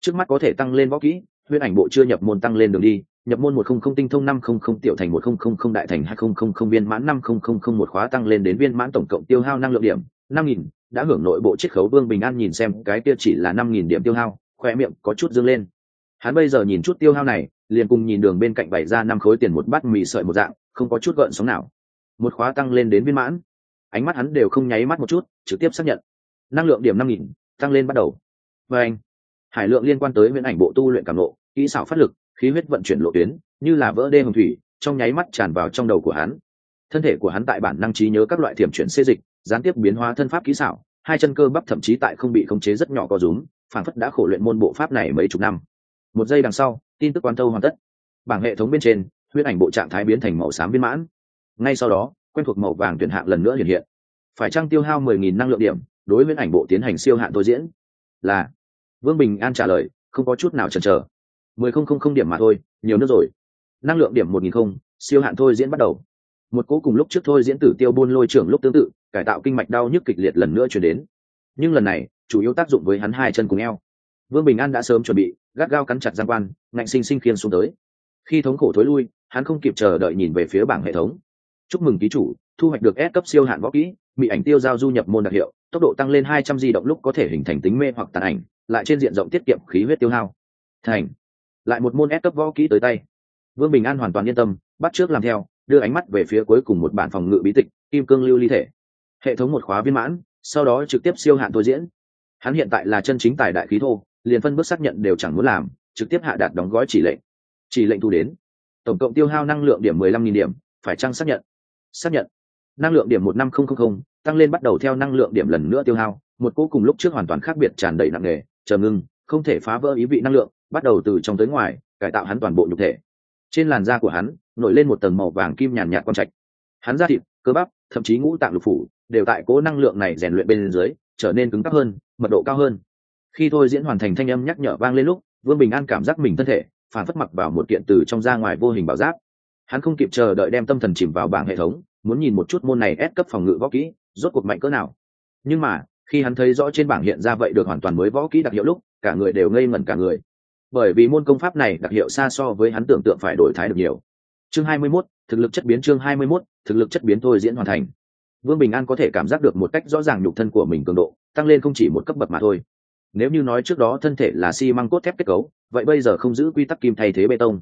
trước mắt có thể tăng lên võ kỹ huyễn ảnh bộ chưa nhập môn tăng lên đường đi nhập môn một không không tinh thông năm không không tiểu thành một không không không đại thành hai không không không viên mãn năm không không không một khóa tăng lên đến viên mãn tổng cộng tiêu hao năng lượng điểm năm nghìn đã hưởng nội bộ chiết khấu vương bình an nhìn xem cái kia chỉ là năm nghìn điểm tiêu hao khoe miệng có chút dương lên hắn bây giờ nhìn chút tiêu hao này liền cùng nhìn đường bên cạnh bày ra năm khối tiền một bát mì sợi một dạng không có chút gợn sóng nào một khóa tăng lên đến viên mãn. Ánh mắt hắn đều không nháy mắt một chút, trực tiếp xác nhận. Năng lượng điểm năm nghìn, tăng lên bắt đầu. Và anh, hải lượng liên quan tới viễn ảnh bộ tu luyện cảm lộ kỹ xảo phát lực, khí huyết vận chuyển lộ tuyến, như là vỡ đê hồng thủy, trong nháy mắt tràn vào trong đầu của hắn. Thân thể của hắn tại bản năng trí nhớ các loại thiểm chuyển xê dịch, gián tiếp biến hóa thân pháp kỹ xảo, hai chân cơ bắp thậm chí tại không bị khống chế rất nhỏ có rúm phản phất đã khổ luyện môn bộ pháp này mấy chục năm. Một giây đằng sau, tin tức quan tâu hoàn tất. Bảng hệ thống bên trên huyết ảnh bộ trạng thái biến thành màu xám viên mãn ngay sau đó, quen thuộc màu vàng tuyển hạng lần nữa hiện hiện. Phải trăng tiêu hao mười nghìn năng lượng điểm, đối với ảnh bộ tiến hành siêu hạn tôi diễn? Là. Vương bình an trả lời, không có chút nào chần chờ. Mười không không không điểm mà thôi, nhiều nước rồi. Năng lượng điểm một nghìn không, siêu hạn thôi diễn bắt đầu. Một cố cùng lúc trước thôi diễn tử tiêu buôn lôi trưởng lúc tương tự, cải tạo kinh mạch đau nhức kịch liệt lần nữa chuyển đến. Nhưng lần này, chủ yếu tác dụng với hắn hai chân cùng eo. Vương bình an đã sớm chuẩn bị, gắt gao cắn chặt giang quan, ngạnh sinh sinh khiên xuống tới. Khi thống khổ thối lui, hắn không kịp chờ đợi nhìn về phía bảng hệ thống chúc mừng ký chủ, thu hoạch được S cấp siêu hạn võ kỹ bị ảnh tiêu giao du nhập môn đặc hiệu, tốc độ tăng lên hai trăm di động lúc có thể hình thành tính mê hoặc tàn ảnh, lại trên diện rộng tiết kiệm khí huyết tiêu hao. Thành. Lại một môn S cấp võ kỹ tới tay. Vương bình an hoàn toàn yên tâm, bắt trước làm theo, đưa ánh mắt về phía cuối cùng một bản phòng ngự bí tịch, kim cương lưu ly thể. Hệ thống một khóa viên mãn, sau đó trực tiếp siêu hạn tôi diễn. Hắn hiện tại là chân chính tài đại khí thô, liền phân bước xác nhận đều chẳng muốn làm, trực tiếp hạ đạt đóng gói chỉ lệnh. Chỉ lệnh thu đến. Tổng cộng tiêu hao năng lượng điểm mười lăm nghìn điểm, phải chăng xác nhận? Xác nhận. Năng lượng điểm một năm không không không, tăng lên bắt đầu theo năng lượng điểm lần nữa tiêu hao, một cỗ cùng lúc trước hoàn toàn khác biệt tràn đầy nặng nề, chờ ngưng, không thể phá vỡ ý vị năng lượng, bắt đầu từ trong tới ngoài, cải tạo hắn toàn bộ nhục thể. Trên làn da của hắn, nổi lên một tầng màu vàng kim nhàn nhạt quang trạch. Hắn da thịt, cơ bắp, thậm chí ngũ tạng lục phủ, đều tại cố năng lượng này rèn luyện bên dưới, trở nên cứng cáp hơn, mật độ cao hơn. Khi thôi diễn hoàn thành thanh âm nhắc nhở vang lên lúc, vương bình an cảm giác mình thân thể, phản phất mặc vào một kiện từ trong ra ngoài vô hình bảo giáp hắn không kịp chờ đợi đem tâm thần chìm vào bảng hệ thống muốn nhìn một chút môn này ép cấp phòng ngự võ kỹ rốt cuộc mạnh cỡ nào. Nhưng mà khi hắn thấy rõ trên bảng hiện ra vậy được hoàn toàn mới võ kỹ đặc hiệu lúc cả người đều ngây ngẩn cả người. Bởi vì môn công pháp này đặc hiệu xa so với hắn tưởng tượng phải đổi thái được nhiều. Chương 21, thực lực chất biến chương 21, thực lực chất biến thôi diễn hoàn thành. Vương bình an có thể cảm giác được một cách rõ ràng nhục thân của mình cường độ tăng lên không chỉ một cấp bậc mà thôi. Nếu như nói trước đó thân thể là xi măng cốt thép kết cấu vậy bây giờ không giữ quy tắc kim thay thế bê tông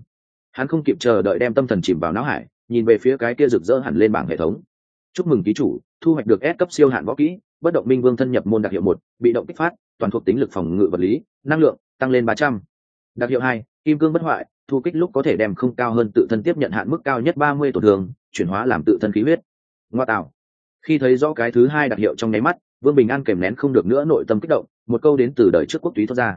hắn không kịp chờ đợi đem tâm thần chìm vào não hải, nhìn về phía cái kia rực rỡ hẳn lên bảng hệ thống. Chúc mừng ký chủ, thu hoạch được S cấp siêu hạn võ kỹ, bất động minh vương thân nhập môn đặc hiệu một, bị động kích phát, toàn thuộc tính lực phòng ngự vật lý, năng lượng tăng lên ba trăm. Đặc hiệu hai, kim cương bất hoại, thu kích lúc có thể đem không cao hơn tự thân tiếp nhận hạn mức cao nhất ba mươi tổn thương, chuyển hóa làm tự thân khí huyết. Ngoa tạo. Khi thấy rõ cái thứ hai đặc hiệu trong nháy mắt, vương bình an kèm nén không được nữa nội tâm kích động, một câu đến từ đời trước quốc túy thoát ra.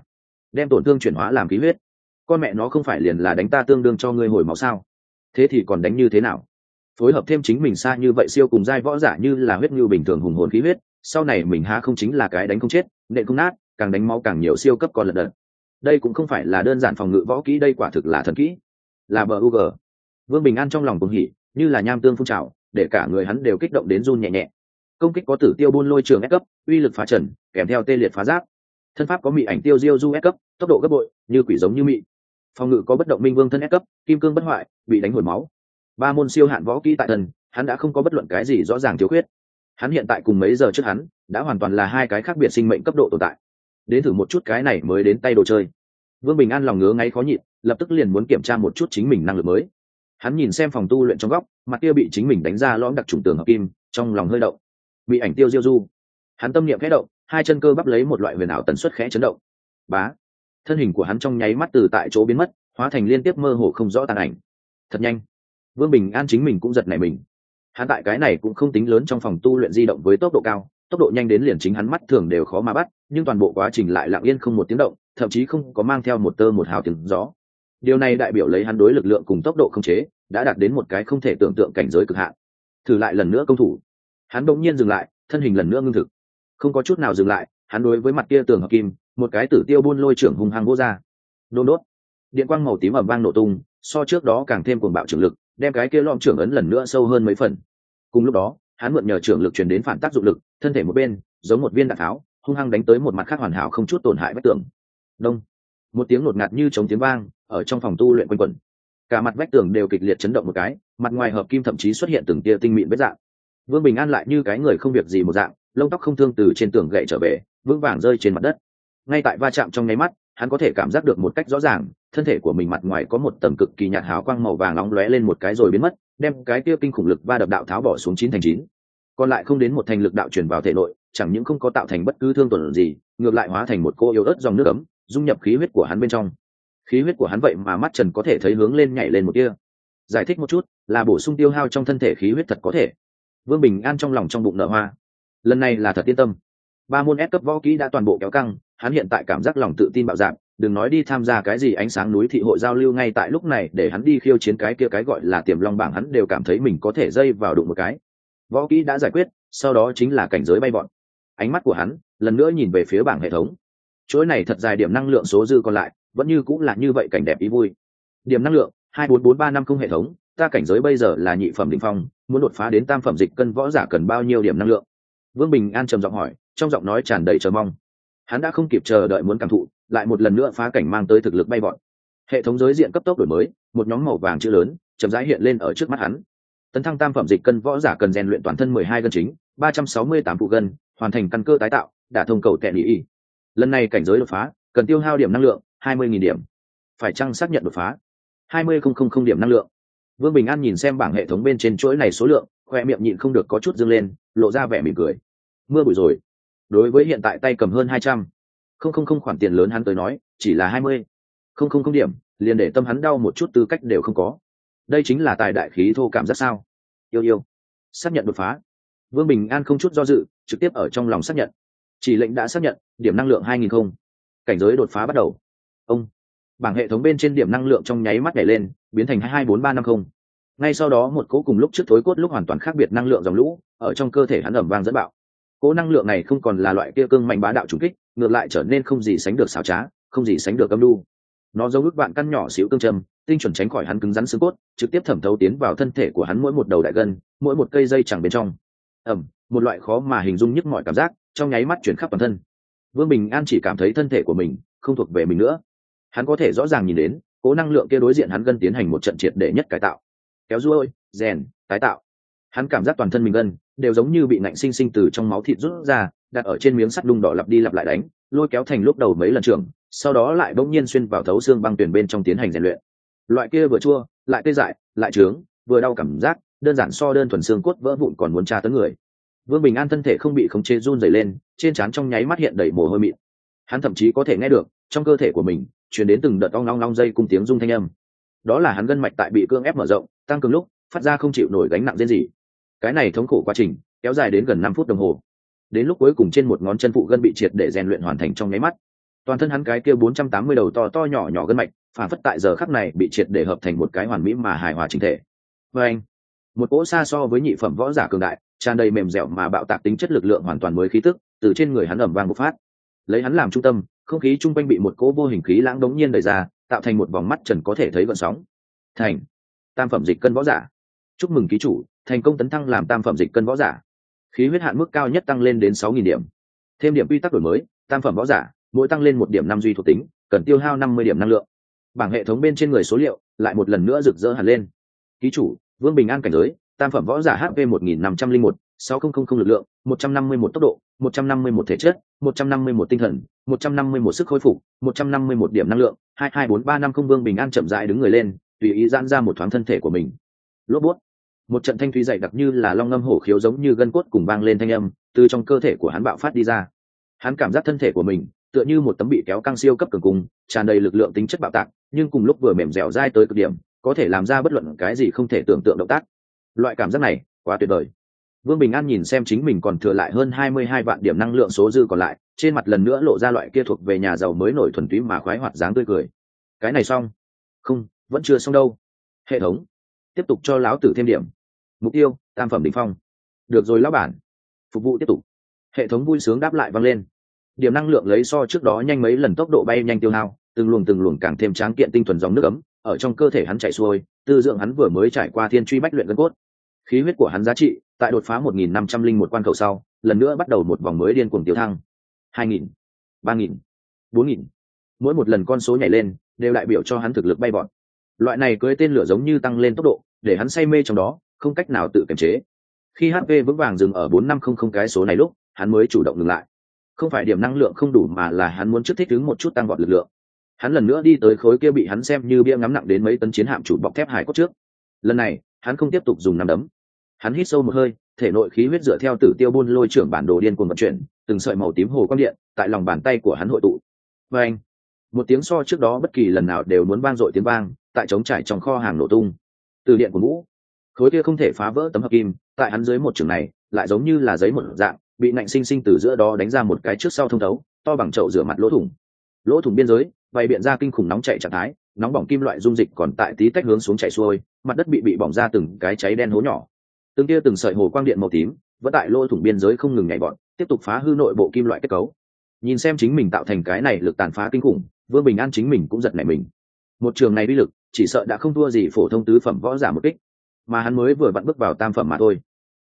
Đem tổn thương chuyển hóa làm khí huyết con mẹ nó không phải liền là đánh ta tương đương cho ngươi hồi máu sao? Thế thì còn đánh như thế nào? Phối hợp thêm chính mình xa như vậy siêu cùng giai võ giả như là huyết như bình thường hùng hồn khí huyết, sau này mình há không chính là cái đánh không chết, nện không nát, càng đánh máu càng nhiều siêu cấp còn lật đật đây cũng không phải là đơn giản phòng ngự võ kỹ, đây quả thực là thần kỹ. Là bờ u g vương bình an trong lòng cùng hỉ, như là nham tương phun trào, để cả người hắn đều kích động đến run nhẹ nhẹ. Công kích có tử tiêu buôn lôi trường ép cấp, uy lực phá trần, kèm theo tê liệt phá giáp. Thân pháp có mị ảnh tiêu diêu du ép cấp, tốc độ gấp bội, như quỷ giống như mị phòng ngự có bất động minh vương thân ép cấp, kim cương bất hoại, bị đánh hồi máu. Ba môn siêu hạn võ kỹ tại thần, hắn đã không có bất luận cái gì rõ ràng thiếu khuyết. Hắn hiện tại cùng mấy giờ trước hắn, đã hoàn toàn là hai cái khác biệt sinh mệnh cấp độ tồn tại. Đến thử một chút cái này mới đến tay đồ chơi. Vương bình an lòng ngứa ngáy khó nhịn, lập tức liền muốn kiểm tra một chút chính mình năng lực mới. Hắn nhìn xem phòng tu luyện trong góc, mặt kia bị chính mình đánh ra lõm đặc trùng tường hợp kim, trong lòng hơi động. Bị ảnh tiêu diêu du. Hắn tâm niệm khẽ động, hai chân cơ bắp lấy một loại huyền ảo tần suất khẽ chấn động. Bá thân hình của hắn trong nháy mắt từ tại chỗ biến mất, hóa thành liên tiếp mơ hồ không rõ tàn ảnh. Thật nhanh. Vương bình an chính mình cũng giật nảy mình. Hắn tại cái này cũng không tính lớn trong phòng tu luyện di động với tốc độ cao, tốc độ nhanh đến liền chính hắn mắt thường đều khó mà bắt, nhưng toàn bộ quá trình lại lặng yên không một tiếng động, thậm chí không có mang theo một tơ một hào tiếng gió điều này đại biểu lấy hắn đối lực lượng cùng tốc độ không chế, đã đạt đến một cái không thể tưởng tượng cảnh giới cực hạn. Thử lại lần nữa công thủ. Hắn bỗng nhiên dừng lại, thân hình lần nữa ngưng thực. Không có chút nào dừng lại hắn đối với mặt kia tường hợp kim, một cái tử tiêu buôn lôi trưởng hung hăng vô ra. Đôn đốt. Điện quang màu tím ẩm vang nổ tung, so trước đó càng thêm cuồng bạo trưởng lực, đem cái kia lom trưởng ấn lần nữa sâu hơn mấy phần. Cùng lúc đó, hắn mượn nhờ trưởng lực truyền đến phản tác dụng lực, thân thể một bên, giống một viên đạn tháo, hung hăng đánh tới một mặt khác hoàn hảo không chút tổn hại vách tường. Đông. Một tiếng ngột ngạt như chống tiếng vang, ở trong phòng tu luyện quanh quẩn. Cả mặt vách tường đều kịch liệt chấn động một cái, mặt ngoài hợp kim thậm chí xuất hiện từng tia tinh mịn vết dạng. Vương bình an lại như cái người không việc gì một dạng, lông tóc không thương từ trên tường gậy trở về vững vàng rơi trên mặt đất. Ngay tại va chạm trong nháy mắt, hắn có thể cảm giác được một cách rõ ràng, thân thể của mình mặt ngoài có một tầng cực kỳ nhạt hào quang màu vàng nóng lóe lên một cái rồi biến mất, đem cái kia kinh khủng lực va đập đạo tháo bỏ xuống chín thành chín. Còn lại không đến một thành lực đạo truyền vào thể nội, chẳng những không có tạo thành bất cứ thương tổn gì, ngược lại hóa thành một cô yếu ớt dòng nước ấm, dung nhập khí huyết của hắn bên trong. Khí huyết của hắn vậy mà mắt trần có thể thấy hướng lên nhảy lên một kia giải thích một chút, là bổ sung tiêu hao trong thân thể khí huyết thật có thể. Vương bình an trong lòng trong bụng nở hoa. Lần này là thật yên tâm ba môn ép cấp võ kỹ đã toàn bộ kéo căng, hắn hiện tại cảm giác lòng tự tin bạo dạng đừng nói đi tham gia cái gì ánh sáng núi thị hội giao lưu ngay tại lúc này để hắn đi khiêu chiến cái kia cái gọi là tiềm long bảng hắn đều cảm thấy mình có thể dây vào đụng một cái. Võ kỹ đã giải quyết, sau đó chính là cảnh giới bay bọn. Ánh mắt của hắn lần nữa nhìn về phía bảng hệ thống. Chuỗi này thật dài điểm năng lượng số dư còn lại, vẫn như cũng là như vậy cảnh đẹp ý vui. Điểm năng lượng, hai bốn bốn ba năm không hệ thống, ta cảnh giới bây giờ là nhị phẩm đỉnh phong, muốn đột phá đến tam phẩm dịch cân võ giả cần bao nhiêu điểm năng lượng? Vương bình an trầm giọng hỏi trong giọng nói tràn đầy chờ mong. Hắn đã không kịp chờ đợi muốn cảm thụ, lại một lần nữa phá cảnh mang tới thực lực bay bọn hệ thống giới diện cấp tốc đổi mới, một nhóm màu vàng chữ lớn, chậm rãi hiện lên ở trước mắt hắn. Tấn thăng tam phẩm dịch cân võ giả cần rèn luyện toàn thân mười hai gân chính, ba trăm sáu mươi tám phụ gân, hoàn thành căn cơ tái tạo đả thông cầu tệ ý lần này cảnh giới đột phá, cần tiêu hao điểm năng lượng, hai mươi nghìn điểm. Phải chăng xác nhận đột phá? Hai mươi không không không điểm năng lượng. Vương bình an nhìn xem bảng hệ thống bên trên chuỗi này số lượng, khoe miệng nhịn không được có chút dâng lên, lộ ra vẻ mỉm cười. Mưa bụi rồi đối với hiện tại tay cầm hơn hai trăm. Không không không khoản tiền lớn hắn tới nói, chỉ là hai mươi. Không không không điểm, liền để tâm hắn đau một chút tư cách đều không có. Đây chính là tài đại khí thô cảm giác sao? Yêu yêu. Xác nhận đột phá. Vương bình an không chút do dự, trực tiếp ở trong lòng xác nhận. Chỉ lệnh đã xác nhận, điểm năng lượng hai nghìn. Không cảnh giới đột phá bắt đầu. Ông. Bảng hệ thống bên trên điểm năng lượng trong nháy mắt nhảy lên, biến thành hai hai bốn ba năm không. Ngay sau đó một cỗ cùng lúc trước thối cốt lúc hoàn toàn khác biệt năng lượng dòng lũ, ở trong cơ thể hắn ẩm vang dẫn bạo cỗ năng lượng này không còn là loại kia cương mạnh bá đạo trùng kích ngược lại trở nên không gì sánh được xảo trá không gì sánh được âm đu nó giống ước bạn căn nhỏ xíu cương trầm, tinh chuẩn tránh khỏi hắn cứng rắn xương cốt trực tiếp thẩm thấu tiến vào thân thể của hắn mỗi một đầu đại gân mỗi một cây dây chẳng bên trong. Ẩm một loại khó mà hình dung nhức mọi cảm giác trong nháy mắt chuyển khắp toàn thân. Vương bình an chỉ cảm thấy thân thể của mình không thuộc về mình nữa. Hắn có thể rõ ràng nhìn đến cố năng lượng kia đối diện hắn gân tiến hành một trận triệt để nhất cải tạo. Kéo ruôi rèn tái tạo. Hắn cảm giác toàn thân mình gân đều giống như bị nạnh sinh sinh từ trong máu thịt rút ra, đặt ở trên miếng sắt đung đỏ lặp đi lặp lại đánh, lôi kéo thành lúc đầu mấy lần trường sau đó lại bỗng nhiên xuyên vào thấu xương băng tuyển bên trong tiến hành rèn luyện. Loại kia vừa chua, lại tê dại, lại trướng, vừa đau cảm giác, đơn giản so đơn thuần xương cốt vỡ vụn còn muốn tra tấn người. Vương bình an thân thể không bị khống chế run dày lên, trên trán trong nháy mắt hiện đầy mồ hôi mịn. Hắn thậm chí có thể nghe được, trong cơ thể của mình chuyển đến từng đợt ong long long dây cùng tiếng rung thanh âm. Đó là hắn gân mạch tại bị cương ép mở rộng, tăng cường lúc, phát ra không chịu nổi gánh nặng riêng gì cái này thống khổ quá trình, kéo dài đến gần năm phút đồng hồ. Đến lúc cuối cùng trên một ngón chân phụ gân bị triệt để rèn luyện hoàn thành trong nháy mắt. Toàn thân hắn cái kia bốn trăm tám mươi đầu to to nhỏ nhỏ gân mạch, phản phất tại giờ khắc này bị triệt để hợp thành một cái hoàn mỹ mà hài hòa chính thể. Và anh, một cỗ xa so với nhị phẩm võ giả cường đại, tràn đầy mềm dẻo mà bạo tạc tính chất lực lượng hoàn toàn mới khí tức, từ trên người hắn ẩm vang bộc phát. Lấy hắn làm trung tâm, không khí chung quanh bị một cỗ vô hình khí lãng đống nhiên đẩy ra, tạo thành một vòng mắt trần có thể thấy vận sóng. Thành, tam phẩm dịch cân võ giả chúc mừng ký chủ, thành công tấn thăng làm tam phẩm dịch cân võ giả. Khí huyết hạn mức cao nhất tăng lên đến sáu nghìn điểm. Thêm điểm quy tắc đổi mới, tam phẩm võ giả, mỗi tăng lên một điểm năm duy thuộc tính, cần tiêu hao năm mươi điểm năng lượng. Bảng hệ thống bên trên người số liệu lại một lần nữa rực rỡ hẳn lên. Ký chủ, vương bình an cảnh giới, tam phẩm võ giả hp một nghìn năm trăm linh một, sáu không không không lực lượng, một trăm năm mươi một tốc độ, một trăm năm mươi một thể chất, một trăm năm mươi một tinh thần, một trăm năm mươi một sức khôi phục, một trăm năm mươi một điểm năng lượng. Hai hai bốn ba năm không vương bình an chậm rãi đứng người lên, tùy ý giãn ra một thoáng thân thể của mình. Lốp bút một trận thanh thúy dày đặc như là long ngâm hổ khiếu giống như gân cốt cùng vang lên thanh âm từ trong cơ thể của hắn bạo phát đi ra. Hắn cảm giác thân thể của mình tựa như một tấm bị kéo căng siêu cấp cường cung, tràn đầy lực lượng tính chất bạo tạc, nhưng cùng lúc vừa mềm dẻo dai tới cực điểm, có thể làm ra bất luận cái gì không thể tưởng tượng động tác. Loại cảm giác này, quá tuyệt vời. Vương bình an nhìn xem chính mình còn thừa lại hơn hai mươi hai vạn điểm năng lượng số dư còn lại, trên mặt lần nữa lộ ra loại kia thuộc về nhà giàu mới nổi thuần túy mà khoái hoạt dáng tươi cười. Cái này xong. Không, vẫn chưa xong đâu. Hệ thống. Tiếp tục cho lão tử thêm điểm mục tiêu, tam phẩm đ ỉ n h phong. Được rồi lão bản. Phục vụ tiếp tục. Hệ thống vui sướng đáp lại vang lên. Điểm năng lượng lấy so trước đó nhanh mấy lần tốc độ bay nhanh tiêu hao, từng luồng từng luồng càng thêm tráng kiện tinh thuần dòng nước ấm, ở trong cơ thể hắn chạy xuôi, tư dưỡng hắn vừa mới trải qua thiên truy bách luyện gân cốt. Khí huyết của hắn giá trị, tại đột phá một nghìn năm trăm linh một quan cầu sau, lần nữa bắt đầu một vòng mới điên cuồng tiêu thăng. hai nghìn, ba nghìn, bốn nghìn. Mỗi một lần con số nhảy lên, đều đại biểu cho hắn thực lực bay bọn loại này cưới tên lửa giống như tăng lên tốc độ, để hắn say mê trong đó không cách nào tự kiềm chế. Khi hp vững vàng dừng ở bốn năm không không cái số này lúc, hắn mới chủ động ngừng lại. Không phải điểm năng lượng không đủ mà là hắn muốn trước thích ứng một chút tăng gọn lực lượng. Hắn lần nữa đi tới khối kia bị hắn xem như bia ngắm nặng đến mấy tấn chiến hạm chủ bọc thép hải cốt trước. Lần này, hắn không tiếp tục dùng nắm đấm. Hắn hít sâu một hơi, thể nội khí huyết dựa theo tử tiêu buôn lôi trưởng bản đồ điên cuồng vận chuyển, từng sợi màu tím hồ quang điện tại lòng bàn tay của hắn hội tụ. Và anh, một tiếng so trước đó bất kỳ lần nào đều muốn vang dội tiếng vang, tại trống trải trong kho hàng nổ tung. Từ điện của mũ khối kia không thể phá vỡ tấm hợp kim, tại hắn dưới một trường này, lại giống như là giấy một dạng, bị nạnh sinh sinh từ giữa đó đánh ra một cái trước sau thông thấu, to bằng chậu rửa mặt lỗ thủng. Lỗ thủng biên giới, bày biện ra kinh khủng nóng chạy trạng thái, nóng bỏng kim loại dung dịch còn tại tí tách hướng xuống chảy xuôi, mặt đất bị bị bỏng ra từng cái cháy đen hố nhỏ. Từng tia từng sợi hồ quang điện màu tím, vẫn tại lỗ thủng biên giới không ngừng nhảy bọn, tiếp tục phá hư nội bộ kim loại kết cấu. Nhìn xem chính mình tạo thành cái này lực tàn phá kinh khủng, vương bình an chính mình cũng giật nảy mình. Một trường này bi lực, chỉ sợ đã không thua gì phổ thông tứ phẩm võ giả một kích mà hắn mới vừa vặn bước vào tam phẩm mà thôi.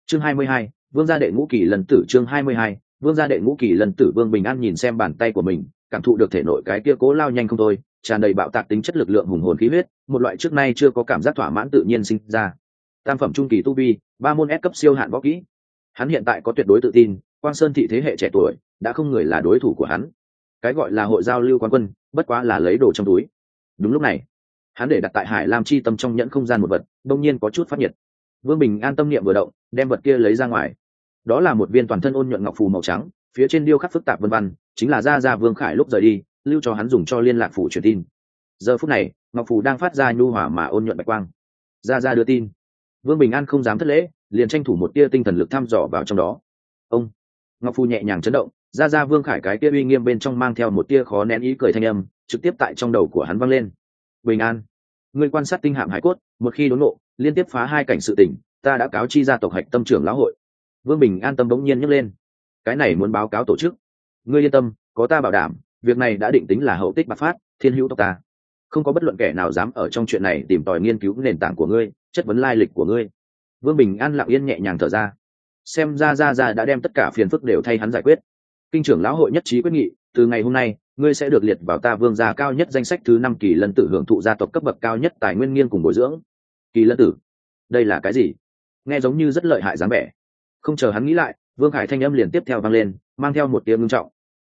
Chương hai mươi hai, vương gia đệ ngũ kỳ lần tử chương hai mươi hai, vương gia đệ ngũ kỳ lần tử vương bình an nhìn xem bàn tay của mình, cảm thụ được thể nội cái kia cố lao nhanh không thôi, tràn đầy bạo tạc tính chất lực lượng hùng hồn khí huyết, một loại trước nay chưa có cảm giác thỏa mãn tự nhiên sinh ra. Tam phẩm trung kỳ tu vi, ba môn S cấp siêu hạn võ kỹ. Hắn hiện tại có tuyệt đối tự tin, quang sơn thị thế hệ trẻ tuổi, đã không người là đối thủ của hắn. Cái gọi là hội giao lưu quan quân, bất quá là lấy đồ trong túi. Đúng lúc này hắn để đặt tại hải lam chi tâm trong nhẫn không gian một vật, đông nhiên có chút phát nhiệt. Vương bình an tâm niệm vừa động, đem vật kia lấy ra ngoài. Đó là một viên toàn thân ôn nhuận ngọc phù màu trắng, phía trên điêu khắc phức tạp vân văn, chính là ra ra vương khải lúc rời đi, lưu cho hắn dùng cho liên lạc phủ truyền tin. Giờ phút này, ngọc phù đang phát ra nhu hỏa mà ôn nhuận bạch quang. Ra ra đưa tin. Vương bình an không dám thất lễ, liền tranh thủ một tia tinh thần lực thăm dò vào trong đó. Ông. Ngọc phù nhẹ nhàng chấn động ra ra vương khải cái tia uy nghiêm bên trong mang theo một tia khó nén ý cười thanh âm, trực tiếp tại trong đầu của hắn vang lên bình an. Người quan sát tinh hạm hải cốt, một khi đốn nộ liên tiếp phá hai cảnh sự tỉnh ta đã cáo chi ra tộc hạch tâm trưởng lão hội. Vương bình an tâm bỗng nhiên nhấc lên. Cái này muốn báo cáo tổ chức. Ngươi yên tâm, có ta bảo đảm, việc này đã định tính là hậu tích bạc phát, thiên hữu tộc ta. Không có bất luận kẻ nào dám ở trong chuyện này tìm tòi nghiên cứu nền tảng của ngươi, chất vấn lai lịch của ngươi. Vương bình an lặng yên nhẹ nhàng thở ra. Xem ra ra ra đã đem tất cả phiền phức đều thay hắn giải quyết. Kinh trưởng lão hội nhất trí quyết nghị, từ ngày hôm nay ngươi sẽ được liệt vào ta vương gia cao nhất danh sách thứ năm kỳ lân tử hưởng thụ gia tộc cấp bậc cao nhất tài nguyên nghiên cùng bồi dưỡng. Kỳ lân tử, đây là cái gì? Nghe giống như rất lợi hại dáng vẻ. Không chờ hắn nghĩ lại, vương hải thanh âm liền tiếp theo vang lên, mang theo một tiếng ngưng trọng.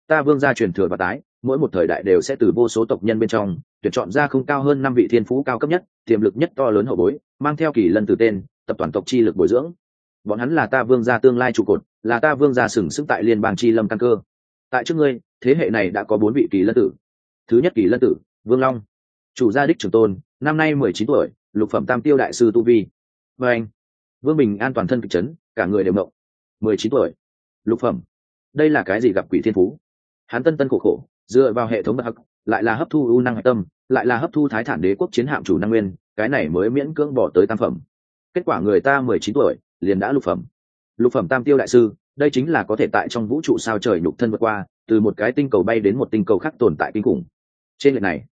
Ta vương gia truyền thừa và tái, mỗi một thời đại đều sẽ từ vô số tộc nhân bên trong, tuyển chọn ra không cao hơn năm vị thiên phú cao cấp nhất, tiềm lực nhất to lớn hậu bối, mang theo kỳ lân từ tên, tập toàn tộc chi lực bồi dưỡng. Bọn hắn là ta vương gia tương lai trụ cột, là ta vương gia sừng sức tại liên bang chi lâm căn cơ. Tại trước ngươi thế hệ này đã có bốn vị kỳ lân tử. Thứ nhất kỳ lân tử, vương long. Chủ gia đích trường tôn, năm nay mười chín tuổi, lục phẩm tam tiêu đại sư tu vi. Và anh, vương bình an toàn thân kịch trấn cả người đều mộng. mười chín tuổi, lục phẩm. Đây là cái gì gặp quỷ thiên phú? Hắn tân tân khổ khổ, dựa vào hệ thống bậc hắc, lại là hấp thu u năng hạch tâm, lại là hấp thu thái thản đế quốc chiến hạm chủ năng nguyên, cái này mới miễn cưỡng bỏ tới tam phẩm. Kết quả người ta mười chín tuổi, liền đã lục phẩm. Lục phẩm tam tiêu đại sư, đây chính là có thể tại trong vũ trụ sao trời nhục thân vượt qua từ một cái tinh cầu bay đến một tinh cầu khác tồn tại kinh khủng. Trên lệch này,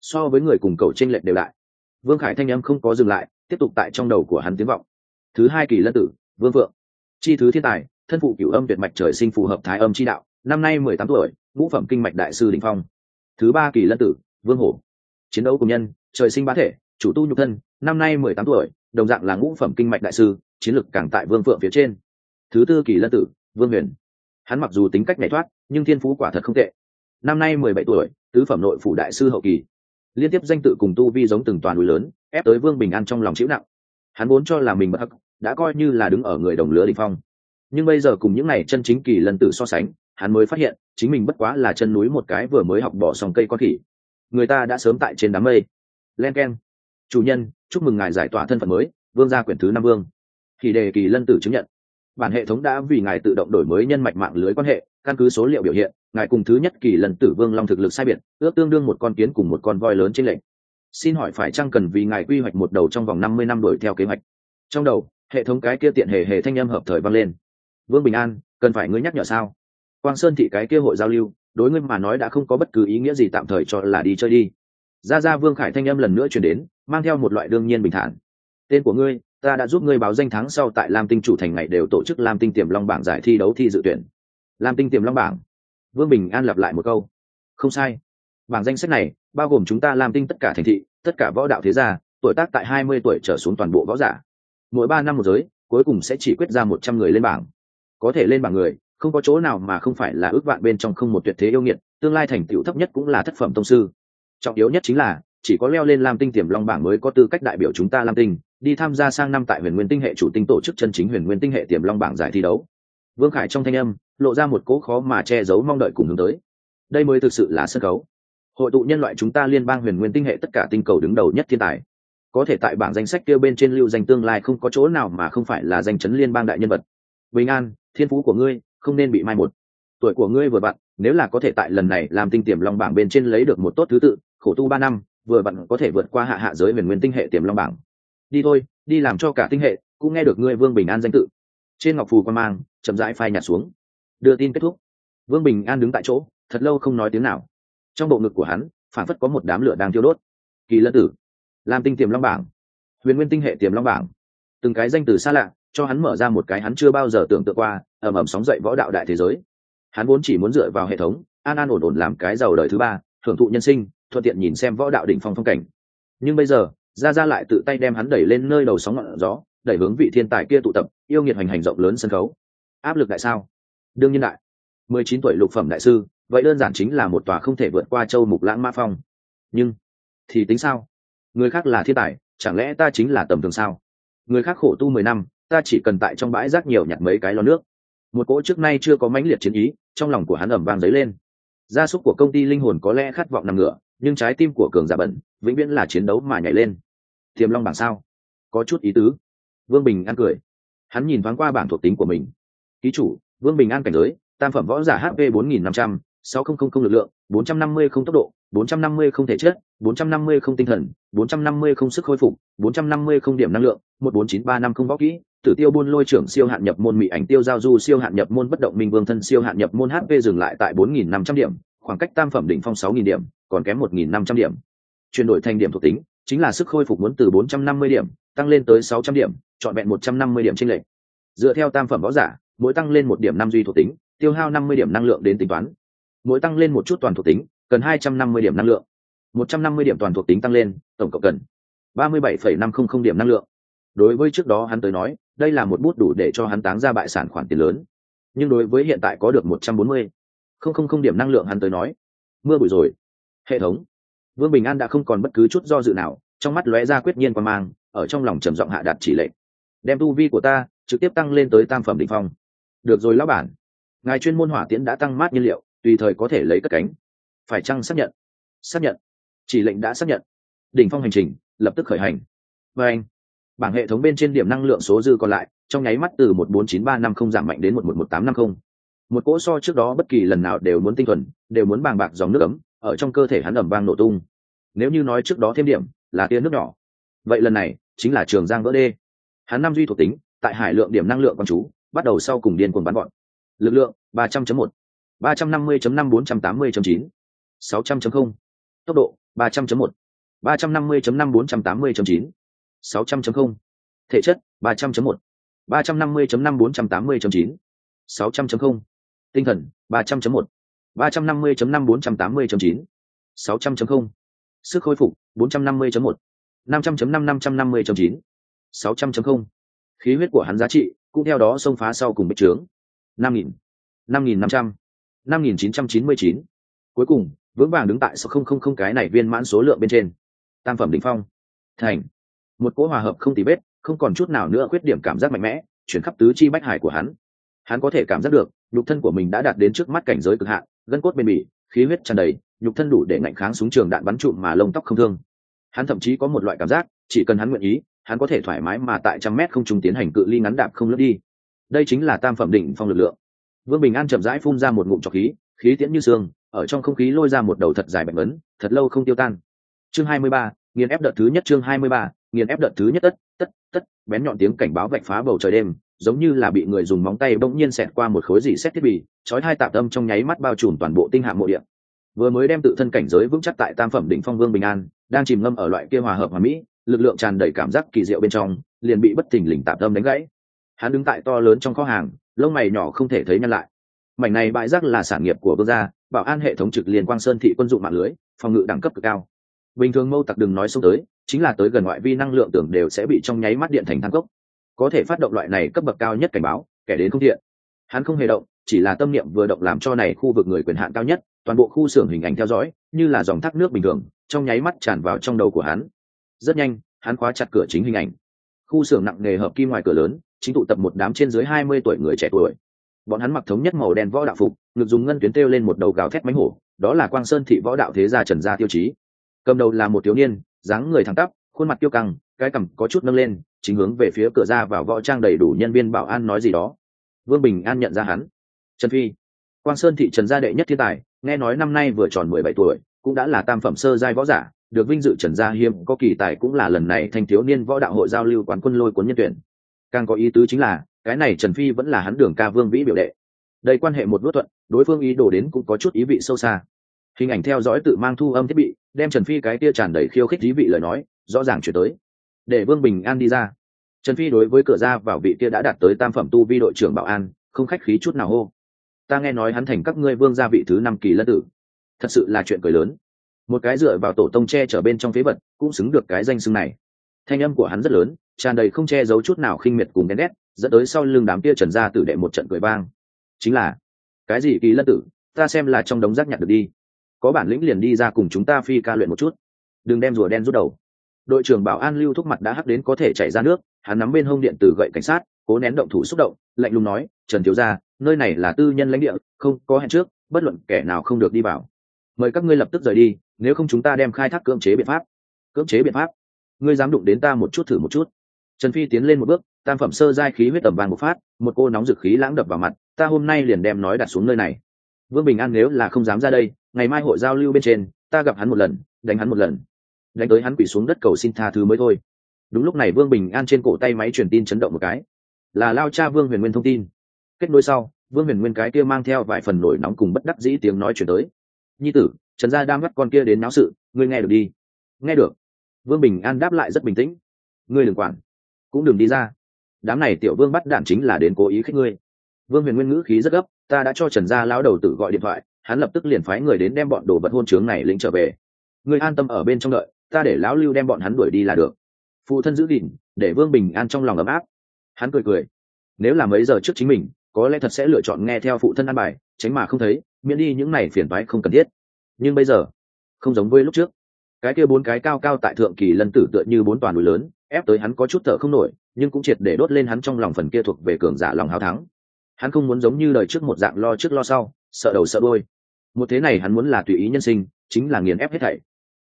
so với người cùng cầu trên lệch đều lại. Vương khải thanh âm không có dừng lại, tiếp tục tại trong đầu của hắn tiếng vọng. Thứ hai kỳ lân tử, vương vượng. Chi thứ thiên tài, thân phụ cửu âm tuyệt mạch trời sinh phù hợp thái âm chi đạo, năm nay mười tám tuổi, ngũ phẩm kinh mạch đại sư đình phong. Thứ ba kỳ lân tử, vương hổ. Chiến đấu cùng nhân, trời sinh bá thể, chủ tu nhục thân, năm nay mười tám tuổi, đồng dạng là ngũ phẩm kinh mạch đại sư, chiến lực càng tại vương phượng phía trên. Thứ tư kỳ lân tử, vương huyền hắn mặc dù tính cách nhảy thoát, nhưng thiên phú quả thật không tệ. Năm nay mười bảy tuổi, tứ phẩm nội phủ đại sư hậu kỳ. Liên tiếp danh tự cùng tu vi giống từng toàn núi lớn, ép tới vương bình an trong lòng chịu nặng. Hắn vốn cho là mình bất hắc, đã coi như là đứng ở người đồng lứa đình phong. Nhưng bây giờ cùng những n à y chân chính kỳ lân tử so sánh, hắn mới phát hiện, chính mình bất quá là chân núi một cái vừa mới học bỏ xong cây con khỉ. Người ta đã sớm tại trên đám mây. Len k e n chủ nhân, chúc mừng ngài giải tỏa thân phận mới, vương gia quyển thứ năm vương. Thì đề kỳ lân tử chứng nhận bản hệ thống đã vì ngài tự động đổi mới nhân mạch mạng lưới quan hệ, căn cứ số liệu biểu hiện, ngài cùng thứ nhất kỳ lần tử vương long thực lực sai biệt, ước tương đương một con kiến cùng một con voi lớn trên lệnh xin hỏi phải chăng cần vì ngài quy hoạch một đầu trong vòng năm mươi năm đổi theo kế hoạch? Trong đầu, hệ thống cái kia tiện hề hề thanh âm hợp thời vang lên. Vương bình an, cần phải ngươi nhắc nhở sao? Quang sơn thị cái kia hội giao lưu, đối ngươi mà nói đã không có bất cứ ý nghĩa gì tạm thời cho là đi chơi đi. Ra ra vương khải thanh âm lần nữa chuyển đến, mang theo một loại đương nhiên bình thản tên của ngươi, ta đã giúp ngươi báo danh thắng sau tại lam tinh chủ thành ngày đều tổ chức lam tinh tiềm long bảng giải thi đấu thi dự tuyển. Lam tinh tiềm long bảng. Vương bình an lặp lại một câu. Không sai. Bảng danh sách này, bao gồm chúng ta lam tinh tất cả thành thị, tất cả võ đạo thế gia, tuổi tác tại hai mươi tuổi trở xuống toàn bộ võ giả. Mỗi ba năm một giới, cuối cùng sẽ chỉ quyết ra một trăm người lên bảng. Có thể lên bảng người, không có chỗ nào mà không phải là ước vạn bên trong không một tuyệt thế yêu nghiệt, tương lai thành tựu thấp nhất cũng là thất phẩm tông sư. Trọng yếu nhất chính là, chỉ có leo lên lam tinh tiềm long bảng mới có tư cách đại biểu chúng ta lam tinh đi tham gia sang năm tại huyền nguyên tinh hệ chủ tinh tổ chức chân chính huyền nguyên tinh hệ tiềm long bảng giải thi đấu. Vương khải trong thanh âm, lộ ra một cố khó mà che giấu mong đợi cùng hướng tới. Đây mới thực sự là sân khấu. Hội tụ nhân loại chúng ta liên bang huyền nguyên tinh hệ tất cả tinh cầu đứng đầu nhất thiên tài. Có thể tại bảng danh sách kia bên trên lưu danh tương lai không có chỗ nào mà không phải là danh chấn liên bang đại nhân vật. Bình an, thiên phú của ngươi, không nên bị mai một. Tuổi của ngươi vừa vặn nếu là có thể tại lần này làm tinh tiềm long bảng bên trên lấy được một tốt thứ tự, khổ tu ba năm, vừa vặn có thể vượt qua hạ hạ giới huyền nguyên tinh hệ tiềm long bảng đi thôi, đi làm cho cả tinh hệ, cũng nghe được ngươi vương bình an danh tự. Trên ngọc phù quan mang, chậm rãi phai nhạt xuống. Đưa tin kết thúc. Vương bình an đứng tại chỗ, thật lâu không nói tiếng nào. Trong bộ ngực của hắn phản phất có một đám lửa đang thiêu đốt. Kỳ lân tử làm tinh tiềm long bảng, huyền nguyên tinh hệ tiềm long bảng. Từng cái danh từ xa lạ, cho hắn mở ra một cái hắn chưa bao giờ tưởng tượng qua, ầm ầm sóng dậy võ đạo đại thế giới. Hắn vốn chỉ muốn dựa vào hệ thống, an an ổn ổn làm cái giàu đời thứ ba hưởng thụ nhân sinh, thuận tiện nhìn xem võ đạo đỉnh phong phong cảnh. Nhưng bây giờ ra ra lại tự tay đem hắn đẩy lên nơi đầu sóng ngọn gió, đẩy hướng vị thiên tài kia tụ tập, yêu nghiệt hoành hành rộng lớn sân khấu. Áp lực đại sao? Đương nhiên đại. Mười chín tuổi lục phẩm đại sư, vậy đơn giản chính là một tòa không thể vượt qua châu mục lãng ma phong. Nhưng, thì tính sao? Người khác là thiên tài, chẳng lẽ ta chính là tầm thường sao? Người khác khổ tu mười năm, ta chỉ cần tại trong bãi rác nhiều nhặt mấy cái lo nước. Một cỗ trước nay chưa có mãnh liệt chiến ý, trong lòng của hắn ẩm vang dấy lên. Gia súc của công ty linh hồn có lẽ khát vọng nằm ngửa nhưng trái tim của cường giả bẩn, vĩnh viễn là chiến đấu mà nhảy lên. Tiềm long bảng sao? Có chút ý tứ. Vương bình an cười. Hắn nhìn thoáng qua bảng thuộc tính của mình. Ký chủ, vương bình an cảnh giới, tam phẩm võ giả hp bốn nghìn năm trăm, sáu không không không lực lượng, bốn trăm năm mươi không tốc độ, bốn trăm năm mươi không thể chất bốn trăm năm mươi không tinh thần, bốn trăm năm mươi không sức khôi phục, bốn trăm năm mươi không điểm năng lượng, một bốn chín ba năm không võ kỹ, tử tiêu buôn lôi trưởng siêu hạn nhập môn mỹ ảnh tiêu giao du siêu hạn nhập môn bất động minh vương thân siêu hạn nhập môn hp dừng lại tại bốn nghìn năm trăm điểm, khoảng cách tam phẩm đỉnh phong sáu nghìn điểm còn kém một nghìn năm trăm điểm. Chuyển đổi thành điểm thuộc tính, chính là sức khôi phục muốn từ bốn trăm năm mươi điểm, tăng lên tới sáu trăm điểm chọn vẹn một trăm năm mươi điểm trên lệch. dựa theo tam phẩm võ giả, mỗi tăng lên một điểm năm duy thuộc tính, tiêu hao năm mươi điểm năng lượng đến tính toán. Mỗi tăng lên một chút toàn thuộc tính, cần hai trăm năm mươi điểm năng lượng. Một trăm năm mươi điểm toàn thuộc tính tăng lên, tổng cộng cần ba mươi bảy phẩy năm không không điểm năng lượng. Đối với trước đó hắn tới nói, đây là một bút đủ để cho hắn táng ra bại sản khoản tiền lớn. Nhưng đối với hiện tại có được một trăm bốn mươi không không không điểm năng lượng hắn tới nói, mưa bụi rồi hệ thống. Vương bình an đã không còn bất cứ chút do dự nào, trong mắt lóe ra quyết nhiên quan mang, ở trong lòng trầm giọng hạ đạt chỉ lệnh. Đem tu vi của ta trực tiếp tăng lên tới tam phẩm đ ỉ n h phong. Được rồi lão bản. Ngài chuyên môn hỏa tiễn đã tăng mát nhiên liệu, tùy thời có thể lấy cất cánh. Phải chăng xác nhận? Xác nhận. Chỉ lệnh đã xác nhận. Đỉnh phong hành trình lập tức khởi hành. Và anh, bảng hệ thống bên trên điểm năng lượng số dư còn lại, trong nháy mắt từ một bốn chín ba năm không giảm mạnh đến một một một tám năm không. Một cỗ so trước đó bất kỳ lần nào đều muốn tinh thuần, đều muốn bàng bạc dòng nước ấm ở trong cơ thể hắn ẩm vang nổ tung. Nếu như nói trước đó thêm điểm, là tia nước nhỏ. Vậy lần này, chính là trường giang vỡ đê. Hắn năm duy thuộc tính, tại hải lượng điểm năng lượng con chú, bắt đầu sau cùng điên cuồng bắn gọn. Lực lượng, ba trăm một. ba trăm năm mươi năm bốn trăm tám mươi chín. sáu trăm linh tốc độ, ba trăm một. ba trăm năm mươi năm bốn trăm tám mươi chín. sáu trăm linh thể chất, ba trăm một. ba trăm năm mươi năm bốn trăm tám mươi chín. sáu trăm linh tinh thần, ba trăm một ba trăm năm mươi năm bốn trăm tám mươi chín, sáu trăm linh sức khôi phục bốn trăm năm mươi một, năm trăm năm năm trăm năm mươi chín, sáu trăm linh khí huyết của hắn giá trị cũng theo đó xông phá sau cùng bích trướng. năm nghìn năm nghìn năm trăm, năm nghìn chín trăm chín mươi chín. Cuối cùng, vững vàng đứng tại số không không không cái này viên mãn số lượng bên trên. Tam phẩm đ ỉ n h phong. Thành. Một cỗ hòa hợp không tì vết, không còn chút nào nữa khuyết điểm cảm giác mạnh mẽ, chuyển khắp tứ chi bách hải của hắn. Hắn có thể cảm giác được, nhục thân của mình đã đạt đến trước mắt cảnh giới cực hạn gân cốt bền bỉ, khí huyết tràn đầy, nhục thân đủ để ngạnh kháng súng trường đạn bắn trụm mà lông tóc không thương. Hắn thậm chí có một loại cảm giác, chỉ cần hắn nguyện ý, hắn có thể thoải mái mà tại trăm mét không trung tiến hành cự ly ngắn đạp không lướt đi. Đây chính là tam phẩm đỉnh phong lực lượng. Vương bình an chậm rãi phun ra một ngụm trọc khí khí tiễn như xương, ở trong không khí lôi ra một đầu thật dài bệnh ấn thật lâu không tiêu tan. Chương hai mươi ba, nghiền ép đợt thứ nhất, chương hai mươi ba, nghiền ép đợt thứ nhất, tất tất tất, bén nhọn tiếng cảnh báo vạch phá bầu trời đêm giống như là bị người dùng móng tay bỗng nhiên xẹt qua một khối dỉ xét thiết bị, chói hai tạp tâm trong nháy mắt bao trùm toàn bộ tinh hạng mộ điện vừa mới đem tự thân cảnh giới vững chắc tại tam phẩm đỉnh phong vương bình an, đang chìm ngâm ở loại kia hòa hợp hòa mỹ, lực lượng tràn đầy cảm giác kỳ diệu bên trong, liền bị bất thình lình tạm tâm đánh gãy. Hắn đứng tại to lớn trong kho hàng, lông mày nhỏ không thể thấy nhăn lại. Mảnh này bãi rác là sản nghiệp của vương gia, bảo an hệ thống trực liên quang sơn thị quân dụng mạng lưới, phòng ngự đẳng cấp cực cao. Bình thường mâu tặc đừng nói xông tới, chính là tới gần ngoại vi năng lượng tưởng đều sẽ bị trong nháy mắt điện thành thang cốc có thể phát động loại này cấp bậc cao nhất cảnh báo, kẻ đến không thiện. Hắn không hề động, chỉ là tâm niệm vừa động làm cho này khu vực người quyền hạn cao nhất, toàn bộ khu xưởng hình ảnh theo dõi, như là dòng thác nước bình thường, trong nháy mắt tràn vào trong đầu của hắn. Rất nhanh, hắn khóa chặt cửa chính hình ảnh. Khu xưởng nặng nghề hợp kim ngoài cửa lớn, chính tụ tập một đám trên dưới hai mươi tuổi người trẻ tuổi. Bọn hắn mặc thống nhất màu đen võ đạo phục, ngực dùng ngân tuyến têu lên một đầu gào thét mánh hổ, đó là quang sơn thị võ đạo thế gia trần gia tiêu chí. Cầm đầu là một thiếu niên, dáng người thẳng tắp, khuôn mặt tiêu căng, cái cằm có chút nâng lên chính hướng về phía cửa ra vào võ trang đầy đủ nhân viên bảo an nói gì đó. Vương bình an nhận ra hắn. Trần phi. Quang sơn thị trần gia đệ nhất thiên tài, nghe nói năm nay vừa tròn mười bảy tuổi, cũng đã là tam phẩm sơ giai võ giả, được vinh dự trần gia hiếm, có kỳ tài cũng là lần này thanh thiếu niên võ đạo hội giao lưu quán quân lôi cuốn nhân tuyển. Càng có ý tứ chính là, cái này trần phi vẫn là hắn đường ca vương vĩ biểu đệ. Đây quan hệ một bước thuận, đối phương ý đồ đến cũng có chút ý vị sâu xa. Hình ảnh theo dõi tự mang thu âm thiết bị, đem trần phi cái tia tràn đầy khiêu khích ý vị lời nói, rõ ràng chuyển tới để vương bình an đi ra. Trần phi đối với cửa ra vào vị kia đã đạt tới tam phẩm tu vi đội trưởng bảo an, không khách khí chút nào hô. Ta nghe nói hắn thành các ngươi vương gia vị thứ năm kỳ lân tử. Thật sự là chuyện cười lớn. Một cái dựa vào tổ tông che chở bên trong phế vật, cũng xứng được cái danh xưng này. Thanh âm của hắn rất lớn, tràn đầy không che giấu chút nào khinh miệt cùng ghen ghét, dẫn tới sau lưng đám kia trần gia tử đệ một trận cười vang. Chính là, cái gì kỳ lân tử? Ta xem là trong đống rác nhặt được đi. Có bản lĩnh liền đi ra cùng chúng ta phi ca luyện một chút. Đừng đem rùa đen rút đầu đội trưởng bảo an lưu thúc mặt đã hắc đến có thể chảy ra nước, hắn nắm bên hông điện từ gậy cảnh sát, cố nén động thủ xúc động, lạnh lùng nói, trần thiếu gia, nơi này là tư nhân lãnh địa, không có hẹn trước, bất luận kẻ nào không được đi vào. Mời các ngươi lập tức rời đi, nếu không chúng ta đem khai thác cưỡng chế biện pháp. Cưỡng chế biện pháp? Ngươi dám đụng đến ta một chút thử một chút. Trần phi tiến lên một bước, tam phẩm sơ giai khí huyết tầm vàng một phát, một cô nóng dực khí lãng đập vào mặt, ta hôm nay liền đem nói đặt xuống nơi này. Vương bình an nếu là không dám ra đây, ngày mai hội giao lưu bên trên, ta gặp hắn một lần, đánh hắn một lần đánh tới hắn quỳ xuống đất cầu xin tha thứ mới thôi. Đúng lúc này vương bình an trên cổ tay máy truyền tin chấn động một cái. Là lao cha vương huyền nguyên thông tin. Kết nối sau, vương huyền nguyên cái kia mang theo vài phần nổi nóng cùng bất đắc dĩ tiếng nói chuyển tới. Nhi tử, trần gia đang bắt con kia đến náo sự, ngươi nghe được đi. Nghe được. Vương bình an đáp lại rất bình tĩnh. Ngươi đừng quản, cũng đừng đi ra. Đám này tiểu vương bắt đản chính là đến cố ý khích ngươi. Vương huyền nguyên ngữ khí rất gấp, ta đã cho trần gia lão đầu tử gọi điện thoại, hắn lập tức liền phái người đến đem bọn đồ vật hôn trướng này lĩnh trở về. Ngươi an tâm ở bên trong đợi ta để lão lưu đem bọn hắn đuổi đi là được. Phụ thân giữ gìn, để vương bình an trong lòng ấm áp. Hắn cười cười. Nếu là mấy giờ trước chính mình, có lẽ thật sẽ lựa chọn nghe theo phụ thân ăn bài, tránh mà không thấy, miễn đi những này phiền toái không cần thiết. Nhưng bây giờ, không giống với lúc trước. Cái kia bốn cái cao cao tại thượng kỳ lân tử tựa như bốn toàn núi lớn, ép tới hắn có chút thở không nổi, nhưng cũng triệt để đốt lên hắn trong lòng phần kia thuộc về cường giả lòng hào thắng. Hắn không muốn giống như đời trước một dạng lo trước lo sau, sợ đầu sợ đôi một thế này hắn muốn là tùy ý nhân sinh, chính là nghiền ép hết thảy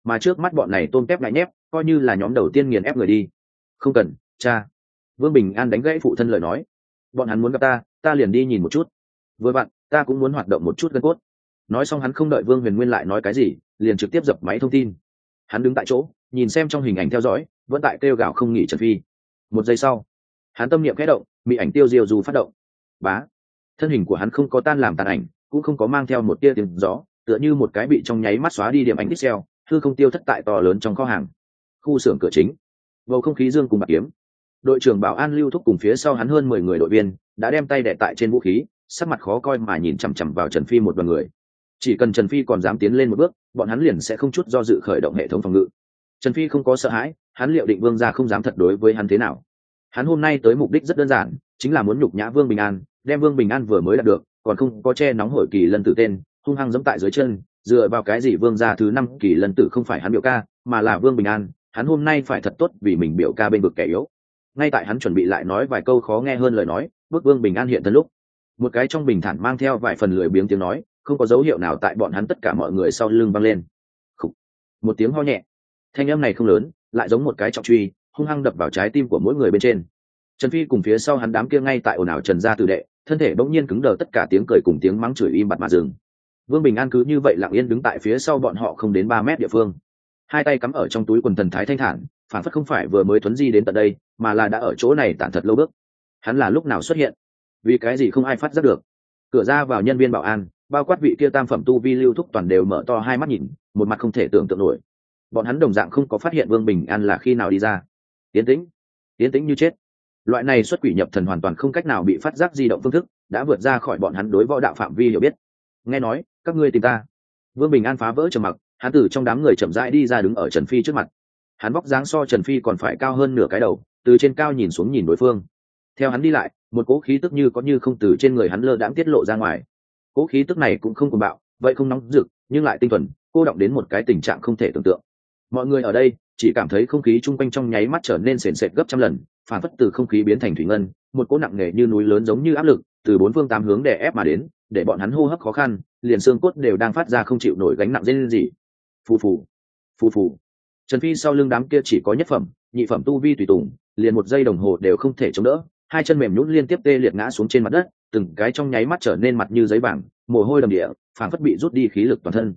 mà trước mắt bọn này tôm tép lại nhép, coi như là nhóm đầu tiên nghiền ép người đi. Không cần, cha. Vương bình an đánh gãy phụ thân lời nói. Bọn hắn muốn gặp ta ta liền đi nhìn một chút. Với bạn ta cũng muốn hoạt động một chút gân cốt. Nói xong hắn không đợi vương huyền nguyên lại nói cái gì, liền trực tiếp dập máy thông tin. Hắn đứng tại chỗ, nhìn xem trong hình ảnh theo dõi, vẫn tại kêu gào không nghỉ trần phi. Một giây sau, hắn tâm niệm khẽ động bị ảnh tiêu diêu dù phát động. Bá. Thân hình của hắn không có tan làm tàn ảnh, cũng không có mang theo một tia tiếng gió, tựa như một cái bị trong nháy mắt xóa đi điểm ảnh pixel thư không tiêu thất tại to lớn trong kho hàng. Khu xưởng cửa chính. Bầu không khí dương cùng bạc kiếm. Đội trưởng bảo an lưu thúc cùng phía sau hắn hơn mười người đội viên đã đem tay đẻ tại trên vũ khí, sắc mặt khó coi mà nhìn chằm chằm vào trần phi một đoàn người. Chỉ cần trần phi còn dám tiến lên một bước, bọn hắn liền sẽ không chút do dự khởi động hệ thống phòng ngự. Trần phi không có sợ hãi, hắn liệu định vương gia không dám thật đối với hắn thế nào. Hắn hôm nay tới mục đích rất đơn giản, chính là muốn nhục nhã vương bình an, đem vương bình an vừa mới đạt được, còn không có che nóng hổi kỳ lần tử tên, hung hăng dẫm tại dưới chân dựa vào cái gì vương gia thứ năm kỳ lần tử không phải hắn biểu ca, mà là vương bình an, hắn hôm nay phải thật tốt vì mình biểu ca bên vực kẻ yếu. Ngay tại hắn chuẩn bị lại nói vài câu khó nghe hơn lời nói, bước vương bình an hiện thân lúc, một cái trong bình thản mang theo vài phần lười biếng tiếng nói, không có dấu hiệu nào tại bọn hắn tất cả mọi người sau lưng văng lên. Khủ. một tiếng ho nhẹ. Thanh âm này không lớn, lại giống một cái trọng truy, hung hăng đập vào trái tim của mỗi người bên trên. Trần phi cùng phía sau hắn đám kia ngay tại ồn ào trần gia tử đệ, thân thể bỗng nhiên cứng đờ, tất cả tiếng cười cùng tiếng mắng chửi im bặt mà dừng vương bình an cứ như vậy lặng yên đứng tại phía sau bọn họ không đến ba mét địa phương. Hai tay cắm ở trong túi quần thần thái thanh thản, phản phất không phải vừa mới thuấn di đến tận đây, mà là đã ở chỗ này tản thật lâu bước. Hắn là lúc nào xuất hiện? Vì cái gì không ai phát giác được? Cửa ra vào nhân viên bảo an, bao quát vị kia tam phẩm tu vi lưu thúc toàn đều mở to hai mắt nhìn, một mặt không thể tưởng tượng nổi. Bọn hắn đồng dạng không có phát hiện vương bình an là khi nào đi ra. Tiến tĩnh tiến tĩnh như chết. Loại này xuất quỷ nhập thần hoàn toàn không cách nào bị phát giác di động phương thức, đã vượt ra khỏi bọn hắn đối võ đạo phạm vi hiểu biết. Nghe nói các ngươi tìm ta. Vương bình an phá vỡ trầm mặc, hắn từ trong đám người chậm rãi đi ra đứng ở trần phi trước mặt. Hắn vóc dáng so trần phi còn phải cao hơn nửa cái đầu, từ trên cao nhìn xuống nhìn đối phương. Theo hắn đi lại, một cỗ khí tức như có như không từ trên người hắn lơ đãng tiết lộ ra ngoài. Cỗ khí tức này cũng không cùng bạo, vậy không nóng rực, nhưng lại tinh thuần, cô động đến một cái tình trạng không thể tưởng tượng. Mọi người ở đây, chỉ cảm thấy không khí chung quanh trong nháy mắt trở nên sền sệt gấp trăm lần, phản phất từ không khí biến thành thủy ngân, một cỗ nặng nề như núi lớn giống như áp lực, từ bốn phương tám hướng đè ép mà đến để bọn hắn hô hấp khó khăn, liền xương cốt đều đang phát ra không chịu nổi gánh nặng dây lên gì. Phù phù phù phù. Trần phi sau lưng đám kia chỉ có nhất phẩm, nhị phẩm tu vi tùy tùng, liền một giây đồng hồ đều không thể chống đỡ, hai chân mềm nhũn liên tiếp tê liệt ngã xuống trên mặt đất, từng cái trong nháy mắt trở nên mặt như giấy vàng, mồ hôi đầm địa, phảng phất bị rút đi khí lực toàn thân.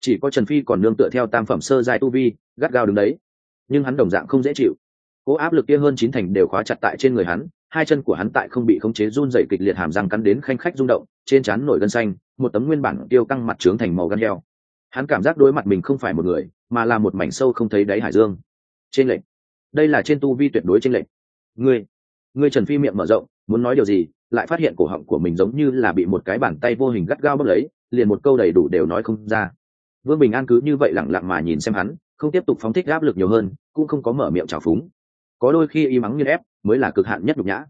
Chỉ có trần phi còn nương tựa theo tam phẩm sơ giai tu vi, gắt gao đứng đấy. Nhưng hắn đồng dạng không dễ chịu. Cố áp lực kia hơn chín thành đều khóa chặt tại trên người hắn hai chân của hắn tại không bị khống chế run dậy kịch liệt hàm răng cắn đến khanh khách rung động, trên trán nổi gân xanh, một tấm nguyên bản tiêu căng mặt trướng thành màu gan heo. Hắn cảm giác đối mặt mình không phải một người, mà là một mảnh sâu không thấy đáy hải dương. Trên lệnh. Đây là trên tu vi tuyệt đối trên lệnh. Ngươi ngươi trần phi miệng mở rộng, muốn nói điều gì, lại phát hiện cổ họng của mình giống như là bị một cái bàn tay vô hình gắt gao bốc lấy, liền một câu đầy đủ đều nói không ra. Vương bình an cứ như vậy lặng lặng mà nhìn xem hắn, không tiếp tục phóng thích áp lực nhiều hơn, cũng không có mở miệng trào phúng có đôi khi y mắng như ép mới là cực hạn nhất nhục nhã.